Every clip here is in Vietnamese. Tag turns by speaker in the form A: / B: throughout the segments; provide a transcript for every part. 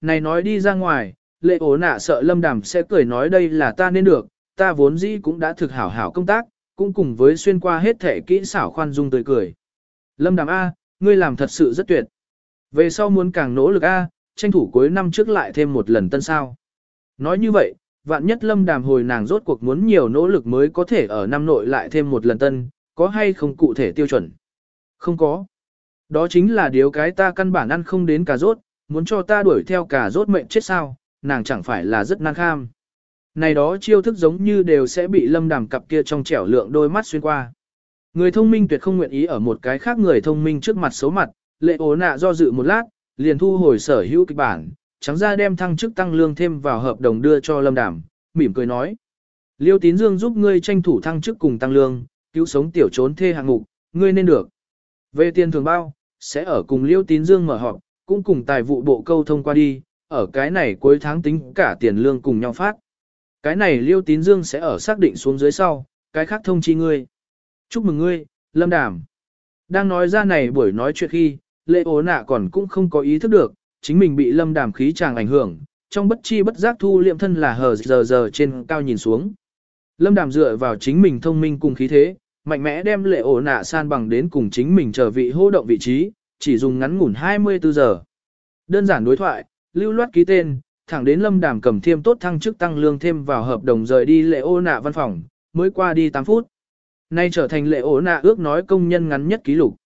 A: này nói đi ra ngoài, lệ ố nạ sợ lâm đàm sẽ cười nói đây là ta nên được, ta vốn dĩ cũng đã thực hảo hảo công tác, cũng cùng với xuyên qua hết thể kỹ xảo khoan dung tươi cười. Lâm đàm A, ngươi làm thật sự rất tuyệt. Về sau muốn càng nỗ lực A, tranh thủ cuối năm trước lại thêm một lần tân sao. Nói như vậy, vạn nhất lâm đàm hồi nàng rốt cuộc muốn nhiều nỗ lực mới có thể ở năm nội lại thêm một lần tân, có hay không cụ thể tiêu chuẩn? Không có. Đó chính là điều cái ta căn bản ăn không đến cà rốt, muốn cho ta đuổi theo cả rốt mệnh chết sao, nàng chẳng phải là rất năng kham. Này đó chiêu thức giống như đều sẽ bị lâm đàm cặp kia trong trẻo lượng đôi mắt xuyên qua. Người thông minh tuyệt không nguyện ý ở một cái khác người thông minh trước mặt xấu mặt, lệ ố nạ do dự một lát, liền thu hồi sở hữu kịch bản, trắng ra đem thăng chức tăng lương thêm vào hợp đồng đưa cho lâm đàm, mỉm cười nói. Liêu tín dương giúp ngươi tranh thủ thăng chức cùng tăng lương, cứu sống tiểu trốn thê hạng mục, ngươi nên được. Về tiền thường bao, sẽ ở cùng Liêu tín dương mở họp, cũng cùng tài vụ bộ câu thông qua đi, ở cái này cuối tháng tính cả tiền lương cùng nhau phát. Cái này Liêu tín dương sẽ ở xác định xuống dưới sau, cái khác thông chi ngươi. Chúc mừng ngươi, Lâm Đàm. Đang nói ra này buổi nói chuyện khi, lệ ố nạ còn cũng không có ý thức được, chính mình bị Lâm Đàm khí chàng ảnh hưởng, trong bất chi bất giác thu liệm thân là hờ giờ giờ trên cao nhìn xuống. Lâm Đàm dựa vào chính mình thông minh cùng khí thế, mạnh mẽ đem lệ ố nạ san bằng đến cùng chính mình trở vị hô động vị trí, chỉ dùng ngắn ngủn 24 giờ. Đơn giản đối thoại, lưu loát ký tên, thẳng đến Lâm Đàm cầm thêm tốt thăng chức tăng lương thêm vào hợp đồng rời đi lệ ô nạ văn phòng, mới qua đi 8 phút. Nay trở thành lệ ô nạ ước nói công nhân ngắn nhất ký lục.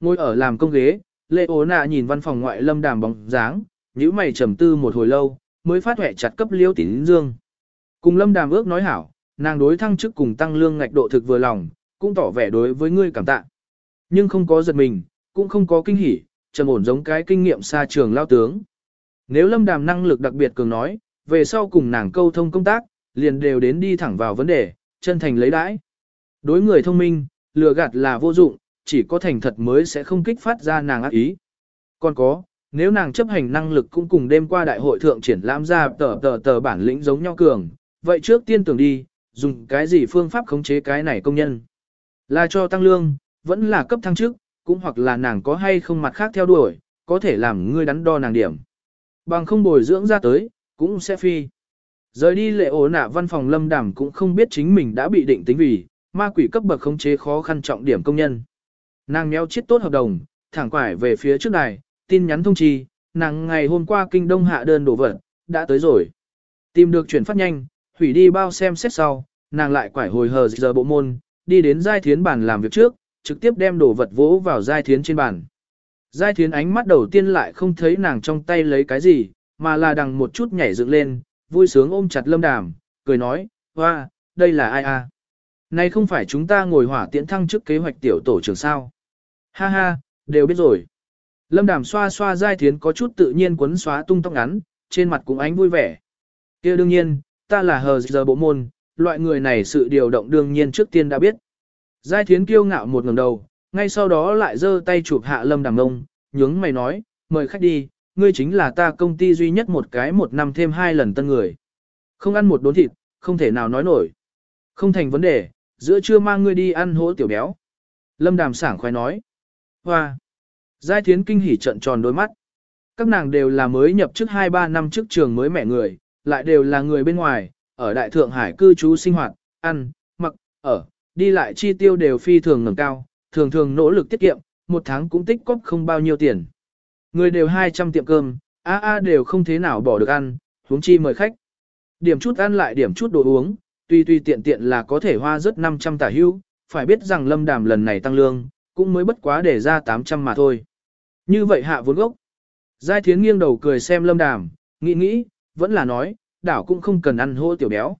A: Ngồi ở làm công ghế, lệ ô nạ nhìn văn phòng ngoại Lâm Đàm bóng dáng, nhíu mày trầm tư một hồi lâu, mới phát huệ chặt cấp liêu tín dương. Cùng lâm đàm ước nói hảo, nàng đối thăng chức cùng tăng lương ngạch độ thực vừa lòng, cũng tỏ vẻ đối với ngươi cảm tạ. Nhưng không có giật mình, cũng không có kinh hỉ, trầm ổn giống cái kinh nghiệm xa trường lao tướng. Nếu lâm đàm năng lực đặc biệt cường nói, về sau cùng nàng câu thông công tác, liền đều đến đi thẳng vào vấn đề, chân thành lấy đãi. Đối người thông minh, lừa gạt là vô dụng, chỉ có thành thật mới sẽ không kích phát ra nàng ác ý. Còn có, nếu nàng chấp hành năng lực cũng cùng đêm qua đại hội thượng triển lãm ra tờ tờ tờ bản lĩnh giống nhau cường, vậy trước tiên tưởng đi, dùng cái gì phương pháp khống chế cái này công nhân. Là cho tăng lương, vẫn là cấp thăng chức, cũng hoặc là nàng có hay không mặt khác theo đuổi, có thể làm ngươi đắn đo nàng điểm. Bằng không bồi dưỡng ra tới, cũng sẽ phi. Rời đi lệ ổ nạ văn phòng lâm đảm cũng không biết chính mình đã bị định tính vì, ma quỷ cấp bậc khống chế khó khăn trọng điểm công nhân. Nàng méo chết tốt hợp đồng, thẳng quải về phía trước này, tin nhắn thông chi, nàng ngày hôm qua kinh đông hạ đơn đổ vật, đã tới rồi. Tìm được chuyển phát nhanh, hủy đi bao xem xét sau, nàng lại quải hồi hờ giờ bộ môn, đi đến giai thiến bàn làm việc trước, trực tiếp đem đồ vật vỗ vào giai thiến trên bàn. Giai thiến ánh mắt đầu tiên lại không thấy nàng trong tay lấy cái gì, mà là đằng một chút nhảy dựng lên, vui sướng ôm chặt lâm đàm, cười nói, hoa, đây là ai à? Này không phải chúng ta ngồi hỏa tiễn thăng trước kế hoạch tiểu tổ trưởng sao? Ha ha, đều biết rồi. Lâm Đàm xoa xoa giai thiến có chút tự nhiên quấn xóa tung tóc ngắn, trên mặt cũng ánh vui vẻ. kia đương nhiên, ta là hờ giờ bộ môn, loại người này sự điều động đương nhiên trước tiên đã biết. Giai thiến kiêu ngạo một ngẩng đầu, ngay sau đó lại giơ tay chụp hạ Lâm Đàm ngông, nhướng mày nói, mời khách đi, ngươi chính là ta công ty duy nhất một cái một năm thêm hai lần tân người. Không ăn một đốn thịt, không thể nào nói nổi. Không thành vấn đề, giữa trưa mang ngươi đi ăn hố tiểu béo. Lâm Đàm sảng khoái nói. Hoa! Giai Thiến kinh hỉ trận tròn đôi mắt. Các nàng đều là mới nhập chức 2-3 năm trước trường mới mẹ người, lại đều là người bên ngoài, ở Đại Thượng Hải cư trú sinh hoạt, ăn, mặc, ở, đi lại chi tiêu đều phi thường ngầm cao, thường thường nỗ lực tiết kiệm, một tháng cũng tích cóp không bao nhiêu tiền. Người đều 200 tiệm cơm, a a đều không thế nào bỏ được ăn, huống chi mời khách. Điểm chút ăn lại điểm chút đồ uống, tuy tuy tiện tiện là có thể hoa rất 500 tả hưu, phải biết rằng lâm đàm lần này tăng lương, cũng mới bất quá để ra 800 mà thôi. Như vậy hạ vốn gốc. Giai thiến nghiêng đầu cười xem lâm đàm, nghĩ nghĩ, vẫn là nói, đảo cũng không cần ăn hô tiểu béo.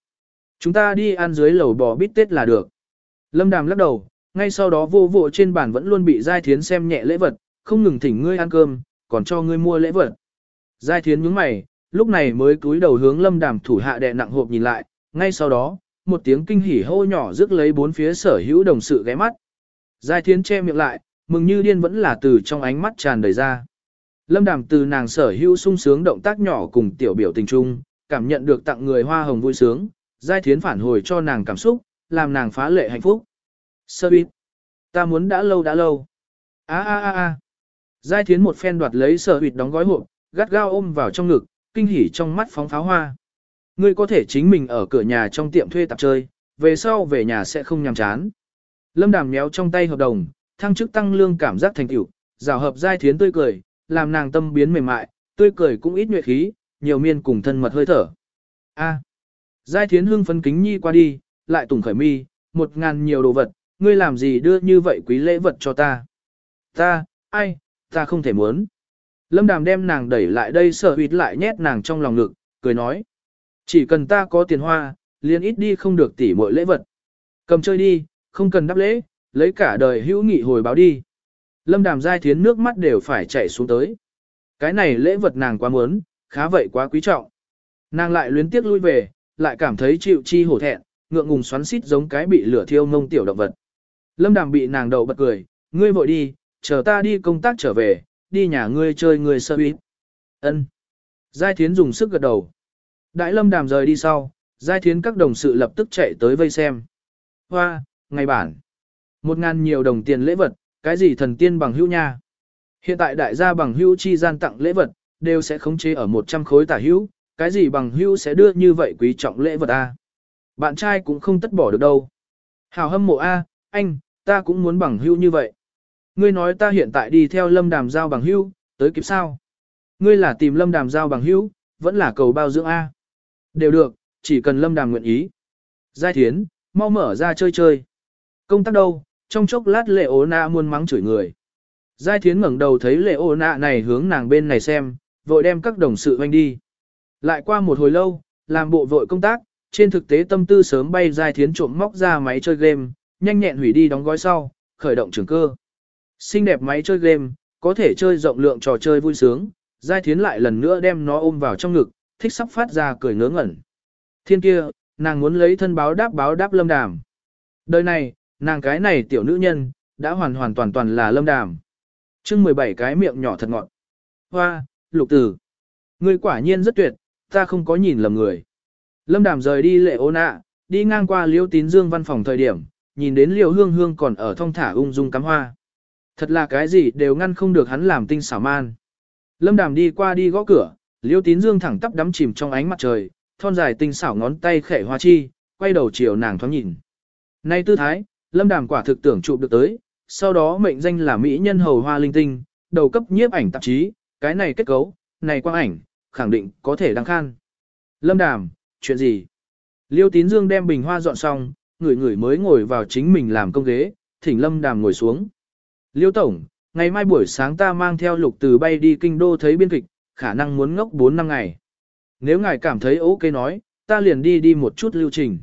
A: Chúng ta đi ăn dưới lầu bò bít tết là được. Lâm đàm lắc đầu, ngay sau đó vô vụ trên bàn vẫn luôn bị Giai thiến xem nhẹ lễ vật, không ngừng thỉnh ngươi ăn cơm, còn cho ngươi mua lễ vật. Giai thiến nhướng mày, lúc này mới cúi đầu hướng lâm đàm thủ hạ đè nặng hộp nhìn lại, ngay sau đó, một tiếng kinh hỉ hô nhỏ rước lấy bốn phía sở hữu đồng sự ghé mắt. Giai thiến che miệng lại, mừng như điên vẫn là từ trong ánh mắt tràn đầy ra. Lâm Đàm từ nàng sở hữu sung sướng động tác nhỏ cùng tiểu biểu tình trung, cảm nhận được tặng người hoa hồng vui sướng, giai thiến phản hồi cho nàng cảm xúc, làm nàng phá lệ hạnh phúc. Sơ bít. Ta muốn đã lâu đã lâu. a a a a Giai thiến một phen đoạt lấy sở bít đóng gói hộp, gắt gao ôm vào trong ngực, kinh hỉ trong mắt phóng pháo hoa. Ngươi có thể chính mình ở cửa nhà trong tiệm thuê tạp chơi, về sau về nhà sẽ không nhàm chán. Lâm Đàm méo trong tay hợp đồng, thăng chức tăng lương cảm giác thành tựu, rào hợp giai thiến tươi cười, làm nàng tâm biến mềm mại, tươi cười cũng ít nhuệ khí, nhiều miên cùng thân mật hơi thở. A. Giai thiến hưng phấn kính nhi qua đi, lại tùng khởi mi, một ngàn nhiều đồ vật, ngươi làm gì đưa như vậy quý lễ vật cho ta. Ta, ai, ta không thể muốn. Lâm đàm đem nàng đẩy lại đây sở huyệt lại nhét nàng trong lòng ngực, cười nói. Chỉ cần ta có tiền hoa, liền ít đi không được tỉ mọi lễ vật. Cầm chơi đi, không cần đáp lễ, lấy cả đời hữu nghị hồi báo đi. Lâm đàm giai thiến nước mắt đều phải chảy xuống tới. Cái này lễ vật nàng quá muốn, khá vậy quá quý trọng. Nàng lại luyến tiếc lui về, lại cảm thấy chịu chi hổ thẹn, ngượng ngùng xoắn xít giống cái bị lửa thiêu mông tiểu động vật. Lâm đàm bị nàng đầu bật cười, ngươi vội đi, chờ ta đi công tác trở về, đi nhà ngươi chơi ngươi sơ ít. Ân. Giai thiến dùng sức gật đầu. Đại lâm đàm rời đi sau, giai thiến các đồng sự lập tức chạy tới vây xem. Hoa, ngày bản. Một ngàn nhiều đồng tiền lễ vật, cái gì thần tiên bằng hữu nha. Hiện tại đại gia bằng hữu chi gian tặng lễ vật, đều sẽ khống chế ở 100 khối tả hữu, cái gì bằng hữu sẽ đưa như vậy quý trọng lễ vật a? Bạn trai cũng không tất bỏ được đâu. Hào hâm mộ a, anh, ta cũng muốn bằng hưu như vậy. Ngươi nói ta hiện tại đi theo lâm đàm giao bằng hưu, tới kịp sao? Ngươi là tìm lâm đàm giao bằng hưu, vẫn là cầu bao dưỡng a. Đều được, chỉ cần lâm đàm nguyện ý. Giai thiến, mau mở ra chơi chơi. Công tác đâu, trong chốc lát lệ ố nạ muôn mắng chửi người. Giai thiến ngẩng đầu thấy lệ ố nạ này hướng nàng bên này xem, vội đem các đồng sự hoanh đi. Lại qua một hồi lâu, làm bộ vội công tác, trên thực tế tâm tư sớm bay Giai thiến trộm móc ra máy chơi game, nhanh nhẹn hủy đi đóng gói sau, khởi động trường cơ. Xinh đẹp máy chơi game, có thể chơi rộng lượng trò chơi vui sướng, Giai thiến lại lần nữa đem nó ôm vào trong ngực, thích sắp phát ra cười ngớ ngẩn. Thiên kia, nàng muốn lấy thân báo đáp báo đáp lâm đàm. Đời này, nàng cái này tiểu nữ nhân, đã hoàn hoàn toàn toàn là lâm đàm. chương 17 cái miệng nhỏ thật ngọt. Hoa, lục tử. Ngươi quả nhiên rất tuyệt, ta không có nhìn lầm người. Lâm đàm rời đi lệ ô nạ, đi ngang qua liêu tín dương văn phòng thời điểm, nhìn đến liêu hương hương còn ở thong thả ung dung cắm hoa. Thật là cái gì đều ngăn không được hắn làm tinh xảo man. Lâm đàm đi qua đi gõ cửa, liêu tín dương thẳng tắp đắm chìm trong ánh mặt trời, thon dài tinh xảo ngón tay khẽ hoa chi, quay đầu chiều nàng thoáng nhìn. Nay tư thái, lâm đàm quả thực tưởng chụp được tới, sau đó mệnh danh là mỹ nhân hầu hoa linh tinh, đầu cấp nhiếp ảnh tạp chí, cái này kết cấu, này quang ảnh, khẳng định có thể đăng khan. Lâm đàm, chuyện gì? Liêu tín dương đem bình hoa dọn xong, người người mới ngồi vào chính mình làm công ghế, thỉnh lâm đàm ngồi xuống. Liêu tổng, ngày mai buổi sáng ta mang theo lục từ bay đi kinh đô thấy biên kịch, khả năng muốn ngốc 4 năm ngày. Nếu ngài cảm thấy ok nói, ta liền đi đi một chút lưu trình.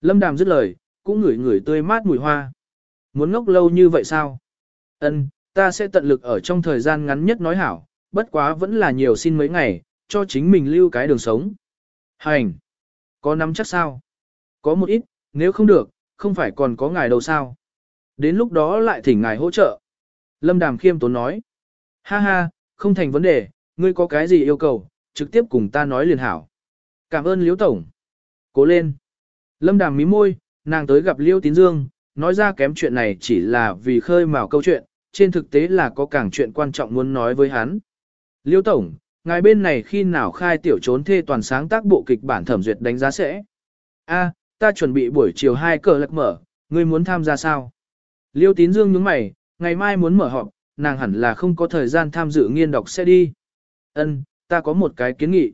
A: Lâm đàm dứt lời, cũng ngửi ngửi tươi mát mùi hoa. Muốn ngốc lâu như vậy sao? Ân, ta sẽ tận lực ở trong thời gian ngắn nhất nói hảo, bất quá vẫn là nhiều xin mấy ngày, cho chính mình lưu cái đường sống. Hành! Có nắm chắc sao? Có một ít, nếu không được, không phải còn có ngài đâu sao? Đến lúc đó lại thỉnh ngài hỗ trợ. Lâm Đàm khiêm tốn nói. Ha ha, không thành vấn đề, ngươi có cái gì yêu cầu, trực tiếp cùng ta nói liền hảo. Cảm ơn Liễu Tổng. Cố lên. Lâm Đàm mí môi, nàng tới gặp Liễu Tín Dương, nói ra kém chuyện này chỉ là vì khơi mào câu chuyện, trên thực tế là có càng chuyện quan trọng muốn nói với hắn. Liễu Tổng, ngài bên này khi nào khai tiểu trốn thê toàn sáng tác bộ kịch bản thẩm duyệt đánh giá sẽ. A, ta chuẩn bị buổi chiều 2 cờ lật mở, ngươi muốn tham gia sao? Liêu Tín Dương nhướng mày, ngày mai muốn mở họp, nàng hẳn là không có thời gian tham dự nghiên đọc sẽ đi. Ân, ta có một cái kiến nghị.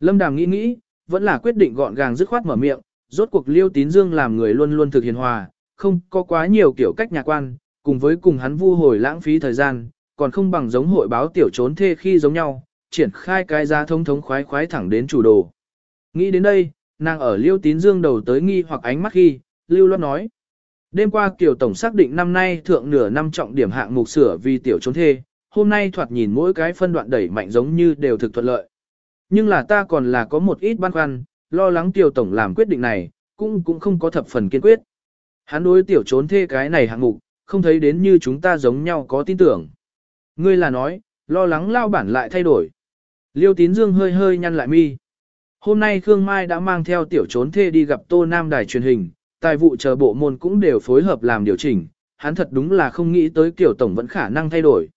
A: Lâm Đàm nghĩ nghĩ, vẫn là quyết định gọn gàng dứt khoát mở miệng, rốt cuộc Liêu Tín Dương làm người luôn luôn thực hiền hòa, không có quá nhiều kiểu cách nhà quan, cùng với cùng hắn vu hồi lãng phí thời gian, còn không bằng giống hội báo tiểu trốn thê khi giống nhau, triển khai cái giá thông thống khoái khoái thẳng đến chủ đồ. Nghĩ đến đây, nàng ở Liêu Tín Dương đầu tới nghi hoặc ánh mắt khi, Lưu Loan nói. Đêm qua Kiều Tổng xác định năm nay thượng nửa năm trọng điểm hạng mục sửa vì tiểu trốn thê, hôm nay thoạt nhìn mỗi cái phân đoạn đẩy mạnh giống như đều thực thuận lợi. Nhưng là ta còn là có một ít băn khoăn, lo lắng tiểu tổng làm quyết định này, cũng cũng không có thập phần kiên quyết. Hắn đối tiểu trốn thê cái này hạng mục, không thấy đến như chúng ta giống nhau có tin tưởng. Ngươi là nói, lo lắng lao bản lại thay đổi. Liêu tín dương hơi hơi nhăn lại mi. Hôm nay Khương Mai đã mang theo tiểu trốn thê đi gặp Tô Nam đài truyền hình, tài vụ chờ bộ môn cũng đều phối hợp làm điều chỉnh, hắn thật đúng là không nghĩ tới kiểu tổng vẫn khả năng thay đổi.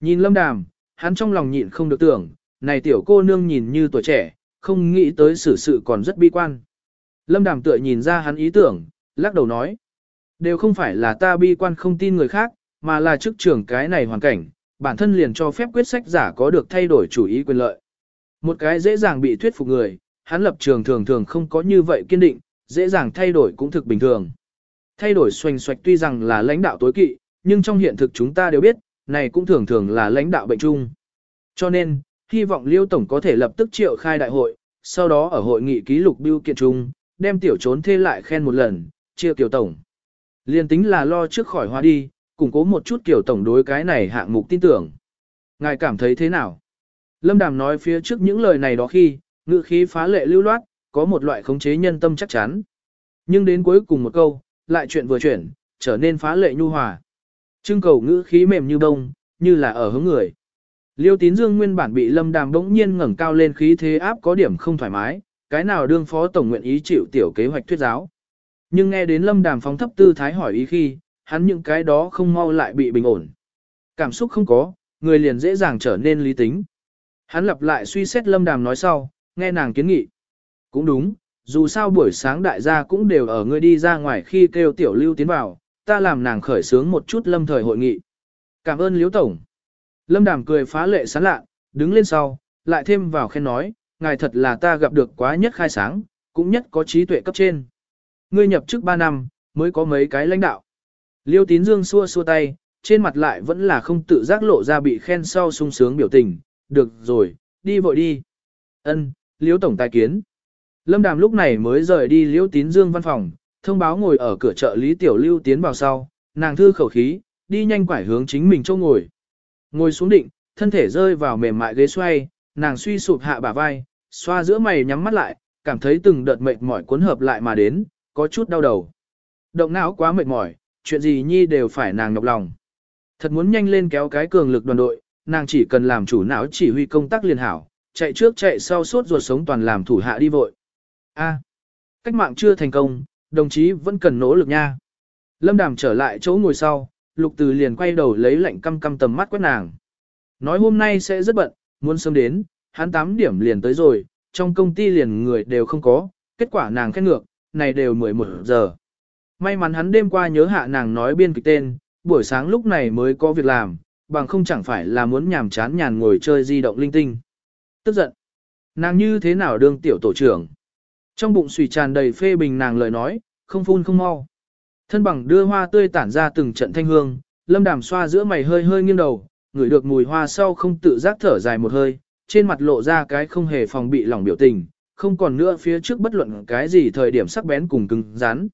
A: Nhìn lâm đàm, hắn trong lòng nhịn không được tưởng, này tiểu cô nương nhìn như tuổi trẻ, không nghĩ tới xử sự còn rất bi quan. Lâm Đàm tựa nhìn ra hắn ý tưởng, lắc đầu nói. Đều không phải là ta bi quan không tin người khác, mà là chức trưởng cái này hoàn cảnh, bản thân liền cho phép quyết sách giả có được thay đổi chủ ý quyền lợi. Một cái dễ dàng bị thuyết phục người, hắn lập trường thường thường không có như vậy kiên định, dễ dàng thay đổi cũng thực bình thường. Thay đổi xoành xoạch tuy rằng là lãnh đạo tối kỵ, nhưng trong hiện thực chúng ta đều biết, này cũng thường thường là lãnh đạo bệnh chung. Cho nên, hy vọng Liêu Tổng có thể lập tức triệu khai đại hội, sau đó ở hội nghị ký lục biêu kiện chung, đem tiểu trốn thê lại khen một lần, chia tiểu tổng. Liên tính là lo trước khỏi hoa đi, củng cố một chút kiểu tổng đối cái này hạng mục tin tưởng. Ngài cảm thấy thế nào? Lâm Đàm nói phía trước những lời này đó khi, ngữ khí phá lệ lưu loát, có một loại khống chế nhân tâm chắc chắn. Nhưng đến cuối cùng một câu, lại chuyện vừa chuyển, trở nên phá lệ nhu hòa. Trưng cầu ngữ khí mềm như bông, như là ở hướng người. Liêu tín dương nguyên bản bị lâm đàm bỗng nhiên ngẩng cao lên khí thế áp có điểm không thoải mái, cái nào đương phó tổng nguyện ý chịu tiểu kế hoạch thuyết giáo. Nhưng nghe đến lâm đàm phóng thấp tư thái hỏi ý khi, hắn những cái đó không mau lại bị bình ổn. Cảm xúc không có, người liền dễ dàng trở nên lý tính. Hắn lặp lại suy xét lâm đàm nói sau, nghe nàng kiến nghị. Cũng đúng, dù sao buổi sáng đại gia cũng đều ở ngươi đi ra ngoài khi kêu tiểu lưu tiến vào, ta làm nàng khởi sướng một chút lâm thời hội nghị. Cảm ơn liếu tổng. Lâm đàm cười phá lệ sán lạ, đứng lên sau, lại thêm vào khen nói, ngài thật là ta gặp được quá nhất khai sáng, cũng nhất có trí tuệ cấp trên. Ngươi nhập chức 3 năm, mới có mấy cái lãnh đạo. Liêu tín dương xua xua tay, trên mặt lại vẫn là không tự giác lộ ra bị khen sau sung sướng biểu tình. Được rồi, đi vội đi. Ân, liêu tổng tài kiến. Lâm đàm lúc này mới rời đi liêu tín dương văn phòng, thông báo ngồi ở cửa chợ Lý Tiểu Lưu tiến vào sau, nàng thư khẩu khí, đi nhanh quải hướng chính mình chỗ ngồi. Ngồi xuống định, thân thể rơi vào mềm mại ghế xoay, nàng suy sụp hạ bả vai, xoa giữa mày nhắm mắt lại, cảm thấy từng đợt mệt mỏi cuốn hợp lại mà đến, có chút đau đầu. Động não quá mệt mỏi, chuyện gì nhi đều phải nàng nhọc lòng. Thật muốn nhanh lên kéo cái cường lực đoàn đội, nàng chỉ cần làm chủ não chỉ huy công tác liền hảo, chạy trước chạy sau suốt ruột sống toàn làm thủ hạ đi vội. A, à, cách mạng chưa thành công, đồng chí vẫn cần nỗ lực nha. Lâm Đàm trở lại chỗ ngồi sau, Lục Từ liền quay đầu lấy lạnh căm căm tầm mắt quét nàng. Nói hôm nay sẽ rất bận, muốn sớm đến, hắn 8 điểm liền tới rồi, trong công ty liền người đều không có, kết quả nàng khét ngược, này đều 11 giờ. May mắn hắn đêm qua nhớ hạ nàng nói biên kịch tên, buổi sáng lúc này mới có việc làm, bằng không chẳng phải là muốn nhàm chán nhàn ngồi chơi di động linh tinh. Tức giận. Nàng như thế nào đương tiểu tổ trưởng? Trong bụng sùi tràn đầy phê bình nàng lời nói, không phun không mau. Thân bằng đưa hoa tươi tản ra từng trận thanh hương, lâm đàm xoa giữa mày hơi hơi nghiêng đầu, ngửi được mùi hoa sau không tự giác thở dài một hơi, trên mặt lộ ra cái không hề phòng bị lòng biểu tình, không còn nữa phía trước bất luận cái gì thời điểm sắc bén cùng cứng rắn.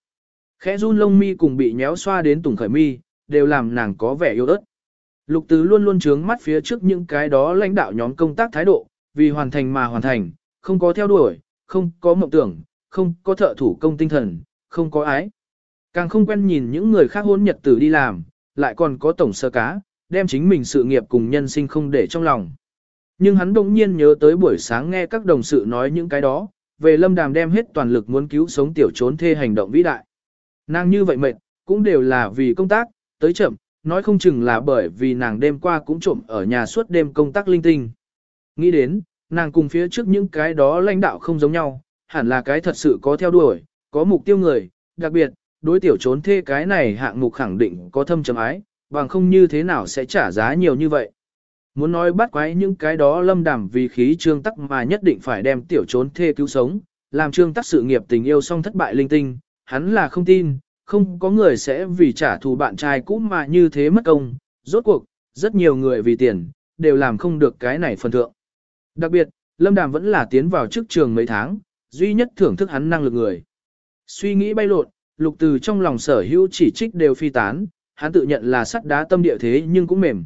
A: Khẽ run lông mi cùng bị nhéo xoa đến tùng khởi mi, đều làm nàng có vẻ yếu ớt. Lục tứ luôn luôn trướng mắt phía trước những cái đó lãnh đạo nhóm công tác thái độ, vì hoàn thành mà hoàn thành, không có theo đuổi, không có mộng tưởng, không có thợ thủ công tinh thần, không có ái. Càng không quen nhìn những người khác hôn nhật tử đi làm, lại còn có tổng sơ cá, đem chính mình sự nghiệp cùng nhân sinh không để trong lòng. Nhưng hắn đỗng nhiên nhớ tới buổi sáng nghe các đồng sự nói những cái đó, về lâm đàm đem hết toàn lực muốn cứu sống tiểu trốn thê hành động vĩ đại. Nàng như vậy mệt, cũng đều là vì công tác, tới chậm, nói không chừng là bởi vì nàng đêm qua cũng trộm ở nhà suốt đêm công tác linh tinh. Nghĩ đến, nàng cùng phía trước những cái đó lãnh đạo không giống nhau, hẳn là cái thật sự có theo đuổi, có mục tiêu người, đặc biệt, đối tiểu trốn thê cái này hạng mục khẳng định có thâm trầm ái, bằng không như thế nào sẽ trả giá nhiều như vậy. Muốn nói bắt quái những cái đó lâm đảm vì khí trương tắc mà nhất định phải đem tiểu trốn thê cứu sống, làm trương tắc sự nghiệp tình yêu xong thất bại linh tinh, hắn là không tin, không có người sẽ vì trả thù bạn trai cũ mà như thế mất công, rốt cuộc, rất nhiều người vì tiền, đều làm không được cái này phần thượng. Đặc biệt, Lâm Đàm vẫn là tiến vào chức trường mấy tháng, duy nhất thưởng thức hắn năng lực người. Suy nghĩ bay lộn, lục từ trong lòng sở hữu chỉ trích đều phi tán, hắn tự nhận là sắt đá tâm địa thế nhưng cũng mềm.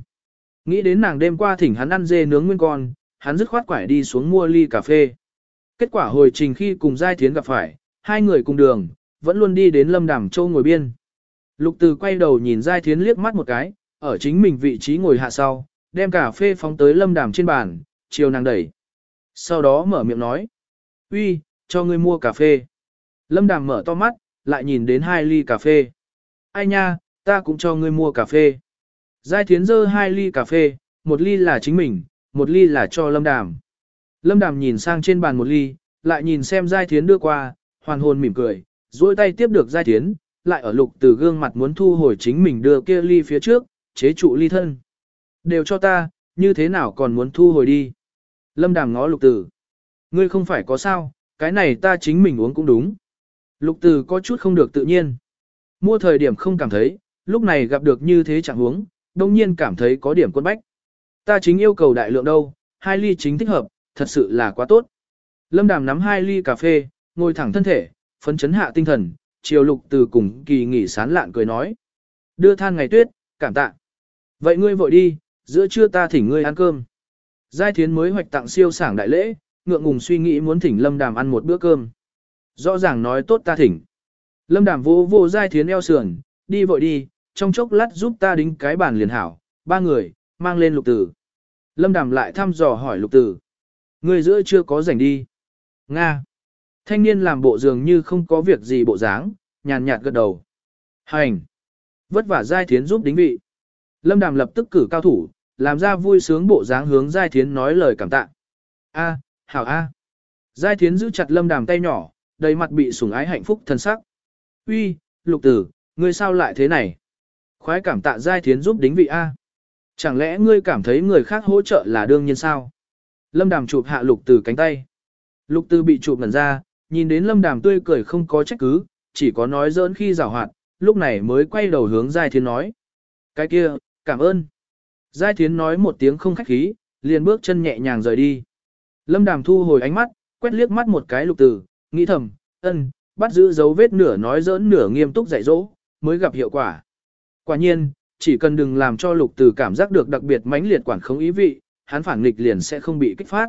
A: Nghĩ đến nàng đêm qua thỉnh hắn ăn dê nướng nguyên con, hắn dứt khoát quải đi xuống mua ly cà phê. Kết quả hồi trình khi cùng Giai Thiến gặp phải, hai người cùng đường, vẫn luôn đi đến lâm đàm châu ngồi biên. Lục từ quay đầu nhìn Giai Thiến liếc mắt một cái, ở chính mình vị trí ngồi hạ sau, đem cà phê phóng tới lâm đàm trên bàn, chiều nàng đẩy. Sau đó mở miệng nói, uy, cho ngươi mua cà phê. Lâm đàm mở to mắt, lại nhìn đến hai ly cà phê. Ai nha, ta cũng cho ngươi mua cà phê. Giai Thiến dơ hai ly cà phê, một ly là chính mình, một ly là cho lâm đàm. Lâm Đàm nhìn sang trên bàn một ly, lại nhìn xem Giai Thiến đưa qua, hoàn hồn mỉm cười, duỗi tay tiếp được Giai tiến, lại ở lục từ gương mặt muốn thu hồi chính mình đưa kia ly phía trước, chế trụ ly thân. Đều cho ta, như thế nào còn muốn thu hồi đi. Lâm Đàm ngó lục từ. Ngươi không phải có sao, cái này ta chính mình uống cũng đúng. Lục từ có chút không được tự nhiên. Mua thời điểm không cảm thấy, lúc này gặp được như thế chẳng uống, đông nhiên cảm thấy có điểm quân bách. Ta chính yêu cầu đại lượng đâu, hai ly chính thích hợp, thật sự là quá tốt. Lâm Đàm nắm hai ly cà phê, ngồi thẳng thân thể, phấn chấn hạ tinh thần, chiều lục từ cùng kỳ nghỉ sán lạn cười nói. Đưa than ngày tuyết, cảm tạ. Vậy ngươi vội đi, giữa trưa ta thỉnh ngươi ăn cơm. Giai Thiến mới hoạch tặng siêu sảng đại lễ, ngượng ngùng suy nghĩ muốn thỉnh Lâm Đàm ăn một bữa cơm. Rõ ràng nói tốt ta thỉnh. Lâm Đàm vô vô Giai Thiến eo sườn, đi vội đi, trong chốc lát giúp ta đính cái bàn liền hảo, ba người, mang lên lục tử. Lâm Đàm lại thăm dò hỏi lục tử. Người giữa chưa có rảnh đi. Nga. Thanh niên làm bộ dường như không có việc gì bộ dáng, nhàn nhạt gật đầu. Hành. Vất vả Giai Thiến giúp đính vị. Lâm Đàm lập tức cử cao thủ, làm ra vui sướng bộ dáng hướng Giai Thiến nói lời cảm tạ. A, hảo A. Giai Thiến giữ chặt Lâm Đàm tay nhỏ, đầy mặt bị sủng ái hạnh phúc thân sắc. Uy, lục tử, ngươi sao lại thế này? Khoái cảm tạ Giai Thiến giúp đính vị A. Chẳng lẽ ngươi cảm thấy người khác hỗ trợ là đương nhiên sao? Lâm Đàm chụp hạ lục tử cánh tay. Lục tử bị chụp ngẩn ra, nhìn đến Lâm Đàm tươi cười không có trách cứ, chỉ có nói giỡn khi rào hoạt, lúc này mới quay đầu hướng Giai Thiến nói. Cái kia, cảm ơn. Giai Thiến nói một tiếng không khách khí, liền bước chân nhẹ nhàng rời đi. Lâm Đàm thu hồi ánh mắt, quét liếc mắt một cái lục tử, nghĩ thầm, ân, bắt giữ dấu vết nửa nói giỡn nửa nghiêm túc dạy dỗ, mới gặp hiệu quả. Quả nhiên, chỉ cần đừng làm cho lục tử cảm giác được đặc biệt mãnh liệt quản không ý vị, hắn phản nghịch liền sẽ không bị kích phát.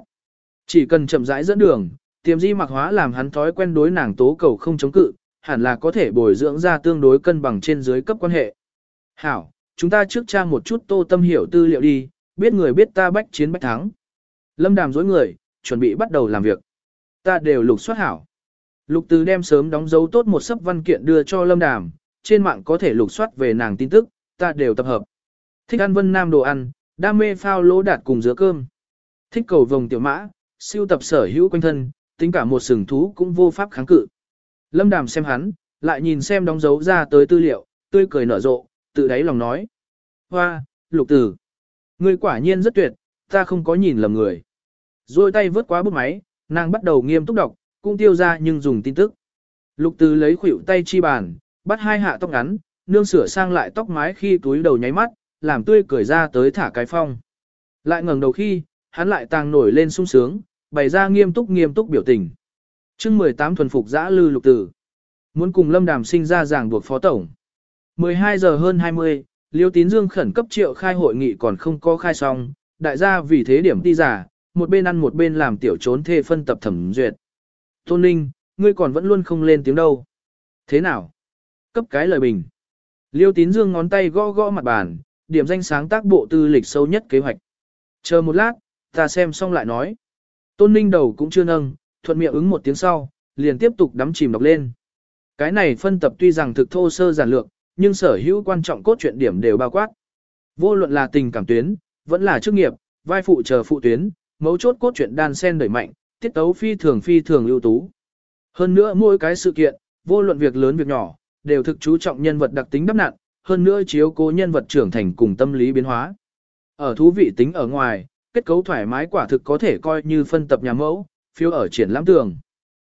A: Chỉ cần chậm rãi dẫn đường, tiềm di mặc hóa làm hắn thói quen đối nàng tố cầu không chống cự, hẳn là có thể bồi dưỡng ra tương đối cân bằng trên dưới cấp quan hệ. Hảo, chúng ta trước tra một chút tô tâm hiểu tư liệu đi, biết người biết ta bách chiến bách thắng. Lâm đàm dối người, chuẩn bị bắt đầu làm việc. Ta đều lục soát hảo. Lục từ đem sớm đóng dấu tốt một sấp văn kiện đưa cho Lâm đàm, trên mạng có thể lục soát về nàng tin tức, ta đều tập hợp. Thích ăn vân nam đồ ăn, đam mê phao lỗ đạt cùng giữa cơm. Thích cầu vồng tiểu mã, siêu tập sở hữu quanh thân, tính cả một sừng thú cũng vô pháp kháng cự. Lâm đàm xem hắn, lại nhìn xem đóng dấu ra tới tư liệu, tươi cười nở rộ, tự đáy lòng nói. Hoa, lục tử. Ngươi quả nhiên rất tuyệt, ta không có nhìn lầm người. Rồi tay vớt quá bút máy, nàng bắt đầu nghiêm túc đọc, cũng tiêu ra nhưng dùng tin tức. Lục tử lấy khuỷu tay chi bàn, bắt hai hạ tóc ngắn, nương sửa sang lại tóc mái khi túi đầu nháy mắt, làm tươi cười ra tới thả cái phong. Lại ngẩng đầu khi, hắn lại tàng nổi lên sung sướng, bày ra nghiêm túc nghiêm túc biểu tình. chương 18 thuần phục giã lư lục tử. Muốn cùng lâm đàm sinh ra giảng buộc phó tổng. 12 giờ hơn 20, Liêu Tín Dương khẩn cấp triệu khai hội nghị còn không có khai xong, đại gia vì thế điểm đi giả, một bên ăn một bên làm tiểu trốn thê phân tập thẩm duyệt. Tôn Ninh, ngươi còn vẫn luôn không lên tiếng đâu. Thế nào? Cấp cái lời bình. Liêu Tín Dương ngón tay gõ gõ mặt bàn, điểm danh sáng tác bộ tư lịch sâu nhất kế hoạch. Chờ một lát, ta xem xong lại nói. Tôn Ninh đầu cũng chưa nâng, thuận miệng ứng một tiếng sau, liền tiếp tục đắm chìm đọc lên. Cái này phân tập tuy rằng thực thô sơ giản lược, nhưng sở hữu quan trọng cốt truyện điểm đều bao quát. Vô luận là tình cảm tuyến, vẫn là chức nghiệp, vai phụ chờ phụ tuyến, mấu chốt cốt truyện đan sen đẩy mạnh, tiết tấu phi thường phi thường ưu tú. Hơn nữa mỗi cái sự kiện, vô luận việc lớn việc nhỏ, đều thực chú trọng nhân vật đặc tính đắp nặn, hơn nữa chiếu cố nhân vật trưởng thành cùng tâm lý biến hóa. Ở thú vị tính ở ngoài, kết cấu thoải mái quả thực có thể coi như phân tập nhà mẫu, phiếu ở triển lãm tường.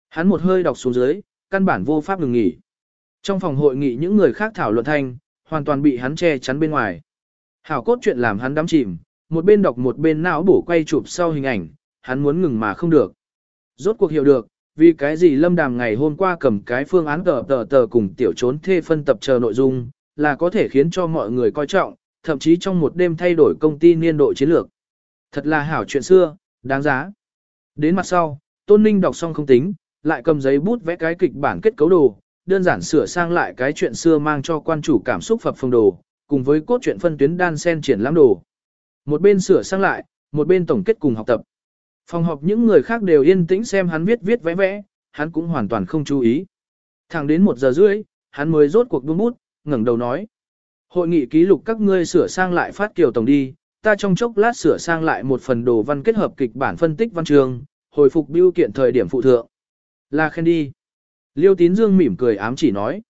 A: Hắn một hơi đọc xuống dưới, căn bản vô pháp ngừng nghỉ. Trong phòng hội nghị những người khác thảo luận thanh, hoàn toàn bị hắn che chắn bên ngoài. Hảo cốt chuyện làm hắn đắm chìm, một bên đọc một bên não bổ quay chụp sau hình ảnh, hắn muốn ngừng mà không được. Rốt cuộc hiểu được, vì cái gì Lâm Đàm ngày hôm qua cầm cái phương án tờ tờ tờ cùng tiểu trốn thê phân tập chờ nội dung, là có thể khiến cho mọi người coi trọng, thậm chí trong một đêm thay đổi công ty niên độ chiến lược. Thật là hảo chuyện xưa, đáng giá. Đến mặt sau, Tôn Ninh đọc xong không tính, lại cầm giấy bút vẽ cái kịch bản kết cấu đồ, đơn giản sửa sang lại cái chuyện xưa mang cho quan chủ cảm xúc phập phong đồ, cùng với cốt truyện phân tuyến đan sen triển lãm đồ. Một bên sửa sang lại, một bên tổng kết cùng học tập. Phòng họp những người khác đều yên tĩnh xem hắn viết viết vẽ vẽ, hắn cũng hoàn toàn không chú ý. Thẳng đến một giờ rưỡi, hắn mới rốt cuộc buông bút, ngẩng đầu nói. Hội nghị ký lục các ngươi sửa sang lại phát kiều tổng đi, ta trong chốc lát sửa sang lại một phần đồ văn kết hợp kịch bản phân tích văn trường, hồi phục biêu kiện thời điểm phụ thượng. Là khen đi. Liêu tín dương mỉm cười ám chỉ nói.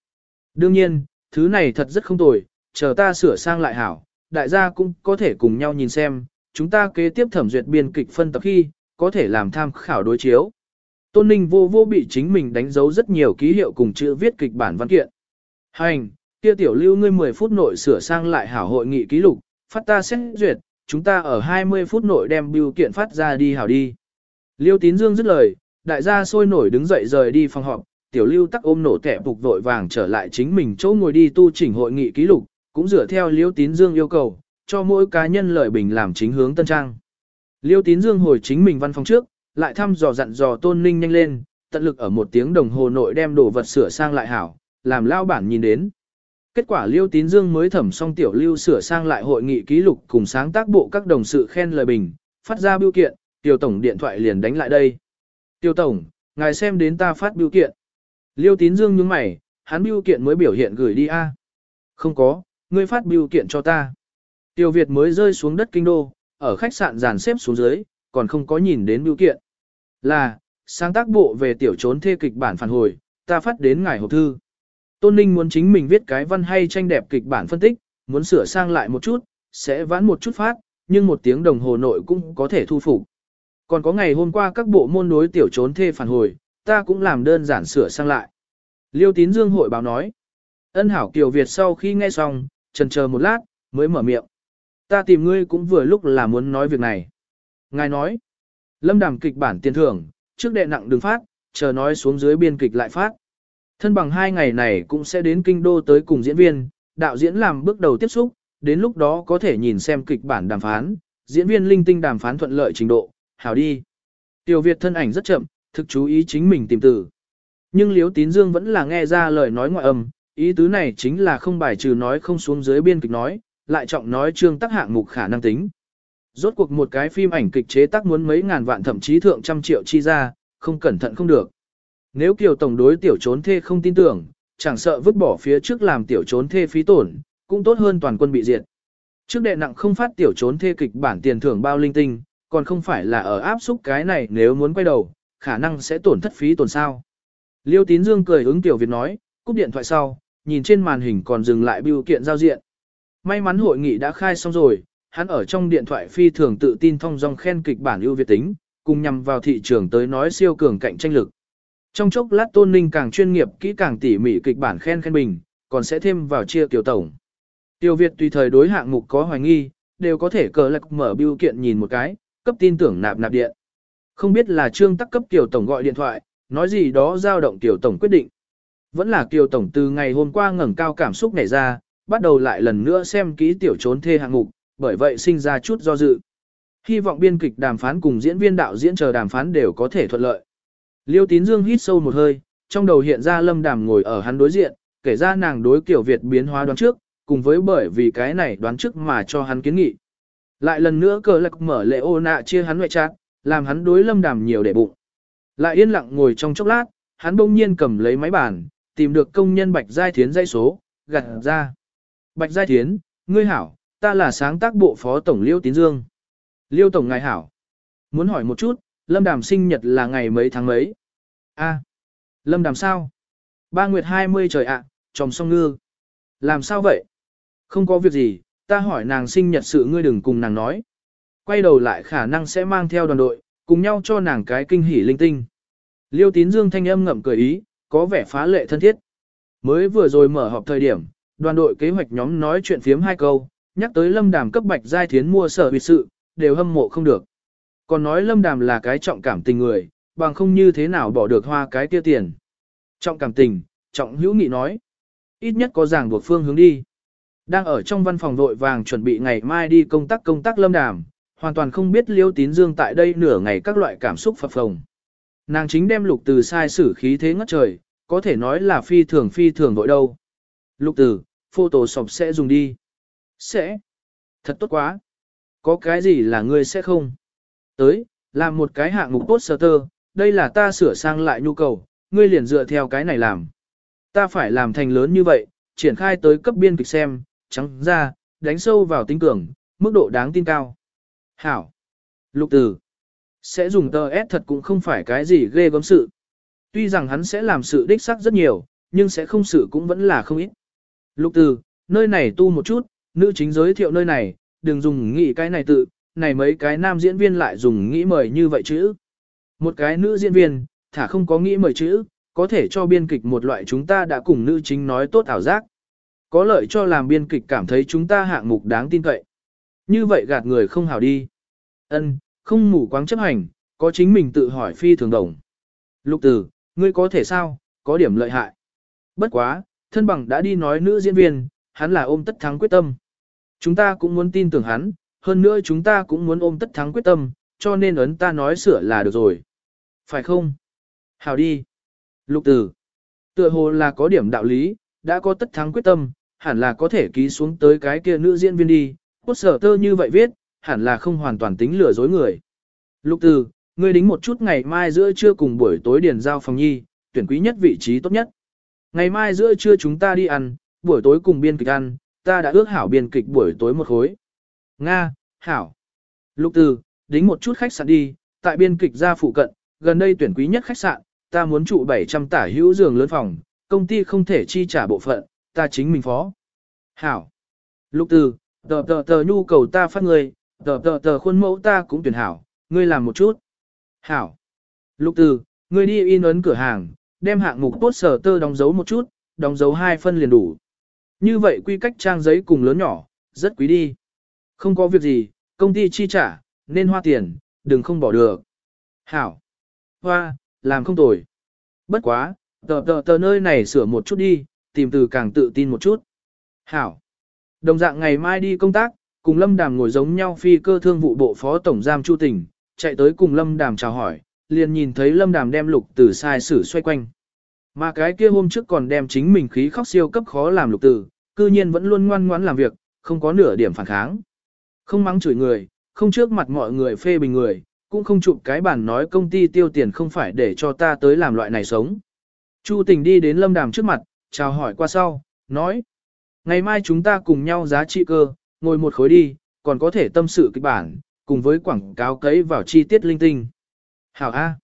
A: Đương nhiên, thứ này thật rất không tồi, chờ ta sửa sang lại hảo, đại gia cũng có thể cùng nhau nhìn xem, chúng ta kế tiếp thẩm duyệt biên kịch phân tập khi, có thể làm tham khảo đối chiếu. Tôn Ninh vô vô bị chính mình đánh dấu rất nhiều ký hiệu cùng chữ viết kịch bản văn kiện. Hành, kia tiểu lưu ngươi 10 phút nội sửa sang lại hảo hội nghị ký lục, phát ta xét duyệt, chúng ta ở 20 phút nội đem biểu kiện phát ra đi hảo đi. Liêu tín dương dứt lời, đại gia sôi nổi đứng dậy rời đi phòng họp, tiểu lưu tắc ôm nổ tẻ phục vội vàng trở lại chính mình chỗ ngồi đi tu chỉnh hội nghị ký lục, cũng dựa theo liêu tín dương yêu cầu, cho mỗi cá nhân lợi bình làm chính hướng tân trang. Liêu tín dương hồi chính mình văn phòng trước, lại thăm dò dặn dò tôn ninh nhanh lên, tận lực ở một tiếng đồng hồ nội đem đồ vật sửa sang lại hảo, làm lao bản nhìn đến. Kết quả Liêu Tín Dương mới thẩm xong tiểu lưu sửa sang lại hội nghị ký lục cùng sáng tác bộ các đồng sự khen lời bình, phát ra biểu kiện, Tiêu Tổng điện thoại liền đánh lại đây. Tiêu Tổng, ngài xem đến ta phát biểu kiện. Liêu Tín Dương nhướng mày, hắn biểu kiện mới biểu hiện gửi đi a. Không có, ngươi phát biểu kiện cho ta. Tiêu Việt mới rơi xuống đất kinh đô, ở khách sạn dàn xếp xuống dưới, còn không có nhìn đến biểu kiện. Là, sáng tác bộ về tiểu trốn thê kịch bản phản hồi, ta phát đến ngài hộp thư. Tôn Ninh muốn chính mình viết cái văn hay tranh đẹp kịch bản phân tích, muốn sửa sang lại một chút, sẽ vãn một chút phát, nhưng một tiếng đồng hồ nội cũng có thể thu phục. Còn có ngày hôm qua các bộ môn đối tiểu trốn thê phản hồi, ta cũng làm đơn giản sửa sang lại. Liêu tín dương hội báo nói. Ân hảo Kiều Việt sau khi nghe xong, trần chờ một lát, mới mở miệng. Ta tìm ngươi cũng vừa lúc là muốn nói việc này. Ngài nói, lâm đàm kịch bản tiền thưởng, trước đệ nặng đừng phát, chờ nói xuống dưới biên kịch lại phát. Thân bằng hai ngày này cũng sẽ đến kinh đô tới cùng diễn viên, đạo diễn làm bước đầu tiếp xúc, đến lúc đó có thể nhìn xem kịch bản đàm phán, diễn viên linh tinh đàm phán thuận lợi trình độ, hảo đi. Tiểu Việt thân ảnh rất chậm, thực chú ý chính mình tìm từ. Nhưng Liễu Tín Dương vẫn là nghe ra lời nói ngoại âm, ý tứ này chính là không bài trừ nói không xuống dưới biên kịch nói, lại trọng nói trương tác hạng mục khả năng tính. Rốt cuộc một cái phim ảnh kịch chế tác muốn mấy ngàn vạn thậm chí thượng trăm triệu chi ra, không cẩn thận không được. Nếu Kiều Tổng đối tiểu trốn thê không tin tưởng, chẳng sợ vứt bỏ phía trước làm tiểu trốn thê phí tổn, cũng tốt hơn toàn quân bị diệt. Trước đệ nặng không phát tiểu trốn thê kịch bản tiền thưởng bao linh tinh, còn không phải là ở áp xúc cái này nếu muốn quay đầu, khả năng sẽ tổn thất phí tổn sao. Liêu Tín Dương cười ứng tiểu Việt nói, cúp điện thoại sau, nhìn trên màn hình còn dừng lại biểu kiện giao diện. May mắn hội nghị đã khai xong rồi, hắn ở trong điện thoại phi thường tự tin thông dong khen kịch bản ưu việt tính, cùng nhằm vào thị trường tới nói siêu cường cạnh tranh lực. Trong chốc lát Tôn Ninh càng chuyên nghiệp kỹ càng tỉ mỉ kịch bản khen khen bình, còn sẽ thêm vào chia tiểu tổng. Tiêu Việt tùy thời đối hạng mục có hoài nghi, đều có thể cờ lạc mở biểu kiện nhìn một cái, cấp tin tưởng nạp nạp điện. Không biết là trương tắc cấp tiểu tổng gọi điện thoại, nói gì đó giao động tiểu tổng quyết định. Vẫn là tiểu tổng từ ngày hôm qua ngẩng cao cảm xúc nảy ra, bắt đầu lại lần nữa xem kỹ tiểu trốn thê hạng mục, bởi vậy sinh ra chút do dự. Hy vọng biên kịch đàm phán cùng diễn viên đạo diễn chờ đàm phán đều có thể thuận lợi. Liêu tín dương hít sâu một hơi, trong đầu hiện ra lâm đàm ngồi ở hắn đối diện, kể ra nàng đối kiểu Việt biến hóa đoán trước, cùng với bởi vì cái này đoán trước mà cho hắn kiến nghị. Lại lần nữa cờ lạc mở lệ ô nạ chia hắn ngoại trạng, làm hắn đối lâm đàm nhiều để bụng. Lại yên lặng ngồi trong chốc lát, hắn bỗng nhiên cầm lấy máy bàn, tìm được công nhân Bạch Giai Thiến dây số, gặt ra. Bạch Giai Thiến, ngươi hảo, ta là sáng tác bộ phó tổng Liêu Tín Dương. Liêu tổng ngài hảo. Muốn hỏi một chút, Lâm Đàm sinh nhật là ngày mấy tháng mấy? A, Lâm Đàm sao? Ba nguyệt 20 trời ạ, à, tròm song ngư. Làm sao vậy? Không có việc gì, ta hỏi nàng sinh nhật sự ngươi đừng cùng nàng nói. Quay đầu lại khả năng sẽ mang theo đoàn đội, cùng nhau cho nàng cái kinh hỉ linh tinh. Liêu tín dương thanh âm ngậm cười ý, có vẻ phá lệ thân thiết. Mới vừa rồi mở họp thời điểm, đoàn đội kế hoạch nhóm nói chuyện phiếm hai câu, nhắc tới lâm đàm cấp bạch giai thiến mua sở biệt sự, đều hâm mộ không được. Còn nói lâm đàm là cái trọng cảm tình người, bằng không như thế nào bỏ được hoa cái kia tiền. Trọng cảm tình, trọng hữu nghị nói. Ít nhất có ràng buộc phương hướng đi. Đang ở trong văn phòng vội vàng chuẩn bị ngày mai đi công tác công tác lâm đàm, hoàn toàn không biết liêu tín dương tại đây nửa ngày các loại cảm xúc phập phồng. Nàng chính đem lục từ sai sử khí thế ngất trời, có thể nói là phi thường phi thường vội đâu. Lục từ, Photoshop sẽ dùng đi. Sẽ. Thật tốt quá. Có cái gì là ngươi sẽ không? Tới, làm một cái hạng mục poster, đây là ta sửa sang lại nhu cầu, ngươi liền dựa theo cái này làm. Ta phải làm thành lớn như vậy, triển khai tới cấp biên kịch xem, trắng ra, đánh sâu vào tinh cường, mức độ đáng tin cao. Hảo. Lục tử. Sẽ dùng tờ S thật cũng không phải cái gì ghê gớm sự. Tuy rằng hắn sẽ làm sự đích sắc rất nhiều, nhưng sẽ không sự cũng vẫn là không ít. Lục từ, nơi này tu một chút, nữ chính giới thiệu nơi này, đừng dùng nghĩ cái này tự, này mấy cái nam diễn viên lại dùng nghĩ mời như vậy chứ. Một cái nữ diễn viên, thả không có nghĩ mời chữ, có thể cho biên kịch một loại chúng ta đã cùng nữ chính nói tốt ảo giác. Có lợi cho làm biên kịch cảm thấy chúng ta hạng mục đáng tin cậy. Như vậy gạt người không hảo đi. Ân, không mù quáng chấp hành, có chính mình tự hỏi phi thường đồng. Lục tử, ngươi có thể sao, có điểm lợi hại. Bất quá, thân bằng đã đi nói nữ diễn viên, hắn là ôm tất thắng quyết tâm. Chúng ta cũng muốn tin tưởng hắn, hơn nữa chúng ta cũng muốn ôm tất thắng quyết tâm, cho nên ấn ta nói sửa là được rồi. Phải không? Hào đi. Lục tử. Tựa hồ là có điểm đạo lý, đã có tất thắng quyết tâm, hẳn là có thể ký xuống tới cái kia nữ diễn viên đi. quốc sở tơ như vậy viết, hẳn là không hoàn toàn tính lừa dối người. Lục tử, ngươi đính một chút ngày mai giữa trưa cùng buổi tối điền giao phòng nhi, tuyển quý nhất vị trí tốt nhất. Ngày mai giữa trưa chúng ta đi ăn, buổi tối cùng biên kịch ăn, ta đã ước hảo biên kịch buổi tối một khối. Nga, hảo. Lục Từ, đính một chút khách sạn đi, tại biên kịch ra phụ cận, gần đây tuyển quý nhất khách sạn, ta muốn trụ 700 tả hữu giường lớn phòng, công ty không thể chi trả bộ phận, ta chính mình phó. Hảo. Lục từ, tờ tờ tờ nhu cầu ta phát người, tờ tờ tờ khuôn mẫu ta cũng tuyển hảo, ngươi làm một chút. Hảo. Lục từ, ngươi đi in ấn cửa hàng, đem hạng mục tốt sở tơ đóng dấu một chút, đóng dấu hai phân liền đủ. Như vậy quy cách trang giấy cùng lớn nhỏ, rất quý đi. Không có việc gì, công ty chi trả, nên hoa tiền, đừng không bỏ được. Hảo. Hoa, làm không tồi. Bất quá, tờ tờ tờ nơi này sửa một chút đi, tìm từ càng tự tin một chút. Hảo. Đồng dạng ngày mai đi công tác, cùng Lâm Đàm ngồi giống nhau phi cơ thương vụ bộ phó tổng giam Chu Tỉnh, chạy tới cùng Lâm Đàm chào hỏi, liền nhìn thấy Lâm Đàm đem lục tử sai sử xoay quanh. Mà cái kia hôm trước còn đem chính mình khí khóc siêu cấp khó làm lục tử, cư nhiên vẫn luôn ngoan ngoãn làm việc, không có nửa điểm phản kháng. Không mắng chửi người, không trước mặt mọi người phê bình người, cũng không chụp cái bản nói công ty tiêu tiền không phải để cho ta tới làm loại này sống. Chu tình đi đến lâm đàm trước mặt, chào hỏi qua sau, nói. Ngày mai chúng ta cùng nhau giá trị cơ, ngồi một khối đi, còn có thể tâm sự kịch bản, cùng với quảng cáo cấy vào chi tiết linh tinh. Hảo A.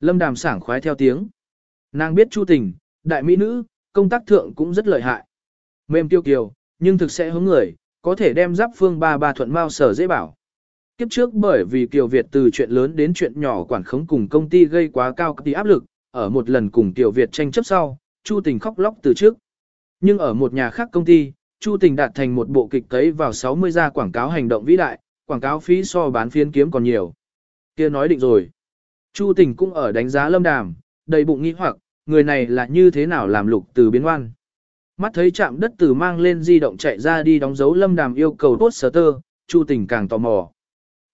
A: Lâm đàm sảng khoái theo tiếng. Nàng biết chu tình, đại mỹ nữ, công tác thượng cũng rất lợi hại. Mềm tiêu kiều, nhưng thực sẽ hướng người, có thể đem giáp phương ba ba thuận mao sở dễ bảo. Kiếp trước bởi vì Kiều Việt từ chuyện lớn đến chuyện nhỏ quản khống cùng công ty gây quá cao tí áp lực, ở một lần cùng Kiều Việt tranh chấp sau, Chu Tình khóc lóc từ trước. Nhưng ở một nhà khác công ty, Chu Tình đạt thành một bộ kịch cấy vào 60 gia quảng cáo hành động vĩ đại, quảng cáo phí so bán phiên kiếm còn nhiều. kia nói định rồi. Chu Tình cũng ở đánh giá lâm đàm, đầy bụng nghi hoặc, người này là như thế nào làm lục từ biến oan Mắt thấy chạm đất từ mang lên di động chạy ra đi đóng dấu lâm đàm yêu cầu tốt sở tơ, Chu Tình càng tò mò.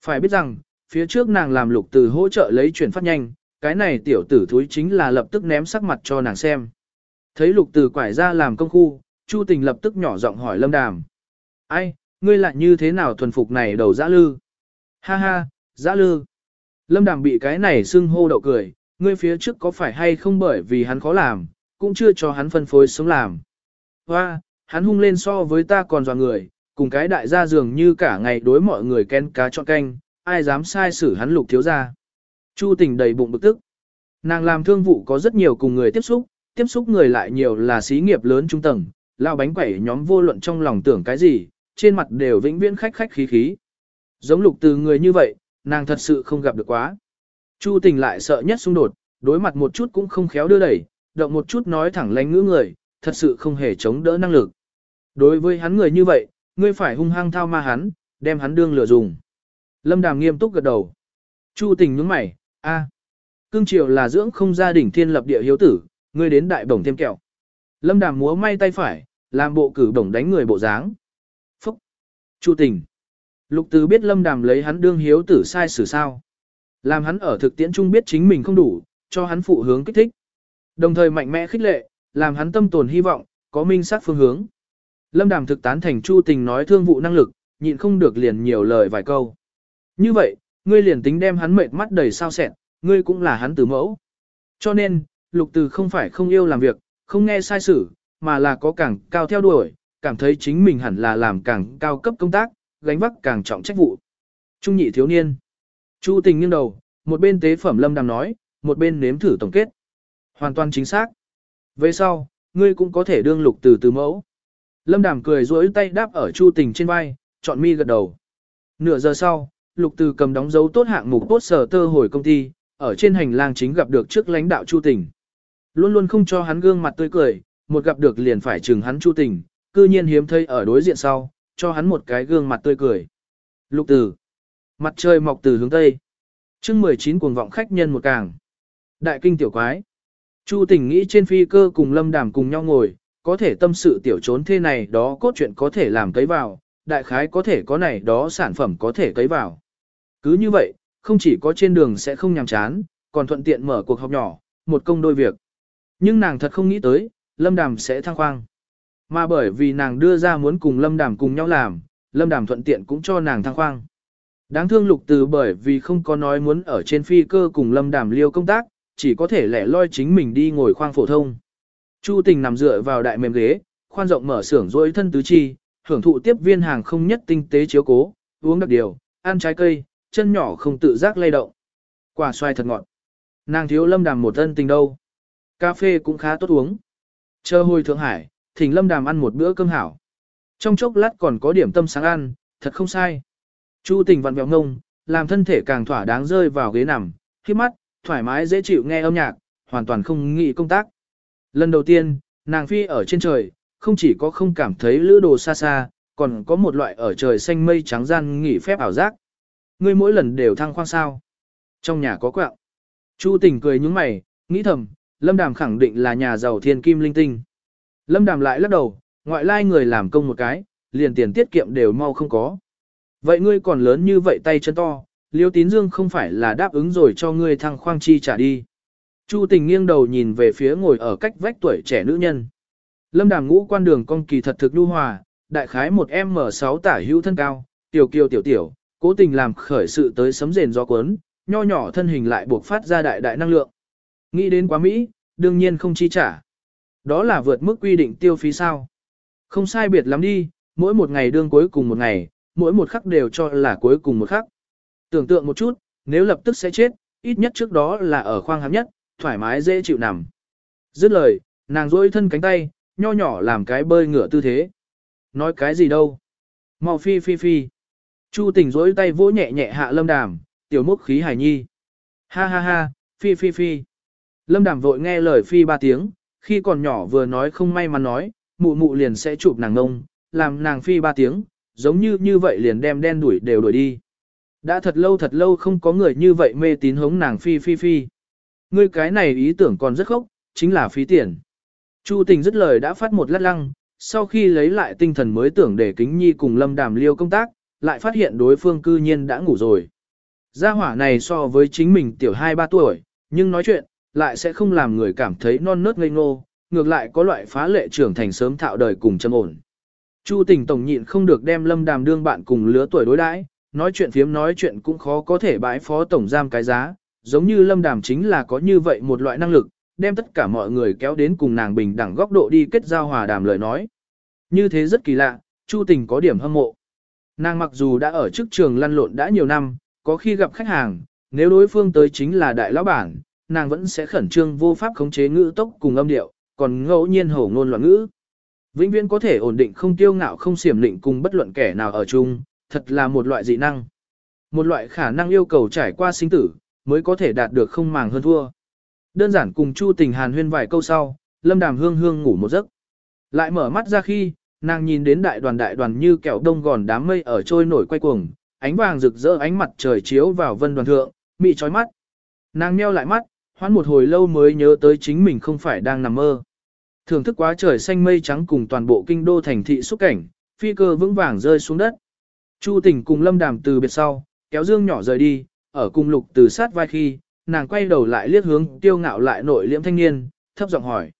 A: Phải biết rằng, phía trước nàng làm lục từ hỗ trợ lấy chuyển phát nhanh, cái này tiểu tử thúi chính là lập tức ném sắc mặt cho nàng xem. Thấy lục từ quải ra làm công khu, Chu tình lập tức nhỏ giọng hỏi lâm đàm. Ai, ngươi lại như thế nào thuần phục này đầu dã lư? Ha ha, dã lư. Lâm đàm bị cái này xưng hô đậu cười, ngươi phía trước có phải hay không bởi vì hắn khó làm, cũng chưa cho hắn phân phối sống làm. Hoa, hắn hung lên so với ta còn dò người, cùng cái đại gia dường như cả ngày đối mọi người ken cá chọn canh, ai dám sai xử hắn lục thiếu gia. Chu tình đầy bụng bực tức. Nàng làm thương vụ có rất nhiều cùng người tiếp xúc, tiếp xúc người lại nhiều là xí nghiệp lớn trung tầng, lao bánh quẩy nhóm vô luận trong lòng tưởng cái gì, trên mặt đều vĩnh viễn khách khách khí khí. Giống lục từ người như vậy, nàng thật sự không gặp được quá. Chu tình lại sợ nhất xung đột, đối mặt một chút cũng không khéo đưa đẩy, động một chút nói thẳng lánh ngữ người, thật sự không hề chống đỡ năng lực. Đối với hắn người như vậy, ngươi phải hung hăng thao ma hắn, đem hắn đương lửa dùng. Lâm Đàm nghiêm túc gật đầu. Chu tình nhướng mày, a, cương triều là dưỡng không gia đình thiên lập địa hiếu tử, ngươi đến đại bổng thêm kẹo. Lâm Đàm múa may tay phải, làm bộ cử bổng đánh người bộ dáng. Phúc. Chu tình. Lục Từ biết Lâm Đàm lấy hắn đương hiếu tử sai xử sao. Làm hắn ở thực tiễn trung biết chính mình không đủ, cho hắn phụ hướng kích thích. Đồng thời mạnh mẽ khích lệ, làm hắn tâm tồn hy vọng, có minh sát phương hướng. Lâm Đàm thực tán thành Chu Tình nói thương vụ năng lực, nhịn không được liền nhiều lời vài câu. Như vậy, ngươi liền tính đem hắn mệt mắt đầy sao sẹn, ngươi cũng là hắn tử mẫu. Cho nên, lục từ không phải không yêu làm việc, không nghe sai sử, mà là có càng cao theo đuổi, cảm thấy chính mình hẳn là làm càng cao cấp công tác, gánh vác càng trọng trách vụ. Trung nhị thiếu niên. Chu tình nghiêng đầu, Một bên tế phẩm lâm đàm nói, một bên nếm thử tổng kết. Hoàn toàn chính xác. Về sau, ngươi cũng có thể đương lục từ từ mẫu. Lâm đàm cười duỗi tay đáp ở chu tình trên vai, chọn mi gật đầu. Nửa giờ sau, lục từ cầm đóng dấu tốt hạng mục tốt sở tơ hồi công ty, ở trên hành lang chính gặp được trước lãnh đạo chu tình. Luôn luôn không cho hắn gương mặt tươi cười, một gặp được liền phải chừng hắn chu tình, cư nhiên hiếm thấy ở đối diện sau, cho hắn một cái gương mặt tươi cười. Lục từ. Mặt trời mọc từ hướng tây. chương 19 cuồng vọng khách nhân một càng. Đại kinh tiểu quái. Chu tình nghĩ trên phi cơ cùng lâm đàm cùng nhau ngồi, có thể tâm sự tiểu trốn thế này đó cốt truyện có thể làm cấy vào, đại khái có thể có này đó sản phẩm có thể cấy vào. Cứ như vậy, không chỉ có trên đường sẽ không nhàm chán, còn thuận tiện mở cuộc họp nhỏ, một công đôi việc. Nhưng nàng thật không nghĩ tới, lâm đàm sẽ thăng khoang. Mà bởi vì nàng đưa ra muốn cùng lâm đàm cùng nhau làm, lâm đàm thuận tiện cũng cho nàng thăng khoang. Đáng thương lục từ bởi vì không có nói muốn ở trên phi cơ cùng lâm đàm liêu công tác, chỉ có thể lẻ loi chính mình đi ngồi khoang phổ thông. Chu tình nằm dựa vào đại mềm ghế, khoan rộng mở xưởng rỗi thân tứ chi, hưởng thụ tiếp viên hàng không nhất tinh tế chiếu cố, uống đặc điều, ăn trái cây, chân nhỏ không tự giác lay động. Quả xoài thật ngọt. Nàng thiếu lâm đàm một thân tình đâu. Cà phê cũng khá tốt uống. Chờ hồi Thượng Hải, thỉnh lâm đàm ăn một bữa cơm hảo. Trong chốc lát còn có điểm tâm sáng ăn, thật không sai. Chu tình vặn vẹo ngông, làm thân thể càng thỏa đáng rơi vào ghế nằm, khi mắt, thoải mái dễ chịu nghe âm nhạc, hoàn toàn không nghĩ công tác. Lần đầu tiên, nàng phi ở trên trời, không chỉ có không cảm thấy lữ đồ xa xa, còn có một loại ở trời xanh mây trắng gian nghỉ phép ảo giác. Ngươi mỗi lần đều thăng khoang sao. Trong nhà có quẹo. Chu tình cười nhúng mày, nghĩ thầm, Lâm Đàm khẳng định là nhà giàu thiên kim linh tinh. Lâm Đàm lại lắc đầu, ngoại lai người làm công một cái, liền tiền tiết kiệm đều mau không có. Vậy ngươi còn lớn như vậy tay chân to, Liêu Tín Dương không phải là đáp ứng rồi cho ngươi thăng khoang chi trả đi. Chu tình nghiêng đầu nhìn về phía ngồi ở cách vách tuổi trẻ nữ nhân. Lâm đàm ngũ quan đường cong kỳ thật thực lưu hòa, đại khái một M6 tả hữu thân cao, tiểu kiều tiểu tiểu, cố tình làm khởi sự tới sấm rền gió cuốn, nho nhỏ thân hình lại buộc phát ra đại đại năng lượng. Nghĩ đến quá Mỹ, đương nhiên không chi trả. Đó là vượt mức quy định tiêu phí sao. Không sai biệt lắm đi, mỗi một ngày đương cuối cùng một ngày, mỗi một khắc đều cho là cuối cùng một khắc. Tưởng tượng một chút, nếu lập tức sẽ chết, ít nhất trước đó là ở khoang hám nhất, thoải mái dễ chịu nằm. Dứt lời, nàng duỗi thân cánh tay, nho nhỏ làm cái bơi ngửa tư thế. Nói cái gì đâu? Mau phi phi phi. Chu tình duỗi tay vỗ nhẹ nhẹ hạ lâm đàm, tiểu mốc khí hải nhi. Ha ha ha, phi phi phi. Lâm đàm vội nghe lời phi ba tiếng, khi còn nhỏ vừa nói không may mắn nói, mụ mụ liền sẽ chụp nàng ngông, làm nàng phi ba tiếng, giống như như vậy liền đem đen đuổi đều đuổi đi. Đã thật lâu thật lâu không có người như vậy mê tín hống nàng phi phi phi. Ngươi cái này ý tưởng còn rất khốc, chính là phí tiền. Chu tình dứt lời đã phát một lát lăng, sau khi lấy lại tinh thần mới tưởng để kính nhi cùng lâm đàm liêu công tác, lại phát hiện đối phương cư nhiên đã ngủ rồi. Gia hỏa này so với chính mình tiểu 2-3 tuổi, nhưng nói chuyện, lại sẽ không làm người cảm thấy non nớt ngây ngô, ngược lại có loại phá lệ trưởng thành sớm thạo đời cùng châm ổn. Chu tình tổng nhịn không được đem lâm đàm đương bạn cùng lứa tuổi đối đãi, nói chuyện phiếm nói chuyện cũng khó có thể bãi phó tổng giam cái giá, giống như lâm đàm chính là có như vậy một loại năng lực, đem tất cả mọi người kéo đến cùng nàng bình đẳng góc độ đi kết giao hòa đàm lời nói. Như thế rất kỳ lạ, Chu tình có điểm hâm mộ. Nàng mặc dù đã ở chức trường lăn lộn đã nhiều năm, có khi gặp khách hàng, nếu đối phương tới chính là đại lão bản, nàng vẫn sẽ khẩn trương vô pháp khống chế ngữ tốc cùng âm điệu, còn ngẫu nhiên hổ ngôn loạn ngữ. Vĩnh viễn có thể ổn định không tiêu ngạo không xiểm định cùng bất luận kẻ nào ở chung, thật là một loại dị năng. Một loại khả năng yêu cầu trải qua sinh tử, mới có thể đạt được không màng hơn thua. Đơn giản cùng Chu Tình Hàn huyên vài câu sau, Lâm Đàm Hương Hương ngủ một giấc. Lại mở mắt ra khi, nàng nhìn đến đại đoàn đại đoàn như kẹo đông gòn đám mây ở trôi nổi quay cuồng, ánh vàng rực rỡ ánh mặt trời chiếu vào vân đoàn thượng, mị chói mắt. Nàng nheo lại mắt, hoán một hồi lâu mới nhớ tới chính mình không phải đang nằm mơ. Thưởng thức quá trời xanh mây trắng cùng toàn bộ kinh đô thành thị xúc cảnh, phi cơ vững vàng rơi xuống đất. Chu Tỉnh cùng Lâm Đàm từ biệt sau, kéo Dương nhỏ rời đi, ở cùng Lục Từ sát vai khi, nàng quay đầu lại liếc hướng tiêu ngạo lại nội liễm thanh niên, thấp giọng hỏi.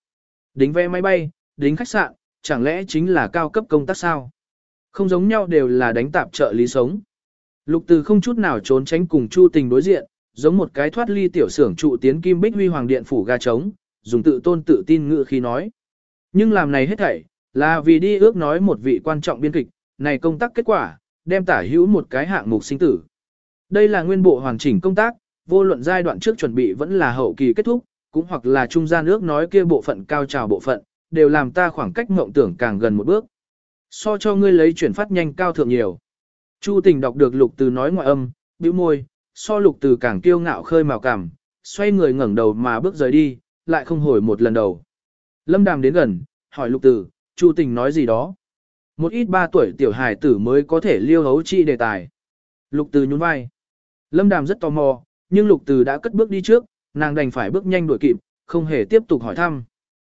A: Đính vé máy bay, đính khách sạn, chẳng lẽ chính là cao cấp công tác sao? Không giống nhau đều là đánh tạp trợ lý sống. Lục Từ không chút nào trốn tránh cùng Chu Tình đối diện, giống một cái thoát ly tiểu xưởng trụ tiến kim bích huy hoàng điện phủ ga trống, dùng tự tôn tự tin ngự khi nói. Nhưng làm này hết thảy, là vì đi ước nói một vị quan trọng biên kịch, này công tác kết quả, đem tả hữu một cái hạng mục sinh tử. Đây là nguyên bộ hoàn chỉnh công tác, vô luận giai đoạn trước chuẩn bị vẫn là hậu kỳ kết thúc, cũng hoặc là trung gian nước nói kia bộ phận cao trào bộ phận, đều làm ta khoảng cách mộng tưởng càng gần một bước. So cho ngươi lấy chuyển phát nhanh cao thượng nhiều. Chu tình đọc được lục từ nói ngoại âm, bĩu môi, so lục từ càng kiêu ngạo khơi màu cảm, xoay người ngẩng đầu mà bước rời đi, lại không hồi một lần đầu. Lâm đàm đến gần, hỏi lục từ, chu tình nói gì đó. Một ít ba tuổi tiểu hài tử mới có thể liêu hấu chi đề tài. Lục từ nhún vai. Lâm đàm rất tò mò, nhưng lục từ đã cất bước đi trước, nàng đành phải bước nhanh đuổi kịp, không hề tiếp tục hỏi thăm.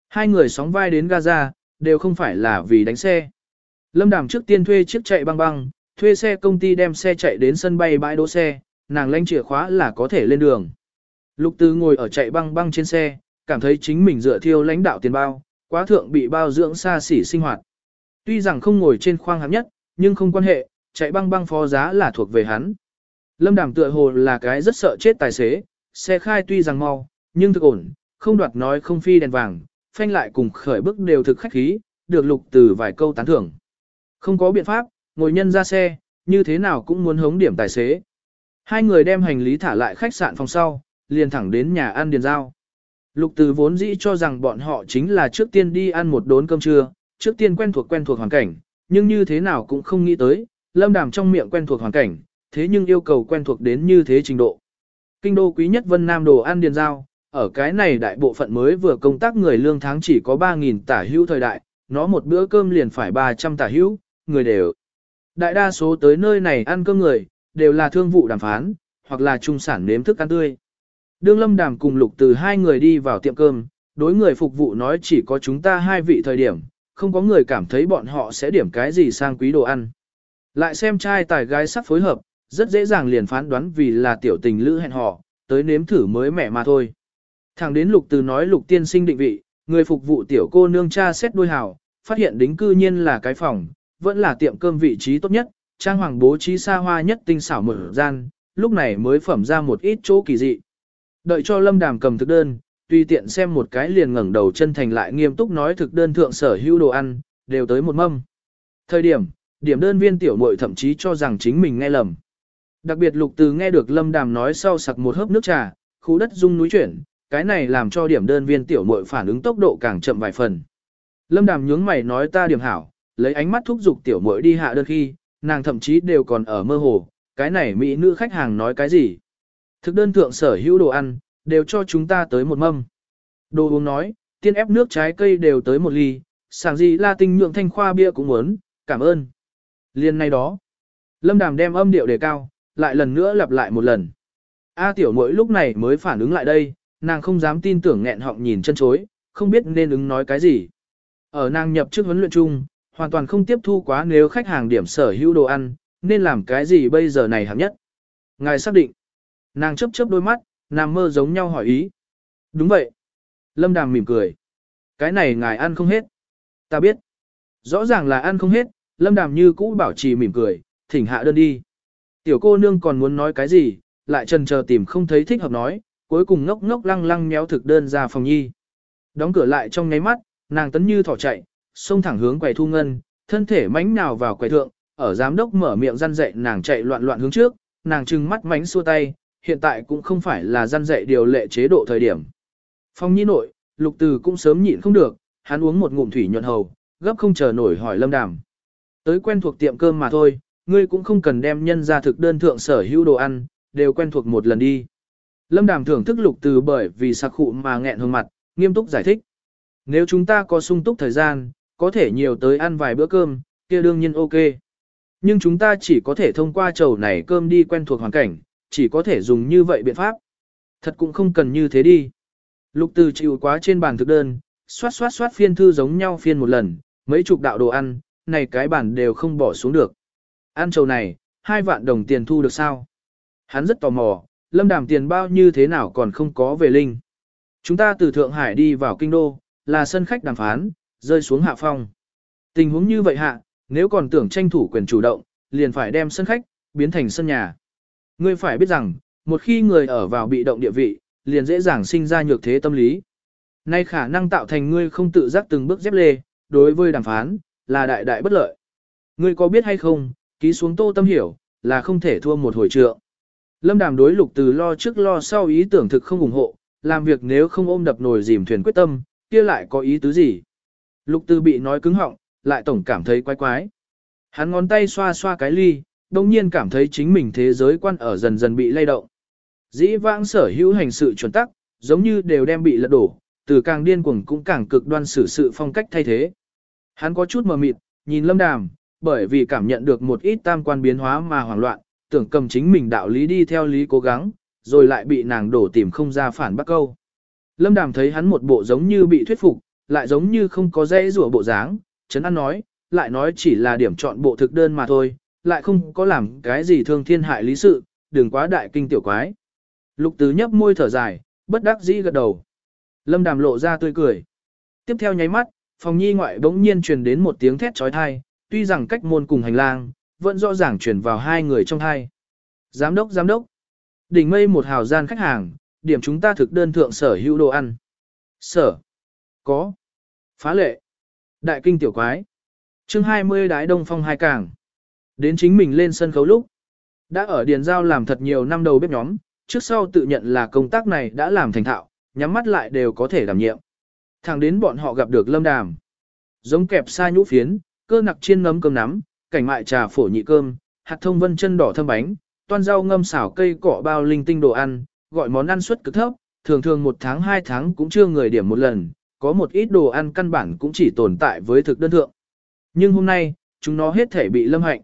A: Hai người sóng vai đến Gaza, đều không phải là vì đánh xe. Lâm Đàm trước tiên thuê chiếc chạy băng băng, thuê xe công ty đem xe chạy đến sân bay bãi đỗ xe, nàng lanh chìa khóa là có thể lên đường. Lục Tư ngồi ở chạy băng băng trên xe, cảm thấy chính mình dựa thiêu lãnh đạo tiền bao, quá thượng bị bao dưỡng xa xỉ sinh hoạt. Tuy rằng không ngồi trên khoang hạng nhất, nhưng không quan hệ, chạy băng băng phó giá là thuộc về hắn. Lâm Đàm tựa hồ là cái rất sợ chết tài xế, xe khai tuy rằng mau, nhưng thực ổn, không đoạt nói không phi đèn vàng, phanh lại cùng khởi bước đều thực khách khí, được lục từ vài câu tán thưởng. Không có biện pháp, ngồi nhân ra xe, như thế nào cũng muốn hống điểm tài xế. Hai người đem hành lý thả lại khách sạn phòng sau, liền thẳng đến nhà ăn điền giao. Lục từ vốn dĩ cho rằng bọn họ chính là trước tiên đi ăn một đốn cơm trưa, trước tiên quen thuộc quen thuộc hoàn cảnh, nhưng như thế nào cũng không nghĩ tới, lâm đàm trong miệng quen thuộc hoàn cảnh, thế nhưng yêu cầu quen thuộc đến như thế trình độ. Kinh đô quý nhất Vân Nam đồ ăn điền giao, ở cái này đại bộ phận mới vừa công tác người lương tháng chỉ có 3.000 tả hữu thời đại, nó một bữa cơm liền phải 300 tả hữu, người đều. Đại đa số tới nơi này ăn cơm người, đều là thương vụ đàm phán, hoặc là trung sản nếm thức ăn tươi. Đương lâm đàm cùng lục từ hai người đi vào tiệm cơm, đối người phục vụ nói chỉ có chúng ta hai vị thời điểm, không có người cảm thấy bọn họ sẽ điểm cái gì sang quý đồ ăn. Lại xem trai tài gái sắp phối hợp, rất dễ dàng liền phán đoán vì là tiểu tình lữ hẹn hò, tới nếm thử mới mẻ mà thôi. Thẳng đến lục từ nói lục tiên sinh định vị, người phục vụ tiểu cô nương cha xét đôi hào, phát hiện đính cư nhiên là cái phòng, vẫn là tiệm cơm vị trí tốt nhất, trang hoàng bố trí xa hoa nhất tinh xảo mở gian, lúc này mới phẩm ra một ít chỗ kỳ dị. Đợi cho lâm đàm cầm thực đơn, tùy tiện xem một cái liền ngẩng đầu chân thành lại nghiêm túc nói thực đơn thượng sở hữu đồ ăn, đều tới một mâm. Thời điểm, điểm đơn viên tiểu muội thậm chí cho rằng chính mình nghe lầm. Đặc biệt lục từ nghe được lâm đàm nói sau sặc một hớp nước trà, khu đất rung núi chuyển, cái này làm cho điểm đơn viên tiểu muội phản ứng tốc độ càng chậm vài phần. Lâm đàm nhướng mày nói ta điểm hảo, lấy ánh mắt thúc giục tiểu muội đi hạ đơn khi, nàng thậm chí đều còn ở mơ hồ, cái này mỹ nữ khách hàng nói cái gì. Thực đơn thượng sở hữu đồ ăn, đều cho chúng ta tới một mâm. Đồ uống nói, tiên ép nước trái cây đều tới một ly, sảng gì la tinh nhượng thanh khoa bia cũng muốn, cảm ơn. Liên này đó, lâm đàm đem âm điệu đề cao, lại lần nữa lặp lại một lần. A tiểu mỗi lúc này mới phản ứng lại đây, nàng không dám tin tưởng nghẹn họng nhìn chân chối, không biết nên ứng nói cái gì. Ở nàng nhập trước huấn luyện chung, hoàn toàn không tiếp thu quá nếu khách hàng điểm sở hữu đồ ăn, nên làm cái gì bây giờ này hẳn nhất. Ngài xác định. Nàng chớp chớp đôi mắt, nam mơ giống nhau hỏi ý. Đúng vậy. Lâm Đàm mỉm cười. Cái này ngài ăn không hết. Ta biết. Rõ ràng là ăn không hết, Lâm Đàm như cũ bảo trì mỉm cười, thỉnh hạ đơn đi. Tiểu cô nương còn muốn nói cái gì, lại trần chờ tìm không thấy thích hợp nói, cuối cùng ngốc ngốc lăng lăng méo thực đơn ra phòng nhi. Đóng cửa lại trong nháy mắt, nàng tấn như thỏ chạy, xông thẳng hướng quầy thu ngân, thân thể mánh nào vào quầy thượng, ở giám đốc mở miệng răn dậy nàng chạy loạn loạn hướng trước, nàng trừng mắt mánh xua tay, hiện tại cũng không phải là gian dạy điều lệ chế độ thời điểm. Phong nhi nội, lục từ cũng sớm nhịn không được, hắn uống một ngụm thủy nhuận hầu, gấp không chờ nổi hỏi lâm đàm. Tới quen thuộc tiệm cơm mà thôi, ngươi cũng không cần đem nhân ra thực đơn thượng sở hữu đồ ăn, đều quen thuộc một lần đi. Lâm đàm thưởng thức lục từ bởi vì sạc khụ mà nghẹn hương mặt, nghiêm túc giải thích. Nếu chúng ta có sung túc thời gian, có thể nhiều tới ăn vài bữa cơm, kia đương nhiên ok. Nhưng chúng ta chỉ có thể thông qua chầu này cơm đi quen thuộc hoàn cảnh, chỉ có thể dùng như vậy biện pháp. Thật cũng không cần như thế đi. Lục từ chịu quá trên bàn thực đơn, xoát xoát xoát phiên thư giống nhau phiên một lần, mấy chục đạo đồ ăn, này cái bản đều không bỏ xuống được. Ăn trầu này, hai vạn đồng tiền thu được sao? Hắn rất tò mò, lâm đàm tiền bao như thế nào còn không có về linh. Chúng ta từ Thượng Hải đi vào Kinh Đô, là sân khách đàm phán, rơi xuống hạ phong. Tình huống như vậy hạ, nếu còn tưởng tranh thủ quyền chủ động, liền phải đem sân khách, biến thành sân nhà. Ngươi phải biết rằng, một khi người ở vào bị động địa vị, liền dễ dàng sinh ra nhược thế tâm lý. Nay khả năng tạo thành ngươi không tự giác từng bước dép lê, đối với đàm phán, là đại đại bất lợi. Ngươi có biết hay không, ký xuống tô tâm hiểu, là không thể thua một hồi trượng. Lâm Đàm đối lục từ lo trước lo sau ý tưởng thực không ủng hộ, làm việc nếu không ôm đập nồi dìm thuyền quyết tâm, kia lại có ý tứ gì. Lục từ bị nói cứng họng, lại tổng cảm thấy quái quái. Hắn ngón tay xoa xoa cái ly, đồng nhiên cảm thấy chính mình thế giới quan ở dần dần bị lay động. Dĩ vãng sở hữu hành sự chuẩn tắc, giống như đều đem bị lật đổ, từ càng điên cuồng cũng càng cực đoan xử sự phong cách thay thế. Hắn có chút mờ mịt, nhìn lâm đàm, bởi vì cảm nhận được một ít tam quan biến hóa mà hoảng loạn, tưởng cầm chính mình đạo lý đi theo lý cố gắng, rồi lại bị nàng đổ tìm không ra phản bác câu. Lâm đàm thấy hắn một bộ giống như bị thuyết phục, lại giống như không có dễ rủa bộ dáng, chấn an nói, lại nói chỉ là điểm chọn bộ thực đơn mà thôi, lại không có làm cái gì thương thiên hại lý sự, đừng quá đại kinh tiểu quái. Lục tứ nhấp môi thở dài, bất đắc dĩ gật đầu. Lâm đàm lộ ra tươi cười. Tiếp theo nháy mắt, phòng nhi ngoại bỗng nhiên truyền đến một tiếng thét trói thai, tuy rằng cách môn cùng hành lang, vẫn rõ ràng truyền vào hai người trong hai. Giám đốc giám đốc. Đỉnh mây một hào gian khách hàng, điểm chúng ta thực đơn thượng sở hữu đồ ăn. Sở. Có. Phá lệ. Đại kinh tiểu quái. chương 20 đái đông phong hai càng. Đến chính mình lên sân khấu lúc. Đã ở Điền Giao làm thật nhiều năm đầu bếp nhóm, trước sau tự nhận là công tác này đã làm thành thạo, nhắm mắt lại đều có thể đảm nhiệm. Thẳng đến bọn họ gặp được lâm đàm. Giống kẹp sa nhũ phiến, cơ nặc chiên nấm cơm nắm, cảnh mại trà phổ nhị cơm, hạt thông vân chân đỏ thơm bánh, toan rau ngâm xảo cây cỏ bao linh tinh đồ ăn, gọi món ăn suất cực thấp, thường thường một tháng hai tháng cũng chưa người điểm một lần, có một ít đồ ăn căn bản cũng chỉ tồn tại với thực đơn thượng. Nhưng hôm nay, chúng nó hết thể bị lâm hạnh.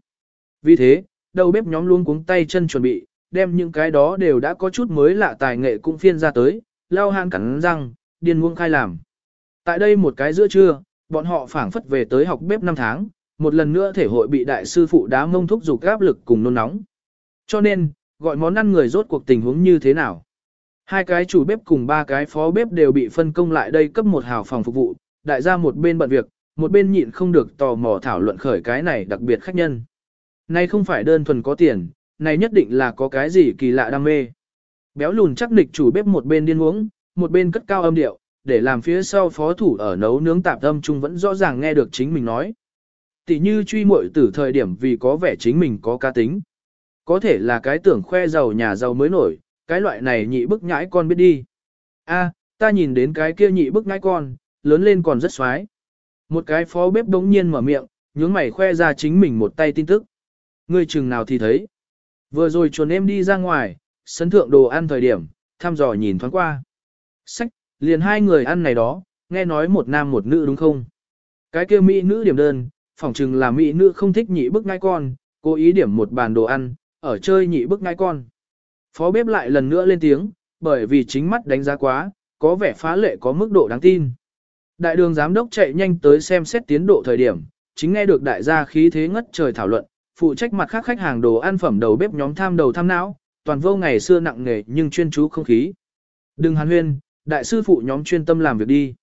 A: Vì thế, đầu bếp nhóm luôn cuống tay chân chuẩn bị, đem những cái đó đều đã có chút mới lạ tài nghệ cũng phiên ra tới, lao hang cắn răng, điên muông khai làm. Tại đây một cái giữa trưa, bọn họ phảng phất về tới học bếp 5 tháng, một lần nữa thể hội bị đại sư phụ đá mông thúc dục áp lực cùng nôn nóng. Cho nên, gọi món ăn người rốt cuộc tình huống như thế nào? Hai cái chủ bếp cùng ba cái phó bếp đều bị phân công lại đây cấp một hào phòng phục vụ, đại gia một bên bận việc, một bên nhịn không được tò mò thảo luận khởi cái này đặc biệt khách nhân. Này không phải đơn thuần có tiền, này nhất định là có cái gì kỳ lạ đam mê. Béo lùn chắc nịch chủ bếp một bên điên uống, một bên cất cao âm điệu, để làm phía sau phó thủ ở nấu nướng tạp âm chung vẫn rõ ràng nghe được chính mình nói. Tỷ như truy muội từ thời điểm vì có vẻ chính mình có cá tính. Có thể là cái tưởng khoe giàu nhà giàu mới nổi, cái loại này nhị bức nhãi con biết đi. A, ta nhìn đến cái kia nhị bức nhãi con, lớn lên còn rất xoái. Một cái phó bếp đống nhiên mở miệng, nhướng mày khoe ra chính mình một tay tin tức. Ngươi chừng nào thì thấy. Vừa rồi chuồn em đi ra ngoài, sân thượng đồ ăn thời điểm, thăm dò nhìn thoáng qua. Sách, liền hai người ăn này đó, nghe nói một nam một nữ đúng không? Cái kia mỹ nữ điểm đơn, phỏng chừng là mỹ nữ không thích nhị bức ngai con, cố ý điểm một bàn đồ ăn, ở chơi nhị bức ngai con. Phó bếp lại lần nữa lên tiếng, bởi vì chính mắt đánh giá quá, có vẻ phá lệ có mức độ đáng tin. Đại đường giám đốc chạy nhanh tới xem xét tiến độ thời điểm, chính nghe được đại gia khí thế ngất trời thảo luận, phụ trách mặt khác khách hàng đồ ăn phẩm đầu bếp nhóm tham đầu tham não, toàn vô ngày xưa nặng nghề nhưng chuyên chú không khí. Đừng hàn huyên, đại sư phụ nhóm chuyên tâm làm việc đi.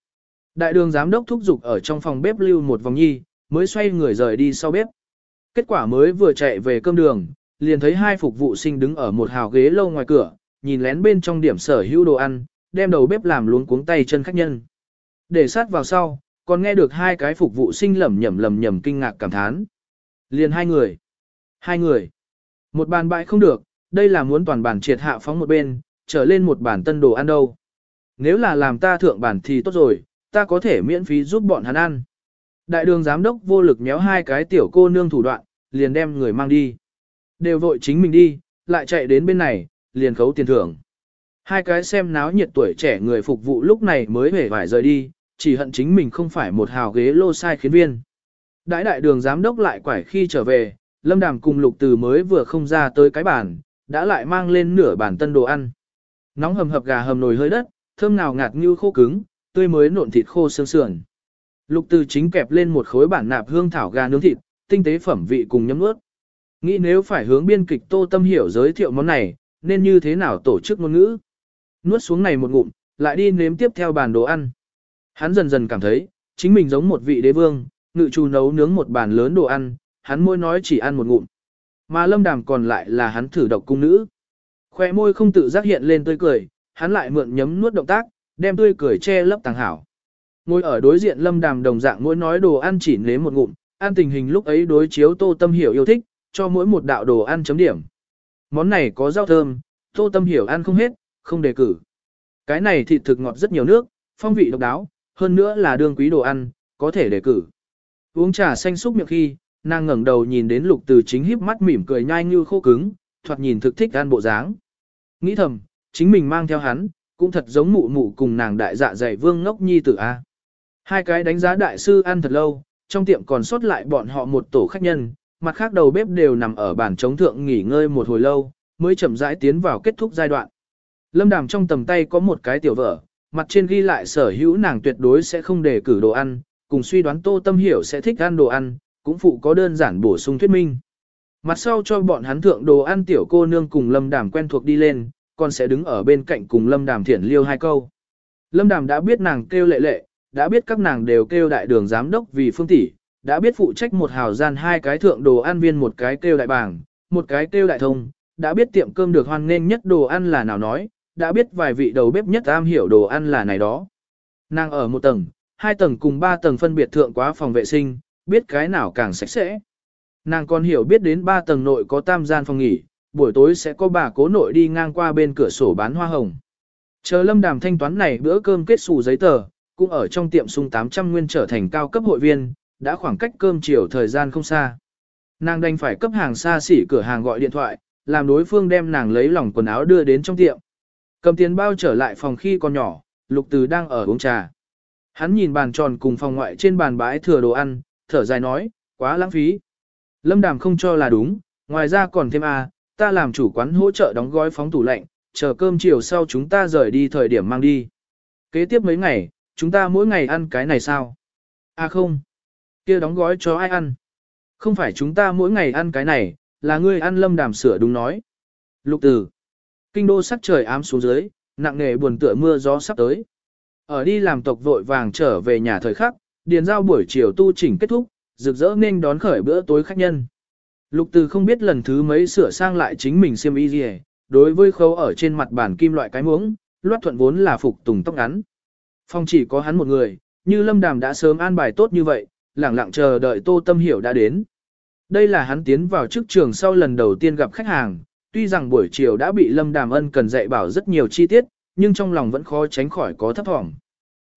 A: Đại đường giám đốc thúc giục ở trong phòng bếp lưu một vòng nhi, mới xoay người rời đi sau bếp. Kết quả mới vừa chạy về cơm đường, liền thấy hai phục vụ sinh đứng ở một hào ghế lâu ngoài cửa, nhìn lén bên trong điểm sở hữu đồ ăn, đem đầu bếp làm luống cuống tay chân khách nhân. Để sát vào sau, còn nghe được hai cái phục vụ sinh lẩm nhẩm lẩm nhẩm kinh ngạc cảm thán. Liền hai người. Hai người. Một bàn bãi không được, đây là muốn toàn bản triệt hạ phóng một bên, trở lên một bản tân đồ ăn đâu. Nếu là làm ta thượng bản thì tốt rồi, ta có thể miễn phí giúp bọn hắn ăn. Đại đường giám đốc vô lực méo hai cái tiểu cô nương thủ đoạn, liền đem người mang đi. Đều vội chính mình đi, lại chạy đến bên này, liền khấu tiền thưởng. Hai cái xem náo nhiệt tuổi trẻ người phục vụ lúc này mới hề vải rời đi, chỉ hận chính mình không phải một hào ghế lô sai khiến viên. Đại đại đường giám đốc lại quải khi trở về, Lâm Đàm cùng Lục Từ mới vừa không ra tới cái bàn, đã lại mang lên nửa bàn tân đồ ăn. Nóng hầm hập gà hầm nồi hơi đất, thơm nào ngạt như khô cứng, tươi mới nộn thịt khô xương sườn. Lục Từ chính kẹp lên một khối bản nạp hương thảo gà nướng thịt, tinh tế phẩm vị cùng nhấm ướt. Nghĩ nếu phải hướng biên kịch Tô Tâm hiểu giới thiệu món này, nên như thế nào tổ chức ngôn ngữ. Nuốt xuống này một ngụm, lại đi nếm tiếp theo bàn đồ ăn. Hắn dần dần cảm thấy, chính mình giống một vị đế vương, ngự chủ nấu nướng một bàn lớn đồ ăn, hắn môi nói chỉ ăn một ngụm. Mà lâm đàm còn lại là hắn thử độc cung nữ. Khoe môi không tự giác hiện lên tươi cười, hắn lại mượn nhấm nuốt động tác, đem tươi cười che lấp tàng hảo. Ngồi ở đối diện lâm đàm đồng dạng mỗi nói đồ ăn chỉ nếm một ngụm, ăn tình hình lúc ấy đối chiếu tô tâm hiểu yêu thích, cho mỗi một đạo đồ ăn chấm điểm. món này có rau thơm, tô tâm hiểu ăn không hết, không đề cử. Cái này thịt thực ngọt rất nhiều nước, phong vị độc đáo, hơn nữa là đương quý đồ ăn, có thể đề cử. Uống trà xanh xúc miệng khi, nàng ngẩng đầu nhìn đến lục từ chính híp mắt mỉm cười nhai như khô cứng, thoạt nhìn thực thích ăn bộ dáng. Nghĩ thầm, chính mình mang theo hắn, cũng thật giống mụ mụ cùng nàng đại dạ dày vương ngốc nhi tử A. Hai cái đánh giá đại sư ăn thật lâu, trong tiệm còn sót lại bọn họ một tổ khách nhân, mặt khác đầu bếp đều nằm ở bàn chống thượng nghỉ ngơi một hồi lâu, mới chậm rãi tiến vào kết thúc giai đoạn. Lâm Đàm trong tầm tay có một cái tiểu vở, mặt trên ghi lại sở hữu nàng tuyệt đối sẽ không để cử đồ ăn, cùng suy đoán Tô Tâm Hiểu sẽ thích ăn đồ ăn, cũng phụ có đơn giản bổ sung thuyết minh. Mặt sau cho bọn hắn thượng đồ ăn tiểu cô nương cùng Lâm Đàm quen thuộc đi lên, còn sẽ đứng ở bên cạnh cùng Lâm Đàm thiển liêu hai câu. Lâm Đàm đã biết nàng kêu lệ lệ, đã biết các nàng đều kêu đại đường giám đốc vì phương tỷ, đã biết phụ trách một hào gian hai cái thượng đồ ăn viên một cái kêu đại bảng, một cái kêu đại thông, đã biết tiệm cơm được hoan nghênh nhất đồ ăn là nào nói, đã biết vài vị đầu bếp nhất am hiểu đồ ăn là này đó. Nàng ở một tầng, hai tầng cùng ba tầng phân biệt thượng quá phòng vệ sinh, biết cái nào càng sạch sẽ. Nàng còn hiểu biết đến ba tầng nội có tam gian phòng nghỉ, buổi tối sẽ có bà cố nội đi ngang qua bên cửa sổ bán hoa hồng. Chờ lâm đàm thanh toán này bữa cơm kết xù giấy tờ, cũng ở trong tiệm sung 800 nguyên trở thành cao cấp hội viên, đã khoảng cách cơm chiều thời gian không xa. Nàng đành phải cấp hàng xa xỉ cửa hàng gọi điện thoại, làm đối phương đem nàng lấy lòng quần áo đưa đến trong tiệm. Cầm tiền bao trở lại phòng khi còn nhỏ, Lục Từ đang ở uống trà. Hắn nhìn bàn tròn cùng phòng ngoại trên bàn bãi thừa đồ ăn, thở dài nói, quá lãng phí. Lâm Đàm không cho là đúng, ngoài ra còn thêm a, ta làm chủ quán hỗ trợ đóng gói phóng tủ lạnh, chờ cơm chiều sau chúng ta rời đi thời điểm mang đi. Kế tiếp mấy ngày, chúng ta mỗi ngày ăn cái này sao? À không, kia đóng gói cho ai ăn? Không phải chúng ta mỗi ngày ăn cái này, là ngươi ăn lâm đàm sửa đúng nói. Lục tử, kinh đô sắc trời ám xuống dưới, nặng nề buồn tựa mưa gió sắp tới. Ở đi làm tộc vội vàng trở về nhà thời khắc, điền giao buổi chiều tu chỉnh kết thúc, rực rỡ nên đón khởi bữa tối khách nhân. Lục từ không biết lần thứ mấy sửa sang lại chính mình xiêm y gì đối với khâu ở trên mặt bàn kim loại cái muỗng, loát thuận vốn là phục tùng tóc ngắn. Phong chỉ có hắn một người, như lâm đàm đã sớm an bài tốt như vậy, lẳng lặng chờ đợi tô tâm hiểu đã đến. Đây là hắn tiến vào trước trường sau lần đầu tiên gặp khách hàng, tuy rằng buổi chiều đã bị lâm đàm ân cần dạy bảo rất nhiều chi tiết, nhưng trong lòng vẫn khó tránh khỏi có thấp thỏm.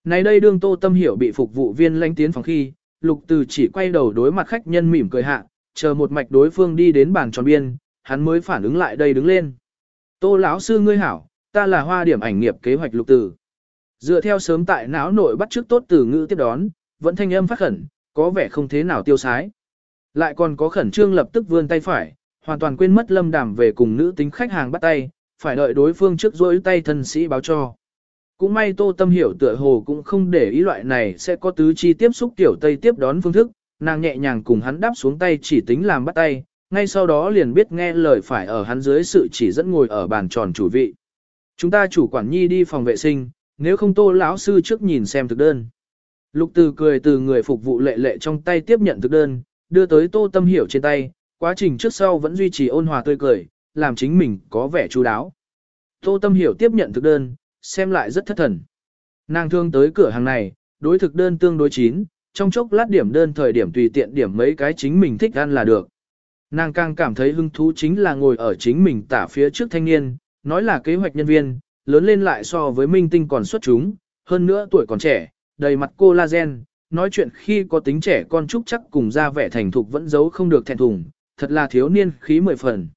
A: Này đây đương tô tâm hiểu bị phục vụ viên lanh tiến phòng khi, lục từ chỉ quay đầu đối mặt khách nhân mỉm cười hạ, chờ một mạch đối phương đi đến bàn tròn biên, hắn mới phản ứng lại đây đứng lên. Tô lão sư ngươi hảo, ta là hoa điểm ảnh nghiệp kế hoạch lục từ. Dựa theo sớm tại não nội bắt trước tốt từ ngữ tiếp đón, vẫn thanh âm phát khẩn, có vẻ không thế nào tiêu sái. Lại còn có khẩn trương lập tức vươn tay phải, hoàn toàn quên mất lâm đàm về cùng nữ tính khách hàng bắt tay, phải đợi đối phương trước rỗi tay thân sĩ báo cho. Cũng may tô tâm hiểu tựa hồ cũng không để ý loại này sẽ có tứ chi tiếp xúc tiểu tây tiếp đón phương thức, nàng nhẹ nhàng cùng hắn đáp xuống tay chỉ tính làm bắt tay, ngay sau đó liền biết nghe lời phải ở hắn dưới sự chỉ dẫn ngồi ở bàn tròn chủ vị. Chúng ta chủ quản nhi đi phòng vệ sinh, nếu không tô lão sư trước nhìn xem thực đơn. Lục từ cười từ người phục vụ lệ lệ trong tay tiếp nhận thực đơn, đưa tới tô tâm hiểu trên tay, quá trình trước sau vẫn duy trì ôn hòa tươi cười, làm chính mình có vẻ chú đáo. Tô tâm hiểu tiếp nhận thực đơn, xem lại rất thất thần. Nàng thương tới cửa hàng này, đối thực đơn tương đối chín, trong chốc lát điểm đơn thời điểm tùy tiện điểm mấy cái chính mình thích ăn là được. Nàng càng cảm thấy hứng thú chính là ngồi ở chính mình tả phía trước thanh niên, nói là kế hoạch nhân viên, lớn lên lại so với minh tinh còn xuất chúng, hơn nữa tuổi còn trẻ, đầy mặt collagen, nói chuyện khi có tính trẻ con trúc chắc cùng ra vẻ thành thục vẫn giấu không được thẹn thùng, thật là thiếu niên khí mười phần.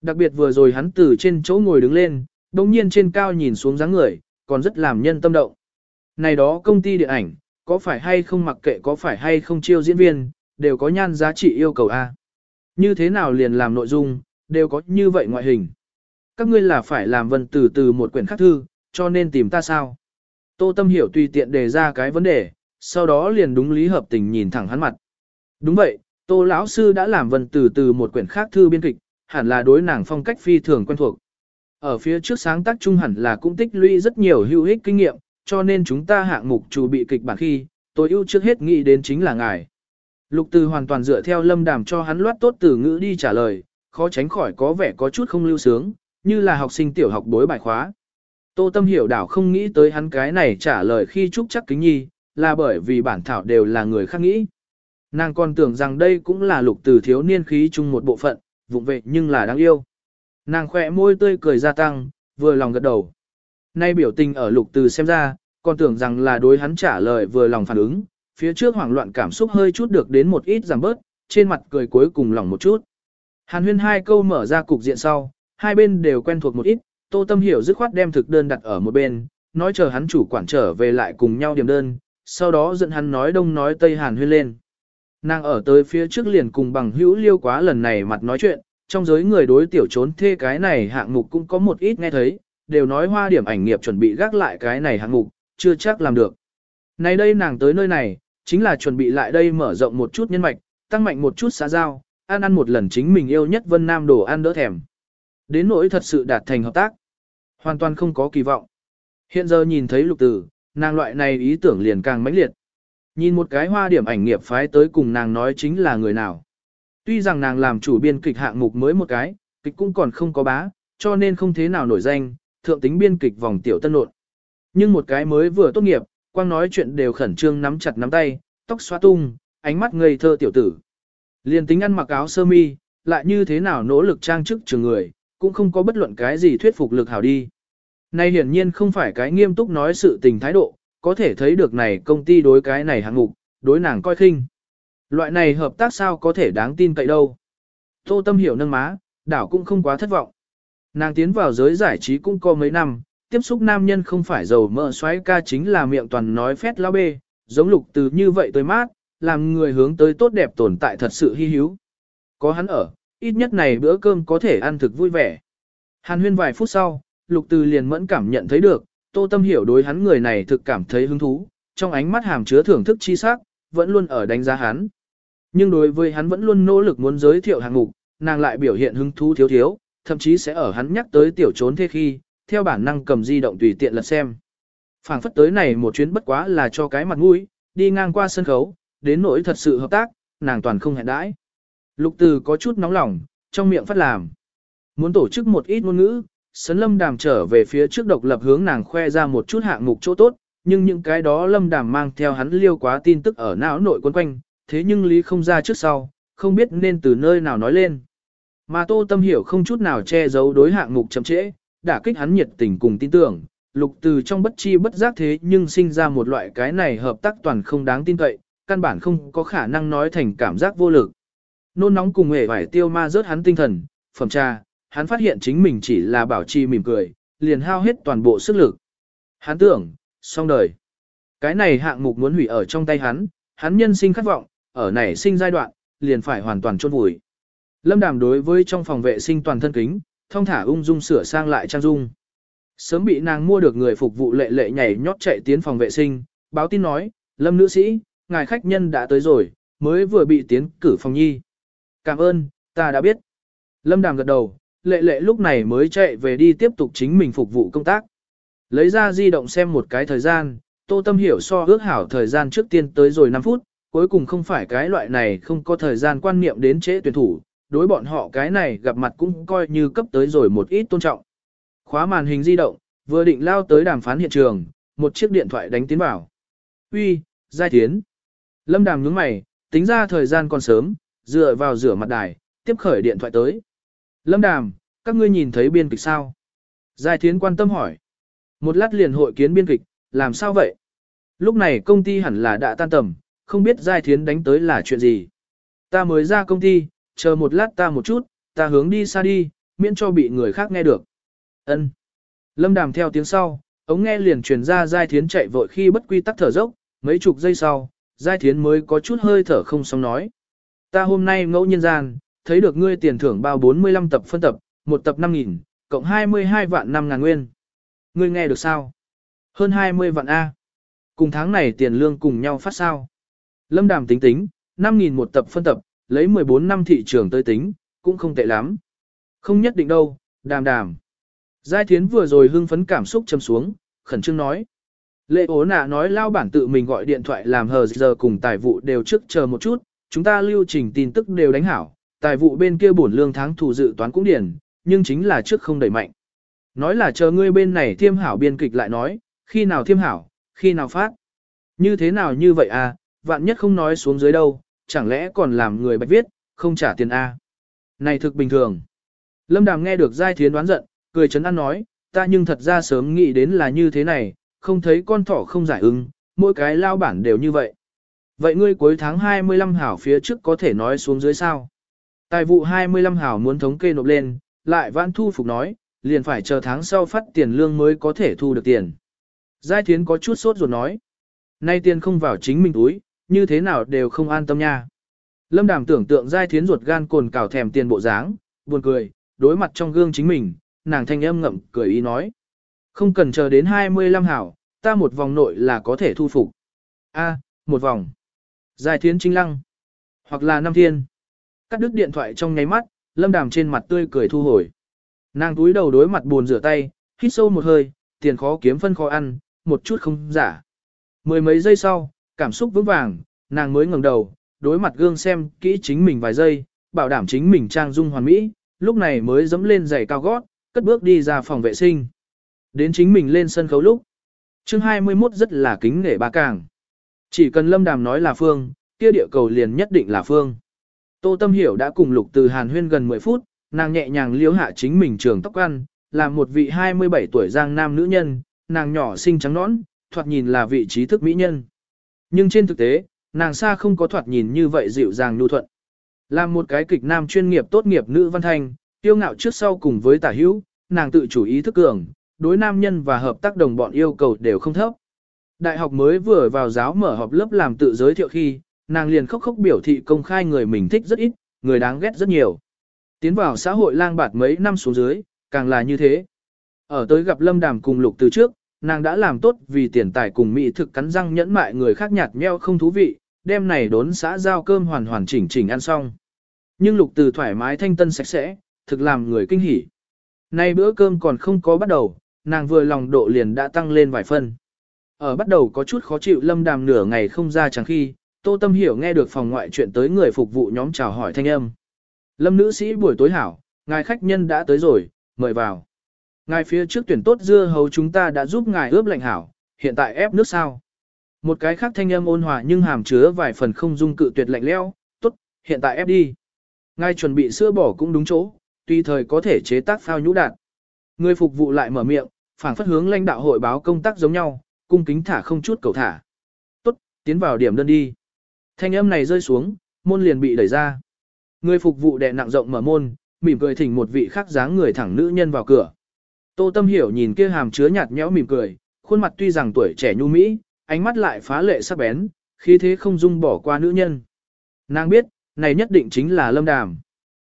A: Đặc biệt vừa rồi hắn từ trên chỗ ngồi đứng lên, đồng nhiên trên cao nhìn xuống dáng người, còn rất làm nhân tâm động. Này đó công ty điện ảnh, có phải hay không mặc kệ có phải hay không chiêu diễn viên, đều có nhan giá trị yêu cầu A. Như thế nào liền làm nội dung, đều có như vậy ngoại hình. Các ngươi là phải làm vần từ từ một quyển khắc thư, cho nên tìm ta sao? Tô Tâm Hiểu tùy tiện đề ra cái vấn đề, sau đó liền đúng lý hợp tình nhìn thẳng hắn mặt. Đúng vậy, Tô lão sư đã làm vần từ từ một quyển khác thư biên kịch, hẳn là đối nàng phong cách phi thường quen thuộc. Ở phía trước sáng tác chung hẳn là cũng tích lũy rất nhiều hữu ích kinh nghiệm, cho nên chúng ta hạng mục chủ bị kịch bản khi, tôi ưu trước hết nghĩ đến chính là ngài. Lục Từ hoàn toàn dựa theo lâm đàm cho hắn loát tốt từ ngữ đi trả lời, khó tránh khỏi có vẻ có chút không lưu sướng, như là học sinh tiểu học bối bài khóa. Tô Tâm hiểu đảo không nghĩ tới hắn cái này trả lời khi trúc chắc kính nhi, là bởi vì bản thảo đều là người khác nghĩ. Nàng còn tưởng rằng đây cũng là lục từ thiếu niên khí chung một bộ phận, vụng vệ nhưng là đáng yêu. Nàng khỏe môi tươi cười gia tăng, vừa lòng gật đầu. Nay biểu tình ở lục từ xem ra, còn tưởng rằng là đối hắn trả lời vừa lòng phản ứng, phía trước hoảng loạn cảm xúc hơi chút được đến một ít giảm bớt, trên mặt cười cuối cùng lòng một chút. Hàn huyên hai câu mở ra cục diện sau, hai bên đều quen thuộc một ít, tô tâm hiểu dứt khoát đem thực đơn đặt ở một bên, nói chờ hắn chủ quản trở về lại cùng nhau điểm đơn, sau đó dẫn hắn nói đông nói tây hàn huyên lên. Nàng ở tới phía trước liền cùng bằng hữu liêu quá lần này mặt nói chuyện, trong giới người đối tiểu trốn thê cái này hạng mục cũng có một ít nghe thấy, đều nói hoa điểm ảnh nghiệp chuẩn bị gác lại cái này hạng mục, chưa chắc làm được. Nay đây nàng tới nơi này, chính là chuẩn bị lại đây mở rộng một chút nhân mạch, tăng mạnh một chút xã giao, ăn ăn một lần chính mình yêu nhất Vân Nam đồ ăn đỡ thèm. Đến nỗi thật sự đạt thành hợp tác, hoàn toàn không có kỳ vọng. Hiện giờ nhìn thấy lục tử, nàng loại này ý tưởng liền càng mãnh liệt. Nhìn một cái hoa điểm ảnh nghiệp phái tới cùng nàng nói chính là người nào. Tuy rằng nàng làm chủ biên kịch hạng mục mới một cái, kịch cũng còn không có bá, cho nên không thế nào nổi danh, thượng tính biên kịch vòng tiểu tân nộn. Nhưng một cái mới vừa tốt nghiệp, quang nói chuyện đều khẩn trương nắm chặt nắm tay, tóc xóa tung, ánh mắt ngây thơ tiểu tử. Liền tính ăn mặc áo sơ mi, lại như thế nào nỗ lực trang chức trường người, cũng không có bất luận cái gì thuyết phục lực hảo đi. Này hiển nhiên không phải cái nghiêm túc nói sự tình thái độ, có thể thấy được này công ty đối cái này hạng mục, đối nàng coi khinh. Loại này hợp tác sao có thể đáng tin cậy đâu. Tô Tâm hiểu nâng má, đảo cũng không quá thất vọng. Nàng tiến vào giới giải trí cũng có mấy năm, tiếp xúc nam nhân không phải giàu mỡ xoáy ca chính là miệng toàn nói phét lao bê, giống lục từ như vậy tới mát, làm người hướng tới tốt đẹp tồn tại thật sự hy hữu. Có hắn ở, ít nhất này bữa cơm có thể ăn thực vui vẻ. Hàn huyên vài phút sau, lục từ liền mẫn cảm nhận thấy được, tô tâm hiểu đối hắn người này thực cảm thấy hứng thú, trong ánh mắt hàm chứa thưởng thức chi sắc, vẫn luôn ở đánh giá hắn. Nhưng đối với hắn vẫn luôn nỗ lực muốn giới thiệu hạng mục, nàng lại biểu hiện hứng thú thiếu thiếu, thậm chí sẽ ở hắn nhắc tới tiểu trốn thế khi, theo bản năng cầm di động tùy tiện lật xem. Phảng phất tới này một chuyến bất quá là cho cái mặt mũi, đi ngang qua sân khấu, đến nỗi thật sự hợp tác, nàng toàn không hẹn đãi. Lục từ có chút nóng lòng, trong miệng phát làm. Muốn tổ chức một ít ngôn ngữ, sấn lâm đàm trở về phía trước độc lập hướng nàng khoe ra một chút hạng mục chỗ tốt, nhưng những cái đó lâm đàm mang theo hắn liêu quá tin tức ở não nội quấn quanh, thế nhưng lý không ra trước sau, không biết nên từ nơi nào nói lên. Mà tô tâm hiểu không chút nào che giấu đối hạng mục chậm trễ, đã kích hắn nhiệt tình cùng tin tưởng, lục từ trong bất chi bất giác thế nhưng sinh ra một loại cái này hợp tác toàn không đáng tin cậy, căn bản không có khả năng nói thành cảm giác vô lực. Nôn nóng cùng hề vải tiêu ma rớt hắn tinh thần, phẩm trà, hắn phát hiện chính mình chỉ là bảo trì mỉm cười, liền hao hết toàn bộ sức lực. Hắn tưởng, xong đời. Cái này hạng mục muốn hủy ở trong tay hắn, hắn nhân sinh khát vọng, ở nảy sinh giai đoạn, liền phải hoàn toàn chôn vùi. Lâm Đàm đối với trong phòng vệ sinh toàn thân kính, thông thả ung dung sửa sang lại trang dung. Sớm bị nàng mua được người phục vụ lệ lệ nhảy nhót chạy tiến phòng vệ sinh, báo tin nói, Lâm nữ sĩ, ngài khách nhân đã tới rồi, mới vừa bị tiến cử phòng nhi. Cảm ơn, ta đã biết. Lâm Đàm gật đầu, lệ lệ lúc này mới chạy về đi tiếp tục chính mình phục vụ công tác. Lấy ra di động xem một cái thời gian, Tô Tâm hiểu so ước hảo thời gian trước tiên tới rồi 5 phút, cuối cùng không phải cái loại này không có thời gian quan niệm đến trễ tuyển thủ, đối bọn họ cái này gặp mặt cũng coi như cấp tới rồi một ít tôn trọng. Khóa màn hình di động, vừa định lao tới đàm phán hiện trường, một chiếc điện thoại đánh tiến vào. Uy, Giai Tiến. Lâm Đàm nhướng mày, tính ra thời gian còn sớm, dựa vào rửa mặt đài, tiếp khởi điện thoại tới. Lâm Đàm, các ngươi nhìn thấy biên kịch sao? Giai Thiến quan tâm hỏi. Một lát liền hội kiến biên kịch, làm sao vậy? Lúc này công ty hẳn là đã tan tầm, không biết Giai Thiến đánh tới là chuyện gì. Ta mới ra công ty, chờ một lát ta một chút, ta hướng đi xa đi, miễn cho bị người khác nghe được. Ân. Lâm Đàm theo tiếng sau, ống nghe liền truyền ra Giai Thiến chạy vội khi bất quy tắc thở dốc, mấy chục giây sau, Giai Thiến mới có chút hơi thở không xong nói. Ta hôm nay ngẫu nhiên gian, thấy được ngươi tiền thưởng bao 45 tập phân tập, một tập 5.000, cộng 22 vạn 5 ngàn nguyên. Ngươi nghe được sao? Hơn 20 vạn A. Cùng tháng này tiền lương cùng nhau phát sao. Lâm đàm tính tính, 5.000 một tập phân tập, lấy 14 năm thị trường tới tính, cũng không tệ lắm. Không nhất định đâu, đàm đàm. Giai Thiến vừa rồi hưng phấn cảm xúc châm xuống, khẩn trương nói. Lệ ố nạ nói lao bản tự mình gọi điện thoại làm hờ giờ cùng tài vụ đều trước chờ một chút, chúng ta lưu trình tin tức đều đánh hảo, tài vụ bên kia bổn lương tháng thủ dự toán cũng điển, nhưng chính là trước không đẩy mạnh. Nói là chờ ngươi bên này thiêm hảo biên kịch lại nói, khi nào thiêm hảo, khi nào phát. Như thế nào như vậy à, vạn nhất không nói xuống dưới đâu, chẳng lẽ còn làm người bạch viết, không trả tiền a? À? Này thực bình thường. Lâm Đàm nghe được Giai Thiến đoán giận, cười chấn an nói, ta nhưng thật ra sớm nghĩ đến là như thế này, không thấy con thỏ không giải ứng, mỗi cái lao bản đều như vậy. Vậy ngươi cuối tháng 25 hảo phía trước có thể nói xuống dưới sao? Tài vụ 25 hảo muốn thống kê nộp lên, lại vãn thu phục nói, liền phải chờ tháng sau phát tiền lương mới có thể thu được tiền. Giai Thiến có chút sốt ruột nói, nay tiền không vào chính mình túi, như thế nào đều không an tâm nha. Lâm Đàm tưởng tượng Giai Thiến ruột gan cồn cào thèm tiền bộ dáng, buồn cười, đối mặt trong gương chính mình, nàng thanh âm ngậm cười ý nói. Không cần chờ đến 25 hảo, ta một vòng nội là có thể thu phục. A, một vòng. Giai Thiến chính lăng. Hoặc là năm thiên. Cắt đứt điện thoại trong nháy mắt, Lâm Đàm trên mặt tươi cười thu hồi. Nàng túi đầu đối mặt buồn rửa tay, hít sâu một hơi, tiền khó kiếm phân khó ăn, một chút không giả. Mười mấy giây sau, cảm xúc vững vàng, nàng mới ngẩng đầu, đối mặt gương xem kỹ chính mình vài giây, bảo đảm chính mình trang dung hoàn mỹ, lúc này mới dẫm lên giày cao gót, cất bước đi ra phòng vệ sinh. Đến chính mình lên sân khấu lúc. Chương 21 rất là kính nể ba càng. Chỉ cần Lâm Đàm nói là Phương, kia địa cầu liền nhất định là Phương. Tô Tâm Hiểu đã cùng Lục Từ Hàn huyên gần 10 phút, nàng nhẹ nhàng liếu hạ chính mình trường tóc ăn, là một vị 27 tuổi giang nam nữ nhân, nàng nhỏ xinh trắng nõn, thoạt nhìn là vị trí thức mỹ nhân. Nhưng trên thực tế, nàng xa không có thoạt nhìn như vậy dịu dàng nhu thuận. Làm một cái kịch nam chuyên nghiệp tốt nghiệp nữ văn thanh, tiêu ngạo trước sau cùng với tả hữu, nàng tự chủ ý thức cường, đối nam nhân và hợp tác đồng bọn yêu cầu đều không thấp. Đại học mới vừa vào giáo mở họp lớp làm tự giới thiệu khi, nàng liền khóc khóc biểu thị công khai người mình thích rất ít, người đáng ghét rất nhiều. Tiến vào xã hội lang bạt mấy năm xuống dưới, càng là như thế. Ở tới gặp Lâm Đàm cùng Lục từ trước, nàng đã làm tốt vì tiền tài cùng mỹ thực cắn răng nhẫn mại người khác nhạt nheo không thú vị, đêm này đốn xã giao cơm hoàn hoàn chỉnh chỉnh ăn xong. Nhưng Lục từ thoải mái thanh tân sạch sẽ, thực làm người kinh hỉ. Nay bữa cơm còn không có bắt đầu, nàng vừa lòng độ liền đã tăng lên vài phân. Ở bắt đầu có chút khó chịu lâm đàm nửa ngày không ra chẳng khi, Tô Tâm Hiểu nghe được phòng ngoại chuyện tới người phục vụ nhóm chào hỏi thanh âm. Lâm nữ sĩ buổi tối hảo, ngài khách nhân đã tới rồi, mời vào. Ngài phía trước tuyển tốt dưa hấu chúng ta đã giúp ngài ướp lạnh hảo, hiện tại ép nước sao. Một cái khác thanh âm ôn hòa nhưng hàm chứa vài phần không dung cự tuyệt lạnh leo, tốt, hiện tại ép đi. Ngài chuẩn bị sữa bỏ cũng đúng chỗ, tùy thời có thể chế tác phao nhũ đạn. Người phục vụ lại mở miệng, phảng phất hướng lãnh đạo hội báo công tác giống nhau, cung kính thả không chút cầu thả. Tốt, tiến vào điểm đơn đi. Thanh âm này rơi xuống, môn liền bị đẩy ra. Người phục vụ đè nặng rộng mở môn, mỉm cười thỉnh một vị khác dáng người thẳng nữ nhân vào cửa. Tô Tâm Hiểu nhìn kia hàm chứa nhạt nhẽo mỉm cười, khuôn mặt tuy rằng tuổi trẻ nhu mỹ, ánh mắt lại phá lệ sắc bén, khí thế không dung bỏ qua nữ nhân. Nàng biết, này nhất định chính là Lâm Đàm.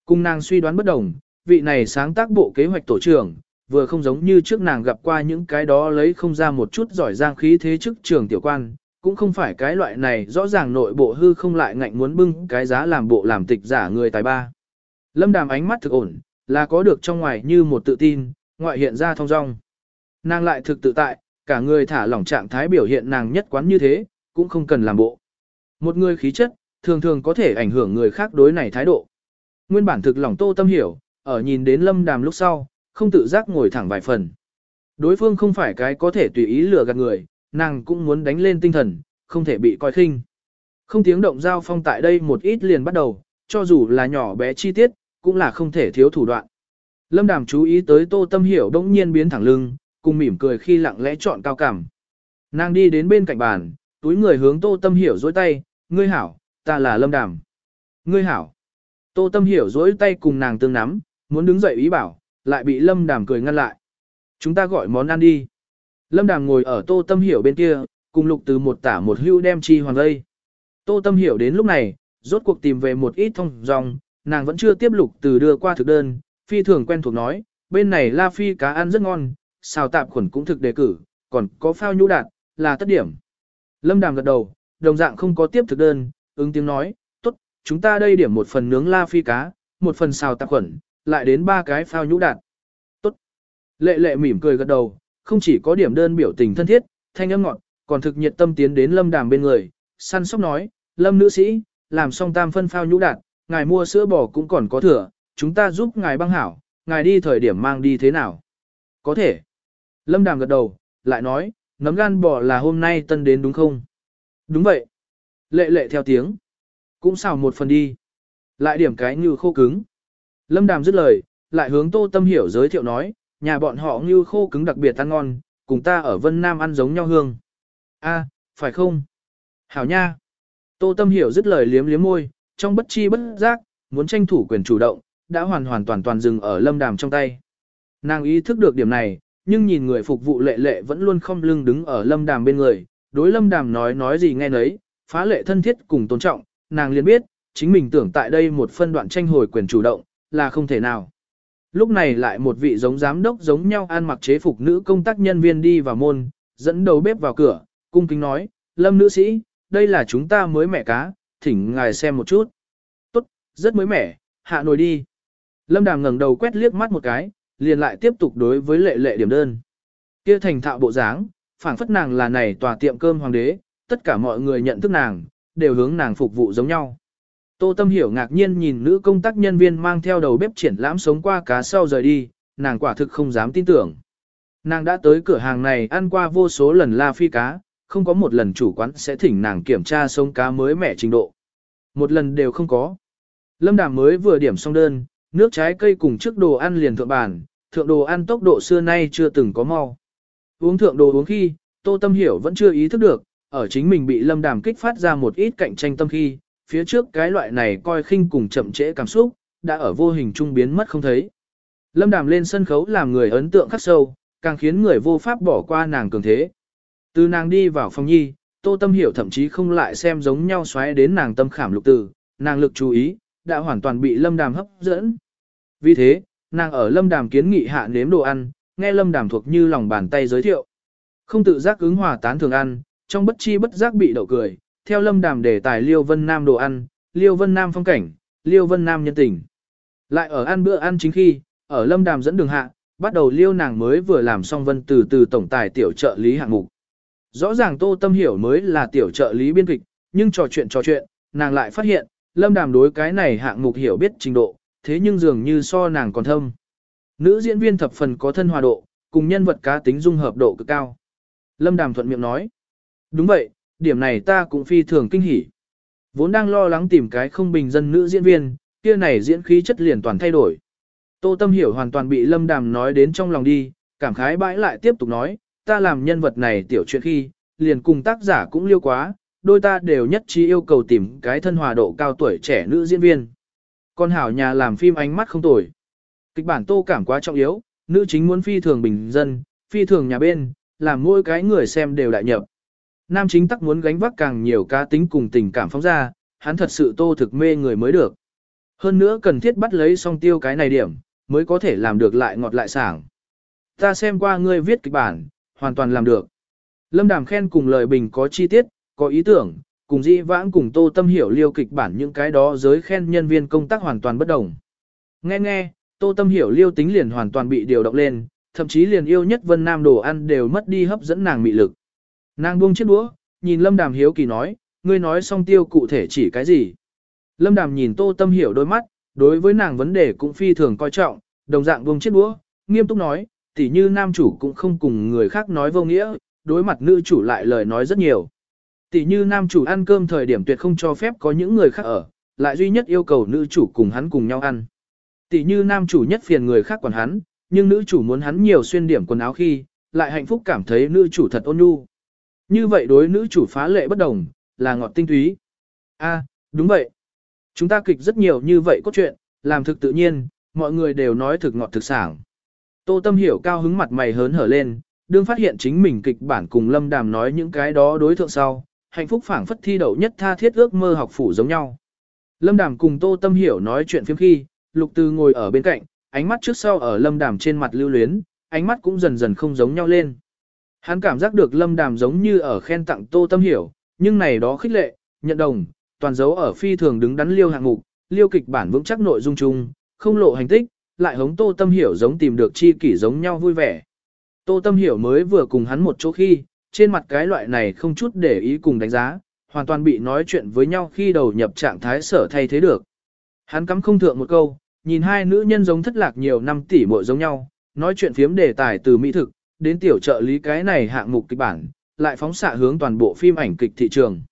A: Cùng nàng suy đoán bất đồng, vị này sáng tác bộ kế hoạch tổ trưởng, vừa không giống như trước nàng gặp qua những cái đó lấy không ra một chút giỏi giang khí thế trước trường tiểu quan, cũng không phải cái loại này rõ ràng nội bộ hư không lại ngạnh muốn bưng cái giá làm bộ làm tịch giả người tài ba. Lâm đàm ánh mắt thực ổn, là có được trong ngoài như một tự tin, ngoại hiện ra thông dong. Nàng lại thực tự tại, cả người thả lỏng trạng thái biểu hiện nàng nhất quán như thế, cũng không cần làm bộ. Một người khí chất, thường thường có thể ảnh hưởng người khác đối này thái độ. Nguyên bản thực lòng tô tâm hiểu, ở nhìn đến lâm đàm lúc sau, không tự giác ngồi thẳng vài phần. Đối phương không phải cái có thể tùy ý lừa gạt người, nàng cũng muốn đánh lên tinh thần, không thể bị coi khinh. Không tiếng động giao phong tại đây một ít liền bắt đầu, cho dù là nhỏ bé chi tiết, cũng là không thể thiếu thủ đoạn. Lâm Đàm chú ý tới Tô Tâm Hiểu đống nhiên biến thẳng lưng, cùng mỉm cười khi lặng lẽ chọn cao cảm. Nàng đi đến bên cạnh bàn, túi người hướng Tô Tâm Hiểu dối tay, ngươi hảo, ta là Lâm Đàm. Ngươi hảo. Tô Tâm Hiểu dối tay cùng nàng tương nắm, muốn đứng dậy ý bảo, lại bị Lâm Đàm cười ngăn lại. Chúng ta gọi món ăn đi. Lâm Đàm ngồi ở Tô Tâm Hiểu bên kia, cùng lục từ một tả một hưu đem chi hoàng lây. Tô Tâm Hiểu đến lúc này, rốt cuộc tìm về một ít thông dòng, nàng vẫn chưa tiếp lục từ đưa qua thực đơn, phi thường quen thuộc nói, bên này la phi cá ăn rất ngon, xào tạp khuẩn cũng thực đề cử, còn có phao nhũ đạt, là tất điểm. Lâm Đàm gật đầu, đồng dạng không có tiếp thực đơn, ứng tiếng nói, tốt, chúng ta đây điểm một phần nướng la phi cá, một phần xào tạp khuẩn, lại đến ba cái phao nhũ đạt. Tốt. Lệ lệ mỉm cười gật đầu, không chỉ có điểm đơn biểu tình thân thiết, thanh âm ngọt, còn thực nhiệt tâm tiến đến Lâm Đàm bên người, săn sóc nói, Lâm nữ sĩ, làm xong tam phân phao nhũ đạt, ngài mua sữa bò cũng còn có thừa, chúng ta giúp ngài băng hảo, ngài đi thời điểm mang đi thế nào? Có thể. Lâm Đàm gật đầu, lại nói, nấm gan bò là hôm nay tân đến đúng không? Đúng vậy. Lệ lệ theo tiếng. Cũng xào một phần đi. Lại điểm cái như khô cứng. Lâm Đàm dứt lời, lại hướng Tô Tâm Hiểu giới thiệu nói, nhà bọn họ như khô cứng đặc biệt ăn ngon, cùng ta ở Vân Nam ăn giống nhau hương. A, phải không? Hảo nha. Tô Tâm Hiểu dứt lời liếm liếm môi, trong bất chi bất giác, muốn tranh thủ quyền chủ động, đã hoàn hoàn toàn toàn dừng ở lâm đàm trong tay. Nàng ý thức được điểm này, nhưng nhìn người phục vụ lệ lệ vẫn luôn không lưng đứng ở lâm đàm bên người, đối lâm đàm nói nói gì nghe nấy, phá lệ thân thiết cùng tôn trọng, nàng liền biết, chính mình tưởng tại đây một phân đoạn tranh hồi quyền chủ động, là không thể nào. Lúc này lại một vị giống giám đốc giống nhau ăn mặc chế phục nữ công tác nhân viên đi vào môn, dẫn đầu bếp vào cửa, cung kính nói, lâm nữ sĩ, đây là chúng ta mới mẻ cá, thỉnh ngài xem một chút. Tốt, rất mới mẻ, hạ nồi đi. Lâm đàm ngẩng đầu quét liếc mắt một cái, liền lại tiếp tục đối với lệ lệ điểm đơn. Kia thành thạo bộ dáng, phảng phất nàng là này tòa tiệm cơm hoàng đế, tất cả mọi người nhận thức nàng, đều hướng nàng phục vụ giống nhau. Tô Tâm Hiểu ngạc nhiên nhìn nữ công tác nhân viên mang theo đầu bếp triển lãm sống qua cá sau rời đi, nàng quả thực không dám tin tưởng. Nàng đã tới cửa hàng này ăn qua vô số lần la phi cá, không có một lần chủ quán sẽ thỉnh nàng kiểm tra sống cá mới mẻ trình độ. Một lần đều không có. Lâm Đàm mới vừa điểm xong đơn, nước trái cây cùng trước đồ ăn liền thượng bàn, thượng đồ ăn tốc độ xưa nay chưa từng có mau. Uống thượng đồ uống khi, Tô Tâm Hiểu vẫn chưa ý thức được, ở chính mình bị Lâm Đàm kích phát ra một ít cạnh tranh tâm khi, phía trước cái loại này coi khinh cùng chậm trễ cảm xúc, đã ở vô hình trung biến mất không thấy. Lâm Đàm lên sân khấu làm người ấn tượng khắc sâu, càng khiến người vô pháp bỏ qua nàng cường thế. Từ nàng đi vào phòng nhi, Tô Tâm Hiểu thậm chí không lại xem giống nhau xoáy đến nàng tâm khảm lục tử, nàng lực chú ý, đã hoàn toàn bị Lâm Đàm hấp dẫn. Vì thế, nàng ở Lâm Đàm kiến nghị hạ nếm đồ ăn, nghe Lâm Đàm thuộc như lòng bàn tay giới thiệu. Không tự giác ứng hòa tán thường ăn, trong bất chi bất giác bị đậu cười, theo Lâm Đàm đề tài Liêu Vân Nam đồ ăn, Liêu Vân Nam phong cảnh, Liêu Vân Nam nhân tình. Lại ở ăn bữa ăn chính khi, ở Lâm Đàm dẫn đường hạ, bắt đầu Liêu nàng mới vừa làm xong vân từ từ tổng tài tiểu trợ lý hạng mục. Rõ ràng Tô Tâm Hiểu mới là tiểu trợ lý biên kịch, nhưng trò chuyện trò chuyện, nàng lại phát hiện, Lâm Đàm đối cái này hạng mục hiểu biết trình độ, thế nhưng dường như so nàng còn thâm. Nữ diễn viên thập phần có thân hòa độ, cùng nhân vật cá tính dung hợp độ cực cao. Lâm Đàm thuận miệng nói. Đúng vậy, điểm này ta cũng phi thường kinh hỉ. Vốn đang lo lắng tìm cái không bình dân nữ diễn viên, kia này diễn khí chất liền toàn thay đổi. Tô Tâm Hiểu hoàn toàn bị Lâm Đàm nói đến trong lòng đi, cảm khái bãi lại tiếp tục nói, ta làm nhân vật này tiểu chuyện khi, liền cùng tác giả cũng liêu quá, đôi ta đều nhất trí yêu cầu tìm cái thân hòa độ cao tuổi trẻ nữ diễn viên. Con hảo nhà làm phim ánh mắt không tồi. Kịch bản tô cảm quá trọng yếu, nữ chính muốn phi thường bình dân, phi thường nhà bên, làm mỗi cái người xem đều đại nhập. Nam chính tắc muốn gánh vác càng nhiều cá tính cùng tình cảm phóng ra, hắn thật sự tô thực mê người mới được. Hơn nữa cần thiết bắt lấy song tiêu cái này điểm, mới có thể làm được lại ngọt lại sảng. Ta xem qua ngươi viết kịch bản, hoàn toàn làm được. Lâm Đàm khen cùng lời bình có chi tiết, có ý tưởng, cùng dĩ vãng cùng tô tâm hiểu liêu kịch bản những cái đó giới khen nhân viên công tác hoàn toàn bất đồng. Nghe nghe, tô tâm hiểu liêu tính liền hoàn toàn bị điều động lên, thậm chí liền yêu nhất vân nam đồ ăn đều mất đi hấp dẫn nàng mị lực. Nàng buông chiếc đũa, nhìn Lâm Đàm hiếu kỳ nói, ngươi nói xong tiêu cụ thể chỉ cái gì. Lâm Đàm nhìn tô tâm hiểu đôi mắt, đối với nàng vấn đề cũng phi thường coi trọng, đồng dạng buông chiếc đũa, nghiêm túc nói, tỉ như nam chủ cũng không cùng người khác nói vô nghĩa, đối mặt nữ chủ lại lời nói rất nhiều. Tỷ như nam chủ ăn cơm thời điểm tuyệt không cho phép có những người khác ở, lại duy nhất yêu cầu nữ chủ cùng hắn cùng nhau ăn. Tỷ như nam chủ nhất phiền người khác còn hắn, nhưng nữ chủ muốn hắn nhiều xuyên điểm quần áo khi, lại hạnh phúc cảm thấy nữ chủ thật ôn nhu. Như vậy đối nữ chủ phá lệ bất đồng, là ngọt tinh túy. A, đúng vậy. Chúng ta kịch rất nhiều như vậy có chuyện, làm thực tự nhiên, mọi người đều nói thực ngọt thực sảng. Tô Tâm hiểu cao hứng mặt mày hớn hở lên, đương phát hiện chính mình kịch bản cùng Lâm Đàm nói những cái đó đối thượng sau, hạnh phúc phảng phất thi đậu nhất tha thiết ước mơ học phủ giống nhau. Lâm Đàm cùng Tô Tâm Hiểu nói chuyện phiếm khi, Lục Từ ngồi ở bên cạnh, ánh mắt trước sau ở Lâm Đàm trên mặt lưu luyến, ánh mắt cũng dần dần không giống nhau lên. Hắn cảm giác được Lâm Đàm giống như ở khen tặng Tô Tâm Hiểu, nhưng này đó khích lệ, nhận đồng, toàn dấu ở phi thường đứng đắn liêu hạng mục, liêu kịch bản vững chắc nội dung chung, không lộ hành tích, lại hống Tô Tâm Hiểu giống tìm được chi kỷ giống nhau vui vẻ. Tô Tâm Hiểu mới vừa cùng hắn một chỗ khi, trên mặt cái loại này không chút để ý cùng đánh giá, hoàn toàn bị nói chuyện với nhau khi đầu nhập trạng thái sở thay thế được. Hắn cắm không thượng một câu, nhìn hai nữ nhân giống thất lạc nhiều năm tỷ muội giống nhau, nói chuyện phiếm đề tài từ mỹ thực, đến tiểu trợ lý cái này hạng mục kịch bản, lại phóng xạ hướng toàn bộ phim ảnh kịch thị trường.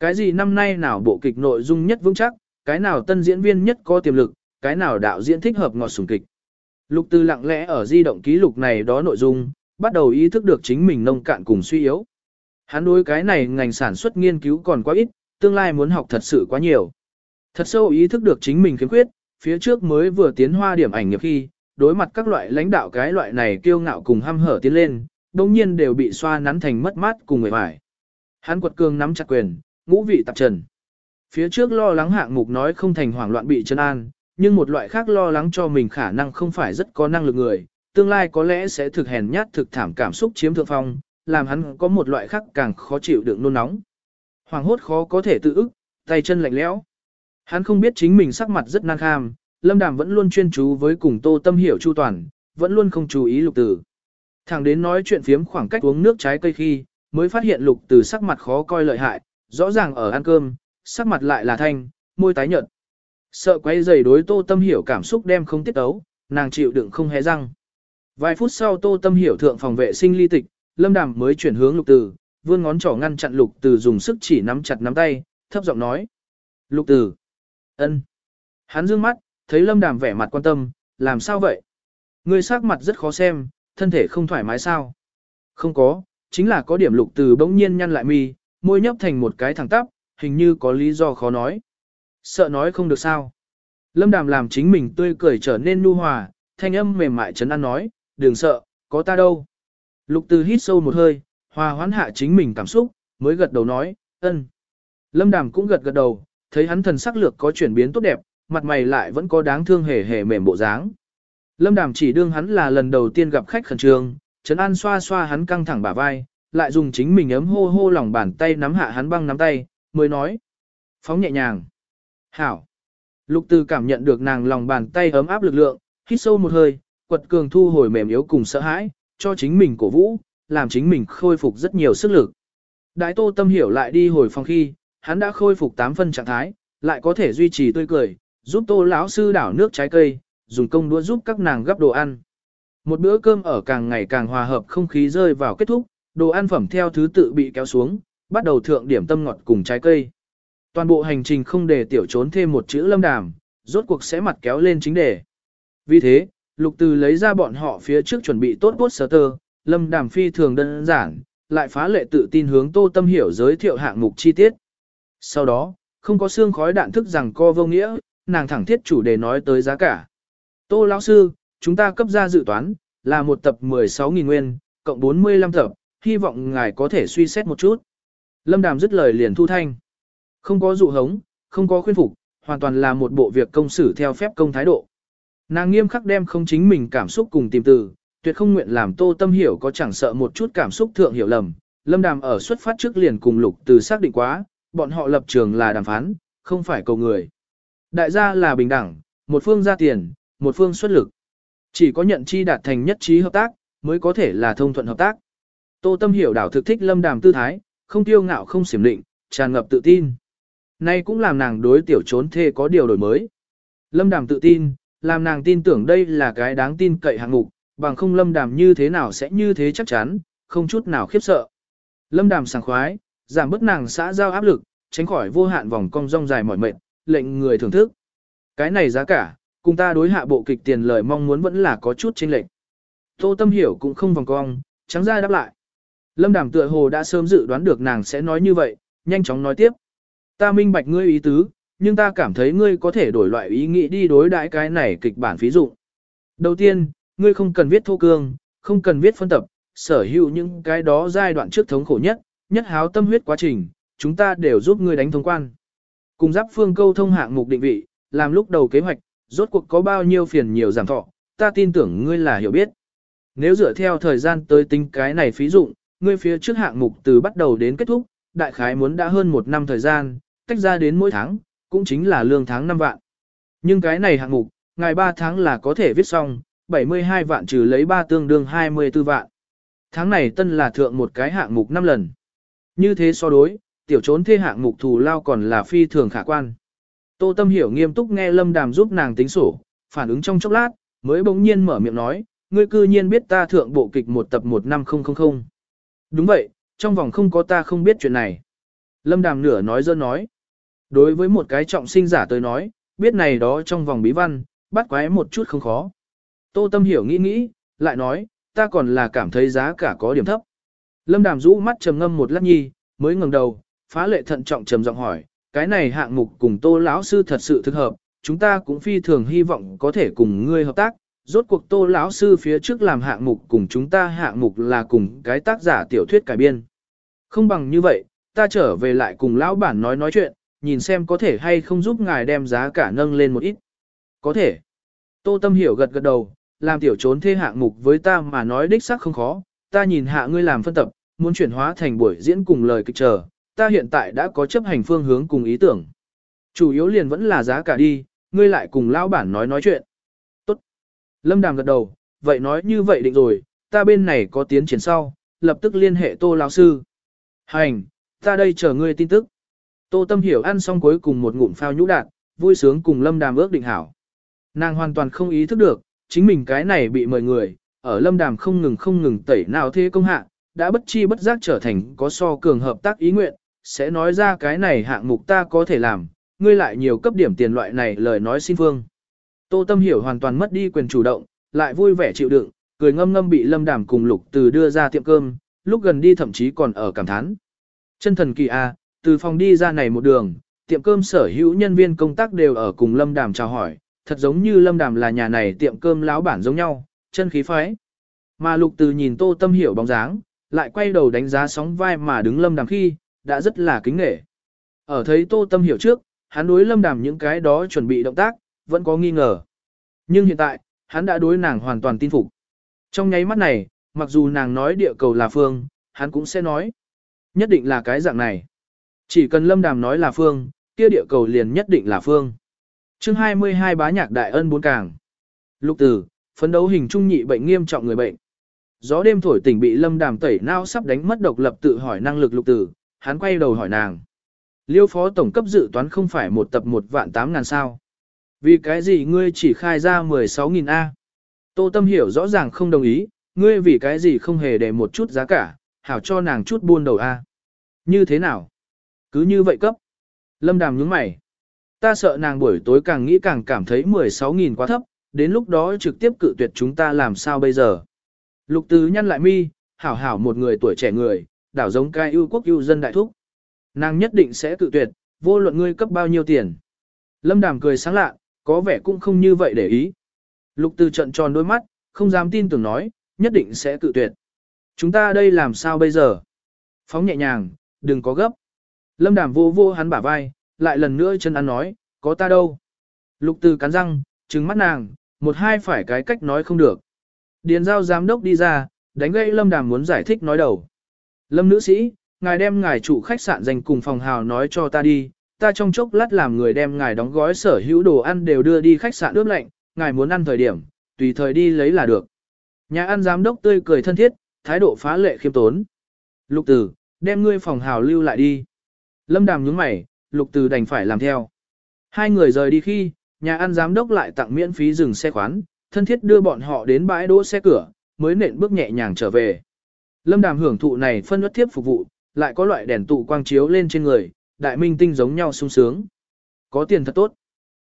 A: Cái gì năm nay nào bộ kịch nội dung nhất vững chắc, cái nào tân diễn viên nhất có tiềm lực, cái nào đạo diễn thích hợp ngọt sùng kịch. Lục Từ lặng lẽ ở di động ký lục này đó nội dung, bắt đầu ý thức được chính mình nông cạn cùng suy yếu. Hắn đối cái này ngành sản xuất nghiên cứu còn quá ít, tương lai muốn học thật sự quá nhiều. Thật sâu ý thức được chính mình khiếm khuyết, phía trước mới vừa tiến hoa điểm ảnh nghiệp khi, đối mặt các loại lãnh đạo cái loại này kiêu ngạo cùng ham hở tiến lên, đồng nhiên đều bị xoa nắn thành mất mát cùng người vải. Hắn quật cường nắm chặt quyền, ngũ vị tạp trần. Phía trước lo lắng hạng mục nói không thành hoảng loạn bị chân an, nhưng một loại khác lo lắng cho mình khả năng không phải rất có năng lực người, tương lai có lẽ sẽ thực hèn nhát thực thảm cảm xúc chiếm thượng phong, làm hắn có một loại khác càng khó chịu đựng nôn nóng. Hoàng hốt khó có thể tự ức, tay chân lạnh lẽo. Hắn không biết chính mình sắc mặt rất nan kham, Lâm Đàm vẫn luôn chuyên chú với cùng Tô Tâm hiểu chu toàn, vẫn luôn không chú ý lục tử. Thẳng đến nói chuyện phiếm khoảng cách uống nước trái cây khi, mới phát hiện lục tử sắc mặt khó coi lợi hại, rõ ràng ở ăn cơm, sắc mặt lại là thanh, môi tái nhợt. Sợ quay giày đối Tô Tâm hiểu cảm xúc đem không tiết ấu, nàng chịu đựng không hé răng. Vài phút sau Tô Tâm hiểu thượng phòng vệ sinh ly tịch, Lâm Đàm mới chuyển hướng lục tử, vươn ngón trỏ ngăn chặn lục tử dùng sức chỉ nắm chặt nắm tay, thấp giọng nói. Lục tử. ân. Hắn dương mắt, thấy Lâm Đàm vẻ mặt quan tâm, làm sao vậy? Người sắc mặt rất khó xem, thân thể không thoải mái sao? Không có, chính là có điểm lục từ bỗng nhiên nhăn lại mi, môi nhấp thành một cái thẳng tắp, hình như có lý do khó nói. Sợ nói không được sao? Lâm Đàm làm chính mình tươi cười trở nên nu hòa, thanh âm mềm mại trấn an nói, đừng sợ, có ta đâu. Lục từ hít sâu một hơi, hòa hoãn hạ chính mình cảm xúc, mới gật đầu nói, ân. Lâm Đàm cũng gật gật đầu, thấy hắn thần sắc lược có chuyển biến tốt đẹp, mặt mày lại vẫn có đáng thương hề hề mềm bộ dáng. Lâm Đàm chỉ đương hắn là lần đầu tiên gặp khách khẩn trương, Trấn An xoa xoa hắn căng thẳng bả vai, lại dùng chính mình ấm hô hô lòng bàn tay nắm hạ hắn băng nắm tay, mới nói. Phóng nhẹ nhàng. Hảo. Lục Từ cảm nhận được nàng lòng bàn tay ấm áp lực lượng, hít sâu một hơi, quật cường thu hồi mềm yếu cùng sợ hãi, cho chính mình cổ vũ, làm chính mình khôi phục rất nhiều sức lực. Đại Tô Tâm hiểu lại đi hồi phòng khi, hắn đã khôi phục 8 phân trạng thái, lại có thể duy trì tươi cười, giúp tô lão sư đảo nước trái cây, dùng công đũa giúp các nàng gấp đồ ăn. Một bữa cơm ở càng ngày càng hòa hợp không khí rơi vào kết thúc, đồ ăn phẩm theo thứ tự bị kéo xuống, bắt đầu thượng điểm tâm ngọt cùng trái cây. Toàn bộ hành trình không để tiểu trốn thêm một chữ lâm đàm, rốt cuộc sẽ mặt kéo lên chính đề. Vì thế, lục từ lấy ra bọn họ phía trước chuẩn bị tốt bốt sở tơ, lâm đàm phi thường đơn giản, lại phá lệ tự tin hướng tô tâm hiểu giới thiệu hạng mục chi tiết. Sau đó, không có xương khói đạn thức rằng co vô nghĩa, nàng thẳng thiết chủ đề nói tới giá cả. Tô lão sư, chúng ta cấp ra dự toán, là một tập 16.000 nguyên, cộng 45 tập, hy vọng ngài có thể suy xét một chút. Lâm Đàm dứt lời liền thu thanh. Không có dụ hống, không có khuyên phục, hoàn toàn là một bộ việc công xử theo phép công thái độ. Nàng nghiêm khắc đem không chính mình cảm xúc cùng tìm từ, tuyệt không nguyện làm tô tâm hiểu có chẳng sợ một chút cảm xúc thượng hiểu lầm. Lâm Đàm ở xuất phát trước liền cùng lục từ xác định quá, bọn họ lập trường là đàm phán, không phải cầu người. Đại gia là bình đẳng, một phương ra tiền, một phương xuất lực. Chỉ có nhận chi đạt thành nhất trí hợp tác, mới có thể là thông thuận hợp tác. Tô Tâm hiểu đảo thực thích lâm đàm tư thái, không tiêu ngạo không xiểm định, tràn ngập tự tin. Nay cũng làm nàng đối tiểu trốn thê có điều đổi mới. Lâm đàm tự tin, làm nàng tin tưởng đây là cái đáng tin cậy hạng mục, bằng không lâm đàm như thế nào sẽ như thế chắc chắn, không chút nào khiếp sợ. Lâm đàm sảng khoái, giảm bớt nàng xã giao áp lực, tránh khỏi vô hạn vòng cong rong dài mỏi mệt, lệnh người thưởng thức. Cái này giá cả, cùng ta đối hạ bộ kịch tiền lời mong muốn vẫn là có chút chênh lệch. Tô Tâm Hiểu cũng không vòng cong, trắng ra đáp lại. Lâm Đàm tựa hồ đã sớm dự đoán được nàng sẽ nói như vậy, nhanh chóng nói tiếp. Ta minh bạch ngươi ý tứ, nhưng ta cảm thấy ngươi có thể đổi loại ý nghĩ đi đối đãi cái này kịch bản ví dụ. Đầu tiên, ngươi không cần viết thô cương, không cần viết phân tập, sở hữu những cái đó giai đoạn trước thống khổ nhất, nhất háo tâm huyết quá trình, chúng ta đều giúp ngươi đánh thông quan. Cùng giáp phương câu thông hạng mục định vị, làm lúc đầu kế hoạch, rốt cuộc có bao nhiêu phiền nhiều giảm thọ, ta tin tưởng ngươi là hiểu biết. Nếu dựa theo thời gian tới tính cái này phí dụng, ngươi phía trước hạng mục từ bắt đầu đến kết thúc, đại khái muốn đã hơn một năm thời gian, tách ra đến mỗi tháng, cũng chính là lương tháng 5 vạn. Nhưng cái này hạng mục, ngày 3 tháng là có thể viết xong, 72 vạn trừ lấy 3 tương đương 24 vạn. Tháng này tân là thượng một cái hạng mục 5 lần. Như thế so đối, tiểu trốn thê hạng mục thù lao còn là phi thường khả quan. Tô Tâm hiểu nghiêm túc nghe Lâm Đàm giúp nàng tính sổ, phản ứng trong chốc lát, mới bỗng nhiên mở miệng nói, ngươi cư nhiên biết ta thượng bộ kịch một tập một năm không không không. Đúng vậy, trong vòng không có ta không biết chuyện này. Lâm Đàm nửa nói dơ nói. Đối với một cái trọng sinh giả tới nói, biết này đó trong vòng bí văn, bắt quái một chút không khó. Tô Tâm hiểu nghĩ nghĩ, lại nói, ta còn là cảm thấy giá cả có điểm thấp. Lâm Đàm rũ mắt trầm ngâm một lát nhi, mới ngẩng đầu, phá lệ thận trọng trầm giọng hỏi, cái này hạng mục cùng Tô lão sư thật sự thực hợp, chúng ta cũng phi thường hy vọng có thể cùng ngươi hợp tác. Rốt cuộc Tô lão sư phía trước làm hạng mục cùng chúng ta hạng mục là cùng cái tác giả tiểu thuyết cải biên. Không bằng như vậy, ta trở về lại cùng lão bản nói nói chuyện, nhìn xem có thể hay không giúp ngài đem giá cả nâng lên một ít. Có thể. Tô Tâm hiểu gật gật đầu, làm tiểu trốn thê hạng mục với ta mà nói đích xác không khó, ta nhìn hạ ngươi làm phân tập, muốn chuyển hóa thành buổi diễn cùng lời kịch chờ, ta hiện tại đã có chấp hành phương hướng cùng ý tưởng. Chủ yếu liền vẫn là giá cả đi, ngươi lại cùng lão bản nói nói chuyện. Tốt. Lâm Đàm gật đầu, vậy nói như vậy định rồi, ta bên này có tiến triển sau, lập tức liên hệ tô lão sư. Hành, ta đây chờ ngươi tin tức. Tô Tâm Hiểu ăn xong cuối cùng một ngụm phao nhũ đạn, vui sướng cùng Lâm Đàm ước định hảo. Nàng hoàn toàn không ý thức được, chính mình cái này bị mời người, ở Lâm Đàm không ngừng không ngừng tẩy nào thế công hạ, đã bất chi bất giác trở thành có so cường hợp tác ý nguyện, sẽ nói ra cái này hạng mục ta có thể làm, ngươi lại nhiều cấp điểm tiền loại này lời nói xin phương. Tô Tâm Hiểu hoàn toàn mất đi quyền chủ động, lại vui vẻ chịu đựng, cười ngâm ngâm bị Lâm Đàm cùng Lục Từ đưa ra tiệm cơm, lúc gần đi thậm chí còn ở cảm thán. Chân thần kỳ a, từ phòng đi ra này một đường, tiệm cơm sở hữu nhân viên công tác đều ở cùng Lâm Đàm chào hỏi, thật giống như Lâm Đàm là nhà này tiệm cơm láo bản giống nhau, chân khí phái. Mà Lục Từ nhìn Tô Tâm Hiểu bóng dáng, lại quay đầu đánh giá sóng vai mà đứng Lâm Đàm khi, đã rất là kính nể. Ở thấy Tô Tâm Hiểu trước, hắn đối Lâm Đàm những cái đó chuẩn bị động tác, vẫn có nghi ngờ. Nhưng hiện tại, hắn đã đối nàng hoàn toàn tin phục. Trong nháy mắt này, mặc dù nàng nói địa cầu là phương, hắn cũng sẽ nói. Nhất định là cái dạng này. Chỉ cần Lâm Đàm nói là phương, kia địa cầu liền nhất định là phương. chương 22 bá nhạc đại ân bốn càng. Lục tử, phấn đấu hình trung nhị bệnh nghiêm trọng người bệnh. Gió đêm thổi tỉnh bị Lâm Đàm tẩy nao sắp đánh mất độc lập tự hỏi năng lực lục tử, hắn quay đầu hỏi nàng. Liêu phó tổng cấp dự toán không phải một tập một vạn tám ngàn sao. Vì cái gì ngươi chỉ khai ra 16.000 A? Tô Tâm hiểu rõ ràng không đồng ý, ngươi vì cái gì không hề để một chút giá cả, hảo cho nàng chút buôn đầu A. Như thế nào? Cứ như vậy cấp. Lâm Đàm nhướng mày. Ta sợ nàng buổi tối càng nghĩ càng cảm thấy 16.000 quá thấp, đến lúc đó trực tiếp cự tuyệt chúng ta làm sao bây giờ. Lục Tứ nhăn lại mi, hảo hảo một người tuổi trẻ người, đảo giống cai ưu quốc ưu dân đại thúc. Nàng nhất định sẽ cự tuyệt, vô luận ngươi cấp bao nhiêu tiền. Lâm Đàm cười sáng lạ, có vẻ cũng không như vậy để ý. Lục Từ trận tròn đôi mắt, không dám tin tưởng nói, nhất định sẽ cự tuyệt. Chúng ta đây làm sao bây giờ? Phóng nhẹ nhàng, đừng có gấp. Lâm Đàm vô vô hắn bả vai, lại lần nữa chân ăn nói, có ta đâu. Lục Từ cắn răng, trừng mắt nàng, một hai phải cái cách nói không được. Điền giao giám đốc đi ra, đánh gãy Lâm Đàm muốn giải thích nói đầu. Lâm nữ sĩ, ngài đem ngài chủ khách sạn dành cùng phòng hào nói cho ta đi, ta trong chốc lát làm người đem ngài đóng gói sở hữu đồ ăn đều đưa đi khách sạn ướp lạnh, ngài muốn ăn thời điểm, tùy thời đi lấy là được. Nhà ăn giám đốc tươi cười thân thiết, thái độ phá lệ khiêm tốn. Lục tử, đem ngươi phòng hào lưu lại đi. Lâm đàm nhướng mày, lục Từ đành phải làm theo. Hai người rời đi khi, nhà ăn giám đốc lại tặng miễn phí dừng xe khoán, thân thiết đưa bọn họ đến bãi đỗ xe cửa, mới nện bước nhẹ nhàng trở về. Lâm đàm hưởng thụ này phân ước thiếp phục vụ, lại có loại đèn tụ quang chiếu lên trên người, đại minh tinh giống nhau sung sướng. Có tiền thật tốt.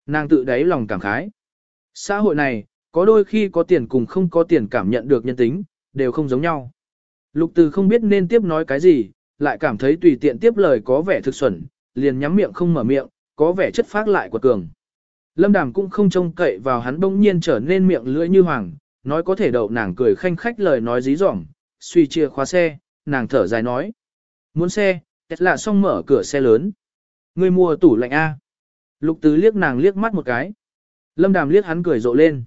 A: Nàng tự đáy lòng cảm khái. Xã hội này, có đôi khi có tiền cùng không có tiền cảm nhận được nhân tính, đều không giống nhau. Lục từ không biết nên tiếp nói cái gì, lại cảm thấy tùy tiện tiếp lời có vẻ thực xuẩn, liền nhắm miệng không mở miệng, có vẻ chất phát lại của cường. Lâm Đàm cũng không trông cậy vào hắn bỗng nhiên trở nên miệng lưỡi như hoàng, nói có thể đậu nàng cười khanh khách lời nói dí dỏm, suy chia khóa xe, nàng thở dài nói. Muốn xe, Tesla xong mở cửa xe lớn. Người mua tủ lạnh A. Lục tứ liếc nàng liếc mắt một cái. Lâm đàm liếc hắn cười rộ lên.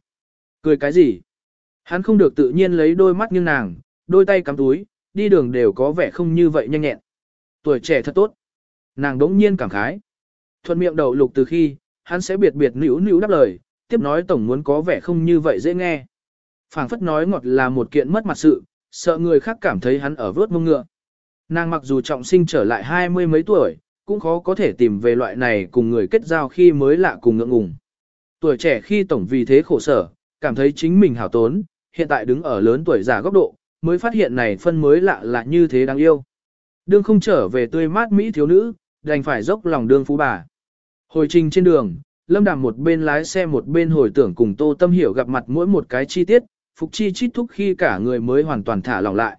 A: Cười cái gì? Hắn không được tự nhiên lấy đôi mắt như nàng, đôi tay cắm túi, đi đường đều có vẻ không như vậy nhanh nhẹn. Tuổi trẻ thật tốt. Nàng đống nhiên cảm khái. Thuận miệng đầu lục từ khi, hắn sẽ biệt biệt nữ nữ đáp lời, tiếp nói tổng muốn có vẻ không như vậy dễ nghe. phảng phất nói ngọt là một kiện mất mặt sự, sợ người khác cảm thấy hắn ở vớt mông ngựa. Nàng mặc dù trọng sinh trở lại hai mươi mấy tuổi, cũng khó có thể tìm về loại này cùng người kết giao khi mới lạ cùng ngượng ngùng. Tuổi trẻ khi tổng vì thế khổ sở, cảm thấy chính mình hảo tốn, hiện tại đứng ở lớn tuổi già góc độ, mới phát hiện này phân mới lạ là như thế đáng yêu. Đương không trở về tươi mát Mỹ thiếu nữ, đành phải dốc lòng đương phú bà. Hồi trình trên đường, Lâm Đàm một bên lái xe một bên hồi tưởng cùng Tô Tâm Hiểu gặp mặt mỗi một cái chi tiết, Phục Chi chít thúc khi cả người mới hoàn toàn thả lỏng lại.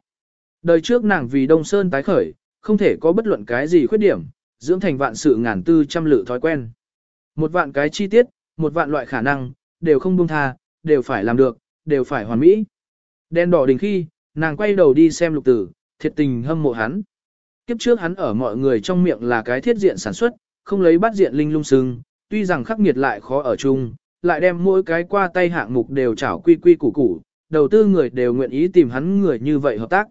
A: Đời trước nàng vì Đông Sơn tái khởi, không thể có bất luận cái gì khuyết điểm, dưỡng thành vạn sự ngàn tư trăm lự thói quen. Một vạn cái chi tiết, một vạn loại khả năng, đều không buông tha, đều phải làm được, đều phải hoàn mỹ. Đen đỏ đỉnh khi, nàng quay đầu đi xem lục tử, thiệt tình hâm mộ hắn. Kiếp trước hắn ở mọi người trong miệng là cái thiết diện sản xuất, không lấy bắt diện linh lung sưng, tuy rằng khắc nghiệt lại khó ở chung, lại đem mỗi cái qua tay hạng mục đều chảo quy quy củ củ, đầu tư người đều nguyện ý tìm hắn người như vậy hợp tác.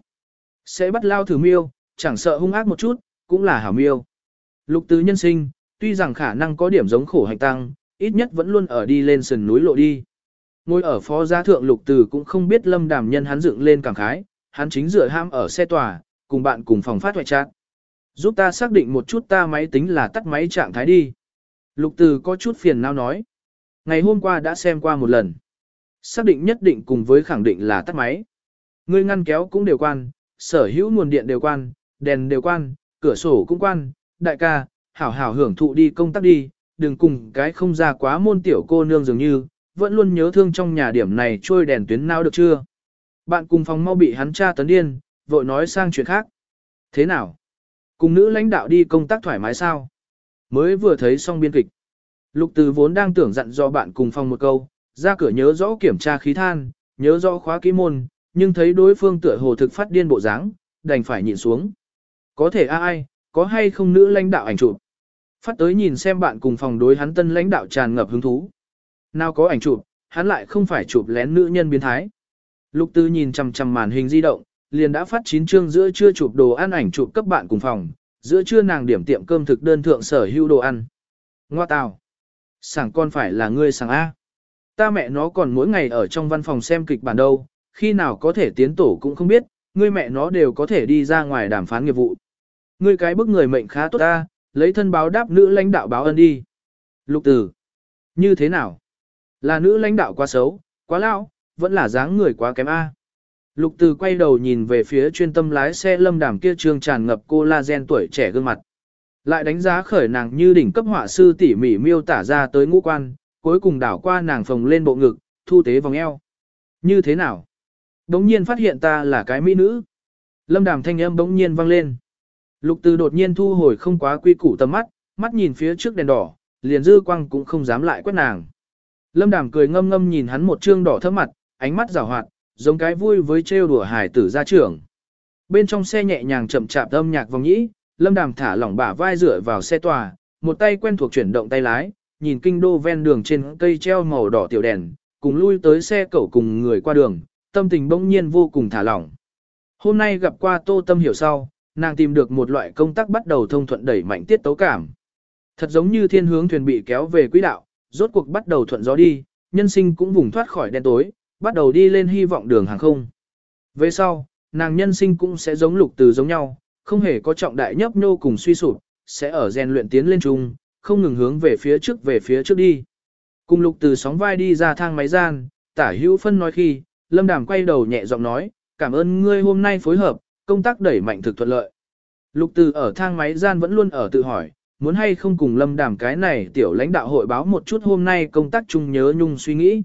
A: Sẽ bắt lao thử miêu, chẳng sợ hung ác một chút, cũng là hảo miêu. Lục tứ nhân sinh, tuy rằng khả năng có điểm giống khổ hành tăng, ít nhất vẫn luôn ở đi lên sườn núi lộ đi. Ngồi ở phó gia thượng lục từ cũng không biết lâm đàm nhân hắn dựng lên cảm khái, hắn chính dựa ham ở xe tòa, cùng bạn cùng phòng phát hoại chat. Giúp ta xác định một chút ta máy tính là tắt máy trạng thái đi. Lục từ có chút phiền não nói. Ngày hôm qua đã xem qua một lần. Xác định nhất định cùng với khẳng định là tắt máy. Ngươi ngăn kéo cũng đều quan, sở hữu nguồn điện đều quan, đèn đều quan, cửa sổ cũng quan, đại ca, hảo hảo hưởng thụ đi công tác đi, đừng cùng cái không ra quá môn tiểu cô nương dường như, vẫn luôn nhớ thương trong nhà điểm này trôi đèn tuyến nào được chưa. Bạn cùng phòng mau bị hắn tra tấn điên, vội nói sang chuyện khác. Thế nào? Cùng nữ lãnh đạo đi công tác thoải mái sao? Mới vừa thấy xong biên kịch. Lục từ vốn đang tưởng dặn do bạn cùng phòng một câu, ra cửa nhớ rõ kiểm tra khí than, nhớ rõ khóa ký môn, nhưng thấy đối phương tựa hồ thực phát điên bộ dáng, đành phải nhìn xuống. Có thể ai, có hay không nữ lãnh đạo ảnh chụp? Phát tới nhìn xem bạn cùng phòng đối hắn tân lãnh đạo tràn ngập hứng thú. Nào có ảnh chụp, hắn lại không phải chụp lén nữ nhân biến thái. Lục Tư nhìn chằm chằm màn hình di động, liền đã phát chín chương giữa trưa chụp đồ ăn ảnh chụp cấp bạn cùng phòng, giữa trưa nàng điểm tiệm cơm thực đơn thượng sở hữu đồ ăn. Ngoa tào. Sảng con phải là ngươi sảng A. Ta mẹ nó còn mỗi ngày ở trong văn phòng xem kịch bản đâu, khi nào có thể tiến tổ cũng không biết, ngươi mẹ nó đều có thể đi ra ngoài đàm phán nghiệp vụ. Ngươi cái bức người mệnh khá tốt ta, lấy thân báo đáp nữ lãnh đạo báo ân đi. Lục tử. Như thế nào? Là nữ lãnh đạo quá xấu, quá lão, vẫn là dáng người quá kém A. Lục từ quay đầu nhìn về phía chuyên tâm lái xe lâm đàm kia trương tràn ngập collagen tuổi trẻ gương mặt. Lại đánh giá khởi nàng như đỉnh cấp họa sư tỉ mỉ miêu tả ra tới ngũ quan, cuối cùng đảo qua nàng phồng lên bộ ngực, thu tế vòng eo. Như thế nào? Đống nhiên phát hiện ta là cái mỹ nữ. Lâm đàm thanh âm bỗng nhiên vang lên. Lục từ đột nhiên thu hồi không quá quy củ tầm mắt, mắt nhìn phía trước đèn đỏ, liền dư quang cũng không dám lại quét nàng. Lâm đàm cười ngâm ngâm nhìn hắn một trương đỏ thấp mặt, ánh mắt rào hoạt, giống cái vui với trêu đùa hài tử gia trưởng. Bên trong xe nhẹ nhàng chậm chạp âm nhạc vòng nhĩ, Lâm Đàm thả lỏng bả vai dựa vào xe tòa, một tay quen thuộc chuyển động tay lái, nhìn kinh đô ven đường trên cây treo màu đỏ tiểu đèn, cùng lui tới xe cẩu cùng người qua đường, tâm tình bỗng nhiên vô cùng thả lỏng. Hôm nay gặp qua Tô Tâm hiểu sau, nàng tìm được một loại công tác bắt đầu thông thuận đẩy mạnh tiết tấu cảm. Thật giống như thiên hướng thuyền bị kéo về quỹ đạo, rốt cuộc bắt đầu thuận gió đi, nhân sinh cũng vùng thoát khỏi đen tối, bắt đầu đi lên hy vọng đường hàng không. Về sau, nàng nhân sinh cũng sẽ giống lục từ giống nhau, không hề có trọng đại nhấp nhô cùng suy sụp, sẽ ở rèn luyện tiến lên chung, không ngừng hướng về phía trước về phía trước đi. Cùng lục từ sóng vai đi ra thang máy gian, tả hữu phân nói khi, lâm đàm quay đầu nhẹ giọng nói, cảm ơn ngươi hôm nay phối hợp, công tác đẩy mạnh thực thuận lợi. Lục từ ở thang máy gian vẫn luôn ở tự hỏi, muốn hay không cùng lâm đàm cái này tiểu lãnh đạo hội báo một chút hôm nay công tác chung nhớ nhung suy nghĩ.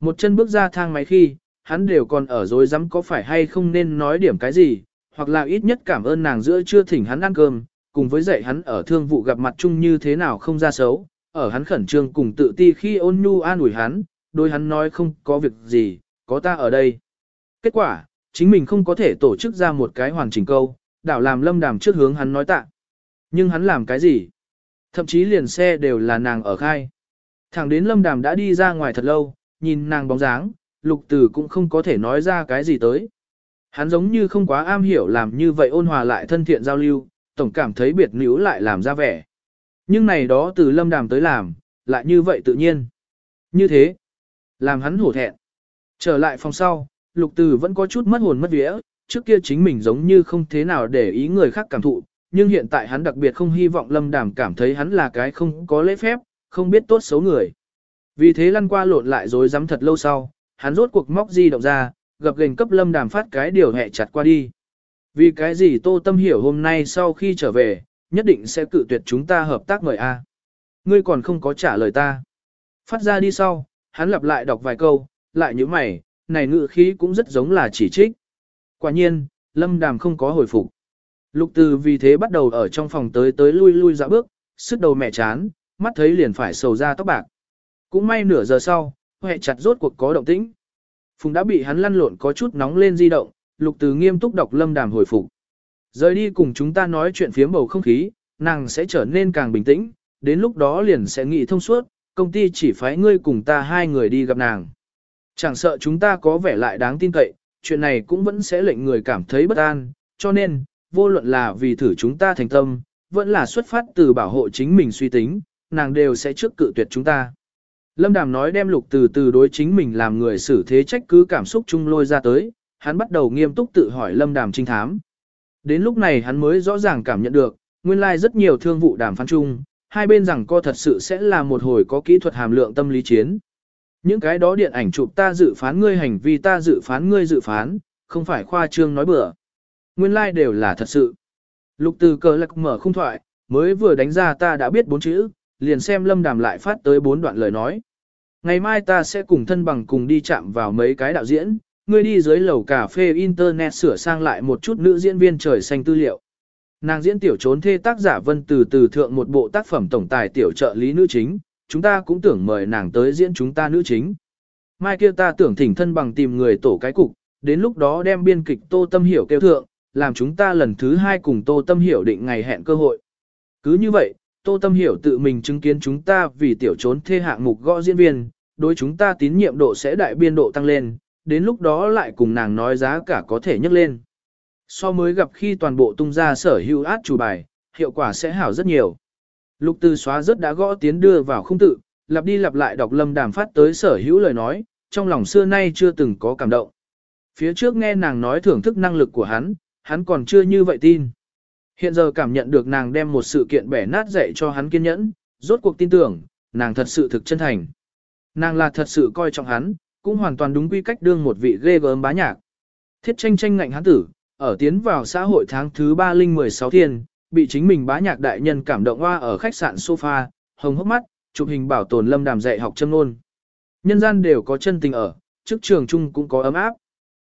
A: Một chân bước ra thang máy khi, hắn đều còn ở dối rắm có phải hay không nên nói điểm cái gì, hoặc là ít nhất cảm ơn nàng giữa chưa thỉnh hắn ăn cơm, cùng với dạy hắn ở thương vụ gặp mặt chung như thế nào không ra xấu, ở hắn khẩn trương cùng tự ti khi ôn nhu an ủi hắn, đôi hắn nói không có việc gì, có ta ở đây. Kết quả, chính mình không có thể tổ chức ra một cái hoàn chỉnh câu, đảo làm lâm đàm trước hướng hắn nói tạ. Nhưng hắn làm cái gì? Thậm chí liền xe đều là nàng ở khai. Thẳng đến lâm đàm đã đi ra ngoài thật lâu, nhìn nàng bóng dáng, lục tử cũng không có thể nói ra cái gì tới. Hắn giống như không quá am hiểu làm như vậy ôn hòa lại thân thiện giao lưu, tổng cảm thấy biệt nữ lại làm ra vẻ. Nhưng này đó từ lâm đàm tới làm, lại như vậy tự nhiên. Như thế, làm hắn hổ thẹn. Trở lại phòng sau, lục tử vẫn có chút mất hồn mất vía, trước kia chính mình giống như không thế nào để ý người khác cảm thụ, nhưng hiện tại hắn đặc biệt không hy vọng lâm đàm cảm thấy hắn là cái không có lễ phép, không biết tốt xấu người. Vì thế lăn qua lộn lại rồi dám thật lâu sau, hắn rốt cuộc móc di động ra, gặp gành cấp lâm đàm phát cái điều hẹ chặt qua đi. Vì cái gì Tô Tâm hiểu hôm nay sau khi trở về, nhất định sẽ cự tuyệt chúng ta hợp tác mời A. ngươi còn không có trả lời ta. Phát ra đi sau, hắn lặp lại đọc vài câu, lại như mày, này ngữ khí cũng rất giống là chỉ trích. Quả nhiên, Lâm Đàm không có hồi phục. Lục Từ vì thế bắt đầu ở trong phòng tới tới lui lui dạo bước, sức đầu mẹ chán, mắt thấy liền phải sầu ra tóc bạc. Cũng may nửa giờ sau, hệ chặt rốt cuộc có động tĩnh. Phùng đã bị hắn lăn lộn có chút nóng lên di động, Lục Từ nghiêm túc đọc Lâm Đàm hồi phục. Rời đi cùng chúng ta nói chuyện phiếm bầu không khí, nàng sẽ trở nên càng bình tĩnh, đến lúc đó liền sẽ nghĩ thông suốt, công ty chỉ phái ngươi cùng ta hai người đi gặp nàng. Chẳng sợ chúng ta có vẻ lại đáng tin cậy, chuyện này cũng vẫn sẽ lệnh người cảm thấy bất an, cho nên, vô luận là vì thử chúng ta thành tâm, vẫn là xuất phát từ bảo hộ chính mình suy tính, nàng đều sẽ trước cự tuyệt chúng ta. Lâm Đàm nói đem lục từ từ đối chính mình làm người xử thế trách cứ cảm xúc chung lôi ra tới, hắn bắt đầu nghiêm túc tự hỏi Lâm Đàm trinh thám. Đến lúc này hắn mới rõ ràng cảm nhận được, nguyên lai like rất nhiều thương vụ đàm phán chung, hai bên rằng co thật sự sẽ là một hồi có kỹ thuật hàm lượng tâm lý chiến. Những cái đó điện ảnh chụp ta dự phán ngươi hành vi ta dự phán ngươi dự phán, không phải khoa trương nói bừa. Nguyên lai like đều là thật sự. Lục từ cờ lạc mở khung thoại, mới vừa đánh ra ta đã biết bốn chữ, liền xem lâm đàm lại phát tới bốn đoạn lời nói. Ngày mai ta sẽ cùng thân bằng cùng đi chạm vào mấy cái đạo diễn, ngươi đi dưới lầu cà phê internet sửa sang lại một chút nữ diễn viên trời xanh tư liệu. Nàng diễn tiểu trốn thê tác giả vân từ từ thượng một bộ tác phẩm tổng tài tiểu trợ lý nữ chính, chúng ta cũng tưởng mời nàng tới diễn chúng ta nữ chính. Mai kia ta tưởng thỉnh thân bằng tìm người tổ cái cục, đến lúc đó đem biên kịch Tô Tâm Hiểu kêu thượng, làm chúng ta lần thứ hai cùng Tô Tâm Hiểu định ngày hẹn cơ hội. Cứ như vậy, Tô Tâm Hiểu tự mình chứng kiến chúng ta vì tiểu trốn thê hạng mục gõ diễn viên, đối chúng ta tín nhiệm độ sẽ đại biên độ tăng lên, đến lúc đó lại cùng nàng nói giá cả có thể nhấc lên. So mới gặp khi toàn bộ tung ra sở hữu át chủ bài, hiệu quả sẽ hảo rất nhiều. Lục từ xóa rất đã gõ tiến đưa vào không tự, lặp đi lặp lại đọc lâm đàm phát tới sở hữu lời nói, trong lòng xưa nay chưa từng có cảm động. Phía trước nghe nàng nói thưởng thức năng lực của hắn, hắn còn chưa như vậy tin. Hiện giờ cảm nhận được nàng đem một sự kiện bẻ nát dạy cho hắn kiên nhẫn, rốt cuộc tin tưởng, nàng thật sự thực chân thành. Nàng là thật sự coi trọng hắn, cũng hoàn toàn đúng quy cách đương một vị ghê gớm bá nhạc. Thiết tranh tranh ngạnh hắn tử, ở tiến vào xã hội tháng thứ 3 linh 16 thiên, bị chính mình bá nhạc đại nhân cảm động hoa ở khách sạn sofa, hồng hốc mắt, chụp hình bảo tồn lâm đàm dạy học châm luôn. Nhân gian đều có chân tình ở, trước trường chung cũng có ấm áp.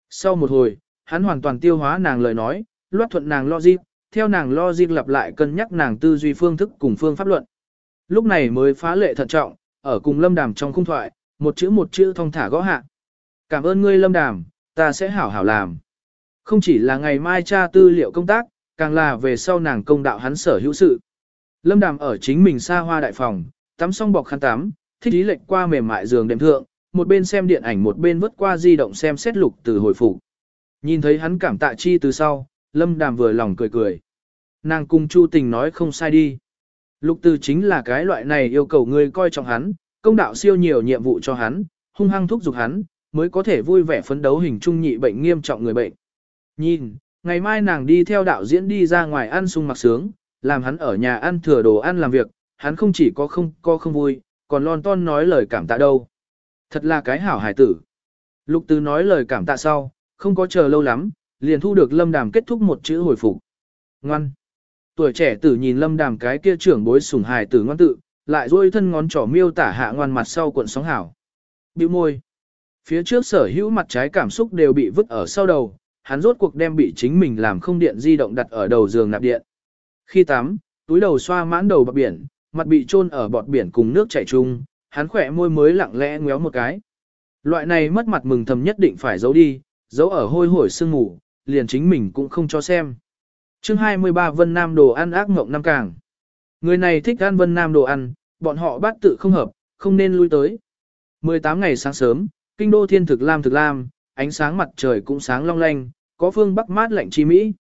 A: Sau một hồi, hắn hoàn toàn tiêu hóa nàng lời nói, loát thuận nàng logic, theo nàng logic lặp lại cân nhắc nàng tư duy phương thức cùng phương pháp luận. Lúc này mới phá lệ thận trọng, ở cùng lâm đàm trong khung thoại, một chữ một chữ thông thả gõ hạ. Cảm ơn ngươi lâm đàm, ta sẽ hảo hảo làm. Không chỉ là ngày mai tra tư liệu công tác, càng là về sau nàng công đạo hắn sở hữu sự. Lâm đàm ở chính mình xa hoa đại phòng, tắm xong bọc khăn tắm, thích ý lệch qua mềm mại giường đệm thượng, một bên xem điện ảnh một bên vứt qua di động xem xét lục từ hồi phục. Nhìn thấy hắn cảm tạ chi từ sau, lâm đàm vừa lòng cười cười. Nàng cùng chu tình nói không sai đi. Lục từ chính là cái loại này yêu cầu người coi trọng hắn, công đạo siêu nhiều nhiệm vụ cho hắn, hung hăng thúc giục hắn, mới có thể vui vẻ phấn đấu hình trung nhị bệnh nghiêm trọng người bệnh. Nhìn, ngày mai nàng đi theo đạo diễn đi ra ngoài ăn sung mặc sướng, làm hắn ở nhà ăn thừa đồ ăn làm việc, hắn không chỉ có không có không vui, còn lon ton nói lời cảm tạ đâu. Thật là cái hảo hải tử. Lục Từ nói lời cảm tạ sau, không có chờ lâu lắm, liền thu được Lâm Đàm kết thúc một chữ hồi phục. Ngoan. Tuổi trẻ tử nhìn Lâm Đàm cái kia trưởng bối sủng hài tử ngoan tự, lại duỗi thân ngón trỏ miêu tả hạ ngoan mặt sau cuộn sóng hảo. Bĩu môi. Phía trước sở hữu mặt trái cảm xúc đều bị vứt ở sau đầu, hắn rốt cuộc đem bị chính mình làm không điện di động đặt ở đầu giường nạp điện. Khi tắm, túi đầu xoa mãn đầu bọt biển, mặt bị chôn ở bọt biển cùng nước chảy chung, hắn khỏe môi mới lặng lẽ ngéo một cái. Loại này mất mặt mừng thầm nhất định phải giấu đi, giấu ở hôi hổi sương ngủ, liền chính mình cũng không cho xem. chương 23 Vân Nam đồ ăn ác ngộng năm càng. Người này thích ăn Vân Nam đồ ăn, bọn họ bát tự không hợp, không nên lui tới. 18 ngày sáng sớm, kinh đô thiên thực lam thực lam, ánh sáng mặt trời cũng sáng long lanh, có phương bắc mát lạnh chi mỹ.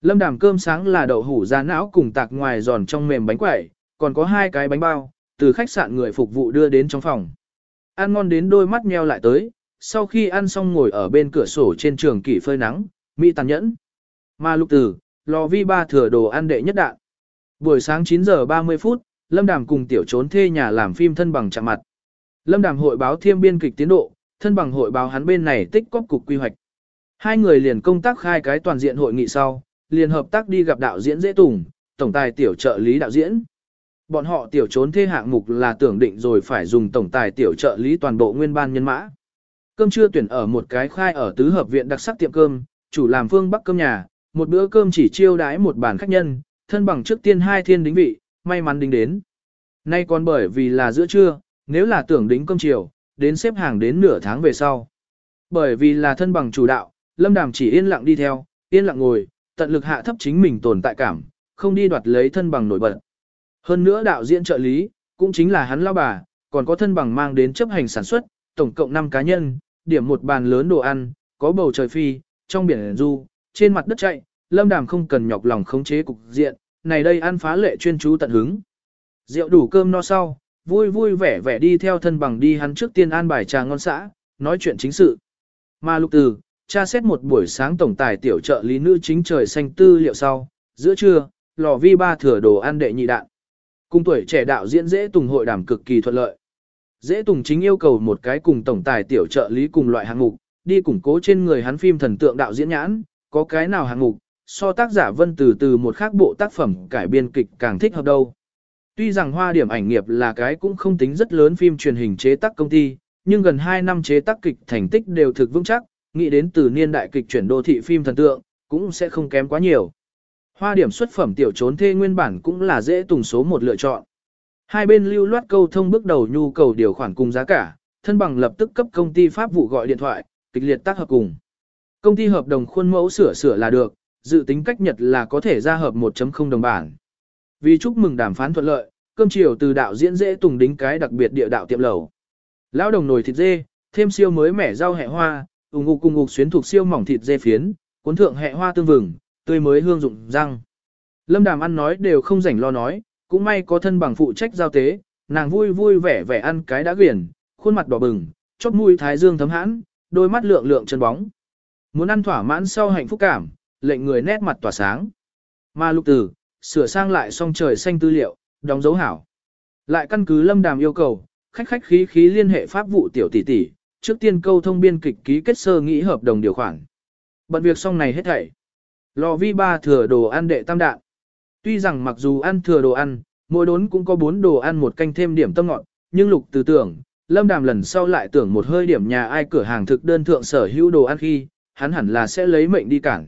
A: Lâm đàm cơm sáng là đậu hủ da não cùng tạc ngoài giòn trong mềm bánh quẩy, còn có hai cái bánh bao, từ khách sạn người phục vụ đưa đến trong phòng. Ăn ngon đến đôi mắt nheo lại tới, sau khi ăn xong ngồi ở bên cửa sổ trên trường kỷ phơi nắng, mỹ tàn nhẫn. Mà lục tử, lò vi ba thừa đồ ăn đệ nhất đạn. Buổi sáng 9 giờ 30 phút, Lâm Đàm cùng tiểu trốn thê nhà làm phim thân bằng chạm mặt. Lâm Đàm hội báo thiêm biên kịch tiến độ, thân bằng hội báo hắn bên này tích cóp cục quy hoạch. Hai người liền công tác khai cái toàn diện hội nghị sau, liền hợp tác đi gặp đạo diễn dễ tùng, tổng tài tiểu trợ lý đạo diễn. Bọn họ tiểu trốn thê hạng mục là tưởng định rồi phải dùng tổng tài tiểu trợ lý toàn bộ nguyên ban nhân mã. Cơm trưa tuyển ở một cái khai ở tứ hợp viện đặc sắc tiệm cơm, chủ làm phương bắc cơm nhà, một bữa cơm chỉ chiêu đãi một bàn khách nhân, thân bằng trước tiên hai thiên đính vị, may mắn đính đến. Nay còn bởi vì là giữa trưa, nếu là tưởng đính cơm chiều, đến xếp hàng đến nửa tháng về sau. Bởi vì là thân bằng chủ đạo, Lâm Đàm chỉ yên lặng đi theo, yên lặng ngồi, tận lực hạ thấp chính mình tồn tại cảm, không đi đoạt lấy thân bằng nổi bật. Hơn nữa đạo diễn trợ lý, cũng chính là hắn lao bà, còn có thân bằng mang đến chấp hành sản xuất, tổng cộng 5 cá nhân, điểm một bàn lớn đồ ăn, có bầu trời phi, trong biển du, trên mặt đất chạy, lâm đàm không cần nhọc lòng khống chế cục diện, này đây ăn phá lệ chuyên chú tận hứng. Rượu đủ cơm no sau, vui vui vẻ vẻ đi theo thân bằng đi hắn trước tiên an bài trà ngon xã, nói chuyện chính sự. Mà lục từ, cha xét một buổi sáng tổng tài tiểu trợ lý nữ chính trời xanh tư liệu sau, giữa trưa, lò vi ba thừa đồ ăn đệ nhị đạn. Cùng tuổi trẻ đạo diễn dễ tùng hội đảm cực kỳ thuận lợi. Dễ tùng chính yêu cầu một cái cùng tổng tài tiểu trợ lý cùng loại hạng mục, đi củng cố trên người hắn phim thần tượng đạo diễn nhãn, có cái nào hạng mục, so tác giả vân từ từ một khác bộ tác phẩm cải biên kịch càng thích hợp đâu. Tuy rằng hoa điểm ảnh nghiệp là cái cũng không tính rất lớn phim truyền hình chế tác công ty, nhưng gần 2 năm chế tác kịch thành tích đều thực vững chắc, nghĩ đến từ niên đại kịch chuyển đô thị phim thần tượng, cũng sẽ không kém quá nhiều. Hoa điểm xuất phẩm tiểu trốn thê nguyên bản cũng là dễ tùng số một lựa chọn. Hai bên lưu loát câu thông bước đầu nhu cầu điều khoản cùng giá cả, thân bằng lập tức cấp công ty pháp vụ gọi điện thoại, kịch liệt tác hợp cùng. Công ty hợp đồng khuôn mẫu sửa sửa là được, dự tính cách nhật là có thể ra hợp 1.0 đồng bản. Vì chúc mừng đàm phán thuận lợi, cơm chiều từ đạo diễn dễ tùng đính cái đặc biệt địa đạo tiệm lẩu. Lão đồng nồi thịt dê, thêm siêu mới mẻ rau hẹ hoa, ủng ngục cùng ngục xuyến thuộc siêu mỏng thịt dê phiến, cuốn thượng hẹ hoa tương vừng, tươi mới hương dụng răng. Lâm Đàm ăn nói đều không rảnh lo nói, cũng may có thân bằng phụ trách giao tế, nàng vui vui vẻ vẻ ăn cái đã quyển, khuôn mặt đỏ bừng, chóp mũi thái dương thấm hãn, đôi mắt lượng lượng chân bóng. Muốn ăn thỏa mãn sau hạnh phúc cảm, lệnh người nét mặt tỏa sáng. Mà lục tử, sửa sang lại xong trời xanh tư liệu, đóng dấu hảo. Lại căn cứ lâm đàm yêu cầu, khách khách khí khí liên hệ pháp vụ tiểu tỷ tỷ, trước tiên câu thông biên kịch ký kết sơ nghĩ hợp đồng điều khoản. Bận việc xong này hết thảy. Lò vi ba thừa đồ ăn đệ tam đạn. Tuy rằng mặc dù ăn thừa đồ ăn, mỗi đốn cũng có bốn đồ ăn một canh thêm điểm tâm ngọt, nhưng lục từ tưởng, lâm đàm lần sau lại tưởng một hơi điểm nhà ai cửa hàng thực đơn thượng sở hữu đồ ăn khi, hắn hẳn là sẽ lấy mệnh đi cản.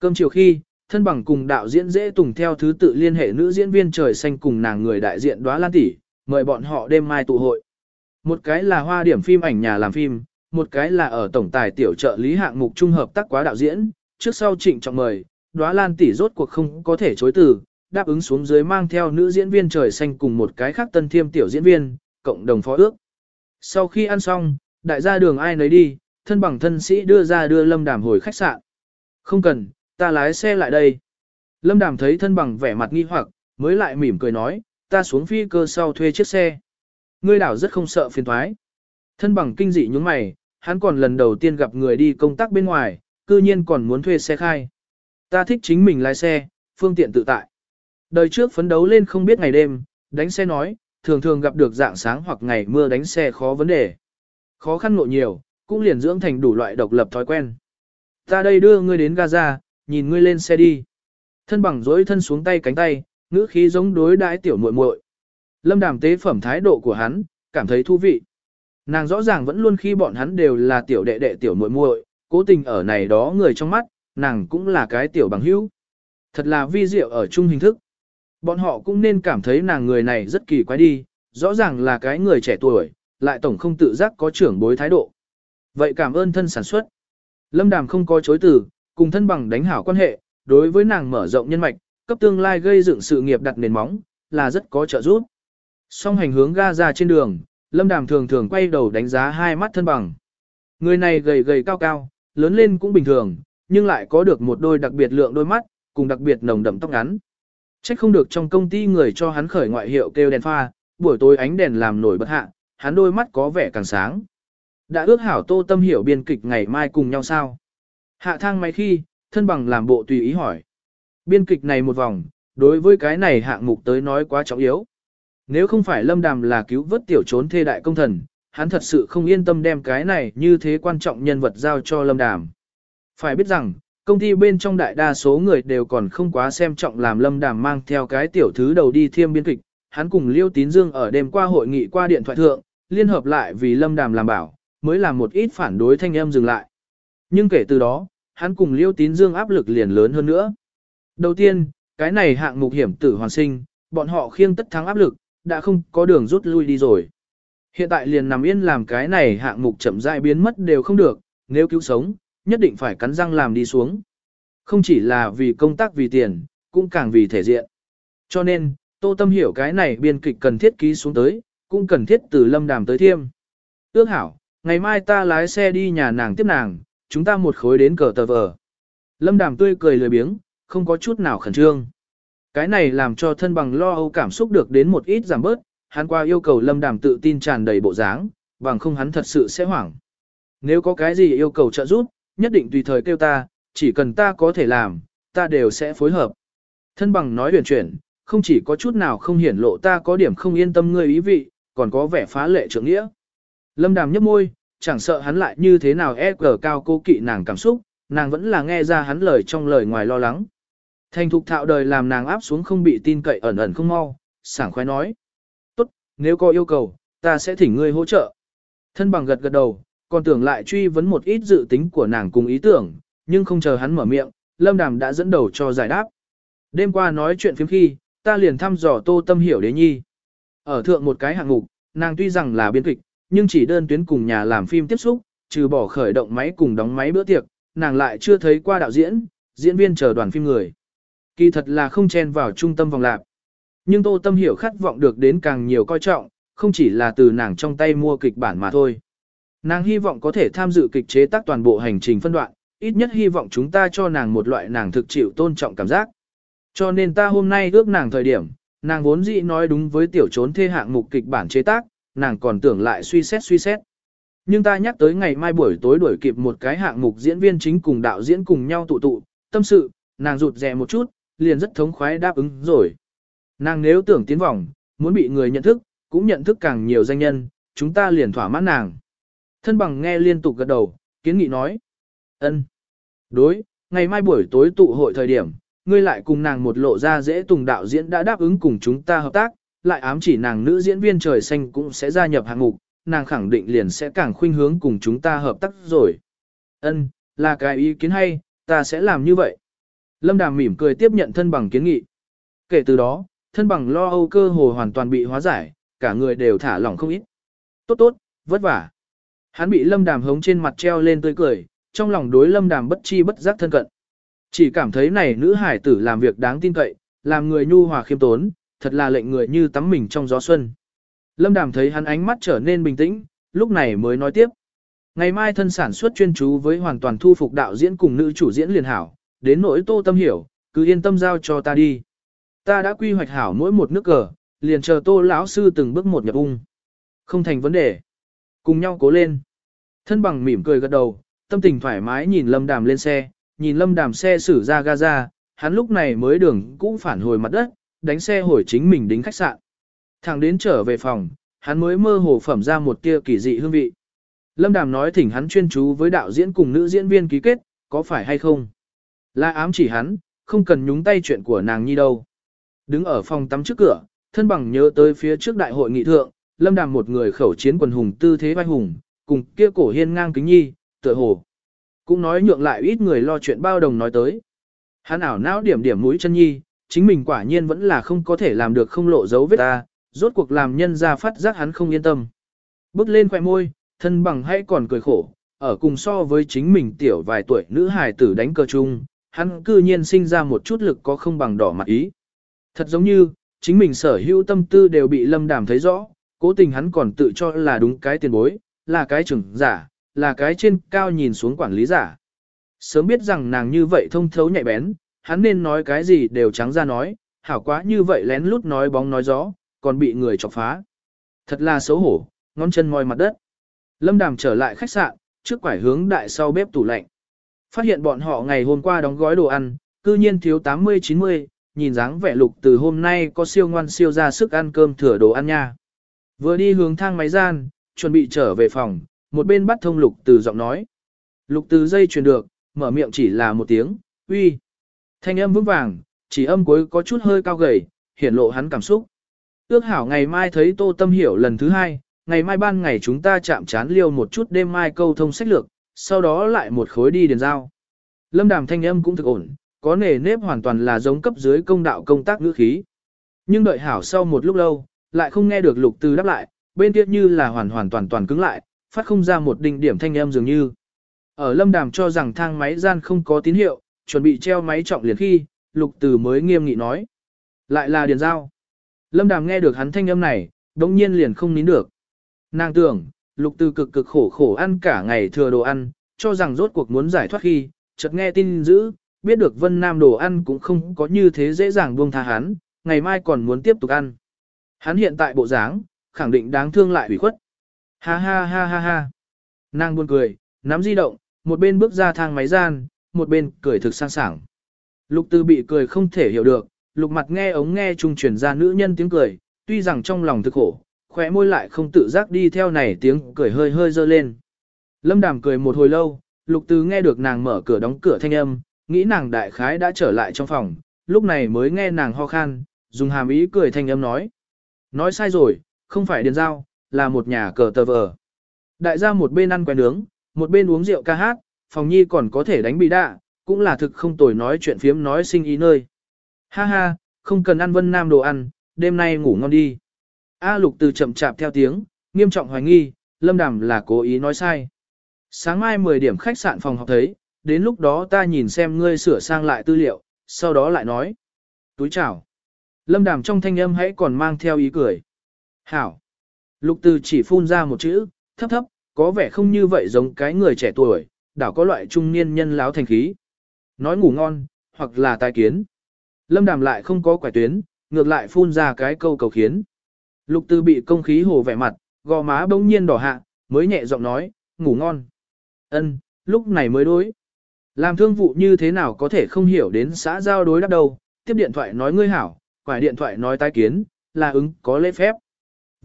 A: Cơm chiều khi, thân bằng cùng đạo diễn dễ tùng theo thứ tự liên hệ nữ diễn viên trời xanh cùng nàng người đại diện đoá lan tỷ, mời bọn họ đêm mai tụ hội. Một cái là hoa điểm phim ảnh nhà làm phim, một cái là ở tổng tài tiểu trợ lý hạng mục trung hợp tác quá đạo diễn, trước sau trịnh trọng mời, đóa lan tỷ rốt cuộc không có thể chối từ, đáp ứng xuống dưới mang theo nữ diễn viên trời xanh cùng một cái khác tân thiêm tiểu diễn viên, cộng đồng phó ước. Sau khi ăn xong, đại gia đường ai nấy đi, thân bằng thân sĩ đưa ra đưa lâm đàm hồi khách sạn. Không cần, ta lái xe lại đây. Lâm đàm thấy thân bằng vẻ mặt nghi hoặc, mới lại mỉm cười nói, ta xuống phi cơ sau thuê chiếc xe. Ngươi đảo rất không sợ phiền thoái. Thân bằng kinh dị nhúng mày, hắn còn lần đầu tiên gặp người đi công tác bên ngoài, cư nhiên còn muốn thuê xe khai. Ta thích chính mình lái xe, phương tiện tự tại. Đời trước phấn đấu lên không biết ngày đêm, đánh xe nói, thường thường gặp được dạng sáng hoặc ngày mưa đánh xe khó vấn đề. Khó khăn ngộ nhiều, cũng liền dưỡng thành đủ loại độc lập thói quen. Ta đây đưa ngươi đến Gaza, nhìn ngươi lên xe đi. Thân bằng dối thân xuống tay cánh tay, ngữ khí giống đối đãi tiểu muội muội. Lâm đàm tế phẩm thái độ của hắn, cảm thấy thú vị. Nàng rõ ràng vẫn luôn khi bọn hắn đều là tiểu đệ đệ tiểu muội muội, cố tình ở này đó người trong mắt, nàng cũng là cái tiểu bằng hữu. Thật là vi diệu ở chung hình thức. Bọn họ cũng nên cảm thấy nàng người này rất kỳ quái đi, rõ ràng là cái người trẻ tuổi, lại tổng không tự giác có trưởng bối thái độ. Vậy cảm ơn thân sản xuất. Lâm Đàm không có chối từ, cùng thân bằng đánh hảo quan hệ, đối với nàng mở rộng nhân mạch, cấp tương lai gây dựng sự nghiệp đặt nền móng, là rất có trợ giúp. Song hành hướng ga ra trên đường, Lâm Đàm thường thường quay đầu đánh giá hai mắt thân bằng. Người này gầy gầy cao cao, lớn lên cũng bình thường, nhưng lại có được một đôi đặc biệt lượng đôi mắt, cùng đặc biệt nồng đậm tóc ngắn. Trách không được trong công ty người cho hắn khởi ngoại hiệu kêu đèn pha, buổi tối ánh đèn làm nổi bật hạ, hắn đôi mắt có vẻ càng sáng. Đã ước hảo tô tâm hiểu biên kịch ngày mai cùng nhau sao? Hạ thang máy khi, thân bằng làm bộ tùy ý hỏi. Biên kịch này một vòng, đối với cái này hạng mục tới nói quá trọng yếu. Nếu không phải lâm đàm là cứu vớt tiểu trốn thê đại công thần, hắn thật sự không yên tâm đem cái này như thế quan trọng nhân vật giao cho lâm đàm. Phải biết rằng, công ty bên trong đại đa số người đều còn không quá xem trọng làm lâm đàm mang theo cái tiểu thứ đầu đi thiêm biên kịch, hắn cùng Liêu Tín Dương ở đêm qua hội nghị qua điện thoại thượng, liên hợp lại vì Lâm Đàm làm bảo, mới làm một ít phản đối thanh em dừng lại. Nhưng kể từ đó, hắn cùng Liêu Tín Dương áp lực liền lớn hơn nữa. Đầu tiên, cái này hạng mục hiểm tử hoàn sinh, bọn họ khiêng tất thắng áp lực, đã không có đường rút lui đi rồi. Hiện tại liền nằm yên làm cái này hạng mục chậm rãi biến mất đều không được, nếu cứu sống, nhất định phải cắn răng làm đi xuống. Không chỉ là vì công tác vì tiền, cũng càng vì thể diện. Cho nên, Tô Tâm hiểu cái này biên kịch cần thiết ký xuống tới, cũng cần thiết từ lâm đàm tới thiêm. Ước hảo, ngày mai ta lái xe đi nhà nàng tiếp nàng, chúng ta một khối đến cờ tờ vờ. Lâm đàm tươi cười lười biếng, không có chút nào khẩn trương. Cái này làm cho thân bằng lo âu cảm xúc được đến một ít giảm bớt, hắn qua yêu cầu lâm đàm tự tin tràn đầy bộ dáng, bằng không hắn thật sự sẽ hoảng. Nếu có cái gì yêu cầu trợ giúp, nhất định tùy thời kêu ta, chỉ cần ta có thể làm, ta đều sẽ phối hợp. Thân bằng nói huyền chuyển, không chỉ có chút nào không hiển lộ ta có điểm không yên tâm ngươi ý vị, còn có vẻ phá lệ trưởng nghĩa. Lâm đàm nhấp môi, chẳng sợ hắn lại như thế nào e cờ cao cô kỵ nàng cảm xúc, nàng vẫn là nghe ra hắn lời trong lời ngoài lo lắng. Thành thục thạo đời làm nàng áp xuống không bị tin cậy ẩn ẩn không mau, sảng khoái nói. Tốt, nếu có yêu cầu, ta sẽ thỉnh ngươi hỗ trợ. Thân bằng gật gật đầu, còn tưởng lại truy vấn một ít dự tính của nàng cùng ý tưởng, nhưng không chờ hắn mở miệng, Lâm Đàm đã dẫn đầu cho giải đáp. Đêm qua nói chuyện phiếm khi, ta liền thăm dò tô tâm hiểu đế nhi. Ở thượng một cái hạng mục, nàng tuy rằng là biên kịch, nhưng chỉ đơn tuyến cùng nhà làm phim tiếp xúc, trừ bỏ khởi động máy cùng đóng máy bữa tiệc, nàng lại chưa thấy qua đạo diễn, diễn viên chờ đoàn phim người. Kỳ thật là không chen vào trung tâm vòng lạc. Nhưng Tô Tâm Hiểu khát vọng được đến càng nhiều coi trọng, không chỉ là từ nàng trong tay mua kịch bản mà thôi. Nàng hy vọng có thể tham dự kịch chế tác toàn bộ hành trình phân đoạn, ít nhất hy vọng chúng ta cho nàng một loại nàng thực chịu tôn trọng cảm giác. Cho nên ta hôm nay ước nàng thời điểm, nàng vốn dĩ nói đúng với tiểu trốn thê hạng mục kịch bản chế tác, nàng còn tưởng lại suy xét suy xét. Nhưng ta nhắc tới ngày mai buổi tối đuổi kịp một cái hạng mục diễn viên chính cùng đạo diễn cùng nhau tụ tụ, tâm sự, nàng rụt rè một chút, liền rất thống khoái đáp ứng rồi. Nàng nếu tưởng tiến vòng, muốn bị người nhận thức, cũng nhận thức càng nhiều danh nhân, chúng ta liền thỏa mãn nàng. Thân bằng nghe liên tục gật đầu, kiến nghị nói. ân, Đối, ngày mai buổi tối tụ hội thời điểm, ngươi lại cùng nàng một lộ ra dễ tùng đạo diễn đã đáp ứng cùng chúng ta hợp tác, lại ám chỉ nàng nữ diễn viên trời xanh cũng sẽ gia nhập hạng mục, nàng khẳng định liền sẽ càng khuynh hướng cùng chúng ta hợp tác rồi. Ân, là cái ý kiến hay, ta sẽ làm như vậy. Lâm Đàm mỉm cười tiếp nhận thân bằng kiến nghị. Kể từ đó, thân bằng lo âu cơ hồ hoàn toàn bị hóa giải, cả người đều thả lỏng không ít. Tốt tốt, vất vả. Hắn bị Lâm Đàm hống trên mặt treo lên tươi cười, trong lòng đối Lâm Đàm bất chi bất giác thân cận. Chỉ cảm thấy này nữ hải tử làm việc đáng tin cậy, làm người nhu hòa khiêm tốn, thật là lệnh người như tắm mình trong gió xuân. Lâm Đàm thấy hắn ánh mắt trở nên bình tĩnh, lúc này mới nói tiếp. Ngày mai thân sản xuất chuyên chú với hoàn toàn thu phục đạo diễn cùng nữ chủ diễn liền hảo, đến nỗi tô tâm hiểu, cứ yên tâm giao cho ta đi. Ta đã quy hoạch hảo mỗi một nước cờ, liền chờ tô lão sư từng bước một nhập ung. Không thành vấn đề. Cùng nhau cố lên. Thân bằng mỉm cười gật đầu, tâm tình thoải mái nhìn lâm đàm lên xe, nhìn lâm đàm xe xử ra Gaza, hắn lúc này mới đường cũ phản hồi mặt đất, đánh xe hồi chính mình đến khách sạn. thằng đến trở về phòng, hắn mới mơ hồ phẩm ra một tia kỳ dị hương vị. Lâm Đàm nói thỉnh hắn chuyên chú với đạo diễn cùng nữ diễn viên ký kết, có phải hay không? Là ám chỉ hắn, không cần nhúng tay chuyện của nàng nhi đâu. Đứng ở phòng tắm trước cửa, thân bằng nhớ tới phía trước đại hội nghị thượng, Lâm Đàm một người khẩu chiến quần hùng tư thế vai hùng, cùng kia cổ hiên ngang kính nhi, tựa hồ. Cũng nói nhượng lại ít người lo chuyện bao đồng nói tới. Hắn ảo não điểm điểm mũi chân nhi, chính mình quả nhiên vẫn là không có thể làm được không lộ dấu vết ta, rốt cuộc làm nhân ra phát giác hắn không yên tâm. Bước lên khoẻ môi, thân bằng hay còn cười khổ, ở cùng so với chính mình tiểu vài tuổi nữ hài tử đánh cờ chung, hắn cư nhiên sinh ra một chút lực có không bằng đỏ mặt ý. Thật giống như, chính mình sở hữu tâm tư đều bị lâm đàm thấy rõ, cố tình hắn còn tự cho là đúng cái tiền bối, là cái trưởng giả, là cái trên cao nhìn xuống quản lý giả. Sớm biết rằng nàng như vậy thông thấu nhạy bén, hắn nên nói cái gì đều trắng ra nói, hảo quá như vậy lén lút nói bóng nói gió, còn bị người chọc phá. Thật là xấu hổ, ngón chân ngoi mặt đất. Lâm Đàm trở lại khách sạn, trước quải hướng đại sau bếp tủ lạnh. Phát hiện bọn họ ngày hôm qua đóng gói đồ ăn, cư nhiên thiếu 80-90, nhìn dáng vẻ lục từ hôm nay có siêu ngoan siêu ra sức ăn cơm thừa đồ ăn nha. Vừa đi hướng thang máy gian, chuẩn bị trở về phòng, một bên bắt thông lục từ giọng nói. Lục từ dây truyền được, mở miệng chỉ là một tiếng, uy. Thanh âm vững vàng, chỉ âm cuối có chút hơi cao gầy, hiển lộ hắn cảm xúc. Ước hảo ngày mai thấy Tô Tâm Hiểu lần thứ hai, ngày mai ban ngày chúng ta chạm chán liêu một chút đêm mai câu thông sách lược, sau đó lại một khối đi điền giao. Lâm đàm thanh âm cũng thực ổn, có nề nếp hoàn toàn là giống cấp dưới công đạo công tác ngữ khí. Nhưng đợi hảo sau một lúc lâu, lại không nghe được lục từ đáp lại, bên kia như là hoàn hoàn toàn toàn cứng lại, phát không ra một đỉnh điểm thanh âm dường như. Ở lâm đàm cho rằng thang máy gian không có tín hiệu, chuẩn bị treo máy trọng liền khi, lục từ mới nghiêm nghị nói. Lại là điền giao. Lâm đàm nghe được hắn thanh âm này, đống nhiên liền không nín được. Nàng tưởng, lục từ cực cực khổ khổ ăn cả ngày thừa đồ ăn, cho rằng rốt cuộc muốn giải thoát khi, chợt nghe tin dữ, biết được Vân Nam đồ ăn cũng không có như thế dễ dàng buông tha hắn, ngày mai còn muốn tiếp tục ăn. Hắn hiện tại bộ dáng, khẳng định đáng thương lại ủy khuất. Ha ha ha ha ha. Nàng buồn cười, nắm di động, một bên bước ra thang máy gian, một bên cười thực sang sảng. Lục Tư bị cười không thể hiểu được, lục mặt nghe ống nghe trung truyền ra nữ nhân tiếng cười, tuy rằng trong lòng thực khổ, khóe môi lại không tự giác đi theo này tiếng cười hơi hơi dơ lên. Lâm Đàm cười một hồi lâu, Lục Tư nghe được nàng mở cửa đóng cửa thanh âm, nghĩ nàng đại khái đã trở lại trong phòng, lúc này mới nghe nàng ho khan, dùng hàm ý cười thanh âm nói. Nói sai rồi, không phải điền giao, là một nhà cờ tờ vờ. Đại gia một bên ăn quen nướng, một bên uống rượu ca hát, phòng nhi còn có thể đánh bị đạ, cũng là thực không tồi nói chuyện phiếm nói sinh ý nơi. Ha ha, không cần ăn vân nam đồ ăn, đêm nay ngủ ngon đi. A lục từ chậm chạp theo tiếng, nghiêm trọng hoài nghi, lâm đàm là cố ý nói sai. Sáng mai 10 điểm khách sạn phòng học thấy, đến lúc đó ta nhìn xem ngươi sửa sang lại tư liệu, sau đó lại nói. Túi chào. Lâm đàm trong thanh âm hãy còn mang theo ý cười. Hảo. Lục từ chỉ phun ra một chữ, thấp thấp, có vẻ không như vậy giống cái người trẻ tuổi, đảo có loại trung niên nhân láo thành khí. Nói ngủ ngon, hoặc là tai kiến. Lâm đàm lại không có quải tuyến, ngược lại phun ra cái câu cầu khiến. Lục từ bị công khí hồ vẻ mặt, gò má bỗng nhiên đỏ hạ, mới nhẹ giọng nói, ngủ ngon. Ân, lúc này mới đối. Làm thương vụ như thế nào có thể không hiểu đến xã giao đối đáp đâu, tiếp điện thoại nói ngươi hảo, quải điện thoại nói tai kiến, là ứng có lễ phép.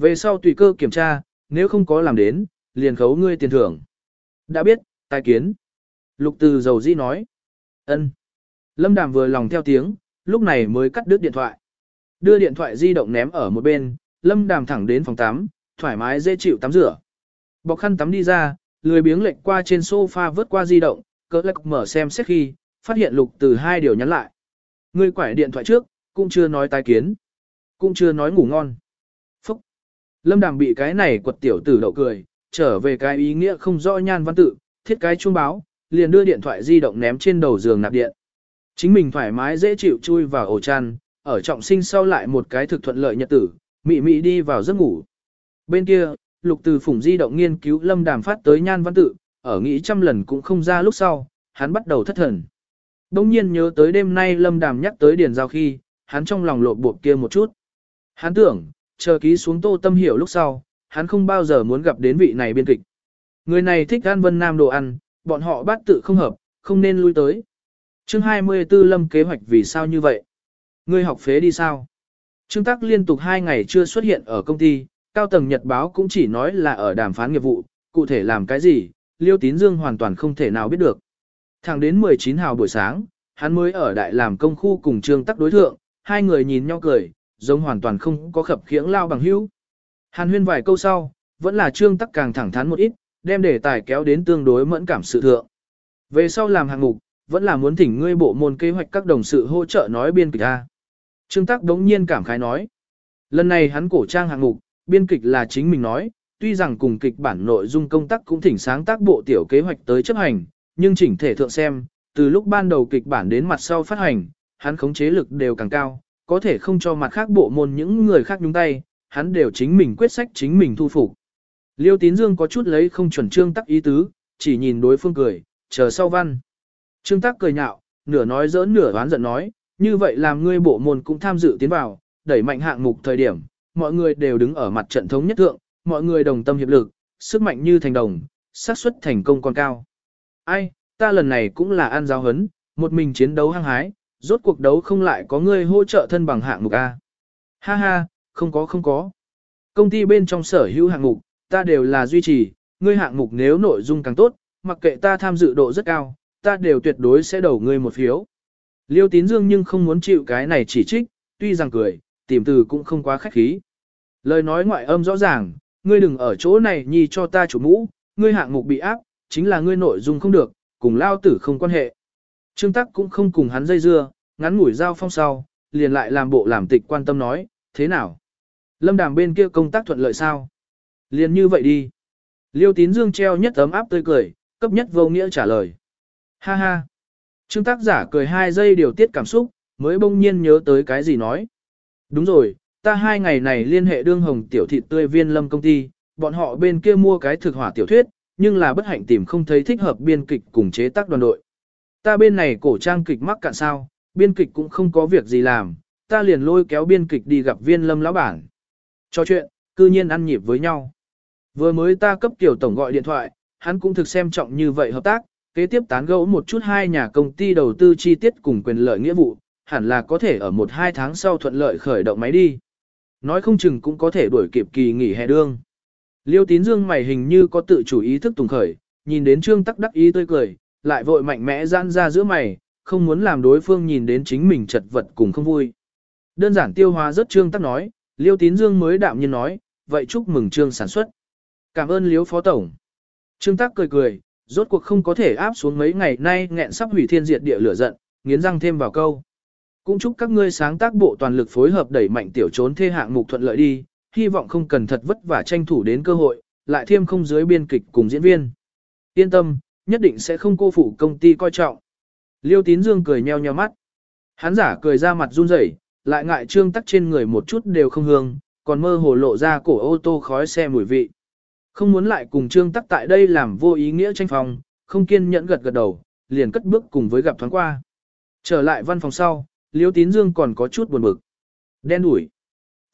A: Về sau tùy cơ kiểm tra, nếu không có làm đến, liền khấu ngươi tiền thưởng. Đã biết, tài kiến. Lục từ dầu di nói. ân. Lâm Đàm vừa lòng theo tiếng, lúc này mới cắt đứt điện thoại. Đưa điện thoại di động ném ở một bên, Lâm Đàm thẳng đến phòng tắm, thoải mái dễ chịu tắm rửa. Bọc khăn tắm đi ra, lười biếng lệnh qua trên sofa vớt qua di động, cỡ lắc mở xem xét khi, phát hiện lục từ hai điều nhắn lại. Người quải điện thoại trước, cũng chưa nói tai kiến, cũng chưa nói ngủ ngon. Lâm Đàm bị cái này quật tiểu tử đậu cười, trở về cái ý nghĩa không rõ nhan văn tự, thiết cái chuông báo, liền đưa điện thoại di động ném trên đầu giường nạp điện. Chính mình thoải mái dễ chịu chui vào ổ chăn, ở trọng sinh sau lại một cái thực thuận lợi nhật tử, mị mị đi vào giấc ngủ. Bên kia, lục từ phủng di động nghiên cứu lâm đàm phát tới nhan văn tự, ở nghĩ trăm lần cũng không ra lúc sau, hắn bắt đầu thất thần. Đông nhiên nhớ tới đêm nay lâm đàm nhắc tới điền giao khi, hắn trong lòng lộn bộp kia một chút. Hắn tưởng, chờ ký xuống tô tâm hiểu lúc sau, hắn không bao giờ muốn gặp đến vị này biên kịch. Người này thích ăn vân nam đồ ăn, bọn họ bát tự không hợp, không nên lui tới. chương 24 lâm kế hoạch vì sao như vậy? Ngươi học phế đi sao? Trương Tắc liên tục hai ngày chưa xuất hiện ở công ty, cao tầng nhật báo cũng chỉ nói là ở đàm phán nghiệp vụ, cụ thể làm cái gì, Liêu Tín Dương hoàn toàn không thể nào biết được. Thẳng đến 19 hào buổi sáng, hắn mới ở đại làm công khu cùng Trương Tắc đối thượng, hai người nhìn nhau cười, giống hoàn toàn không có khập khiễng lao bằng hữu. Hàn huyên vài câu sau, vẫn là Trương Tắc càng thẳng thắn một ít, đem đề tài kéo đến tương đối mẫn cảm sự thượng. Về sau làm hạng mục, vẫn là muốn thỉnh ngươi bộ môn kế hoạch các đồng sự hỗ trợ nói biên kịch A. Trương Tắc đống nhiên cảm khái nói. Lần này hắn cổ trang hạng mục, biên kịch là chính mình nói, tuy rằng cùng kịch bản nội dung công tác cũng thỉnh sáng tác bộ tiểu kế hoạch tới chấp hành, nhưng chỉnh thể thượng xem, từ lúc ban đầu kịch bản đến mặt sau phát hành, hắn khống chế lực đều càng cao, có thể không cho mặt khác bộ môn những người khác nhúng tay, hắn đều chính mình quyết sách chính mình thu phục. Liêu Tín Dương có chút lấy không chuẩn trương tắc ý tứ, chỉ nhìn đối phương cười, chờ sau văn. Trương tắc cười nhạo, nửa nói giỡn nửa oán giận nói, như vậy làm ngươi bộ môn cũng tham dự tiến vào, đẩy mạnh hạng mục thời điểm, mọi người đều đứng ở mặt trận thống nhất thượng, mọi người đồng tâm hiệp lực, sức mạnh như thành đồng, xác suất thành công còn cao. Ai, ta lần này cũng là an giáo hấn, một mình chiến đấu hăng hái, rốt cuộc đấu không lại có ngươi hỗ trợ thân bằng hạng mục A. Ha ha, không có không có. Công ty bên trong sở hữu hạng mục, ta đều là duy trì, ngươi hạng mục nếu nội dung càng tốt, mặc kệ ta tham dự độ rất cao, ta đều tuyệt đối sẽ đầu ngươi một phiếu. Liêu tín dương nhưng không muốn chịu cái này chỉ trích, tuy rằng cười, tìm từ cũng không quá khách khí. Lời nói ngoại âm rõ ràng, ngươi đừng ở chỗ này nhi cho ta chủ mũ, ngươi hạng mục bị áp, chính là ngươi nội dung không được, cùng lao tử không quan hệ. Trương Tắc cũng không cùng hắn dây dưa, ngắn ngủi giao phong sau, liền lại làm bộ làm tịch quan tâm nói, thế nào? Lâm đàm bên kia công tác thuận lợi sao? Liền như vậy đi. Liêu tín dương treo nhất ấm áp tươi cười, cấp nhất vô nghĩa trả lời. Ha ha. Trương tác giả cười hai giây điều tiết cảm xúc, mới bỗng nhiên nhớ tới cái gì nói. Đúng rồi, ta hai ngày này liên hệ đương hồng tiểu Thị tươi viên lâm công ty, bọn họ bên kia mua cái thực hỏa tiểu thuyết, nhưng là bất hạnh tìm không thấy thích hợp biên kịch cùng chế tác đoàn đội. Ta bên này cổ trang kịch mắc cạn sao, biên kịch cũng không có việc gì làm, ta liền lôi kéo biên kịch đi gặp viên lâm lão bản. Cho chuyện, cư nhiên ăn nhịp với nhau. Vừa mới ta cấp tiểu tổng gọi điện thoại, hắn cũng thực xem trọng như vậy hợp tác, kế tiếp tán gẫu một chút hai nhà công ty đầu tư chi tiết cùng quyền lợi nghĩa vụ, hẳn là có thể ở một hai tháng sau thuận lợi khởi động máy đi. Nói không chừng cũng có thể đuổi kịp kỳ nghỉ hè đương. Liêu tín dương mày hình như có tự chủ ý thức tùng khởi, nhìn đến trương tắc đắc ý tươi cười, lại vội mạnh mẽ giãn ra giữa mày, không muốn làm đối phương nhìn đến chính mình chật vật cùng không vui. Đơn giản tiêu hóa rất trương tắc nói, liêu tín dương mới đạm nhiên nói, vậy chúc mừng trương sản xuất. Cảm ơn liêu phó tổng. Trương tắc cười cười, rốt cuộc không có thể áp xuống mấy ngày nay nghẹn sắp hủy thiên diệt địa lửa giận, nghiến răng thêm vào câu. Cũng chúc các ngươi sáng tác bộ toàn lực phối hợp đẩy mạnh tiểu trốn thê hạng mục thuận lợi đi, hy vọng không cần thật vất vả tranh thủ đến cơ hội, lại thêm không dưới biên kịch cùng diễn viên. Yên tâm, nhất định sẽ không cô phụ công ty coi trọng. Liêu tín dương cười nheo nheo mắt. Hắn giả cười ra mặt run rẩy, lại ngại trương tắc trên người một chút đều không hương, còn mơ hồ lộ ra cổ ô tô khói xe mùi vị. Không muốn lại cùng trương tắc tại đây làm vô ý nghĩa tranh phòng, không kiên nhẫn gật gật đầu, liền cất bước cùng với gặp thoáng qua. Trở lại văn phòng sau, Liêu Tín Dương còn có chút buồn bực. Đen đủi.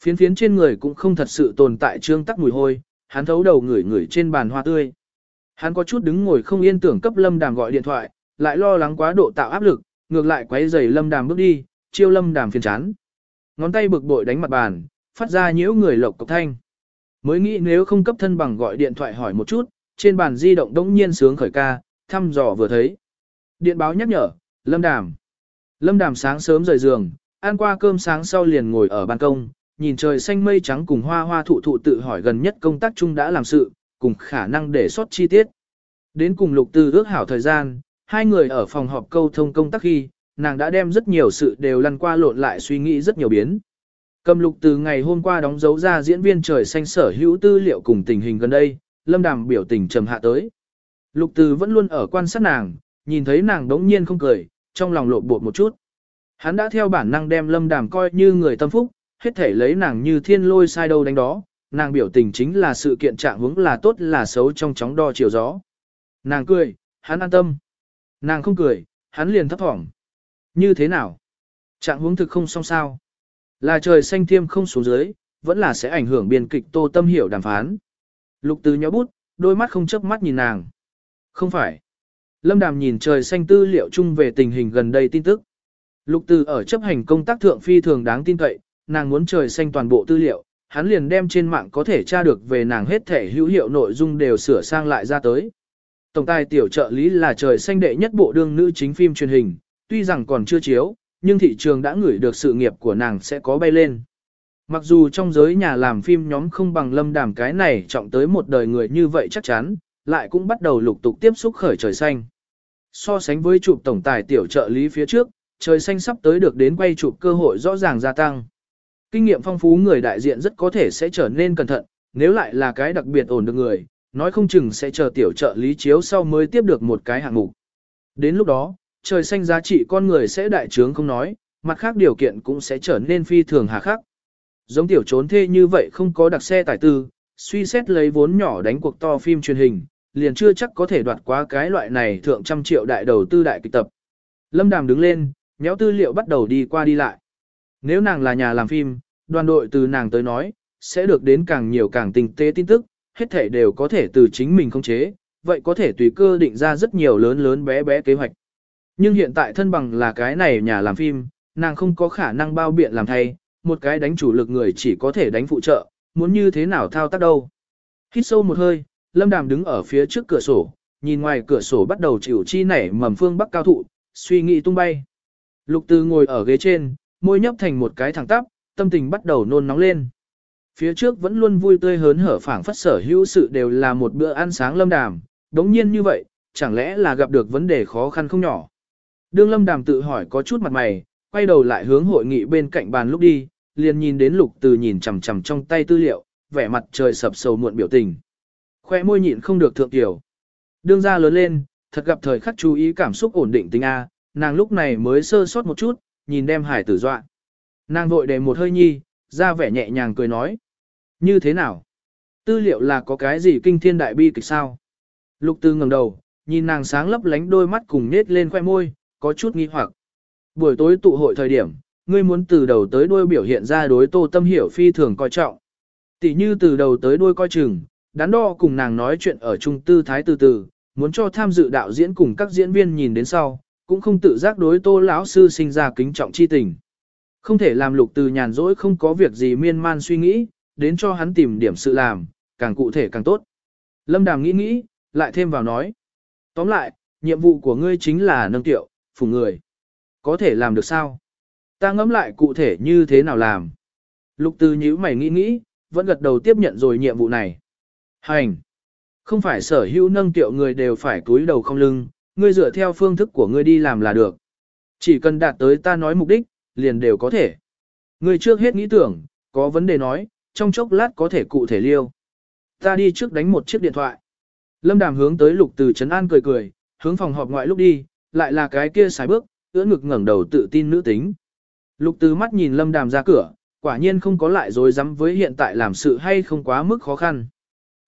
A: Phiến phiến trên người cũng không thật sự tồn tại trương tắc mùi hôi, hắn thấu đầu ngửi ngửi trên bàn hoa tươi. Hắn có chút đứng ngồi không yên tưởng cấp Lâm Đàm gọi điện thoại, lại lo lắng quá độ tạo áp lực, ngược lại quấy rầy Lâm Đàm bước đi, chiêu Lâm Đàm phiền chán. Ngón tay bực bội đánh mặt bàn, phát ra nhiễu người lộc cộc thanh. Mới nghĩ nếu không cấp thân bằng gọi điện thoại hỏi một chút, trên bàn di động đống nhiên sướng khởi ca, thăm dò vừa thấy. Điện báo nhắc nhở, Lâm Đàm. Lâm Đàm sáng sớm rời giường, ăn qua cơm sáng sau liền ngồi ở ban công, nhìn trời xanh mây trắng cùng hoa hoa thụ thụ tự hỏi gần nhất công tác chung đã làm sự, cùng khả năng để sót chi tiết. Đến cùng lục tư ước hảo thời gian, hai người ở phòng họp câu thông công tác khi, nàng đã đem rất nhiều sự đều lăn qua lộn lại suy nghĩ rất nhiều biến. Cầm lục từ ngày hôm qua đóng dấu ra diễn viên trời xanh sở hữu tư liệu cùng tình hình gần đây, lâm đàm biểu tình trầm hạ tới. Lục từ vẫn luôn ở quan sát nàng, nhìn thấy nàng đống nhiên không cười, trong lòng lộn bột một chút. Hắn đã theo bản năng đem lâm đàm coi như người tâm phúc, hết thể lấy nàng như thiên lôi sai đâu đánh đó, nàng biểu tình chính là sự kiện trạng hướng là tốt là xấu trong chóng đo chiều gió. Nàng cười, hắn an tâm. Nàng không cười, hắn liền thấp thỏm. Như thế nào? Trạng hướng thực không xong sao? Là trời xanh thiêm không xuống dưới, vẫn là sẽ ảnh hưởng biên kịch tô tâm hiểu đàm phán. Lục từ nhó bút, đôi mắt không chớp mắt nhìn nàng. Không phải. Lâm đàm nhìn trời xanh tư liệu chung về tình hình gần đây tin tức. Lục từ ở chấp hành công tác thượng phi thường đáng tin cậy, nàng muốn trời xanh toàn bộ tư liệu, hắn liền đem trên mạng có thể tra được về nàng hết thể hữu hiệu nội dung đều sửa sang lại ra tới. Tổng tài tiểu trợ lý là trời xanh đệ nhất bộ đương nữ chính phim truyền hình, tuy rằng còn chưa chiếu, nhưng thị trường đã ngửi được sự nghiệp của nàng sẽ có bay lên. Mặc dù trong giới nhà làm phim nhóm không bằng lâm đàm cái này trọng tới một đời người như vậy chắc chắn, lại cũng bắt đầu lục tục tiếp xúc khởi trời xanh. So sánh với chụp tổng tài tiểu trợ lý phía trước, trời xanh sắp tới được đến quay chụp cơ hội rõ ràng gia tăng. Kinh nghiệm phong phú người đại diện rất có thể sẽ trở nên cẩn thận, nếu lại là cái đặc biệt ổn được người, nói không chừng sẽ chờ tiểu trợ lý chiếu sau mới tiếp được một cái hạng mục. Đến lúc đó, trời xanh giá trị con người sẽ đại trướng không nói, mặt khác điều kiện cũng sẽ trở nên phi thường hà khắc. Giống tiểu trốn thê như vậy không có đặc xe tài tư, suy xét lấy vốn nhỏ đánh cuộc to phim truyền hình, liền chưa chắc có thể đoạt quá cái loại này thượng trăm triệu đại đầu tư đại kịch tập. Lâm Đàm đứng lên, nhéo tư liệu bắt đầu đi qua đi lại. Nếu nàng là nhà làm phim, đoàn đội từ nàng tới nói, sẽ được đến càng nhiều càng tinh tế tin tức, hết thể đều có thể từ chính mình khống chế, vậy có thể tùy cơ định ra rất nhiều lớn lớn bé bé kế hoạch. Nhưng hiện tại thân bằng là cái này nhà làm phim, nàng không có khả năng bao biện làm thay, một cái đánh chủ lực người chỉ có thể đánh phụ trợ, muốn như thế nào thao tác đâu. Hít sâu một hơi, Lâm Đàm đứng ở phía trước cửa sổ, nhìn ngoài cửa sổ bắt đầu chịu chi nảy mầm phương bắc cao thụ, suy nghĩ tung bay. Lục Từ ngồi ở ghế trên, môi nhấp thành một cái thẳng tắp, tâm tình bắt đầu nôn nóng lên. phía trước vẫn luôn vui tươi hớn hở phảng phất sở hữu sự đều là một bữa ăn sáng lâm đàm, đống nhiên như vậy, chẳng lẽ là gặp được vấn đề khó khăn không nhỏ. Đương lâm đàm tự hỏi có chút mặt mày, quay đầu lại hướng hội nghị bên cạnh bàn lúc đi, liền nhìn đến lục từ nhìn chằm chằm trong tay tư liệu, vẻ mặt trời sập sầu muộn biểu tình. Khoe môi nhịn không được thượng tiểu. Đương ra lớn lên, thật gặp thời khắc chú ý cảm xúc ổn định tính A, nàng lúc này mới sơ sót một chút, nhìn đem hải tử dọa. Nàng vội để một hơi nhi, ra vẻ nhẹ nhàng cười nói. Như thế nào? Tư liệu là có cái gì kinh thiên đại bi kịch sao? Lục tư ngẩng đầu, nhìn nàng sáng lấp lánh đôi mắt cùng nết lên khoe môi, có chút nghi hoặc. Buổi tối tụ hội thời điểm, ngươi muốn từ đầu tới đuôi biểu hiện ra đối tô tâm hiểu phi thường coi trọng. Tỷ như từ đầu tới đuôi coi chừng, đắn đo cùng nàng nói chuyện ở trung tư thái từ từ, muốn cho tham dự đạo diễn cùng các diễn viên nhìn đến sau, cũng không tự giác đối tô lão sư sinh ra kính trọng chi tình. Không thể làm lục từ nhàn rỗi không có việc gì miên man suy nghĩ, đến cho hắn tìm điểm sự làm, càng cụ thể càng tốt. Lâm Đàm nghĩ nghĩ, lại thêm vào nói. Tóm lại, nhiệm vụ của ngươi chính là nâng tiệu, phủ người. Có thể làm được sao? Ta ngẫm lại cụ thể như thế nào làm. Lục từ nhíu mày nghĩ nghĩ, vẫn gật đầu tiếp nhận rồi nhiệm vụ này. Hành! Không phải sở hữu nâng tiệu người đều phải cúi đầu không lưng, ngươi dựa theo phương thức của ngươi đi làm là được. Chỉ cần đạt tới ta nói mục đích, liền đều có thể. Ngươi trước hết nghĩ tưởng, có vấn đề nói, trong chốc lát có thể cụ thể liêu. Ta đi trước đánh một chiếc điện thoại. Lâm Đàm hướng tới Lục Từ Trấn An cười cười, hướng phòng họp ngoại lúc đi, lại là cái kia xài bước, ưỡn ngực ngẩng đầu tự tin nữ tính. Lục Từ mắt nhìn Lâm Đàm ra cửa, quả nhiên không có lại dối rắm với hiện tại làm sự hay không quá mức khó khăn.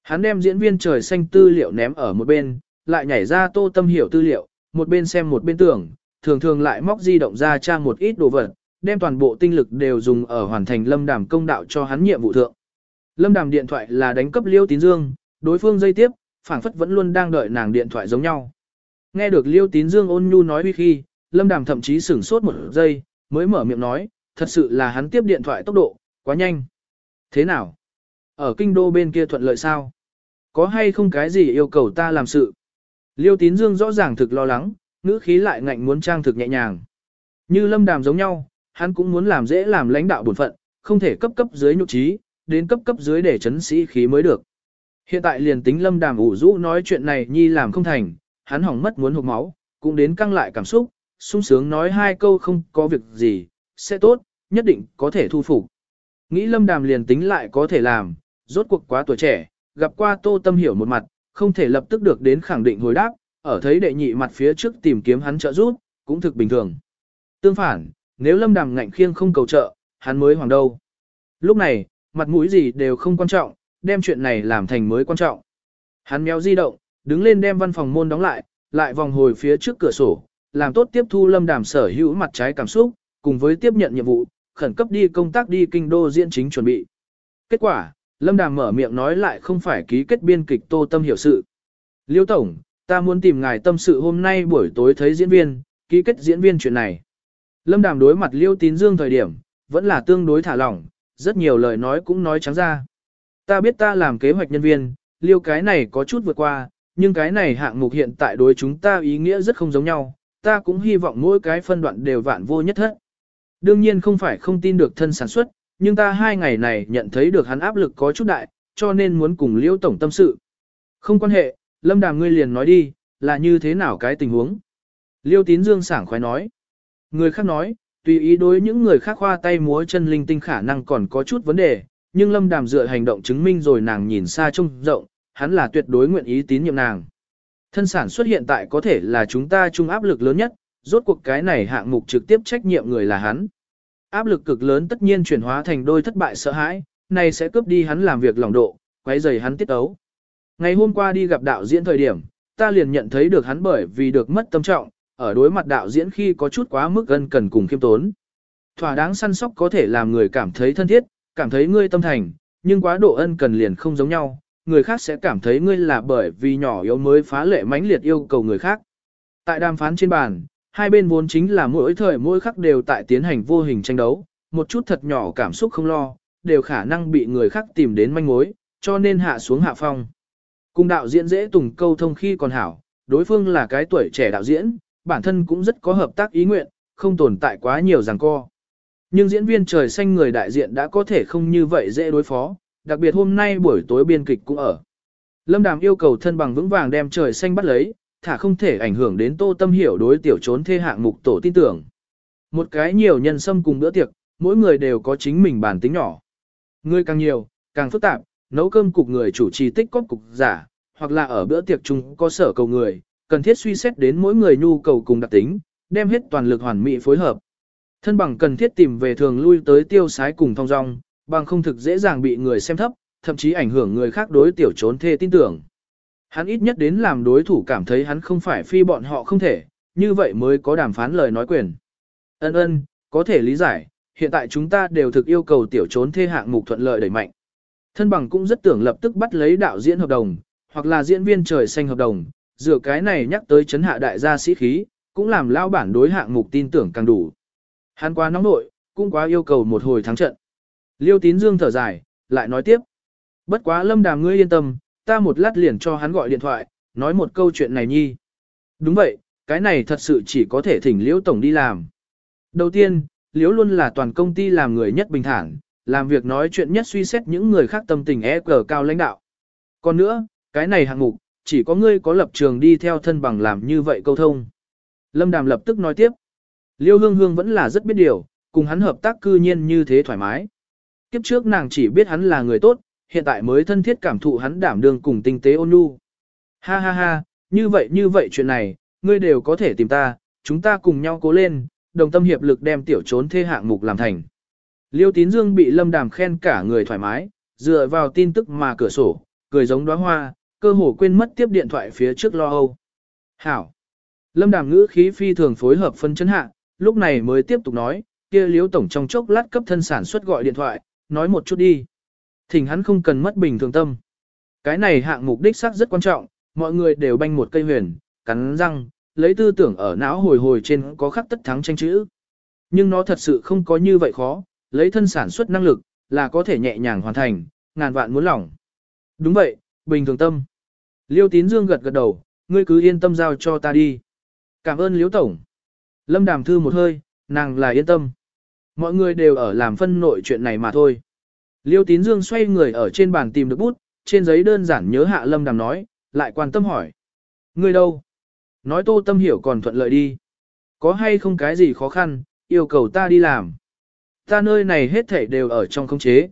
A: Hắn đem diễn viên trời xanh tư liệu ném ở một bên, lại nhảy ra tô tâm hiểu tư liệu, một bên xem một bên tưởng, thường thường lại móc di động ra trang một ít đồ vật, đem toàn bộ tinh lực đều dùng ở hoàn thành lâm đàm công đạo cho hắn nhiệm vụ thượng. Lâm đàm điện thoại là đánh cấp liêu tín dương, đối phương dây tiếp, phảng phất vẫn luôn đang đợi nàng điện thoại giống nhau. Nghe được liêu tín dương ôn nhu nói huy khi, lâm đàm thậm chí sửng sốt một giây, mới mở miệng nói, thật sự là hắn tiếp điện thoại tốc độ, quá nhanh. Thế nào? Ở kinh đô bên kia thuận lợi sao? Có hay không cái gì yêu cầu ta làm sự? Liêu tín dương rõ ràng thực lo lắng, ngữ khí lại ngạnh muốn trang thực nhẹ nhàng. Như lâm đàm giống nhau, hắn cũng muốn làm dễ làm lãnh đạo bổn phận, không thể cấp cấp dưới nhục trí, đến cấp cấp dưới để chấn sĩ khí mới được. Hiện tại liền tính lâm đàm ủ rũ nói chuyện này nhi làm không thành, hắn hỏng mất muốn hụt máu, cũng đến căng lại cảm xúc, sung sướng nói hai câu không có việc gì, sẽ tốt, nhất định có thể thu phục. Nghĩ lâm đàm liền tính lại có thể làm, rốt cuộc quá tuổi trẻ, gặp qua tô tâm hiểu một mặt, không thể lập tức được đến khẳng định hồi đáp, ở thấy đệ nhị mặt phía trước tìm kiếm hắn trợ giúp, cũng thực bình thường. Tương phản, nếu lâm đàm ngạnh khiêng không cầu trợ, hắn mới hoàng đâu. Lúc này, mặt mũi gì đều không quan trọng, đem chuyện này làm thành mới quan trọng. Hắn méo di động, đứng lên đem văn phòng môn đóng lại, lại vòng hồi phía trước cửa sổ, làm tốt tiếp thu lâm đàm sở hữu mặt trái cảm xúc, cùng với tiếp nhận nhiệm vụ, khẩn cấp đi công tác đi kinh đô diễn chính chuẩn bị. Kết quả, lâm đàm mở miệng nói lại không phải ký kết biên kịch tô tâm hiểu sự. Liêu Tổng, ta muốn tìm ngài tâm sự hôm nay buổi tối thấy diễn viên, ký kết diễn viên chuyện này. Lâm Đàm đối mặt Liêu Tín Dương thời điểm, vẫn là tương đối thả lỏng, rất nhiều lời nói cũng nói trắng ra. Ta biết ta làm kế hoạch nhân viên, Liêu cái này có chút vượt qua, nhưng cái này hạng mục hiện tại đối chúng ta ý nghĩa rất không giống nhau, ta cũng hy vọng mỗi cái phân đoạn đều vạn vô nhất hết. Đương nhiên không phải không tin được thân sản xuất, nhưng ta hai ngày này nhận thấy được hắn áp lực có chút đại, cho nên muốn cùng Liễu Tổng tâm sự. Không quan hệ, Lâm Đàm ngươi liền nói đi, là như thế nào cái tình huống. Liêu Tín Dương sảng khoái nói. Người khác nói, tùy ý đối những người khác khoa tay múa chân linh tinh khả năng còn có chút vấn đề, nhưng Lâm Đàm dựa hành động chứng minh rồi nàng nhìn xa trông rộng, hắn là tuyệt đối nguyện ý tín nhiệm nàng. Thân sản xuất hiện tại có thể là chúng ta chung áp lực lớn nhất, rốt cuộc cái này hạng mục trực tiếp trách nhiệm người là hắn. Áp lực cực lớn tất nhiên chuyển hóa thành đôi thất bại sợ hãi, này sẽ cướp đi hắn làm việc lòng độ, quấy rầy hắn tiết ấu. Ngày hôm qua đi gặp đạo diễn thời điểm, ta liền nhận thấy được hắn bởi vì được mất tâm trọng, ở đối mặt đạo diễn khi có chút quá mức ân cần cùng khiêm tốn. Thỏa đáng săn sóc có thể làm người cảm thấy thân thiết, cảm thấy ngươi tâm thành, nhưng quá độ ân cần liền không giống nhau, người khác sẽ cảm thấy ngươi là bởi vì nhỏ yếu mới phá lệ mãnh liệt yêu cầu người khác. Tại đàm phán trên bàn, hai bên vốn chính là mỗi thời mỗi khắc đều tại tiến hành vô hình tranh đấu, một chút thật nhỏ cảm xúc không lo, đều khả năng bị người khác tìm đến manh mối, cho nên hạ xuống hạ phong. Cùng đạo diễn dễ tùng câu thông khi còn hảo, đối phương là cái tuổi trẻ đạo diễn, bản thân cũng rất có hợp tác ý nguyện, không tồn tại quá nhiều ràng co. Nhưng diễn viên trời xanh người đại diện đã có thể không như vậy dễ đối phó, đặc biệt hôm nay buổi tối biên kịch cũng ở. Lâm Đàm yêu cầu thân bằng vững vàng đem trời xanh bắt lấy, thả không thể ảnh hưởng đến tô tâm hiểu đối tiểu trốn thê hạng mục tổ tin tưởng. Một cái nhiều nhân xâm cùng bữa tiệc, mỗi người đều có chính mình bản tính nhỏ. Người càng nhiều, càng phức tạp, nấu cơm cục người chủ trì tích cóp cục giả, hoặc là ở bữa tiệc chung có sở cầu người, cần thiết suy xét đến mỗi người nhu cầu cùng đặc tính, đem hết toàn lực hoàn mỹ phối hợp. Thân bằng cần thiết tìm về thường lui tới tiêu sái cùng thong dong, bằng không thực dễ dàng bị người xem thấp, thậm chí ảnh hưởng người khác đối tiểu trốn thê tin tưởng. Hắn ít nhất đến làm đối thủ cảm thấy hắn không phải phi bọn họ không thể, như vậy mới có đàm phán lời nói quyền. Ân ân, có thể lý giải, hiện tại chúng ta đều thực yêu cầu tiểu trốn thê hạng mục thuận lợi đẩy mạnh. Thân bằng cũng rất tưởng lập tức bắt lấy đạo diễn hợp đồng, hoặc là diễn viên trời xanh hợp đồng, dựa cái này nhắc tới chấn hạ đại gia sĩ khí, cũng làm lao bản đối hạng mục tin tưởng càng đủ. Hắn quá nóng nội, cũng quá yêu cầu một hồi thắng trận. Liêu tín dương thở dài, lại nói tiếp. Bất quá lâm đàm ngươi yên tâm, ta một lát liền cho hắn gọi điện thoại, nói một câu chuyện này nhi. Đúng vậy, cái này thật sự chỉ có thể thỉnh liễu tổng đi làm. Đầu tiên, liễu luôn là toàn công ty làm người nhất bình thản, làm việc nói chuyện nhất suy xét những người khác tâm tình e cờ cao lãnh đạo. Còn nữa, cái này hạng mục, chỉ có ngươi có lập trường đi theo thân bằng làm như vậy câu thông. Lâm Đàm lập tức nói tiếp. Liêu Hương Hương vẫn là rất biết điều, cùng hắn hợp tác cư nhiên như thế thoải mái. Kiếp trước nàng chỉ biết hắn là người tốt, hiện tại mới thân thiết cảm thụ hắn đảm đương cùng tinh tế ôn nhu. Ha ha ha, như vậy như vậy chuyện này, ngươi đều có thể tìm ta, chúng ta cùng nhau cố lên, đồng tâm hiệp lực đem tiểu trốn thê hạng mục làm thành. Liêu Tín Dương bị Lâm Đàm khen cả người thoải mái, dựa vào tin tức mà cửa sổ, cười giống đóa hoa, cơ hồ quên mất tiếp điện thoại phía trước lo âu. Hảo. Lâm Đàm ngữ khí phi thường phối hợp phân chấn hạ, lúc này mới tiếp tục nói, kia liếu Tổng trong chốc lát cấp thân sản xuất gọi điện thoại, nói một chút đi. Thỉnh hắn không cần mất bình thường tâm. Cái này hạng mục đích xác rất quan trọng, mọi người đều banh một cây huyền, cắn răng, lấy tư tưởng ở não hồi hồi trên có khắc tất thắng tranh chữ. Nhưng nó thật sự không có như vậy khó, lấy thân sản xuất năng lực, là có thể nhẹ nhàng hoàn thành, ngàn vạn muốn lỏng. Đúng vậy, bình thường tâm. Liêu tín dương gật gật đầu, ngươi cứ yên tâm giao cho ta đi. Cảm ơn Liêu Tổng. Lâm đàm thư một hơi, nàng là yên tâm. Mọi người đều ở làm phân nội chuyện này mà thôi. Liêu tín dương xoay người ở trên bàn tìm được bút, trên giấy đơn giản nhớ hạ lâm đàm nói, lại quan tâm hỏi. người đâu? Nói tô tâm hiểu còn thuận lợi đi. Có hay không cái gì khó khăn, yêu cầu ta đi làm. Ta nơi này hết thảy đều ở trong khống chế.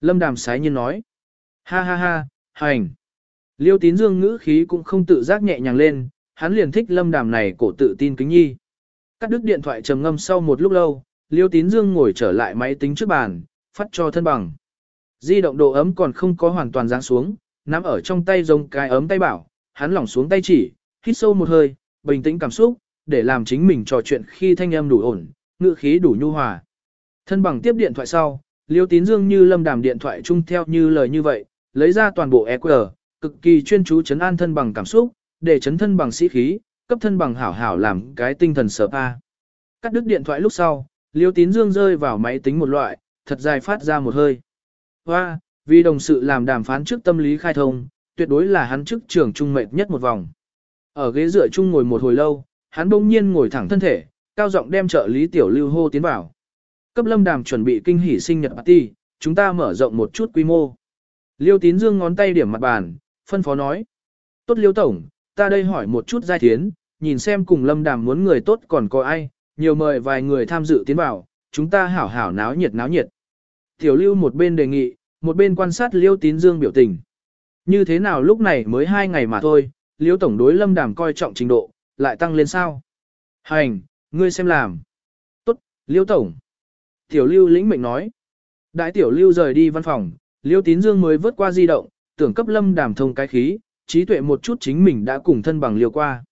A: Lâm đàm sái nhiên nói. Ha ha ha, hành. Liêu tín dương ngữ khí cũng không tự giác nhẹ nhàng lên, hắn liền thích lâm đàm này cổ tự tin kính nhi. Cắt đứt điện thoại trầm ngâm sau một lúc lâu, Liêu tín dương ngồi trở lại máy tính trước bàn, phát cho thân bằng. Di động độ ấm còn không có hoàn toàn giáng xuống, nắm ở trong tay giống cái ấm tay bảo, hắn lỏng xuống tay chỉ, hít sâu một hơi, bình tĩnh cảm xúc, để làm chính mình trò chuyện khi thanh âm đủ ổn, ngữ khí đủ nhu hòa. Thân bằng tiếp điện thoại sau, Liêu Tín Dương như lâm đàm điện thoại chung theo như lời như vậy, lấy ra toàn bộ EQ, cực kỳ chuyên chú chấn an thân bằng cảm xúc, để chấn thân bằng sĩ khí, cấp thân bằng hảo hảo làm cái tinh thần sở pa. Cắt đứt điện thoại lúc sau, Liêu Tín Dương rơi vào máy tính một loại, thật dài phát ra một hơi. Hoa, vì đồng sự làm đàm phán trước tâm lý khai thông, tuyệt đối là hắn trước trưởng trung mệt nhất một vòng. Ở ghế dựa chung ngồi một hồi lâu, hắn bỗng nhiên ngồi thẳng thân thể, cao giọng đem trợ lý tiểu lưu hô tiến vào. Cấp lâm đàm chuẩn bị kinh hỉ sinh nhật party, chúng ta mở rộng một chút quy mô. Liêu tín dương ngón tay điểm mặt bàn, phân phó nói. Tốt liêu tổng, ta đây hỏi một chút giai thiến, nhìn xem cùng lâm đàm muốn người tốt còn có ai, nhiều mời vài người tham dự tiến vào, chúng ta hảo hảo náo nhiệt náo nhiệt. Tiểu lưu một bên đề nghị, một bên quan sát liêu tín dương biểu tình. Như thế nào lúc này mới hai ngày mà thôi, liêu tổng đối lâm đàm coi trọng trình độ, lại tăng lên sao? Hành, ngươi xem làm. Tốt, liêu tổng. Tiểu lưu lĩnh mệnh nói. Đại tiểu lưu rời đi văn phòng, liêu tín dương mới vớt qua di động, tưởng cấp lâm đàm thông cái khí, trí tuệ một chút chính mình đã cùng thân bằng liêu qua.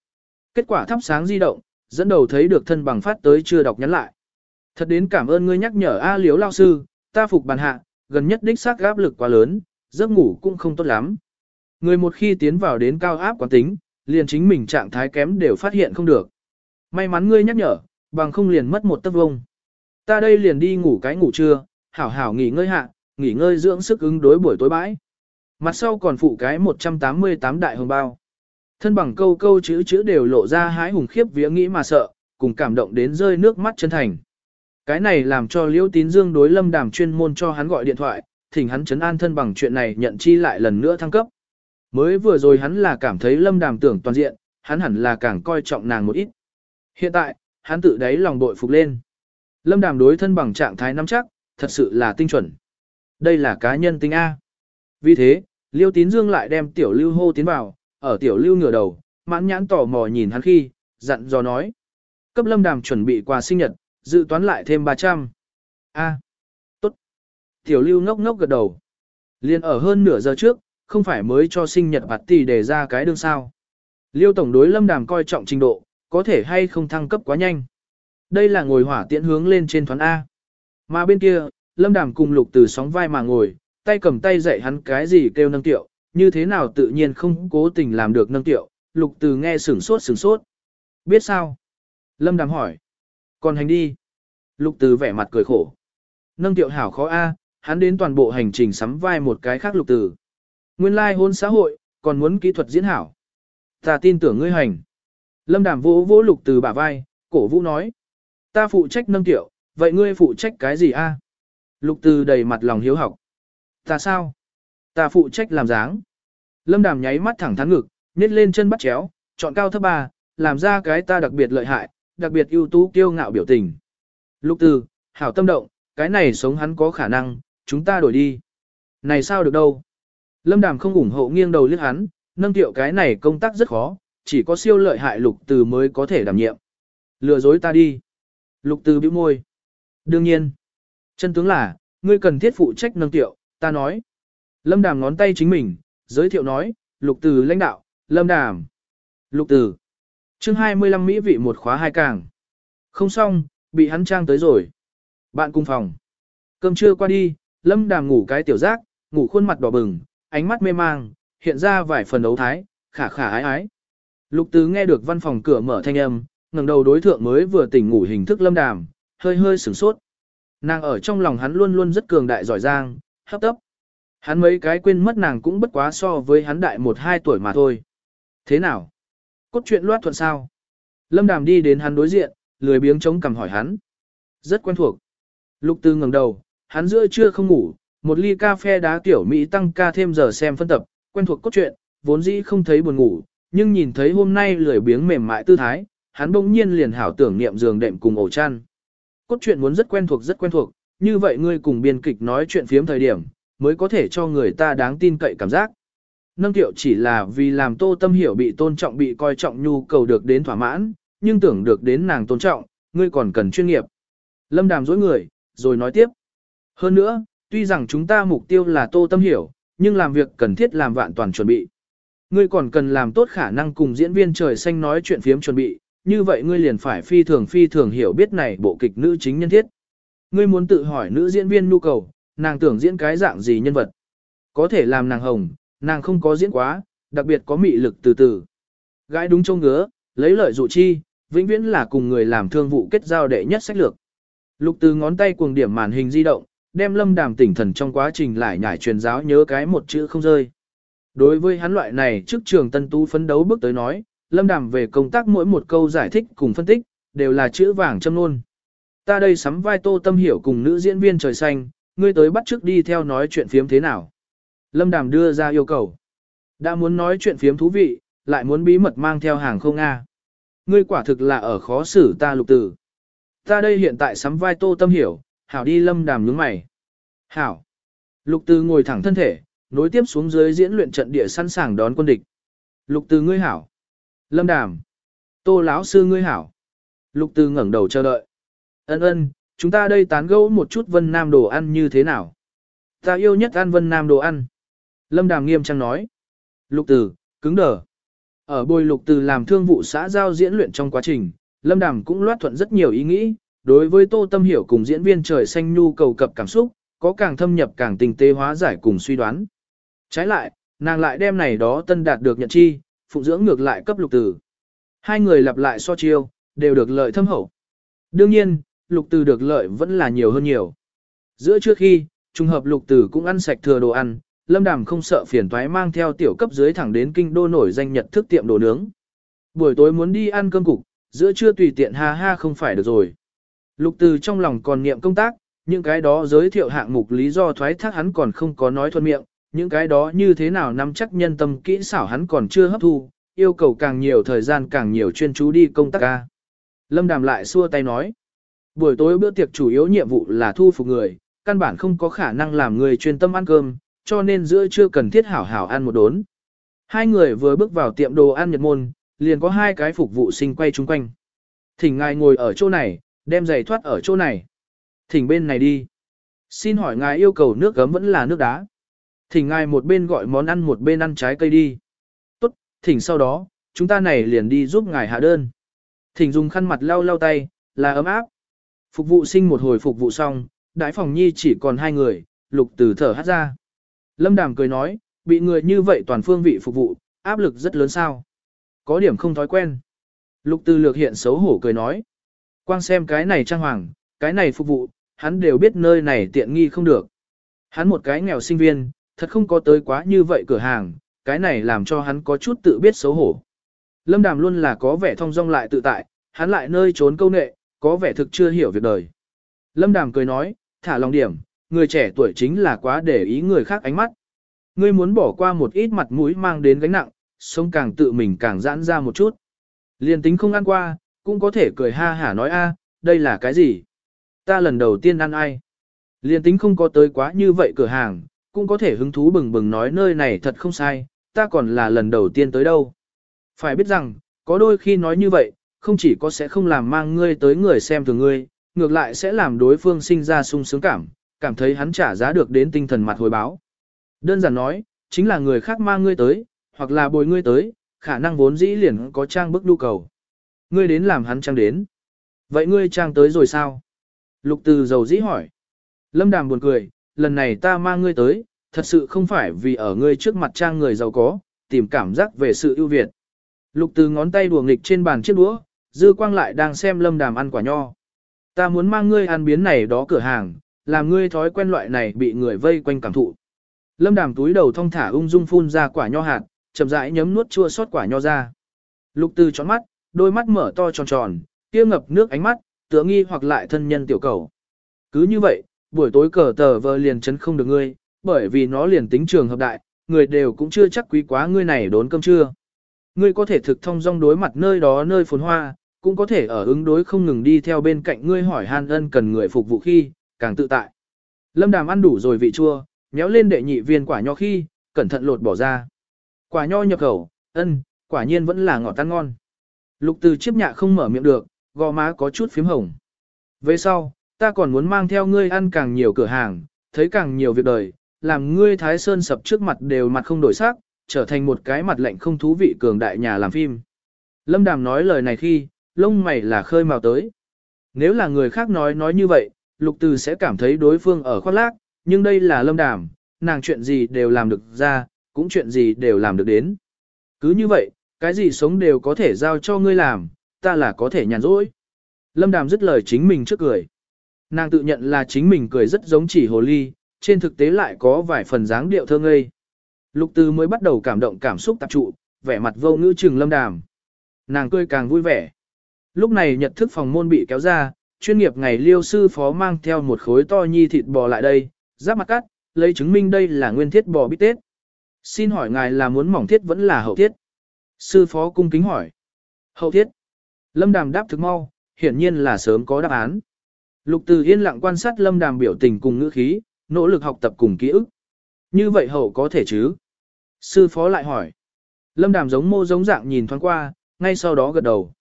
A: Kết quả thắp sáng di động, dẫn đầu thấy được thân bằng phát tới chưa đọc nhắn lại. Thật đến cảm ơn ngươi nhắc nhở A liếu lao sư, ta phục bàn hạ, gần nhất đích xác áp lực quá lớn, giấc ngủ cũng không tốt lắm. Người một khi tiến vào đến cao áp quán tính, liền chính mình trạng thái kém đều phát hiện không được. May mắn ngươi nhắc nhở, bằng không liền mất một tấc vông. Ta đây liền đi ngủ cái ngủ trưa, hảo hảo nghỉ ngơi hạ, nghỉ ngơi dưỡng sức ứng đối buổi tối bãi. Mặt sau còn phụ cái 188 đại hồng bao. Thân bằng câu câu chữ chữ đều lộ ra hái hùng khiếp vía nghĩ mà sợ, cùng cảm động đến rơi nước mắt chân thành. Cái này làm cho Liễu Tín Dương đối Lâm Đàm chuyên môn cho hắn gọi điện thoại, thỉnh hắn chấn an thân bằng chuyện này nhận chi lại lần nữa thăng cấp. Mới vừa rồi hắn là cảm thấy Lâm Đàm tưởng toàn diện, hắn hẳn là càng coi trọng nàng một ít. Hiện tại, hắn tự đáy lòng bội phục lên. Lâm Đàm đối thân bằng trạng thái nắm chắc, thật sự là tinh chuẩn. Đây là cá nhân tinh A. Vì thế, Liêu Tín Dương lại đem tiểu lưu hô tiến vào, ở tiểu lưu ngửa đầu, mãn nhãn tỏ mò nhìn hắn khi, dặn dò nói. Cấp lâm đàm chuẩn bị quà sinh nhật, dự toán lại thêm 300. A. tốt. Tiểu lưu ngốc ngốc gật đầu. Liên ở hơn nửa giờ trước, không phải mới cho sinh nhật bạt tỷ để ra cái đương sao. Liêu tổng đối lâm đàm coi trọng trình độ, có thể hay không thăng cấp quá nhanh. Đây là ngồi hỏa tiễn hướng lên trên thoán A. Mà bên kia, lâm đàm cùng lục từ sóng vai mà ngồi, tay cầm tay dạy hắn cái gì kêu nâng tiệu, như thế nào tự nhiên không cố tình làm được nâng tiệu, lục từ nghe sửng sốt sửng sốt. Biết sao? Lâm Đàm hỏi. Còn hành đi. Lục từ vẻ mặt cười khổ. Nâng tiệu hảo khó a, hắn đến toàn bộ hành trình sắm vai một cái khác lục từ. Nguyên lai like hôn xã hội, còn muốn kỹ thuật diễn hảo. Ta tin tưởng ngươi hành. Lâm Đàm vỗ vỗ lục từ bả vai, cổ vũ nói. Ta phụ trách nâng tiệu, vậy ngươi phụ trách cái gì a? Lục từ đầy mặt lòng hiếu học. Ta sao? Ta phụ trách làm dáng. Lâm Đàm nháy mắt thẳng thắn ngực, nhét lên chân bắt chéo, chọn cao thấp ba, làm ra cái ta đặc biệt lợi hại, đặc biệt ưu tú kiêu ngạo biểu tình. Lục Từ, hảo tâm động, cái này sống hắn có khả năng, chúng ta đổi đi. Này sao được đâu? Lâm Đàm không ủng hộ nghiêng đầu liếc hắn, nâng tiệu cái này công tác rất khó, chỉ có siêu lợi hại Lục Từ mới có thể đảm nhiệm. Lừa dối ta đi. Lục Từ bĩu môi. Đương nhiên. Chân tướng là, ngươi cần thiết phụ trách nâng tiệu, ta nói. Lâm Đàm ngón tay chính mình, giới thiệu nói, Lục Từ lãnh đạo, Lâm Đàm. Lục Từ chương 25 Mỹ vị một khóa hai càng. Không xong, bị hắn trang tới rồi. Bạn cùng phòng. Cơm trưa qua đi, Lâm Đàm ngủ cái tiểu giác, ngủ khuôn mặt đỏ bừng, ánh mắt mê mang, hiện ra vài phần đấu thái, khả khả ái ái. Lục tứ nghe được văn phòng cửa mở thanh âm, ngẩng đầu đối thượng mới vừa tỉnh ngủ hình thức Lâm Đàm, hơi hơi sửng sốt. Nàng ở trong lòng hắn luôn luôn rất cường đại giỏi giang, hấp tấp. Hắn mấy cái quên mất nàng cũng bất quá so với hắn đại một hai tuổi mà thôi. Thế nào? Cốt truyện loát thuận sao? Lâm Đàm đi đến hắn đối diện, lười biếng chống cằm hỏi hắn. Rất quen thuộc. Lục Tư ngẩng đầu, hắn giữa trưa không ngủ, một ly cà phê đá tiểu Mỹ tăng ca thêm giờ xem phân tập, quen thuộc cốt truyện, vốn dĩ không thấy buồn ngủ, nhưng nhìn thấy hôm nay lười biếng mềm mại tư thái, hắn bỗng nhiên liền hảo tưởng niệm giường đệm cùng ổ chăn. Cốt truyện muốn rất quen thuộc rất quen thuộc, như vậy ngươi cùng biên kịch nói chuyện phiếm thời điểm, mới có thể cho người ta đáng tin cậy cảm giác. Nâng tiệu chỉ là vì làm tô tâm hiểu bị tôn trọng bị coi trọng nhu cầu được đến thỏa mãn, nhưng tưởng được đến nàng tôn trọng, ngươi còn cần chuyên nghiệp. Lâm đàm dối người, rồi nói tiếp. Hơn nữa, tuy rằng chúng ta mục tiêu là tô tâm hiểu, nhưng làm việc cần thiết làm vạn toàn chuẩn bị. Ngươi còn cần làm tốt khả năng cùng diễn viên trời xanh nói chuyện phiếm chuẩn bị, như vậy ngươi liền phải phi thường phi thường hiểu biết này bộ kịch nữ chính nhân thiết. Ngươi muốn tự hỏi nữ diễn viên nhu cầu, nàng tưởng diễn cái dạng gì nhân vật. Có thể làm nàng hồng, nàng không có diễn quá, đặc biệt có mị lực từ từ. Gái đúng châu ngứa, lấy lợi dụ chi, vĩnh viễn là cùng người làm thương vụ kết giao đệ nhất sách lược. Lục từ ngón tay cuồng điểm màn hình di động, đem lâm đàm tỉnh thần trong quá trình lại nhải truyền giáo nhớ cái một chữ không rơi. Đối với hắn loại này trước trường tân tu phấn đấu bước tới nói, lâm đàm về công tác mỗi một câu giải thích cùng phân tích, đều là chữ vàng châm luôn. Ta đây sắm vai tô tâm hiểu cùng nữ diễn viên trời xanh, ngươi tới bắt trước đi theo nói chuyện phiếm thế nào. Lâm Đàm đưa ra yêu cầu. Đã muốn nói chuyện phiếm thú vị, lại muốn bí mật mang theo hàng không a. Ngươi quả thực là ở khó xử ta lục tử. Ta đây hiện tại sắm vai tô tâm hiểu, hảo đi lâm đàm nhướng mày. Hảo. Lục tử ngồi thẳng thân thể, nối tiếp xuống dưới diễn luyện trận địa sẵn sàng đón quân địch. Lục tử ngươi hảo. Lâm đàm. Tô lão sư ngươi hảo. Lục tử ngẩng đầu chờ đợi. Ân ân, chúng ta đây tán gẫu một chút Vân Nam đồ ăn như thế nào. Ta yêu nhất ăn Vân Nam đồ ăn. Lâm Đàm nghiêm trang nói. Lục Từ, cứng đờ. Ở bồi Lục Từ làm thương vụ xã giao diễn luyện trong quá trình, Lâm Đàm cũng loát thuận rất nhiều ý nghĩ, đối với Tô Tâm Hiểu cùng diễn viên trời xanh nhu cầu cập cảm xúc, có càng thâm nhập càng tình tế hóa giải cùng suy đoán. Trái lại, nàng lại đem này đó tân đạt được nhận chi, phụng dưỡng ngược lại cấp Lục Từ. Hai người lặp lại so chiêu, đều được lợi thâm hậu. Đương nhiên, lục từ được lợi vẫn là nhiều hơn nhiều. Giữa trước khi, trùng hợp lục từ cũng ăn sạch thừa đồ ăn, lâm đàm không sợ phiền toái mang theo tiểu cấp dưới thẳng đến kinh đô nổi danh nhật thức tiệm đồ nướng. Buổi tối muốn đi ăn cơm cục, giữa trưa tùy tiện ha ha không phải được rồi. Lục từ trong lòng còn niệm công tác, những cái đó giới thiệu hạng mục lý do thoái thác hắn còn không có nói thuận miệng, những cái đó như thế nào nắm chắc nhân tâm kỹ xảo hắn còn chưa hấp thu, yêu cầu càng nhiều thời gian càng nhiều chuyên chú đi công tác ca. Lâm Đàm lại xua tay nói, buổi tối bữa tiệc chủ yếu nhiệm vụ là thu phục người, căn bản không có khả năng làm người chuyên tâm ăn cơm, cho nên giữa chưa cần thiết hảo hảo ăn một đốn. Hai người vừa bước vào tiệm đồ ăn Nhật môn, liền có hai cái phục vụ sinh quay chung quanh. Thỉnh ngài ngồi ở chỗ này, đem giày thoát ở chỗ này. Thỉnh bên này đi. Xin hỏi ngài yêu cầu nước gấm vẫn là nước đá. Thỉnh ngài một bên gọi món ăn một bên ăn trái cây đi. Tốt, thỉnh sau đó, chúng ta này liền đi giúp ngài hạ đơn. Thỉnh dùng khăn mặt lau lau tay, là ấm áp. Phục vụ sinh một hồi phục vụ xong, đại phòng nhi chỉ còn hai người, lục từ thở hát ra. Lâm Đàm cười nói, bị người như vậy toàn phương vị phục vụ, áp lực rất lớn sao. Có điểm không thói quen. Lục Tư lược hiện xấu hổ cười nói. Quang xem cái này trang hoàng, cái này phục vụ, hắn đều biết nơi này tiện nghi không được. Hắn một cái nghèo sinh viên, thật không có tới quá như vậy cửa hàng, cái này làm cho hắn có chút tự biết xấu hổ. Lâm Đàm luôn là có vẻ thong dong lại tự tại, hắn lại nơi trốn câu nệ, có vẻ thực chưa hiểu việc đời. Lâm Đàm cười nói, thả lòng điểm, người trẻ tuổi chính là quá để ý người khác ánh mắt. Ngươi muốn bỏ qua một ít mặt mũi mang đến gánh nặng, sống càng tự mình càng giãn ra một chút. Liên tính không ăn qua, cũng có thể cười ha hả nói a, đây là cái gì? Ta lần đầu tiên ăn ai? Liên tính không có tới quá như vậy cửa hàng, cũng có thể hứng thú bừng bừng nói nơi này thật không sai, ta còn là lần đầu tiên tới đâu. Phải biết rằng, có đôi khi nói như vậy, không chỉ có sẽ không làm mang ngươi tới người xem thường ngươi, ngược lại sẽ làm đối phương sinh ra sung sướng cảm, cảm thấy hắn trả giá được đến tinh thần mặt hồi báo. Đơn giản nói, chính là người khác mang ngươi tới, hoặc là bồi ngươi tới, khả năng vốn dĩ liền có trang bức nhu cầu. Ngươi đến làm hắn trang đến. Vậy ngươi trang tới rồi sao? Lục từ dầu dĩ hỏi. Lâm đàm buồn cười, lần này ta mang ngươi tới, thật sự không phải vì ở ngươi trước mặt trang người giàu có, tìm cảm giác về sự ưu việt. Lục từ ngón tay đùa nghịch trên bàn chiếc đũa, dư quang lại đang xem lâm đàm ăn quả nho. Ta muốn mang ngươi ăn biến này đó cửa hàng, làm ngươi thói quen loại này bị người vây quanh cảm thụ. Lâm đàm túi đầu thong thả ung dung phun ra quả nho hạt, chậm rãi nhấm nuốt chua sót quả nho ra. Lục từ tròn mắt, đôi mắt mở to tròn tròn, kia ngập nước ánh mắt, tựa nghi hoặc lại thân nhân tiểu cầu. Cứ như vậy, buổi tối cờ tờ vờ liền chấn không được ngươi, bởi vì nó liền tính trường hợp đại, người đều cũng chưa chắc quý quá ngươi này đốn cơm trưa. Ngươi có thể thực thông dong đối mặt nơi đó nơi phồn hoa, cũng có thể ở ứng đối không ngừng đi theo bên cạnh ngươi hỏi han ân cần người phục vụ khi, càng tự tại. Lâm đàm ăn đủ rồi vị chua, méo lên đệ nhị viên quả nho khi, cẩn thận lột bỏ ra. Quả nho nhập khẩu, ân, quả nhiên vẫn là ngọt tan ngon. Lục từ chiếc nhạ không mở miệng được, gò má có chút phím hồng. Về sau, ta còn muốn mang theo ngươi ăn càng nhiều cửa hàng, thấy càng nhiều việc đời, làm ngươi thái sơn sập trước mặt đều mặt không đổi sắc, trở thành một cái mặt lạnh không thú vị cường đại nhà làm phim. Lâm Đàm nói lời này khi, lông mày là khơi màu tới. Nếu là người khác nói nói như vậy, Lục Từ sẽ cảm thấy đối phương ở khoác lác, nhưng đây là Lâm Đàm, nàng chuyện gì đều làm được ra, cũng chuyện gì đều làm được đến. Cứ như vậy, cái gì sống đều có thể giao cho ngươi làm, ta là có thể nhàn rỗi. Lâm Đàm dứt lời chính mình trước cười. Nàng tự nhận là chính mình cười rất giống chỉ hồ ly, trên thực tế lại có vài phần dáng điệu thơ ngây. Lục Từ mới bắt đầu cảm động cảm xúc tập trụ, vẻ mặt vô ngữ trừng Lâm Đàm. Nàng cười càng vui vẻ. Lúc này nhật thức phòng môn bị kéo ra, chuyên nghiệp ngày liêu sư phó mang theo một khối to nhi thịt bò lại đây, giáp mặt cắt, lấy chứng minh đây là nguyên thiết bò bít tết. Xin hỏi ngài là muốn mỏng thiết vẫn là hậu thiết? Sư phó cung kính hỏi. Hậu thiết. Lâm Đàm đáp thực mau, hiển nhiên là sớm có đáp án. Lục Từ yên lặng quan sát Lâm Đàm biểu tình cùng ngữ khí, nỗ lực học tập cùng ký ức. Như vậy hậu có thể chứ? Sư phó lại hỏi. Lâm Đàm giống mô giống dạng nhìn thoáng qua, ngay sau đó gật đầu.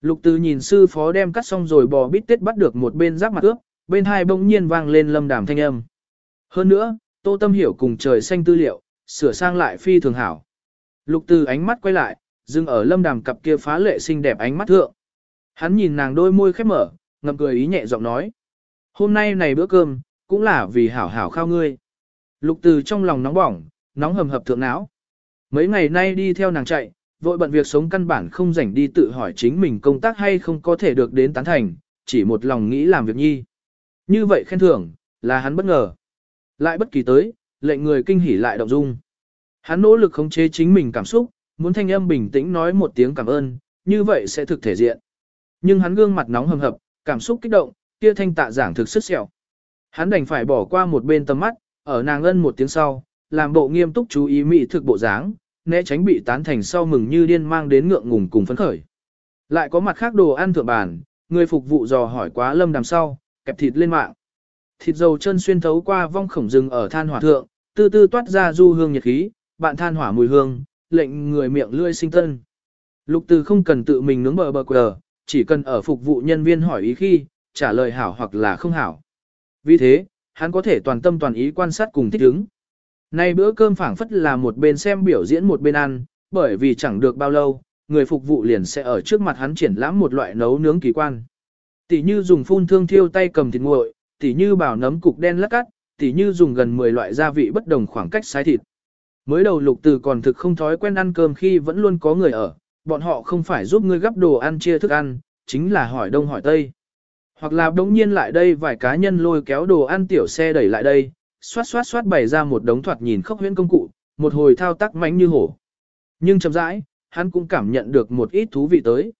A: Lục Từ nhìn sư phó đem cắt xong rồi bò bít tết bắt được một bên giáp mặt ướp, bên hai bỗng nhiên vang lên Lâm Đàm thanh âm. Hơn nữa, Tô Tâm hiểu cùng trời xanh tư liệu, sửa sang lại phi thường hảo. Lục Từ ánh mắt quay lại, dừng ở Lâm Đàm cặp kia phá lệ xinh đẹp ánh mắt thượng. Hắn nhìn nàng đôi môi khép mở, ngậm cười ý nhẹ giọng nói. Hôm nay này bữa cơm, cũng là vì hảo hảo khao ngươi. Lục từ trong lòng nóng bỏng, nóng hầm hập thượng não. Mấy ngày nay đi theo nàng chạy, vội bận việc sống căn bản không rảnh đi tự hỏi chính mình công tác hay không có thể được đến tán thành, chỉ một lòng nghĩ làm việc nhi. Như vậy khen thưởng, là hắn bất ngờ. Lại bất kỳ tới, lệnh người kinh hỉ lại động dung. Hắn nỗ lực khống chế chính mình cảm xúc, muốn thanh âm bình tĩnh nói một tiếng cảm ơn, như vậy sẽ thực thể diện. Nhưng hắn gương mặt nóng hầm hập, cảm xúc kích động, kia thanh tạ giảng thực sức sẹo. Hắn đành phải bỏ qua một bên tầm mắt, ở nàng ân một tiếng sau, làm bộ nghiêm túc chú ý mỹ thực bộ dáng, né tránh bị tán thành sau mừng như điên mang đến ngượng ngùng cùng phấn khởi. Lại có mặt khác đồ ăn thượng bàn, người phục vụ dò hỏi quá lâm đằng sau, kẹp thịt lên mạng. Thịt dầu chân xuyên thấu qua vong khổng rừng ở than hỏa thượng, từ từ toát ra du hương nhiệt khí, bạn than hỏa mùi hương, lệnh người miệng lươi sinh tân. Lục từ không cần tự mình nướng bờ bờ quờ, chỉ cần ở phục vụ nhân viên hỏi ý khi, trả lời hảo hoặc là không hảo. Vì thế, hắn có thể toàn tâm toàn ý quan sát cùng thích ứng. Nay bữa cơm phảng phất là một bên xem biểu diễn một bên ăn, bởi vì chẳng được bao lâu, người phục vụ liền sẽ ở trước mặt hắn triển lãm một loại nấu nướng kỳ quan. Tỷ như dùng phun thương thiêu tay cầm thịt nguội, tỷ như bảo nấm cục đen lắc cắt, tỷ như dùng gần 10 loại gia vị bất đồng khoảng cách xái thịt. Mới đầu lục từ còn thực không thói quen ăn cơm khi vẫn luôn có người ở, bọn họ không phải giúp ngươi gắp đồ ăn chia thức ăn, chính là hỏi đông hỏi tây. Hoặc là đống nhiên lại đây vài cá nhân lôi kéo đồ ăn tiểu xe đẩy lại đây, xoát xoát xoát bày ra một đống thoạt nhìn khốc huyễn công cụ, một hồi thao tác mánh như hổ. Nhưng chậm rãi, hắn cũng cảm nhận được một ít thú vị tới.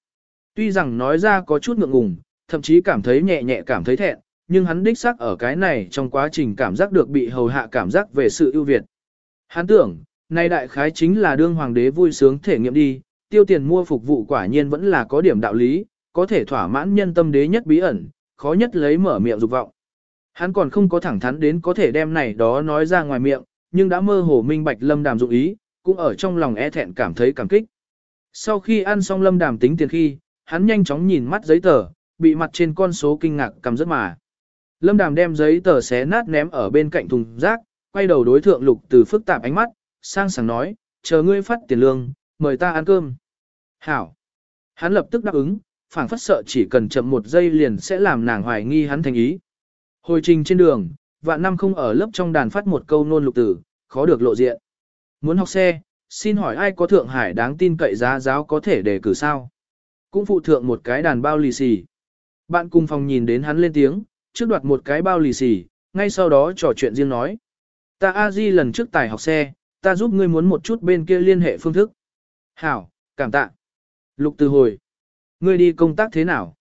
A: Tuy rằng nói ra có chút ngượng ngùng, thậm chí cảm thấy nhẹ nhẹ cảm thấy thẹn, nhưng hắn đích xác ở cái này trong quá trình cảm giác được bị hầu hạ cảm giác về sự ưu việt. Hắn tưởng, nay đại khái chính là đương hoàng đế vui sướng thể nghiệm đi, tiêu tiền mua phục vụ quả nhiên vẫn là có điểm đạo lý, có thể thỏa mãn nhân tâm đế nhất bí ẩn, khó nhất lấy mở miệng dục vọng. Hắn còn không có thẳng thắn đến có thể đem này đó nói ra ngoài miệng, nhưng đã mơ hồ minh bạch lâm đàm dụng ý, cũng ở trong lòng e thẹn cảm thấy cảm kích. Sau khi ăn xong lâm đàm tính tiền khi, hắn nhanh chóng nhìn mắt giấy tờ, bị mặt trên con số kinh ngạc cầm rất mà. Lâm đàm đem giấy tờ xé nát ném ở bên cạnh thùng rác, quay đầu đối thượng lục từ phức tạp ánh mắt, sang sảng nói, chờ ngươi phát tiền lương, mời ta ăn cơm. Hảo. Hắn lập tức đáp ứng, phảng phất sợ chỉ cần chậm một giây liền sẽ làm nàng hoài nghi hắn thành ý. Hồi trình trên đường, vạn năm không ở lớp trong đàn phát một câu nôn lục tử, khó được lộ diện. Muốn học xe, xin hỏi ai có Thượng Hải đáng tin cậy giá giáo có thể đề cử sao? Cũng phụ thượng một cái đàn bao lì xì. Bạn cùng phòng nhìn đến hắn lên tiếng, trước đoạt một cái bao lì xì, ngay sau đó trò chuyện riêng nói. Ta a di lần trước tài học xe, ta giúp ngươi muốn một chút bên kia liên hệ phương thức. Hảo, cảm tạ. Lục từ hồi. Ngươi đi công tác thế nào?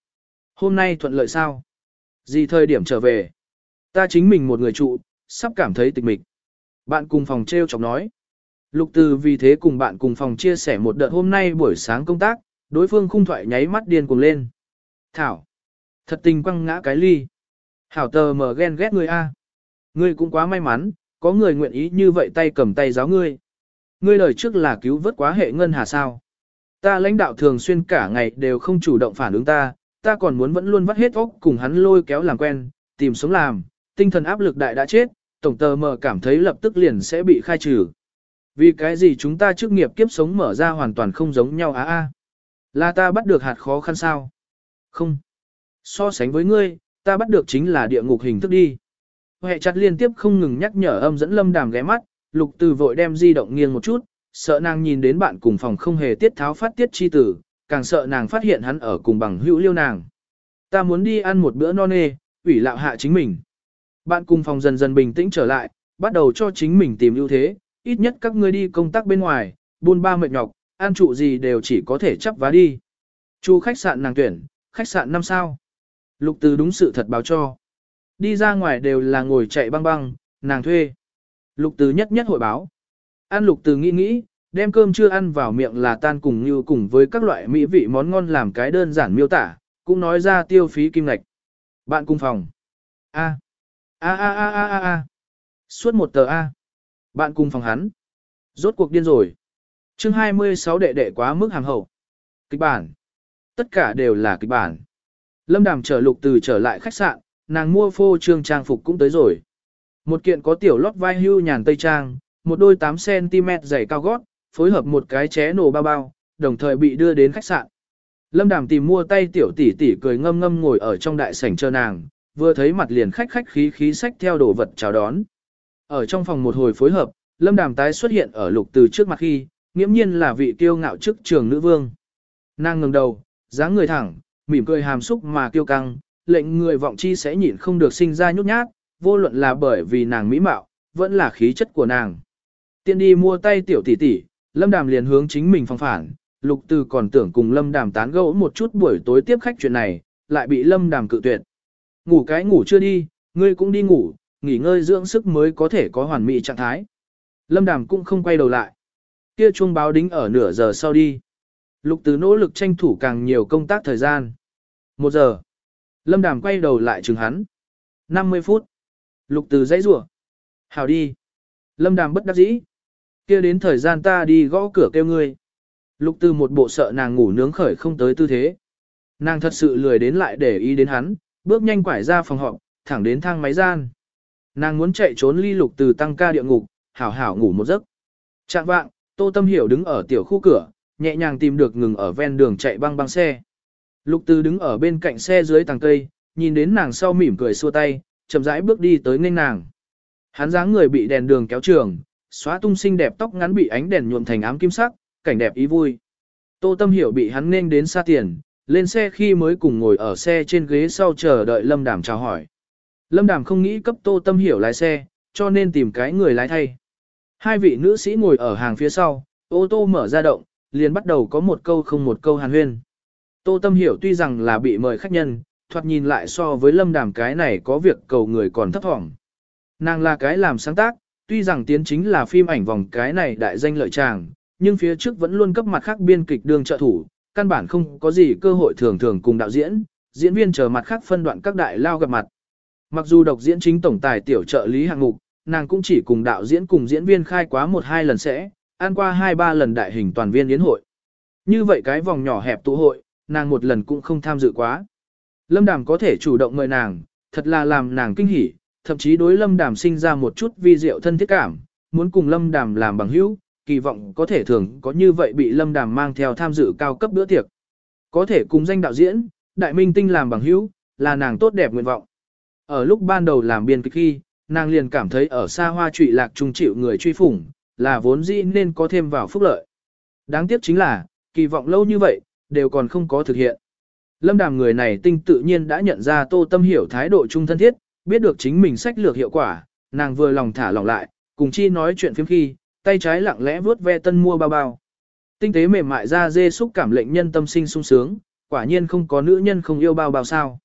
A: Hôm nay thuận lợi sao? Gì thời điểm trở về? Ta chính mình một người trụ, sắp cảm thấy tịch mịch. Bạn cùng phòng treo chọc nói. Lục từ vì thế cùng bạn cùng phòng chia sẻ một đợt hôm nay buổi sáng công tác, đối phương khung thoại nháy mắt điên cuồng lên. Thảo. Thật tình quăng ngã cái ly. Hảo tờ mở ghen ghét ngươi a. Ngươi cũng quá may mắn, có người nguyện ý như vậy tay cầm tay giáo ngươi. Ngươi lời trước là cứu vớt quá hệ ngân hà sao. Ta lãnh đạo thường xuyên cả ngày đều không chủ động phản ứng ta, ta còn muốn vẫn luôn vắt hết óc cùng hắn lôi kéo làm quen, tìm sống làm, tinh thần áp lực đại đã chết, tổng tờ mờ cảm thấy lập tức liền sẽ bị khai trừ. Vì cái gì chúng ta trước nghiệp kiếp sống mở ra hoàn toàn không giống nhau á a? Là ta bắt được hạt khó khăn sao? Không. So sánh với ngươi, ta bắt được chính là địa ngục hình thức đi. Hệ chặt liên tiếp không ngừng nhắc nhở âm dẫn lâm đàm ghé mắt, lục từ vội đem di động nghiêng một chút, sợ nàng nhìn đến bạn cùng phòng không hề tiết tháo phát tiết chi tử, càng sợ nàng phát hiện hắn ở cùng bằng hữu liêu nàng. Ta muốn đi ăn một bữa no nê, ủy lạo hạ chính mình. Bạn cùng phòng dần dần bình tĩnh trở lại, bắt đầu cho chính mình tìm ưu thế, ít nhất các ngươi đi công tác bên ngoài, buôn ba mệt nhọc, ăn trụ gì đều chỉ có thể chấp vá đi. Chu khách sạn nàng tuyển, khách sạn 5 sao. Lục từ đúng sự thật báo cho. Đi ra ngoài đều là ngồi chạy băng băng, nàng thuê. Lục từ nhất nhất hội báo. An lục từ nghĩ nghĩ, đem cơm chưa ăn vào miệng là tan cùng như cùng với các loại mỹ vị món ngon làm cái đơn giản miêu tả, cũng nói ra tiêu phí kim ngạch. Bạn cùng phòng. A. A a a a a a. Suốt một tờ A. Bạn cùng phòng hắn. Rốt cuộc điên rồi. chương 26 đệ đệ quá mức hàng hậu. Kịch bản. Tất cả đều là kịch bản. Lâm Đàm trở lục từ trở lại khách sạn, nàng mua phô trương trang phục cũng tới rồi. Một kiện có tiểu lót vai hưu nhàn tây trang, một đôi 8cm dày cao gót, phối hợp một cái ché nổ bao bao, đồng thời bị đưa đến khách sạn. Lâm Đàm tìm mua tay tiểu tỷ tỷ cười ngâm ngâm ngồi ở trong đại sảnh chờ nàng, vừa thấy mặt liền khách khách khí khí sách theo đồ vật chào đón. Ở trong phòng một hồi phối hợp, Lâm Đàm tái xuất hiện ở lục từ trước mặt khi, nghiễm nhiên là vị kiêu ngạo chức trường nữ vương. Nàng ngừng đầu, dáng người thẳng, mỉm cười hàm xúc mà kiêu căng, lệnh người vọng chi sẽ nhịn không được sinh ra nhút nhát, vô luận là bởi vì nàng mỹ mạo, vẫn là khí chất của nàng. Tiên đi mua tay tiểu tỷ tỷ, Lâm Đàm liền hướng chính mình phòng phản, Lục Từ còn tưởng cùng Lâm Đàm tán gẫu một chút buổi tối tiếp khách chuyện này, lại bị Lâm Đàm cự tuyệt. Ngủ cái ngủ chưa đi, ngươi cũng đi ngủ, nghỉ ngơi dưỡng sức mới có thể có hoàn mỹ trạng thái. Lâm Đàm cũng không quay đầu lại. Kia chuông báo đính ở nửa giờ sau đi. Lục Từ nỗ lực tranh thủ càng nhiều công tác thời gian. Một giờ. Lâm Đàm quay đầu lại chừng hắn. 50 phút. Lục Từ dãy rủa. Hào đi. Lâm Đàm bất đắc dĩ. Kia đến thời gian ta đi gõ cửa kêu ngươi. Lục Tư một bộ sợ nàng ngủ nướng khởi không tới tư thế. Nàng thật sự lười đến lại để ý đến hắn, bước nhanh quải ra phòng họp, thẳng đến thang máy gian. Nàng muốn chạy trốn ly lục từ tăng ca địa ngục, hảo hảo ngủ một giấc. Trạng vạng, Tô Tâm Hiểu đứng ở tiểu khu cửa, nhẹ nhàng tìm được ngừng ở ven đường chạy băng băng xe. Lục Từ đứng ở bên cạnh xe dưới tầng cây, nhìn đến nàng sau mỉm cười xua tay, chậm rãi bước đi tới nghênh nàng. Hắn dáng người bị đèn đường kéo trường, xóa tung xinh đẹp tóc ngắn bị ánh đèn nhuộm thành ám kim sắc, cảnh đẹp ý vui. Tô Tâm Hiểu bị hắn nên đến xa tiền, lên xe khi mới cùng ngồi ở xe trên ghế sau chờ đợi Lâm Đàm chào hỏi. Lâm Đàm không nghĩ cấp Tô Tâm Hiểu lái xe, cho nên tìm cái người lái thay. Hai vị nữ sĩ ngồi ở hàng phía sau, ô tô mở ra động, liền bắt đầu có một câu không một câu hàn huyên. Tô Tâm Hiểu tuy rằng là bị mời khách nhân, thoạt nhìn lại so với Lâm Đàm cái này có việc cầu người còn thấp thỏm. Nàng là cái làm sáng tác, tuy rằng tiến chính là phim ảnh vòng cái này đại danh lợi chàng, nhưng phía trước vẫn luôn cấp mặt khác biên kịch đương trợ thủ, căn bản không có gì cơ hội thường thường cùng đạo diễn, diễn viên chờ mặt khác phân đoạn các đại lao gặp mặt. Mặc dù độc diễn chính tổng tài tiểu trợ lý hạng mục, nàng cũng chỉ cùng đạo diễn cùng diễn viên khai quá một hai lần sẽ, ăn qua hai ba lần đại hình toàn viên yến hội. Như vậy cái vòng nhỏ hẹp tụ hội, nàng một lần cũng không tham dự quá. Lâm Đàm có thể chủ động mời nàng, thật là làm nàng kinh hỉ, thậm chí đối Lâm Đàm sinh ra một chút vi diệu thân thiết cảm, muốn cùng Lâm Đàm làm bằng hữu, kỳ vọng có thể thường có như vậy bị Lâm Đàm mang theo tham dự cao cấp bữa tiệc. Có thể cùng danh đạo diễn, đại minh tinh làm bằng hữu, là nàng tốt đẹp nguyện vọng. Ở lúc ban đầu làm biên kịch khi, nàng liền cảm thấy ở xa hoa trụy lạc trung chịu người truy phủng, là vốn dĩ nên có thêm vào phúc lợi. Đáng tiếc chính là, kỳ vọng lâu như vậy, đều còn không có thực hiện. Lâm đàm người này tinh tự nhiên đã nhận ra tô tâm hiểu thái độ trung thân thiết, biết được chính mình sách lược hiệu quả, nàng vừa lòng thả lòng lại, cùng chi nói chuyện phiếm khi, tay trái lặng lẽ vuốt ve tân mua bao bao. Tinh tế mềm mại ra dê xúc cảm lệnh nhân tâm sinh sung sướng, quả nhiên không có nữ nhân không yêu bao bao sao.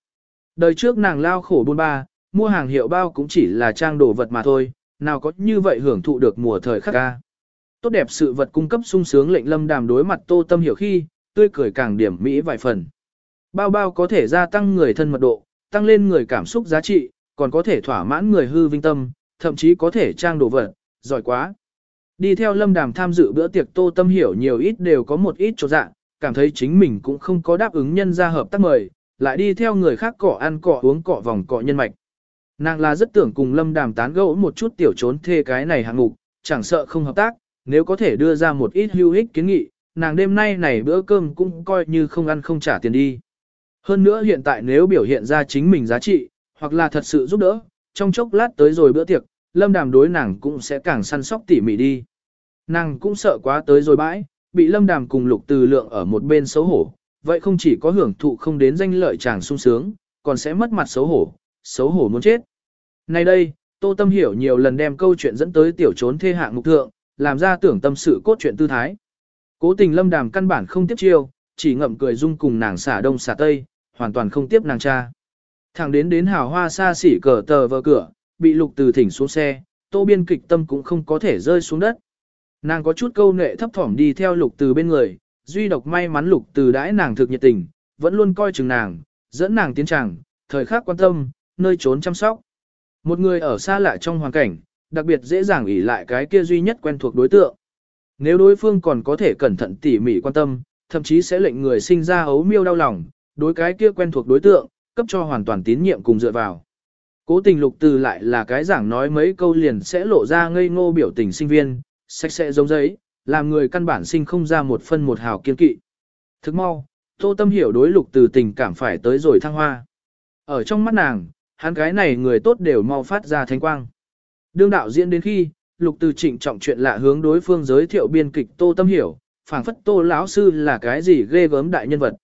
A: Đời trước nàng lao khổ buôn ba, mua hàng hiệu bao cũng chỉ là trang đồ vật mà thôi, nào có như vậy hưởng thụ được mùa thời khắc ca. Tốt đẹp sự vật cung cấp sung sướng lệnh lâm đàm đối mặt tô tâm hiểu khi, tươi cười càng điểm mỹ vài phần. Bao bao có thể gia tăng người thân mật độ, tăng lên người cảm xúc giá trị, còn có thể thỏa mãn người hư vinh tâm, thậm chí có thể trang đồ vật, giỏi quá. Đi theo lâm đàm tham dự bữa tiệc tô tâm hiểu nhiều ít đều có một ít chỗ dạng, cảm thấy chính mình cũng không có đáp ứng nhân gia hợp tác mời, lại đi theo người khác cọ ăn cọ uống cọ vòng cọ nhân mạch. Nàng là rất tưởng cùng lâm đàm tán gẫu một chút tiểu trốn thê cái này hạng mục, chẳng sợ không hợp tác, nếu có thể đưa ra một ít hữu ích kiến nghị, nàng đêm nay này bữa cơm cũng coi như không ăn không trả tiền đi. Hơn nữa hiện tại nếu biểu hiện ra chính mình giá trị, hoặc là thật sự giúp đỡ, trong chốc lát tới rồi bữa tiệc, lâm đàm đối nàng cũng sẽ càng săn sóc tỉ mỉ đi. Nàng cũng sợ quá tới rồi bãi, bị lâm đàm cùng lục từ lượng ở một bên xấu hổ, vậy không chỉ có hưởng thụ không đến danh lợi chàng sung sướng, còn sẽ mất mặt xấu hổ, xấu hổ muốn chết. Nay đây, Tô Tâm hiểu nhiều lần đem câu chuyện dẫn tới tiểu trốn thê hạng mục thượng, làm ra tưởng tâm sự cốt truyện tư thái. Cố tình lâm đàm căn bản không tiếp chiêu, chỉ ngậm cười dung cùng nàng xả đông xả tây, hoàn toàn không tiếp nàng cha. Thẳng đến đến hào hoa xa xỉ cờ tờ vờ cửa, bị lục từ thỉnh xuống xe, tô biên kịch tâm cũng không có thể rơi xuống đất. Nàng có chút câu nệ thấp thỏm đi theo lục từ bên người, duy độc may mắn lục từ đãi nàng thực nhiệt tình, vẫn luôn coi chừng nàng, dẫn nàng tiến tràng, thời khắc quan tâm, nơi trốn chăm sóc. Một người ở xa lạ trong hoàn cảnh, đặc biệt dễ dàng ỉ lại cái kia duy nhất quen thuộc đối tượng. Nếu đối phương còn có thể cẩn thận tỉ mỉ quan tâm, thậm chí sẽ lệnh người sinh ra ấu miêu đau lòng, đối cái kia quen thuộc đối tượng, cấp cho hoàn toàn tín nhiệm cùng dựa vào. Cố tình lục từ lại là cái giảng nói mấy câu liền sẽ lộ ra ngây ngô biểu tình sinh viên, sạch sẽ giống giấy, làm người căn bản sinh không ra một phân một hào kiên kỵ. Thức mau, tô tâm hiểu đối lục từ tình cảm phải tới rồi thăng hoa. Ở trong mắt nàng, hắn cái này người tốt đều mau phát ra thanh quang. Đương đạo diễn đến khi, lục từ trịnh trọng chuyện lạ hướng đối phương giới thiệu biên kịch tô tâm hiểu, phảng phất tô lão sư là cái gì ghê gớm đại nhân vật.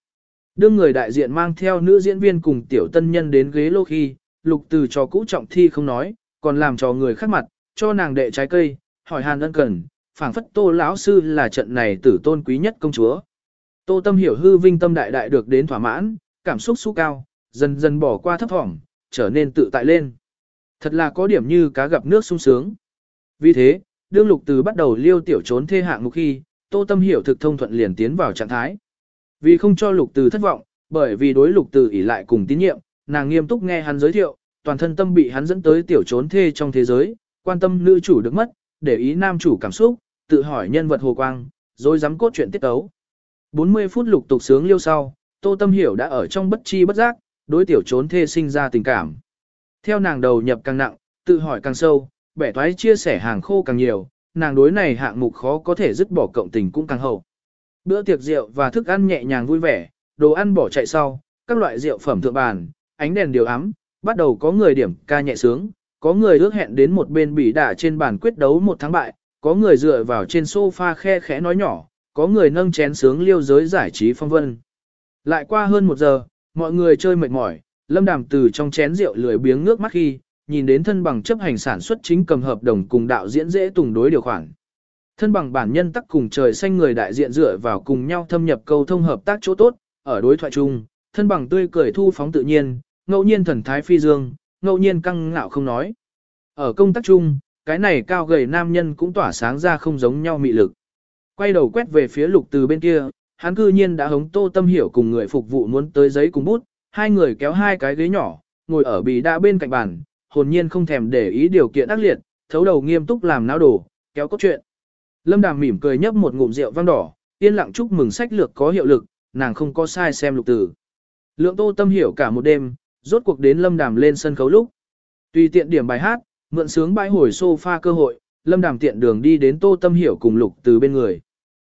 A: Đương người đại diện mang theo nữ diễn viên cùng tiểu tân nhân đến ghế lô khi, lục từ cho cũ trọng thi không nói, còn làm cho người khác mặt, cho nàng đệ trái cây, hỏi hàn ân cần, phảng phất tô lão sư là trận này tử tôn quý nhất công chúa. Tô tâm hiểu hư vinh tâm đại đại được đến thỏa mãn, cảm xúc su cao, dần dần bỏ qua thấp thỏm, trở nên tự tại lên. Thật là có điểm như cá gặp nước sung sướng. Vì thế, đương lục từ bắt đầu liêu tiểu trốn thê hạng mục khi, tô tâm hiểu thực thông thuận liền tiến vào trạng thái. Vì không cho lục từ thất vọng, bởi vì đối lục từ ỉ lại cùng tín nhiệm, nàng nghiêm túc nghe hắn giới thiệu, toàn thân tâm bị hắn dẫn tới tiểu trốn thê trong thế giới, quan tâm nữ chủ được mất, để ý nam chủ cảm xúc, tự hỏi nhân vật hồ quang, rồi dám cốt chuyện tiết tấu. 40 phút lục tục sướng liêu sau, Tô Tâm Hiểu đã ở trong bất chi bất giác, đối tiểu trốn thê sinh ra tình cảm. Theo nàng đầu nhập càng nặng, tự hỏi càng sâu, bẻ toái chia sẻ hàng khô càng nhiều, nàng đối này hạng mục khó có thể dứt bỏ cộng tình cũng càng hậu. Bữa tiệc rượu và thức ăn nhẹ nhàng vui vẻ, đồ ăn bỏ chạy sau, các loại rượu phẩm thượng bàn, ánh đèn điều ấm, bắt đầu có người điểm ca nhẹ sướng, có người ước hẹn đến một bên bỉ đả trên bàn quyết đấu một thắng bại, có người dựa vào trên sofa khe khẽ nói nhỏ, có người nâng chén sướng liêu giới giải trí phong vân. Lại qua hơn một giờ, mọi người chơi mệt mỏi, lâm đàm từ trong chén rượu lười biếng nước mắt khi, nhìn đến thân bằng chấp hành sản xuất chính cầm hợp đồng cùng đạo diễn dễ tùng đối điều khoản. Thân bằng bản nhân tắc cùng trời xanh người đại diện dựa vào cùng nhau thâm nhập câu thông hợp tác chỗ tốt, ở đối thoại chung, thân bằng tươi cười thu phóng tự nhiên, ngẫu nhiên thần thái phi dương, ngẫu nhiên căng ngạo không nói. Ở công tác chung, cái này cao gầy nam nhân cũng tỏa sáng ra không giống nhau mị lực. Quay đầu quét về phía lục từ bên kia, hắn cư nhiên đã hống tô tâm hiểu cùng người phục vụ muốn tới giấy cùng bút, hai người kéo hai cái ghế nhỏ, ngồi ở bì đa bên cạnh bàn, hồn nhiên không thèm để ý điều kiện ác liệt, thấu đầu nghiêm túc làm náo đổ kéo cốt truyện. Lâm Đàm mỉm cười nhấp một ngụm rượu vang đỏ, yên lặng chúc mừng sách lược có hiệu lực, nàng không có sai xem lục tử. Lượng tô tâm hiểu cả một đêm, rốt cuộc đến Lâm Đàm lên sân khấu lúc. Tùy tiện điểm bài hát, mượn sướng bãi hồi sofa cơ hội, Lâm Đàm tiện đường đi đến tô tâm hiểu cùng lục từ bên người.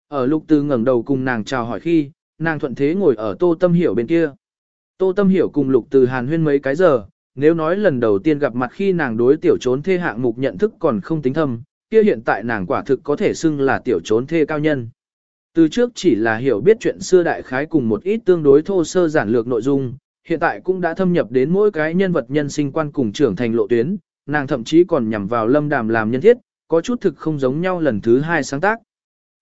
A: Ở lục từ ngẩng đầu cùng nàng chào hỏi khi, nàng thuận thế ngồi ở tô tâm hiểu bên kia. Tô tâm hiểu cùng lục từ hàn huyên mấy cái giờ, nếu nói lần đầu tiên gặp mặt khi nàng đối tiểu trốn thê hạng mục nhận thức còn không tính thâm, kia hiện tại nàng quả thực có thể xưng là tiểu trốn thê cao nhân. Từ trước chỉ là hiểu biết chuyện xưa đại khái cùng một ít tương đối thô sơ giản lược nội dung, hiện tại cũng đã thâm nhập đến mỗi cái nhân vật nhân sinh quan cùng trưởng thành lộ tuyến, nàng thậm chí còn nhằm vào lâm đàm làm nhân thiết, có chút thực không giống nhau lần thứ hai sáng tác.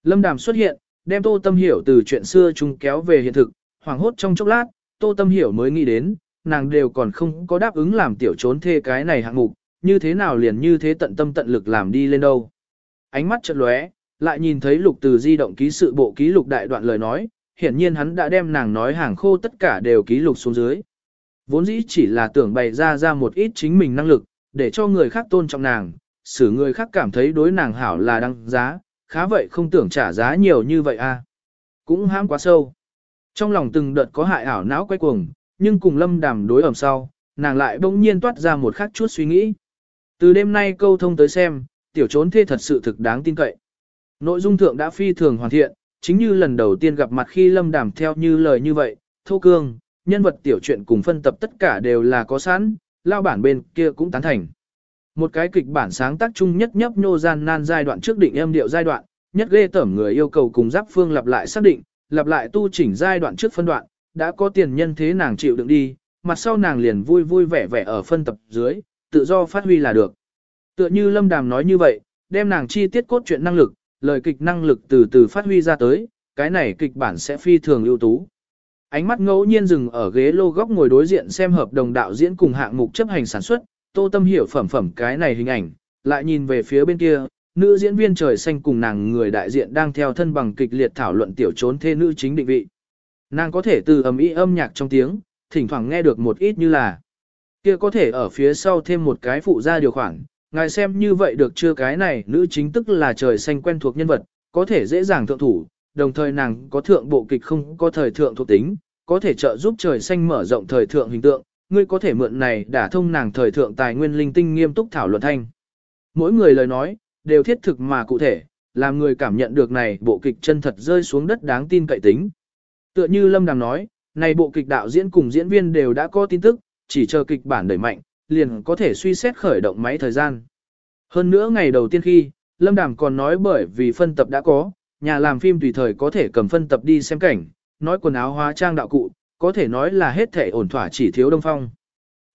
A: Lâm đàm xuất hiện, đem tô tâm hiểu từ chuyện xưa chung kéo về hiện thực, hoảng hốt trong chốc lát, tô tâm hiểu mới nghĩ đến, nàng đều còn không có đáp ứng làm tiểu trốn thê cái này hạng mục, như thế nào liền như thế tận tâm tận lực làm đi lên đâu. Ánh mắt chợt lóe, lại nhìn thấy lục từ di động ký sự bộ ký lục đại đoạn lời nói, hiển nhiên hắn đã đem nàng nói hàng khô tất cả đều ký lục xuống dưới. Vốn dĩ chỉ là tưởng bày ra ra một ít chính mình năng lực, để cho người khác tôn trọng nàng, xử người khác cảm thấy đối nàng hảo là đăng giá, khá vậy không tưởng trả giá nhiều như vậy a. À. Cũng hãm quá sâu. Trong lòng từng đợt có hại ảo não quay cuồng, nhưng cùng lâm đàm đối ẩm sau, nàng lại bỗng nhiên toát ra một khắc chút suy nghĩ. Từ đêm nay câu thông tới xem, tiểu trốn thê thật sự thực đáng tin cậy. Nội dung thượng đã phi thường hoàn thiện, chính như lần đầu tiên gặp mặt khi lâm đàm theo như lời như vậy, thô cương, nhân vật tiểu truyện cùng phân tập tất cả đều là có sẵn, lao bản bên kia cũng tán thành. Một cái kịch bản sáng tác chung nhất nhấp nhô gian nan giai đoạn trước định em điệu giai đoạn, nhất ghê tởm người yêu cầu cùng giáp phương lặp lại xác định, lặp lại tu chỉnh giai đoạn trước phân đoạn, đã có tiền nhân thế nàng chịu đựng đi, mặt sau nàng liền vui vui vẻ vẻ ở phân tập dưới, tự do phát huy là được. Tựa như Lâm Đàm nói như vậy, đem nàng chi tiết cốt truyện năng lực, lời kịch năng lực từ từ phát huy ra tới, cái này kịch bản sẽ phi thường ưu tú. Ánh mắt ngẫu nhiên dừng ở ghế lô góc ngồi đối diện xem hợp đồng đạo diễn cùng hạng mục chấp hành sản xuất, Tô Tâm hiểu phẩm phẩm cái này hình ảnh, lại nhìn về phía bên kia, nữ diễn viên trời xanh cùng nàng người đại diện đang theo thân bằng kịch liệt thảo luận tiểu trốn thê nữ chính định vị. Nàng có thể từ ầm ĩ âm nhạc trong tiếng, thỉnh thoảng nghe được một ít như là kia có thể ở phía sau thêm một cái phụ gia điều khoản, ngài xem như vậy được chưa cái này nữ chính tức là trời xanh quen thuộc nhân vật, có thể dễ dàng thượng thủ, đồng thời nàng có thượng bộ kịch không có thời thượng thuộc tính, có thể trợ giúp trời xanh mở rộng thời thượng hình tượng, ngươi có thể mượn này đả thông nàng thời thượng tài nguyên linh tinh nghiêm túc thảo luận thanh. Mỗi người lời nói, đều thiết thực mà cụ thể, làm người cảm nhận được này bộ kịch chân thật rơi xuống đất đáng tin cậy tính. Tựa như Lâm Đàm nói, này bộ kịch đạo diễn cùng diễn viên đều đã có tin tức, chỉ chờ kịch bản đẩy mạnh, liền có thể suy xét khởi động máy thời gian. Hơn nữa ngày đầu tiên khi, Lâm Đàm còn nói bởi vì phân tập đã có, nhà làm phim tùy thời có thể cầm phân tập đi xem cảnh, nói quần áo hóa trang đạo cụ, có thể nói là hết thể ổn thỏa chỉ thiếu Đông Phong.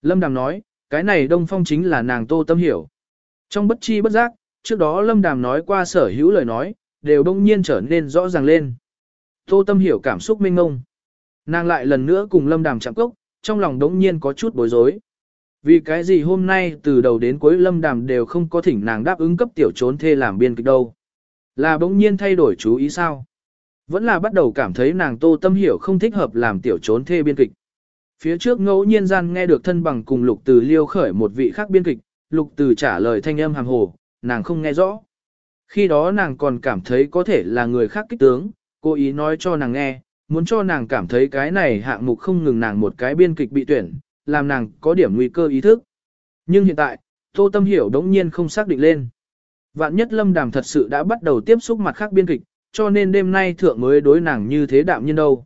A: Lâm Đàm nói, cái này Đông Phong chính là nàng Tô Tâm Hiểu. Trong bất chi bất giác, trước đó Lâm Đàm nói qua sở hữu lời nói, đều đông nhiên trở nên rõ ràng lên. Tô Tâm Hiểu cảm xúc minh ngông. Nàng lại lần nữa cùng Lâm Đàm chạm cốc, trong lòng đống nhiên có chút bối rối. Vì cái gì hôm nay từ đầu đến cuối lâm đàm đều không có thỉnh nàng đáp ứng cấp tiểu trốn thê làm biên kịch đâu. Là bỗng nhiên thay đổi chú ý sao? Vẫn là bắt đầu cảm thấy nàng tô tâm hiểu không thích hợp làm tiểu trốn thê biên kịch. Phía trước ngẫu nhiên gian nghe được thân bằng cùng lục từ liêu khởi một vị khác biên kịch, lục từ trả lời thanh âm hàng hồ, nàng không nghe rõ. Khi đó nàng còn cảm thấy có thể là người khác kích tướng, cố ý nói cho nàng nghe, muốn cho nàng cảm thấy cái này hạng mục không ngừng nàng một cái biên kịch bị tuyển, làm nàng có điểm nguy cơ ý thức. Nhưng hiện tại, Tô Tâm Hiểu đống nhiên không xác định lên. Vạn nhất Lâm Đàm thật sự đã bắt đầu tiếp xúc mặt khác biên kịch, cho nên đêm nay thượng mới đối nàng như thế đạm nhiên đâu.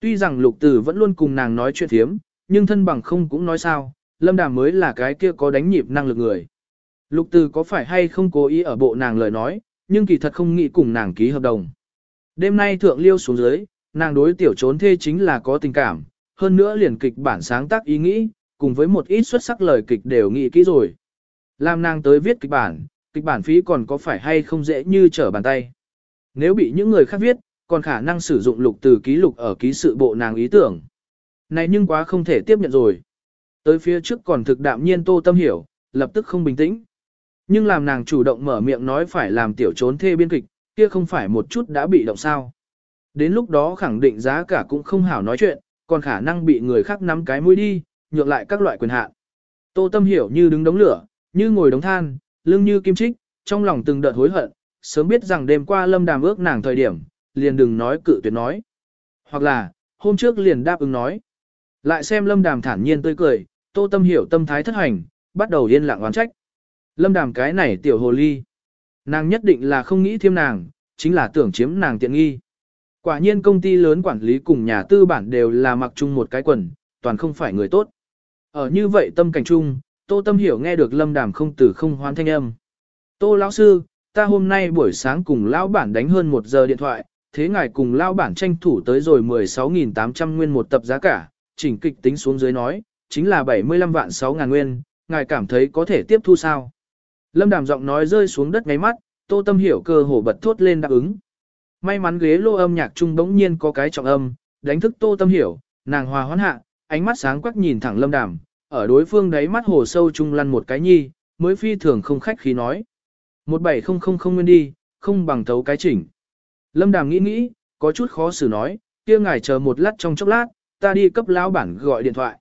A: Tuy rằng lục tử vẫn luôn cùng nàng nói chuyện thiếm, nhưng thân bằng không cũng nói sao, Lâm Đàm mới là cái kia có đánh nhịp năng lực người. Lục tử có phải hay không cố ý ở bộ nàng lời nói, nhưng kỳ thật không nghĩ cùng nàng ký hợp đồng. Đêm nay thượng liêu xuống dưới, nàng đối tiểu trốn thê chính là có tình cảm, hơn nữa liền kịch bản sáng tác ý nghĩ, cùng với một ít xuất sắc lời kịch đều nghĩ kỹ rồi. Làm nàng tới viết kịch bản, kịch bản phí còn có phải hay không dễ như trở bàn tay. Nếu bị những người khác viết, còn khả năng sử dụng lục từ ký lục ở ký sự bộ nàng ý tưởng. Này nhưng quá không thể tiếp nhận rồi. Tới phía trước còn thực đạm nhiên tô tâm hiểu, lập tức không bình tĩnh. Nhưng làm nàng chủ động mở miệng nói phải làm tiểu trốn thê biên kịch, kia không phải một chút đã bị động sao. Đến lúc đó khẳng định giá cả cũng không hảo nói chuyện, còn khả năng bị người khác nắm cái mũi đi, nhượng lại các loại quyền hạn. Tô Tâm hiểu như đứng đống lửa, như ngồi đống than, lưng như kim trích, trong lòng từng đợt hối hận, sớm biết rằng đêm qua Lâm Đàm ước nàng thời điểm, liền đừng nói cự tuyệt nói. Hoặc là, hôm trước liền đáp ứng nói. Lại xem Lâm Đàm thản nhiên tươi cười, Tô Tâm hiểu tâm thái thất hành, bắt đầu yên lặng oán trách. Lâm Đàm cái này tiểu hồ ly. Nàng nhất định là không nghĩ thêm nàng, chính là tưởng chiếm nàng tiện nghi. Quả nhiên công ty lớn quản lý cùng nhà tư bản đều là mặc chung một cái quần, toàn không phải người tốt. Ở như vậy tâm cảnh chung, Tô Tâm Hiểu nghe được Lâm Đàm không từ không hoán thanh âm. Tô lão sư, ta hôm nay buổi sáng cùng lão bản đánh hơn một giờ điện thoại, thế ngài cùng lão bản tranh thủ tới rồi 16.800 nguyên một tập giá cả, chỉnh kịch tính xuống dưới nói, chính là 75 vạn 6 ngàn nguyên, ngài cảm thấy có thể tiếp thu sao? Lâm Đàm giọng nói rơi xuống đất ngáy mắt, Tô Tâm Hiểu cơ hồ bật thốt lên đáp ứng. May mắn ghế lô âm nhạc trung bỗng nhiên có cái trọng âm, đánh thức Tô Tâm Hiểu, nàng hòa hoãn hạ, ánh mắt sáng quắc nhìn thẳng Lâm Đàm, ở đối phương đáy mắt hồ sâu trung lăn một cái nhi, mới phi thường không khách khí nói. 17000 nguyên đi, không bằng thấu cái chỉnh. Lâm Đàm nghĩ nghĩ, có chút khó xử nói, kia ngài chờ một lát trong chốc lát, ta đi cấp lão bản gọi điện thoại.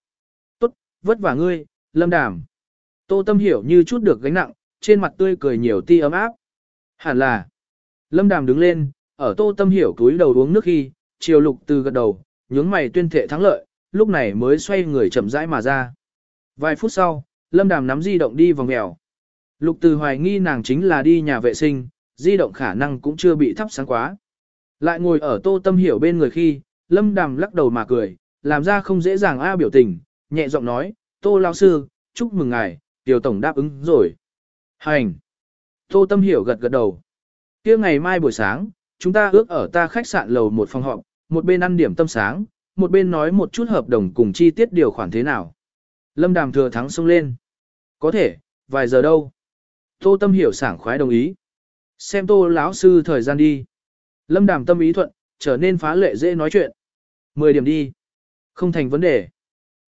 A: Tốt, vất vả ngươi, Lâm Đàm. Tô Tâm hiểu như chút được gánh nặng, trên mặt tươi cười nhiều ti ấm áp. Hẳn là. Lâm Đàm đứng lên, ở Tô Tâm hiểu túi đầu uống nước khi, chiều lục từ gật đầu, nhướng mày tuyên thệ thắng lợi, lúc này mới xoay người chậm rãi mà ra. Vài phút sau, Lâm Đàm nắm di động đi vòng mèo. Lục từ hoài nghi nàng chính là đi nhà vệ sinh, di động khả năng cũng chưa bị thắp sáng quá. Lại ngồi ở tô tâm hiểu bên người khi, Lâm Đàm lắc đầu mà cười, làm ra không dễ dàng a biểu tình, nhẹ giọng nói, tô lão sư, chúc mừng ngài, tiểu tổng đáp ứng rồi. Hành! Tô tâm hiểu gật gật đầu. kia ngày mai buổi sáng, chúng ta ước ở ta khách sạn lầu một phòng họp, một bên ăn điểm tâm sáng, một bên nói một chút hợp đồng cùng chi tiết điều khoản thế nào. Lâm Đàm thừa thắng xông lên. Có thể, vài giờ đâu. Tô Tâm hiểu sảng khoái đồng ý. Xem Tô lão sư thời gian đi. Lâm Đàm tâm ý thuận, trở nên phá lệ dễ nói chuyện. 10 điểm đi. Không thành vấn đề.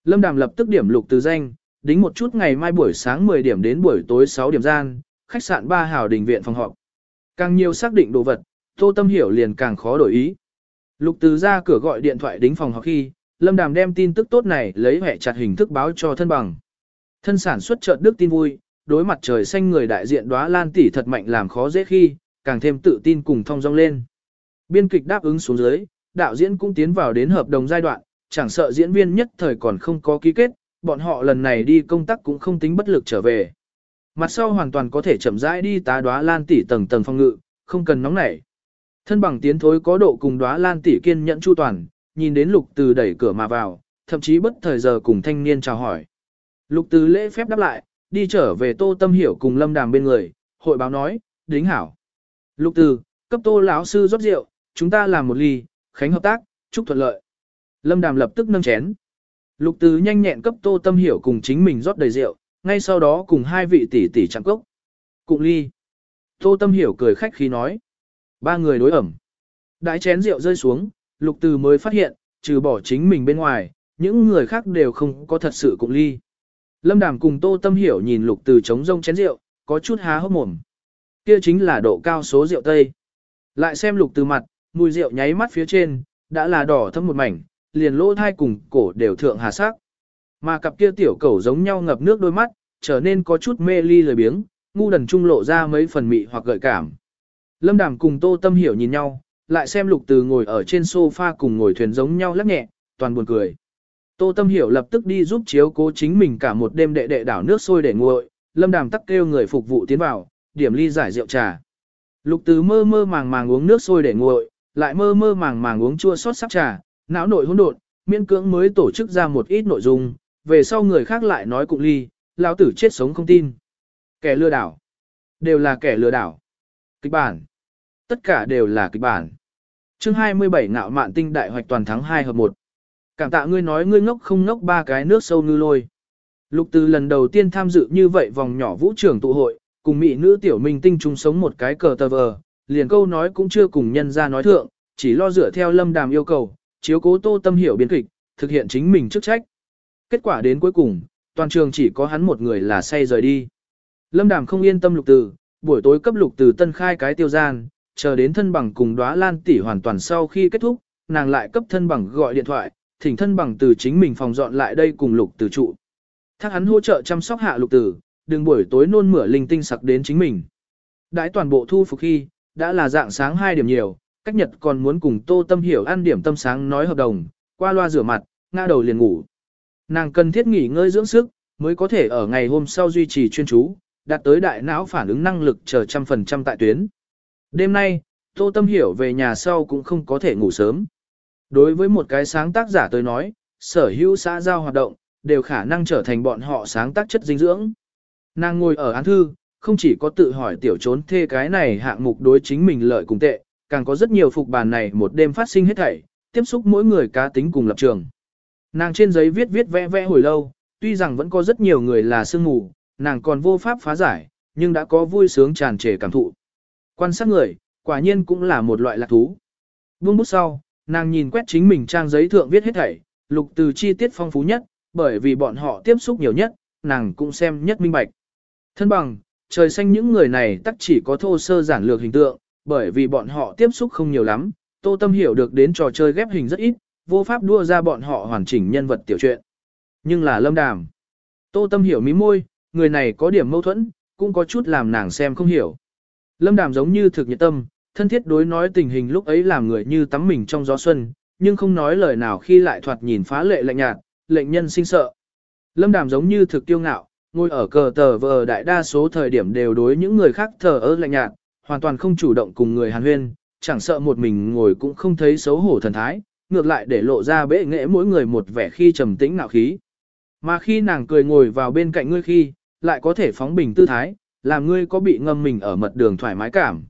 A: Lâm Đàm lập tức điểm lục từ danh, đính một chút ngày mai buổi sáng 10 điểm đến buổi tối 6 điểm gian, khách sạn ba hào đình viện phòng họp. Càng nhiều xác định đồ vật, Tô Tâm hiểu liền càng khó đổi ý. Lục từ ra cửa gọi điện thoại đính phòng họp khi, Lâm Đàm đem tin tức tốt này lấy hệ chặt hình thức báo cho thân bằng. Thân sản xuất chợt đức tin vui, đối mặt trời xanh người đại diện đóa lan tỷ thật mạnh làm khó dễ khi, càng thêm tự tin cùng thông dong lên. Biên kịch đáp ứng xuống dưới, đạo diễn cũng tiến vào đến hợp đồng giai đoạn, chẳng sợ diễn viên nhất thời còn không có ký kết, bọn họ lần này đi công tác cũng không tính bất lực trở về. Mặt sau hoàn toàn có thể chậm rãi đi tá đóa lan tỷ tầng tầng phong ngự, không cần nóng nảy. Thân bằng tiến thối có độ cùng đóa lan tỷ kiên nhẫn chu toàn, nhìn đến lục từ đẩy cửa mà vào, thậm chí bất thời giờ cùng thanh niên chào hỏi. Lục từ lễ phép đáp lại, đi trở về tô tâm hiểu cùng lâm đàm bên người, hội báo nói, đính hảo. Lục từ, cấp tô lão sư rót rượu, chúng ta làm một ly, khánh hợp tác, chúc thuận lợi. Lâm đàm lập tức nâng chén. Lục từ nhanh nhẹn cấp tô tâm hiểu cùng chính mình rót đầy rượu, ngay sau đó cùng hai vị tỷ tỷ chạm cốc. Cụng ly. Tô tâm hiểu cười khách khí nói. Ba người đối ẩm. Đãi chén rượu rơi xuống, lục từ mới phát hiện, trừ bỏ chính mình bên ngoài, những người khác đều không có thật sự cùng ly. Lâm Đàm cùng Tô Tâm Hiểu nhìn lục từ trống rông chén rượu, có chút há hốc mồm. Kia chính là độ cao số rượu Tây. Lại xem lục từ mặt, mùi rượu nháy mắt phía trên, đã là đỏ thâm một mảnh, liền lỗ thai cùng cổ đều thượng hà sắc. Mà cặp kia tiểu cẩu giống nhau ngập nước đôi mắt, trở nên có chút mê ly lười biếng, ngu đần trung lộ ra mấy phần mị hoặc gợi cảm. Lâm Đàm cùng Tô Tâm Hiểu nhìn nhau, lại xem lục từ ngồi ở trên sofa cùng ngồi thuyền giống nhau lắc nhẹ, toàn buồn cười. Tô Tâm Hiểu lập tức đi giúp chiếu cố chính mình cả một đêm đệ đệ đảo nước sôi để nguội, Lâm Đàm tắc kêu người phục vụ tiến vào, điểm ly giải rượu trà. Lục Từ mơ mơ màng màng uống nước sôi để nguội, lại mơ mơ màng màng uống chua sót sắc trà, não nội hỗn độn, miên cưỡng mới tổ chức ra một ít nội dung, về sau người khác lại nói cụng ly, lão tử chết sống không tin. Kẻ lừa đảo, đều là kẻ lừa đảo. Kịch bản, tất cả đều là kịch bản. Chương 27 ngạo mạn tinh đại hoạch toàn thắng 2 hợp 1. Cảm tạ ngươi nói ngươi ngốc không ngốc ba cái nước sâu ngư lôi. Lục từ lần đầu tiên tham dự như vậy vòng nhỏ vũ trường tụ hội, cùng mỹ nữ tiểu minh tinh chung sống một cái cờ tờ vờ, liền câu nói cũng chưa cùng nhân ra nói thượng, chỉ lo dựa theo lâm đàm yêu cầu, chiếu cố tô tâm hiểu biên kịch, thực hiện chính mình chức trách. Kết quả đến cuối cùng, toàn trường chỉ có hắn một người là say rời đi. Lâm đàm không yên tâm lục từ, buổi tối cấp lục từ tân khai cái tiêu gian, chờ đến thân bằng cùng đóa lan tỷ hoàn toàn sau khi kết thúc, nàng lại cấp thân bằng gọi điện thoại, thỉnh thân bằng từ chính mình phòng dọn lại đây cùng lục tử trụ. Thác hắn hỗ trợ chăm sóc hạ lục tử, đừng buổi tối nôn mửa linh tinh sặc đến chính mình. Đãi toàn bộ thu phục khi, đã là dạng sáng 2 điểm nhiều, cách nhật còn muốn cùng tô tâm hiểu ăn điểm tâm sáng nói hợp đồng, qua loa rửa mặt, ngã đầu liền ngủ. Nàng cần thiết nghỉ ngơi dưỡng sức, mới có thể ở ngày hôm sau duy trì chuyên chú, đạt tới đại não phản ứng năng lực chờ trăm phần trăm tại tuyến. Đêm nay, Tô Tâm Hiểu về nhà sau cũng không có thể ngủ sớm. Đối với một cái sáng tác giả tôi nói, sở hữu xã giao hoạt động, đều khả năng trở thành bọn họ sáng tác chất dinh dưỡng. Nàng ngồi ở án thư, không chỉ có tự hỏi tiểu trốn thê cái này hạng mục đối chính mình lợi cùng tệ, càng có rất nhiều phục bàn này một đêm phát sinh hết thảy, tiếp xúc mỗi người cá tính cùng lập trường. Nàng trên giấy viết viết vẽ vẽ hồi lâu, tuy rằng vẫn có rất nhiều người là sương mù, nàng còn vô pháp phá giải, nhưng đã có vui sướng tràn trề cảm thụ. Quan sát người, quả nhiên cũng là một loại lạc thú. Buông bút sau, nàng nhìn quét chính mình trang giấy thượng viết hết thảy, lục từ chi tiết phong phú nhất, bởi vì bọn họ tiếp xúc nhiều nhất, nàng cũng xem nhất minh bạch. Thân bằng, trời xanh những người này tắc chỉ có thô sơ giản lược hình tượng, bởi vì bọn họ tiếp xúc không nhiều lắm, tô tâm hiểu được đến trò chơi ghép hình rất ít, vô pháp đua ra bọn họ hoàn chỉnh nhân vật tiểu truyện. Nhưng là lâm đàm. Tô tâm hiểu mí môi, người này có điểm mâu thuẫn, cũng có chút làm nàng xem không hiểu. Lâm đàm giống như thực nhiệt tâm, thân thiết đối nói tình hình lúc ấy làm người như tắm mình trong gió xuân, nhưng không nói lời nào khi lại thoạt nhìn phá lệ lạnh nhạt, lệnh nhân sinh sợ. Lâm đàm giống như thực tiêu ngạo, ngồi ở cờ tờ vờ đại đa số thời điểm đều đối những người khác thờ ơ lạnh nhạt, hoàn toàn không chủ động cùng người hàn huyên, chẳng sợ một mình ngồi cũng không thấy xấu hổ thần thái, ngược lại để lộ ra bệ nghệ mỗi người một vẻ khi trầm tĩnh nạo khí. Mà khi nàng cười ngồi vào bên cạnh ngươi khi, lại có thể phóng bình tư thái, làm ngươi có bị ngâm mình ở mật đường thoải mái cảm.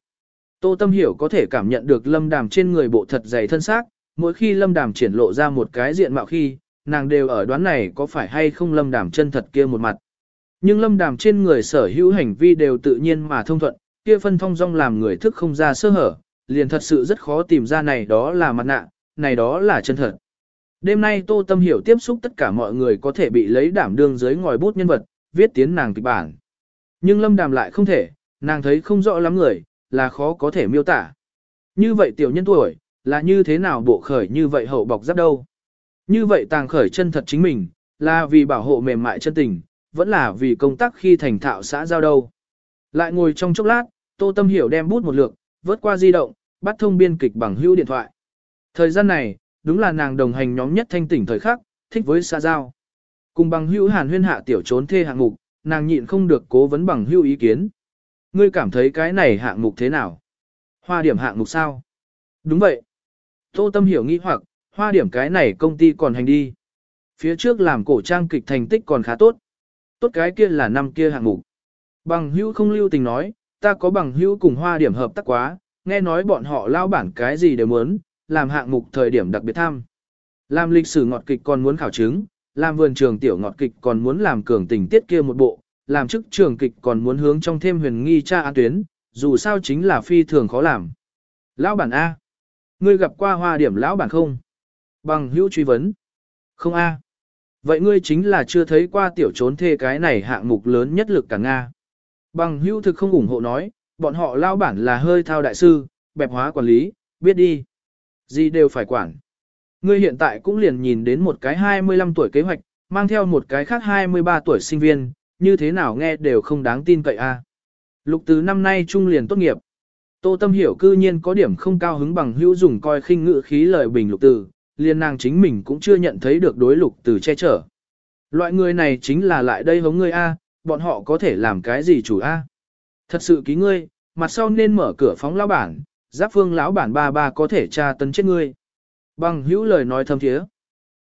A: Tô Tâm Hiểu có thể cảm nhận được lâm đàm trên người bộ thật dày thân xác, mỗi khi lâm đàm triển lộ ra một cái diện mạo khi, nàng đều ở đoán này có phải hay không lâm đàm chân thật kia một mặt. Nhưng lâm đàm trên người sở hữu hành vi đều tự nhiên mà thông thuận, kia phân thông dong làm người thức không ra sơ hở, liền thật sự rất khó tìm ra này đó là mặt nạ, này đó là chân thật. Đêm nay Tô Tâm Hiểu tiếp xúc tất cả mọi người có thể bị lấy đảm đương dưới ngòi bút nhân vật, viết tiến nàng kịch bản. Nhưng lâm đàm lại không thể, nàng thấy không rõ lắm người, là khó có thể miêu tả. Như vậy tiểu nhân tuổi, là như thế nào bộ khởi như vậy hậu bọc giáp đâu. Như vậy tàng khởi chân thật chính mình, là vì bảo hộ mềm mại chân tình, vẫn là vì công tác khi thành thạo xã giao đâu. Lại ngồi trong chốc lát, Tô Tâm Hiểu đem bút một lượt, vớt qua di động, bắt thông biên kịch bằng hữu điện thoại. Thời gian này, đúng là nàng đồng hành nhóm nhất thanh tỉnh thời khắc, thích với xã giao. Cùng bằng hữu hàn huyên hạ tiểu trốn thê hạng mục, nàng nhịn không được cố vấn bằng hữu ý kiến. Ngươi cảm thấy cái này hạng mục thế nào? Hoa điểm hạng mục sao? Đúng vậy. Tô Tâm Hiểu nghĩ hoặc, hoa điểm cái này công ty còn hành đi. Phía trước làm cổ trang kịch thành tích còn khá tốt. Tốt cái kia là năm kia hạng mục. Bằng hữu không lưu tình nói, ta có bằng hữu cùng hoa điểm hợp tác quá, nghe nói bọn họ lao bản cái gì đều muốn, làm hạng mục thời điểm đặc biệt tham. Làm lịch sử ngọt kịch còn muốn khảo chứng, làm vườn trường tiểu ngọt kịch còn muốn làm cường tình tiết kia một bộ, làm chức trường kịch còn muốn hướng trong thêm huyền nghi tra an tuyến, dù sao chính là phi thường khó làm. Lão bản A. Ngươi gặp qua hoa điểm lão bản không? Bằng hữu truy vấn. Không A. Vậy ngươi chính là chưa thấy qua tiểu trốn thê cái này hạng mục lớn nhất lực cả Nga. Bằng hữu thực không ủng hộ nói, bọn họ lao bản là hơi thao đại sư, bẹp hóa quản lý, biết đi. Gì đều phải quản. Ngươi hiện tại cũng liền nhìn đến một cái 25 tuổi kế hoạch, mang theo một cái khác 23 tuổi sinh viên, như thế nào nghe đều không đáng tin cậy a. Lục từ năm nay trung liền tốt nghiệp. Tô Tâm hiểu cư nhiên có điểm không cao hứng bằng hữu dùng coi khinh ngữ khí lời bình lục từ, liền nàng chính mình cũng chưa nhận thấy được đối lục từ che chở. Loại người này chính là lại đây hống ngươi A, bọn họ có thể làm cái gì chủ A. Thật sự ký ngươi, mặt sau nên mở cửa phóng lão bản, giáp phương lão bản ba ba có thể tra tấn chết ngươi. Bằng hữu lời nói thâm thiế.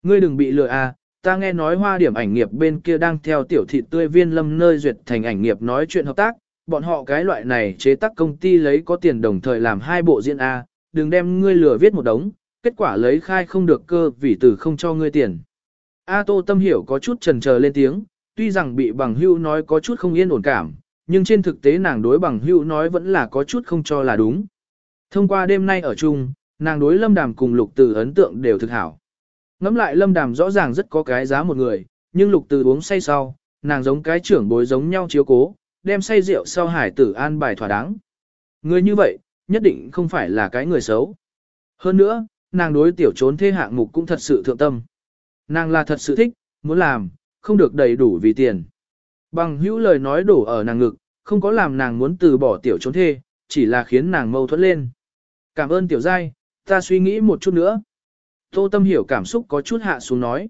A: Ngươi đừng bị lừa A, ta nghe nói hoa điểm ảnh nghiệp bên kia đang theo tiểu thị tươi viên lâm nơi duyệt thành ảnh nghiệp nói chuyện hợp tác, bọn họ cái loại này chế tác công ty lấy có tiền đồng thời làm hai bộ diễn A, đừng đem ngươi lừa viết một đống, kết quả lấy khai không được cơ vì từ không cho ngươi tiền. A Tô Tâm Hiểu có chút trần chờ lên tiếng, tuy rằng bị bằng hưu nói có chút không yên ổn cảm, nhưng trên thực tế nàng đối bằng hưu nói vẫn là có chút không cho là đúng. Thông qua đêm nay ở chung, nàng đối lâm đàm cùng lục từ ấn tượng đều thực hảo. Ngắm lại lâm đàm rõ ràng rất có cái giá một người, nhưng lục từ uống say sau, nàng giống cái trưởng bối giống nhau chiếu cố, đem say rượu sau hải tử an bài thỏa đáng. Người như vậy, nhất định không phải là cái người xấu. Hơn nữa, nàng đối tiểu trốn thế hạng mục cũng thật sự thượng tâm. Nàng là thật sự thích, muốn làm, không được đầy đủ vì tiền. Bằng hữu lời nói đổ ở nàng ngực, không có làm nàng muốn từ bỏ tiểu trốn thê, chỉ là khiến nàng mâu thuẫn lên. Cảm ơn tiểu giai, ta suy nghĩ một chút nữa. Tô Tâm hiểu cảm xúc có chút hạ xuống nói.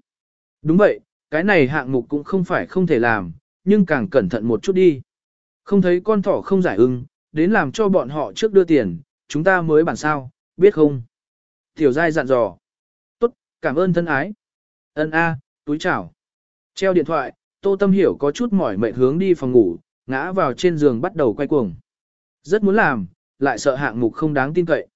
A: Đúng vậy, cái này hạng mục cũng không phải không thể làm, nhưng càng cẩn thận một chút đi. Không thấy con thỏ không giải ưng, đến làm cho bọn họ trước đưa tiền, chúng ta mới bản sao, biết không? Tiểu giai dặn dò. Tốt, cảm ơn thân ái. Ân a, túi chảo. Treo điện thoại, Tô Tâm Hiểu có chút mỏi mệt hướng đi phòng ngủ, ngã vào trên giường bắt đầu quay cuồng. Rất muốn làm, lại sợ hạng mục không đáng tin cậy.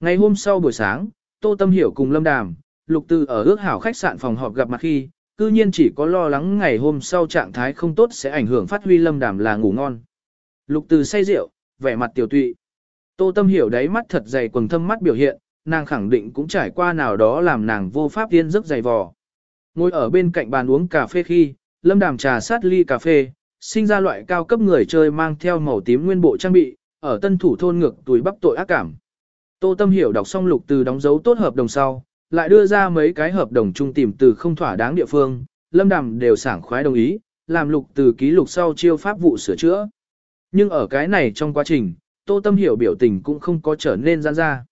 A: Ngày hôm sau buổi sáng, Tô Tâm Hiểu cùng Lâm Đàm, Lục Tư ở ước hảo khách sạn phòng họp gặp mặt khi, cư nhiên chỉ có lo lắng ngày hôm sau trạng thái không tốt sẽ ảnh hưởng phát huy Lâm Đàm là ngủ ngon. Lục Tư say rượu, vẻ mặt tiểu tụy. Tô Tâm Hiểu đáy mắt thật dày quầng thâm mắt biểu hiện, nàng khẳng định cũng trải qua nào đó làm nàng vô pháp tiên giấc dày vò. Ngồi ở bên cạnh bàn uống cà phê khi, lâm đàm trà sát ly cà phê, sinh ra loại cao cấp người chơi mang theo màu tím nguyên bộ trang bị, ở tân thủ thôn ngược túi bắp tội ác cảm. Tô Tâm hiểu đọc xong lục từ đóng dấu tốt hợp đồng sau, lại đưa ra mấy cái hợp đồng chung tìm từ không thỏa đáng địa phương, lâm đàm đều sảng khoái đồng ý, làm lục từ ký lục sau chiêu pháp vụ sửa chữa. Nhưng ở cái này trong quá trình, Tô Tâm hiểu biểu tình cũng không có trở nên giãn ra.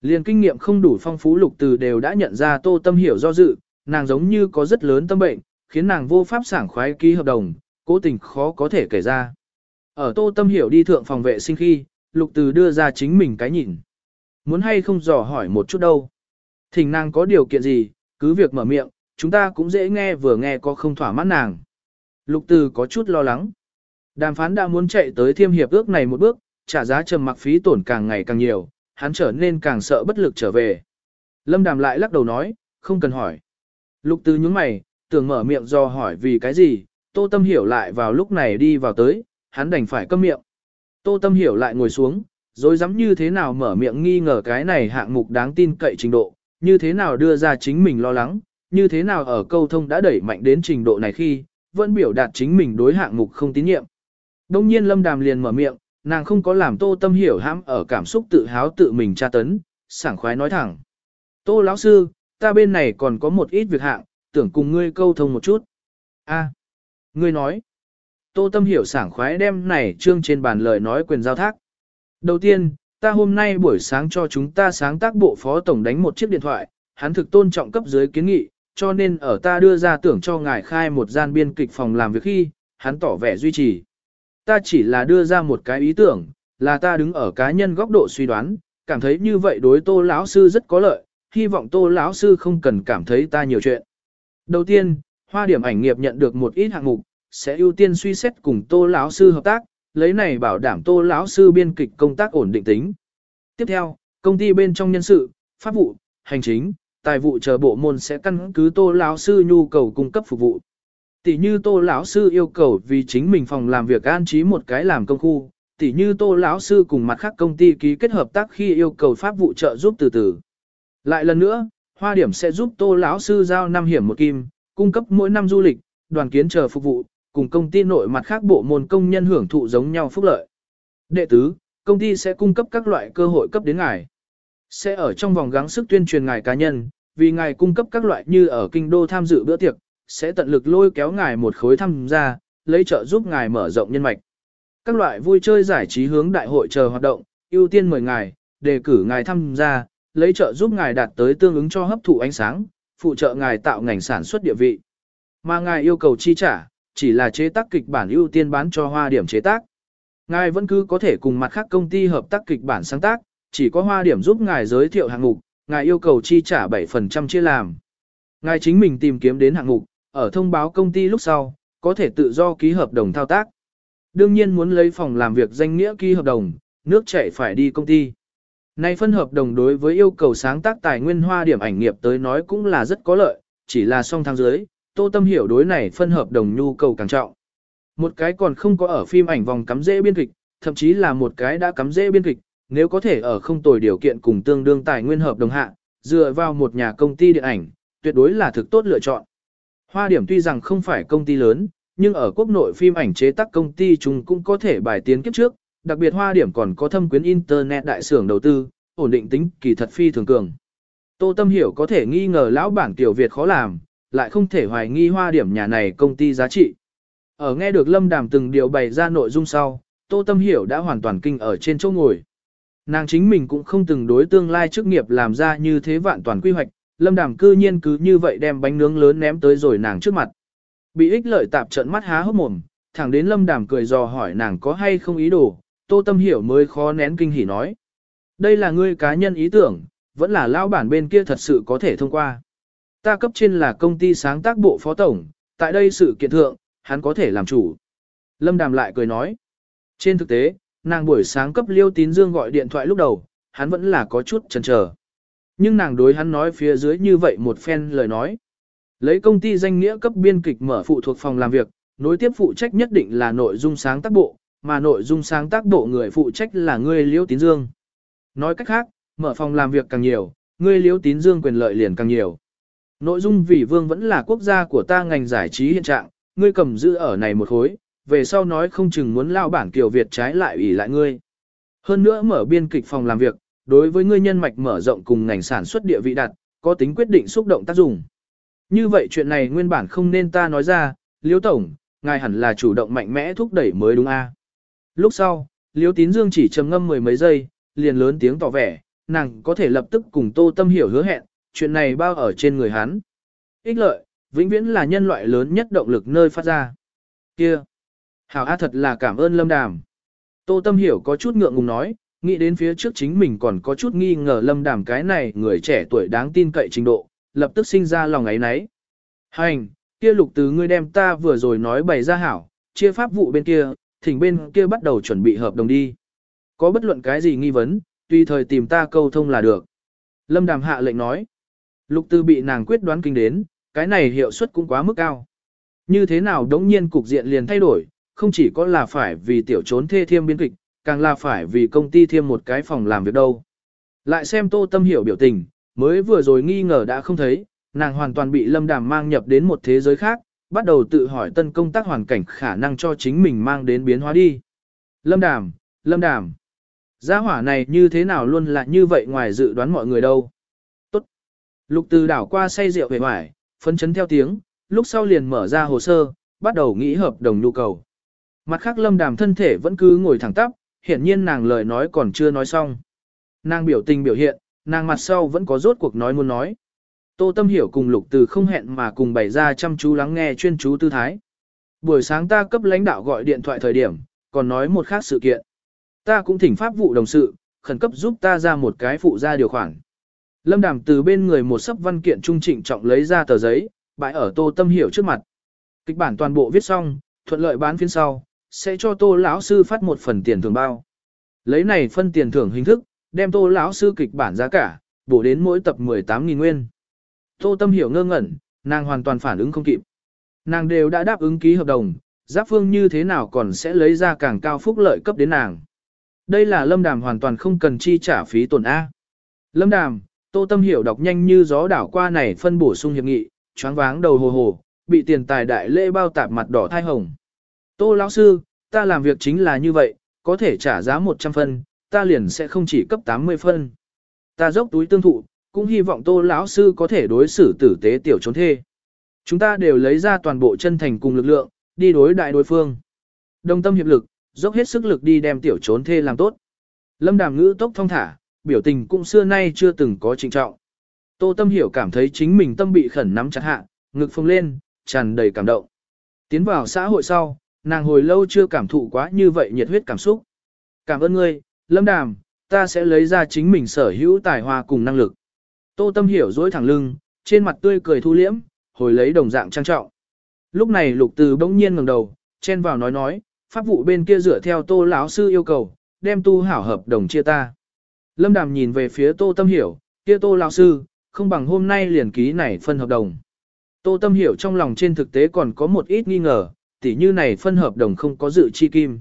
A: Liên kinh nghiệm không đủ phong phú lục từ đều đã nhận ra Tô Tâm hiểu do dự, nàng giống như có rất lớn tâm bệnh, khiến nàng vô pháp sảng khoái ký hợp đồng, cố tình khó có thể kể ra. Ở tô tâm hiểu đi thượng phòng vệ sinh khi, lục từ đưa ra chính mình cái nhìn. Muốn hay không dò hỏi một chút đâu. Thỉnh nàng có điều kiện gì, cứ việc mở miệng, chúng ta cũng dễ nghe vừa nghe có không thỏa mãn nàng. Lục từ có chút lo lắng. Đàm phán đã muốn chạy tới thiêm hiệp ước này một bước, trả giá trầm mặc phí tổn càng ngày càng nhiều, hắn trở nên càng sợ bất lực trở về. Lâm đàm lại lắc đầu nói, không cần hỏi. Lục Từ nhướng mày, tưởng mở miệng do hỏi vì cái gì, Tô Tâm hiểu lại vào lúc này đi vào tới, hắn đành phải câm miệng. Tô Tâm hiểu lại ngồi xuống, rồi dám như thế nào mở miệng nghi ngờ cái này hạng mục đáng tin cậy trình độ, như thế nào đưa ra chính mình lo lắng, như thế nào ở câu thông đã đẩy mạnh đến trình độ này khi, vẫn biểu đạt chính mình đối hạng mục không tín nhiệm. Đông nhiên Lâm Đàm liền mở miệng, nàng không có làm Tô Tâm hiểu hãm ở cảm xúc tự háo tự mình tra tấn, sảng khoái nói thẳng. Tô lão sư, ta bên này còn có một ít việc hạng, tưởng cùng ngươi câu thông một chút. A, ngươi nói. Tô Tâm hiểu sảng khoái đem này trương trên bàn lời nói quyền giao thác. Đầu tiên, ta hôm nay buổi sáng cho chúng ta sáng tác bộ phó tổng đánh một chiếc điện thoại, hắn thực tôn trọng cấp dưới kiến nghị, cho nên ở ta đưa ra tưởng cho ngài khai một gian biên kịch phòng làm việc khi, hắn tỏ vẻ duy trì. Ta chỉ là đưa ra một cái ý tưởng, là ta đứng ở cá nhân góc độ suy đoán, cảm thấy như vậy đối tô lão sư rất có lợi, hy vọng tô lão sư không cần cảm thấy ta nhiều chuyện. Đầu tiên, hoa điểm ảnh nghiệp nhận được một ít hạng mục, sẽ ưu tiên suy xét cùng tô lão sư hợp tác, lấy này bảo đảm tô lão sư biên kịch công tác ổn định tính. Tiếp theo, công ty bên trong nhân sự, pháp vụ, hành chính, tài vụ chờ bộ môn sẽ căn cứ tô lão sư nhu cầu cung cấp phục vụ. Tỷ như tô lão sư yêu cầu vì chính mình phòng làm việc an trí một cái làm công khu, tỷ như tô lão sư cùng mặt khác công ty ký kết hợp tác khi yêu cầu pháp vụ trợ giúp từ từ. Lại lần nữa, hoa điểm sẽ giúp tô lão sư giao năm hiểm một kim, cung cấp mỗi năm du lịch, đoàn kiến chờ phục vụ, cùng công ty nội mặt khác bộ môn công nhân hưởng thụ giống nhau phúc lợi. Đệ tứ, công ty sẽ cung cấp các loại cơ hội cấp đến ngài. Sẽ ở trong vòng gắng sức tuyên truyền ngài cá nhân, vì ngài cung cấp các loại như ở kinh đô tham dự bữa tiệc, sẽ tận lực lôi kéo ngài một khối tham gia, lấy trợ giúp ngài mở rộng nhân mạch. Các loại vui chơi giải trí hướng đại hội chờ hoạt động, ưu tiên mời ngài, đề cử ngài tham gia, lấy trợ giúp ngài đạt tới tương ứng cho hấp thụ ánh sáng, phụ trợ ngài tạo ngành sản xuất địa vị. Mà ngài yêu cầu chi trả, chỉ là chế tác kịch bản ưu tiên bán cho hoa điểm chế tác. Ngài vẫn cứ có thể cùng mặt khác công ty hợp tác kịch bản sáng tác, chỉ có hoa điểm giúp ngài giới thiệu hạng mục, ngài yêu cầu chi trả 7% chia làm. Ngài chính mình tìm kiếm đến hạng mục, ở thông báo công ty lúc sau, có thể tự do ký hợp đồng thao tác. Đương nhiên muốn lấy phòng làm việc danh nghĩa ký hợp đồng, nước chảy phải đi công ty. Nay phân hợp đồng đối với yêu cầu sáng tác tài nguyên hoa điểm ảnh nghiệp tới nói cũng là rất có lợi, chỉ là song thang dưới, tô tâm hiểu đối này phân hợp đồng nhu cầu càng trọng. Một cái còn không có ở phim ảnh vòng cắm dễ biên kịch, thậm chí là một cái đã cắm dễ biên kịch, nếu có thể ở không tồi điều kiện cùng tương đương tài nguyên hợp đồng hạ, dựa vào một nhà công ty điện ảnh, tuyệt đối là thực tốt lựa chọn. Hoa điểm tuy rằng không phải công ty lớn, nhưng ở quốc nội phim ảnh chế tác công ty chúng cũng có thể bài tiến kiếp trước, đặc biệt hoa điểm còn có thâm quyến internet đại xưởng đầu tư, ổn định tính kỳ thật phi thường cường. Tô Tâm Hiểu có thể nghi ngờ lão bản tiểu Việt khó làm, lại không thể hoài nghi hoa điểm nhà này công ty giá trị. Ở nghe được Lâm Đàm từng điều bày ra nội dung sau, Tô Tâm Hiểu đã hoàn toàn kinh ở trên chỗ ngồi. Nàng chính mình cũng không từng đối tương lai chức nghiệp làm ra như thế vạn toàn quy hoạch, Lâm Đàm cư nhiên cứ như vậy đem bánh nướng lớn ném tới rồi nàng trước mặt. Bị ích lợi tạp trận mắt há hốc mồm, thẳng đến Lâm Đàm cười dò hỏi nàng có hay không ý đồ, Tô Tâm Hiểu mới khó nén kinh hỉ nói. Đây là ngươi cá nhân ý tưởng, vẫn là lao bản bên kia thật sự có thể thông qua. Ta cấp trên là công ty sáng tác bộ phó tổng, tại đây sự kiện thượng, hắn có thể làm chủ. Lâm Đàm lại cười nói. Trên thực tế, nàng buổi sáng cấp Liêu Tín Dương gọi điện thoại lúc đầu, hắn vẫn là có chút chần chờ. Nhưng nàng đối hắn nói phía dưới như vậy một phen lời nói. Lấy công ty danh nghĩa cấp biên kịch mở phụ thuộc phòng làm việc, nối tiếp phụ trách nhất định là nội dung sáng tác bộ, mà nội dung sáng tác bộ người phụ trách là ngươi Liêu Tín Dương. Nói cách khác, mở phòng làm việc càng nhiều, ngươi Liêu Tín Dương quyền lợi liền càng nhiều. Nội dung vì vương vẫn là quốc gia của ta ngành giải trí hiện trạng, ngươi cầm giữ ở này một khối, về sau nói không chừng muốn lao bản Kiều Việt trái lại ủy lại ngươi. Hơn nữa mở biên kịch phòng làm việc, đối với ngươi nhân mạch mở rộng cùng ngành sản xuất địa vị đặt, có tính quyết định xúc động tác dụng. Như vậy chuyện này nguyên bản không nên ta nói ra, Liêu Tổng, ngài hẳn là chủ động mạnh mẽ thúc đẩy mới đúng a. Lúc sau, Liêu Tín Dương chỉ trầm ngâm mười mấy giây, liền lớn tiếng tỏ vẻ, nàng có thể lập tức cùng Tô Tâm Hiểu hứa hẹn, chuyện này bao ở trên người hắn. Ích lợi, vĩnh viễn là nhân loại lớn nhất động lực nơi phát ra. Kia, hảo a thật là cảm ơn Lâm Đàm. Tô Tâm Hiểu có chút ngượng ngùng nói, nghĩ đến phía trước chính mình còn có chút nghi ngờ Lâm Đàm cái này người trẻ tuổi đáng tin cậy trình độ, lập tức sinh ra lòng ấy nấy. Hành, kia lục từ ngươi đem ta vừa rồi nói bày ra hảo, chia pháp vụ bên kia, thỉnh bên kia bắt đầu chuẩn bị hợp đồng đi. Có bất luận cái gì nghi vấn, tùy thời tìm ta câu thông là được. Lâm Đàm hạ lệnh nói. Lục từ bị nàng quyết đoán kinh đến, cái này hiệu suất cũng quá mức cao. Như thế nào đống nhiên cục diện liền thay đổi, không chỉ có là phải vì tiểu trốn thê thiêm biên kịch, càng là phải vì công ty thêm một cái phòng làm việc đâu. Lại xem tô tâm hiểu biểu tình, mới vừa rồi nghi ngờ đã không thấy, nàng hoàn toàn bị lâm đàm mang nhập đến một thế giới khác, bắt đầu tự hỏi tân công tác hoàn cảnh khả năng cho chính mình mang đến biến hóa đi. Lâm đàm, lâm đàm, gia hỏa này như thế nào luôn là như vậy ngoài dự đoán mọi người đâu. Lục từ đảo qua say rượu về hoài, phấn chấn theo tiếng, lúc sau liền mở ra hồ sơ, bắt đầu nghĩ hợp đồng nhu cầu. Mặt khác lâm đàm thân thể vẫn cứ ngồi thẳng tắp, hiển nhiên nàng lời nói còn chưa nói xong. Nàng biểu tình biểu hiện, nàng mặt sau vẫn có rốt cuộc nói muốn nói. Tô Tâm Hiểu cùng Lục Từ không hẹn mà cùng bày ra chăm chú lắng nghe chuyên chú tư thái. Buổi sáng ta cấp lãnh đạo gọi điện thoại thời điểm, còn nói một khác sự kiện. Ta cũng thỉnh pháp vụ đồng sự, khẩn cấp giúp ta ra một cái phụ ra điều khoản. Lâm Đàm từ bên người một sấp văn kiện trung trịnh trọng lấy ra tờ giấy, bãi ở Tô Tâm Hiểu trước mặt. Kịch bản toàn bộ viết xong, thuận lợi bán phiên sau, sẽ cho Tô lão sư phát một phần tiền thưởng bao. Lấy này phân tiền thưởng hình thức, đem Tô lão sư kịch bản giá cả, bổ đến mỗi tập 18.000 nguyên. Tô Tâm Hiểu ngơ ngẩn, nàng hoàn toàn phản ứng không kịp. Nàng đều đã đáp ứng ký hợp đồng, Giáp Phương như thế nào còn sẽ lấy ra càng cao phúc lợi cấp đến nàng. Đây là Lâm Đàm hoàn toàn không cần chi trả phí tổn A. Lâm Đàm, Tô Tâm Hiểu đọc nhanh như gió đảo qua này phân bổ sung hiệp nghị, choáng váng đầu hồ hồ, bị tiền tài đại lễ bao tạp mặt đỏ thai hồng. Tô lão sư, ta làm việc chính là như vậy, có thể trả giá 100 phân, ta liền sẽ không chỉ cấp 80 phân. Ta dốc túi tương thụ, cũng hy vọng tô lão sư có thể đối xử tử tế tiểu trốn thê. Chúng ta đều lấy ra toàn bộ chân thành cùng lực lượng, đi đối đại đối phương. Đồng tâm hiệp lực, dốc hết sức lực đi đem tiểu trốn thê làm tốt. Lâm đàm ngữ tốc thông thả, biểu tình cũng xưa nay chưa từng có trịnh trọng. Tô tâm hiểu cảm thấy chính mình tâm bị khẩn nắm chặt hạ, ngực phồng lên, tràn đầy cảm động. Tiến vào xã hội sau, nàng hồi lâu chưa cảm thụ quá như vậy nhiệt huyết cảm xúc. Cảm ơn ngươi, Lâm Đàm, ta sẽ lấy ra chính mình sở hữu tài hoa cùng năng lực. Tô Tâm hiểu dối thẳng lưng, trên mặt tươi cười thu liễm, hồi lấy đồng dạng trang trọng. Lúc này Lục Từ bỗng nhiên ngẩng đầu, chen vào nói nói, pháp vụ bên kia dựa theo Tô lão sư yêu cầu, đem tu hảo hợp đồng chia ta. Lâm Đàm nhìn về phía Tô Tâm hiểu, kia Tô lão sư, không bằng hôm nay liền ký này phân hợp đồng. Tô Tâm hiểu trong lòng trên thực tế còn có một ít nghi ngờ, tỉ như này phân hợp đồng không có dự chi kim.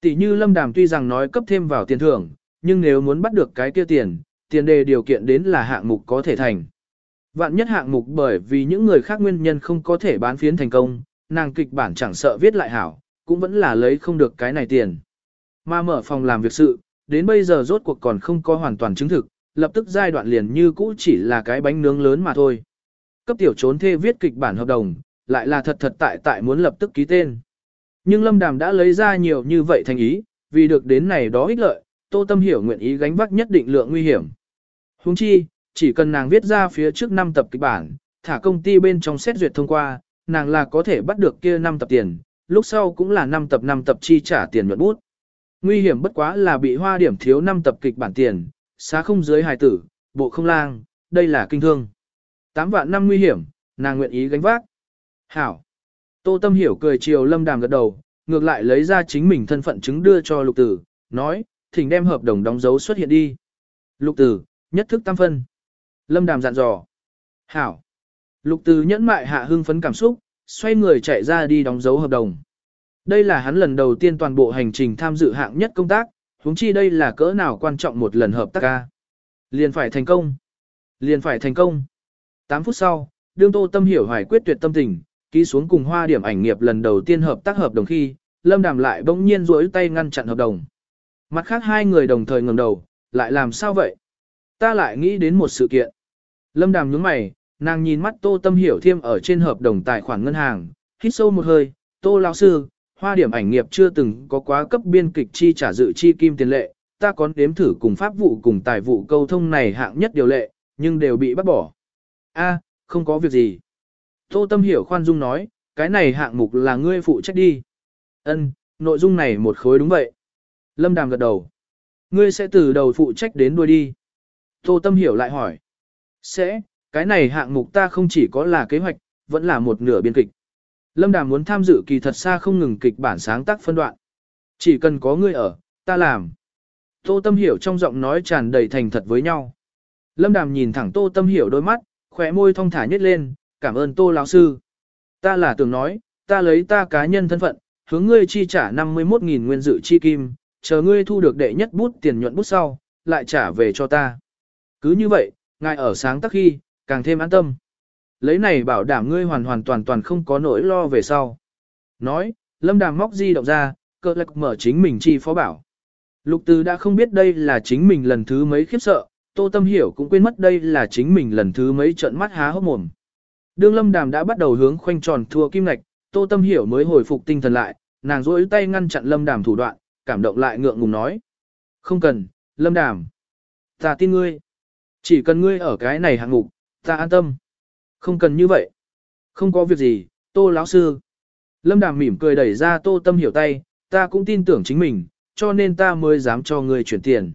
A: Tỷ như Lâm Đàm tuy rằng nói cấp thêm vào tiền thưởng, nhưng nếu muốn bắt được cái kia tiền, tiền đề điều kiện đến là hạng mục có thể thành. Vạn nhất hạng mục bởi vì những người khác nguyên nhân không có thể bán phiến thành công, nàng kịch bản chẳng sợ viết lại hảo, cũng vẫn là lấy không được cái này tiền. Mà mở phòng làm việc sự, đến bây giờ rốt cuộc còn không có hoàn toàn chứng thực, lập tức giai đoạn liền như cũ chỉ là cái bánh nướng lớn mà thôi. Cấp tiểu trốn thê viết kịch bản hợp đồng, lại là thật thật tại tại muốn lập tức ký tên. Nhưng Lâm Đàm đã lấy ra nhiều như vậy thành ý, vì được đến này đó ích lợi, Tô Tâm Hiểu nguyện ý gánh vác nhất định lượng nguy hiểm. Huống chi, chỉ cần nàng viết ra phía trước 5 tập kịch bản, thả công ty bên trong xét duyệt thông qua, nàng là có thể bắt được kia 5 tập tiền, lúc sau cũng là 5 tập 5 tập chi trả tiền nhuận bút. Nguy hiểm bất quá là bị hoa điểm thiếu năm tập kịch bản tiền, xá không dưới hài tử, bộ không lang, đây là kinh thương. Tám vạn năm nguy hiểm, nàng nguyện ý gánh vác. Hảo. Tô Tâm Hiểu cười chiều Lâm Đàm gật đầu, ngược lại lấy ra chính mình thân phận chứng đưa cho Lục Tử, nói, thỉnh đem hợp đồng đóng dấu xuất hiện đi. Lục Tử, nhất thức tam phân. Lâm Đàm dặn dò. Hảo. Lục Tử nhẫn mại hạ hưng phấn cảm xúc, xoay người chạy ra đi đóng dấu hợp đồng. Đây là hắn lần đầu tiên toàn bộ hành trình tham dự hạng nhất công tác, huống chi đây là cỡ nào quan trọng một lần hợp tác ca. Liền phải thành công. Liền phải thành công. 8 phút sau, đương Tô Tâm Hiểu hoài quyết tuyệt tâm tình, ký xuống cùng hoa điểm ảnh nghiệp lần đầu tiên hợp tác hợp đồng khi, Lâm Đàm lại bỗng nhiên rỗi tay ngăn chặn hợp đồng. Mặt khác hai người đồng thời ngẩng đầu, lại làm sao vậy? Ta lại nghĩ đến một sự kiện. Lâm Đàm nhướng mày, nàng nhìn mắt Tô Tâm Hiểu Thiêm ở trên hợp đồng tài khoản ngân hàng, hít sâu một hơi, Tô lão sư, hoa điểm ảnh nghiệp chưa từng có quá cấp biên kịch chi trả dự chi kim tiền lệ, ta có đếm thử cùng pháp vụ cùng tài vụ câu thông này hạng nhất điều lệ, nhưng đều bị bắt bỏ. A, không có việc gì. Tô Tâm Hiểu khoan dung nói, cái này hạng mục là ngươi phụ trách đi. Ân, nội dung này một khối đúng vậy. Lâm Đàm gật đầu. Ngươi sẽ từ đầu phụ trách đến đuôi đi. Tô Tâm Hiểu lại hỏi. Sẽ, cái này hạng mục ta không chỉ có là kế hoạch, vẫn là một nửa biên kịch. Lâm Đàm muốn tham dự kỳ thật xa không ngừng kịch bản sáng tác phân đoạn. Chỉ cần có ngươi ở, ta làm. Tô Tâm Hiểu trong giọng nói tràn đầy thành thật với nhau. Lâm Đàm nhìn thẳng Tô Tâm Hiểu đôi mắt, khỏe môi thong thả nhất lên, cảm ơn Tô lão sư. Ta là tưởng nói, ta lấy ta cá nhân thân phận, hướng ngươi chi trả 51.000 nguyên dự chi kim, chờ ngươi thu được đệ nhất bút tiền nhuận bút sau, lại trả về cho ta. Cứ như vậy, ngài ở sáng tác khi, càng thêm an tâm. Lấy này bảo đảm ngươi hoàn hoàn toàn toàn không có nỗi lo về sau. Nói, lâm đàm móc di động ra, cơ lạc mở chính mình chi phó bảo. Lục từ đã không biết đây là chính mình lần thứ mấy khiếp sợ, tô tâm hiểu cũng quên mất đây là chính mình lần thứ mấy trợn mắt há hốc mồm. Đương lâm đàm đã bắt đầu hướng khoanh tròn thua kim ngạch, tô tâm hiểu mới hồi phục tinh thần lại, nàng duỗi tay ngăn chặn lâm đàm thủ đoạn, cảm động lại ngượng ngùng nói. Không cần, lâm đàm. Ta tin ngươi. Chỉ cần ngươi ở cái này hạng mục, ta an tâm. Không cần như vậy. Không có việc gì, tô lão sư. Lâm đàm mỉm cười đẩy ra tô tâm hiểu tay, ta cũng tin tưởng chính mình, cho nên ta mới dám cho ngươi chuyển tiền.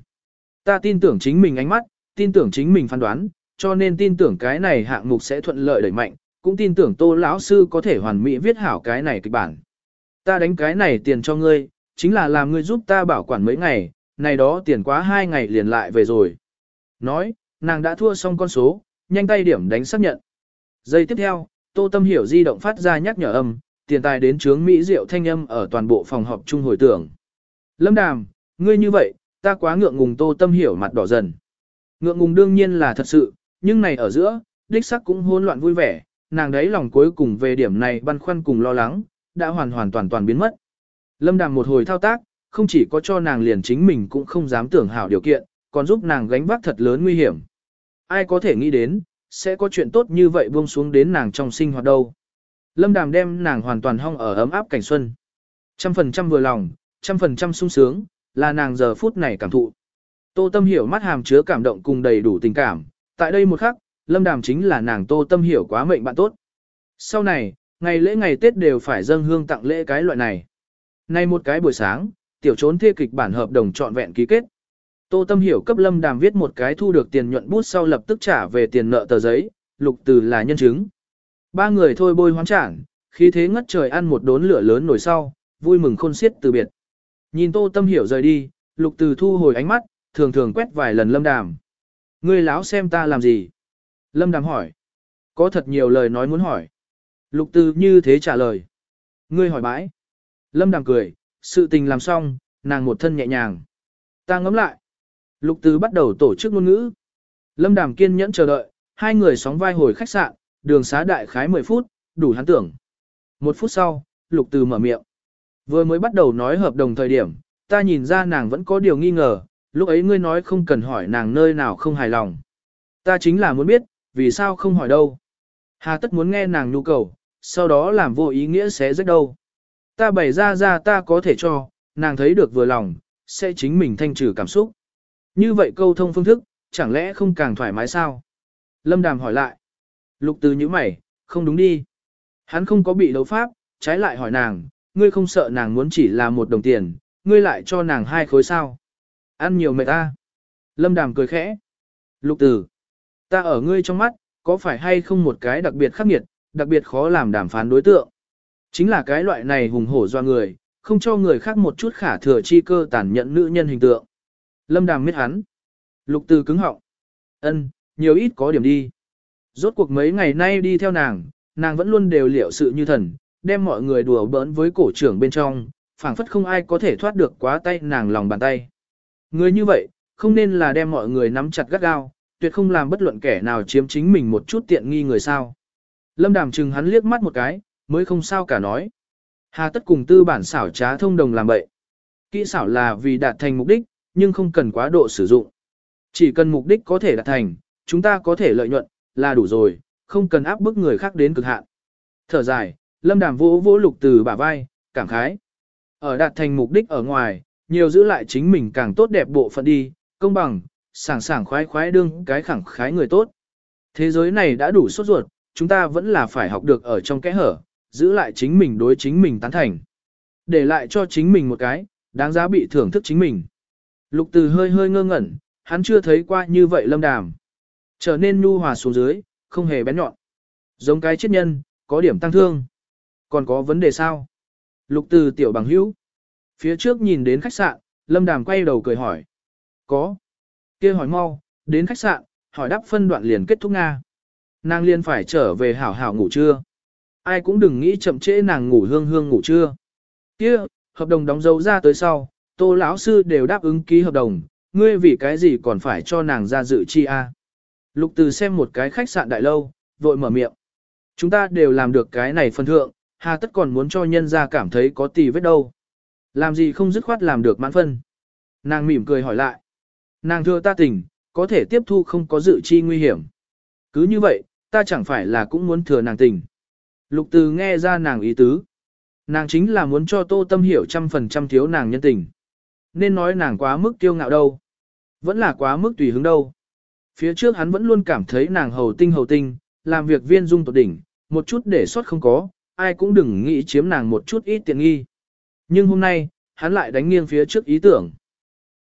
A: Ta tin tưởng chính mình ánh mắt, tin tưởng chính mình phán đoán, cho nên tin tưởng cái này hạng mục sẽ thuận lợi đẩy mạnh, cũng tin tưởng tô lão sư có thể hoàn mỹ viết hảo cái này kịch bản. Ta đánh cái này tiền cho ngươi, chính là làm ngươi giúp ta bảo quản mấy ngày, này đó tiền quá hai ngày liền lại về rồi. Nói, nàng đã thua xong con số, nhanh tay điểm đánh xác nhận. Giây tiếp theo, tô tâm hiểu di động phát ra nhắc nhở âm, tiền tài đến trướng Mỹ Diệu thanh âm ở toàn bộ phòng họp chung hồi tưởng. Lâm đàm, ngươi như vậy, ta quá ngượng ngùng tô tâm hiểu mặt đỏ dần. Ngượng ngùng đương nhiên là thật sự, nhưng này ở giữa, đích sắc cũng hỗn loạn vui vẻ, nàng đấy lòng cuối cùng về điểm này băn khoăn cùng lo lắng, đã hoàn hoàn toàn toàn biến mất. Lâm Đàm một hồi thao tác, không chỉ có cho nàng liền chính mình cũng không dám tưởng hảo điều kiện, còn giúp nàng gánh vác thật lớn nguy hiểm. Ai có thể nghĩ đến, sẽ có chuyện tốt như vậy buông xuống đến nàng trong sinh hoạt đâu. Lâm Đàm đem nàng hoàn toàn hong ở ấm áp cảnh xuân. Trăm phần trăm vừa lòng, trăm phần trăm sung sướng, là nàng giờ phút này cảm thụ. Tô Tâm Hiểu mắt hàm chứa cảm động cùng đầy đủ tình cảm, tại đây một khắc, Lâm Đàm chính là nàng Tô Tâm Hiểu quá mệnh bạn tốt. Sau này, ngày lễ ngày Tết đều phải dâng hương tặng lễ cái loại này. Nay một cái buổi sáng, tiểu trốn thê kịch bản hợp đồng trọn vẹn ký kết. Tô Tâm Hiểu cấp Lâm Đàm viết một cái thu được tiền nhuận bút sau lập tức trả về tiền nợ tờ giấy, lục từ là nhân chứng. Ba người thôi bôi hoán trảng, khi thế ngất trời ăn một đốn lửa lớn nổi sau, vui mừng khôn xiết từ biệt. Nhìn Tô Tâm Hiểu rời đi, lục từ thu hồi ánh mắt, thường thường quét vài lần Lâm Đàm. Ngươi láo xem ta làm gì? Lâm Đàm hỏi. Có thật nhiều lời nói muốn hỏi. Lục từ như thế trả lời. Ngươi hỏi bãi. Lâm Đàm cười, sự tình làm xong, nàng một thân nhẹ nhàng. Ta ngẫm lại. Lục từ bắt đầu tổ chức ngôn ngữ. Lâm Đàm kiên nhẫn chờ đợi, hai người sóng vai hồi khách sạn, đường xá đại khái 10 phút, đủ hắn tưởng. Một phút sau, Lục từ mở miệng. Vừa mới bắt đầu nói hợp đồng thời điểm, ta nhìn ra nàng vẫn có điều nghi ngờ, lúc ấy ngươi nói không cần hỏi nàng nơi nào không hài lòng. Ta chính là muốn biết, vì sao không hỏi đâu. Hà tất muốn nghe nàng nhu cầu, sau đó làm vô ý nghĩa sẽ rất đâu. Ta bày ra ra ta có thể cho, nàng thấy được vừa lòng, sẽ chính mình thanh trừ cảm xúc. Như vậy câu thông phương thức, chẳng lẽ không càng thoải mái sao? Lâm Đàm hỏi lại. Lục từ như mày, không đúng đi. Hắn không có bị đấu pháp, trái lại hỏi nàng, ngươi không sợ nàng muốn chỉ là một đồng tiền, ngươi lại cho nàng hai khối sao. Ăn nhiều mệt ta. Lâm Đàm cười khẽ. Lục từ. Ta ở ngươi trong mắt, có phải hay không một cái đặc biệt khắc nghiệt, đặc biệt khó làm đàm phán đối tượng. Chính là cái loại này hùng hổ do người, không cho người khác một chút khả thừa chi cơ tàn nhẫn nữ nhân hình tượng. Lâm Đàm biết hắn. Lục từ cứng họng. ân nhiều ít có điểm đi. Rốt cuộc mấy ngày nay đi theo nàng, nàng vẫn luôn đều liệu sự như thần, đem mọi người đùa bỡn với cổ trưởng bên trong, phảng phất không ai có thể thoát được quá tay nàng lòng bàn tay. Người như vậy, không nên là đem mọi người nắm chặt gắt gao, tuyệt không làm bất luận kẻ nào chiếm chính mình một chút tiện nghi người sao. Lâm Đàm chừng hắn liếc mắt một cái, mới không sao cả nói. Hà tất cùng tư bản xảo trá thông đồng làm bậy. Kỹ xảo là vì đạt thành mục đích, nhưng không cần quá độ sử dụng. Chỉ cần mục đích có thể đạt thành, chúng ta có thể lợi nhuận, là đủ rồi, không cần áp bức người khác đến cực hạn. Thở dài, lâm đàm vỗ vỗ lục từ bả vai, cảm khái. Ở đạt thành mục đích ở ngoài, nhiều giữ lại chính mình càng tốt đẹp bộ phận đi, công bằng, sảng sảng khoái khoái đương cái khẳng khái người tốt. Thế giới này đã đủ sốt ruột, chúng ta vẫn là phải học được ở trong kẽ hở, giữ lại chính mình đối chính mình tán thành. Để lại cho chính mình một cái, đáng giá bị thưởng thức chính mình. Lục từ hơi hơi ngơ ngẩn, hắn chưa thấy qua như vậy lâm đàm. Trở nên nhu hòa xuống dưới, không hề bén nhọn. Giống cái chết nhân, có điểm tăng thương. Còn có vấn đề sao? Lục từ tiểu bằng hữu. Phía trước nhìn đến khách sạn, lâm đàm quay đầu cười hỏi. Có. kia hỏi mau, đến khách sạn, hỏi đáp phân đoạn liền kết thúc Nga. Nàng liền phải trở về hảo hảo ngủ trưa. Ai cũng đừng nghĩ chậm trễ nàng ngủ hương hương ngủ trưa. Kia, hợp đồng đóng dấu ra tới sau, tô lão sư đều đáp ứng ký hợp đồng, ngươi vì cái gì còn phải cho nàng ra dự chi a? Lục từ xem một cái khách sạn đại lâu, vội mở miệng. Chúng ta đều làm được cái này phân thượng, hà tất còn muốn cho nhân ra cảm thấy có tì vết đâu. Làm gì không dứt khoát làm được mãn phân. Nàng mỉm cười hỏi lại. Nàng thưa ta tỉnh, có thể tiếp thu không có dự chi nguy hiểm. Cứ như vậy, ta chẳng phải là cũng muốn thừa nàng tình. Lục từ nghe ra nàng ý tứ. Nàng chính là muốn cho tô tâm hiểu trăm phần trăm thiếu nàng nhân tình. Nên nói nàng quá mức kiêu ngạo đâu. Vẫn là quá mức tùy hứng đâu. Phía trước hắn vẫn luôn cảm thấy nàng hầu tinh hầu tinh, làm việc viên dung tột đỉnh, một chút để sót không có, ai cũng đừng nghĩ chiếm nàng một chút ít tiện nghi. Nhưng hôm nay, hắn lại đánh nghiêng phía trước ý tưởng.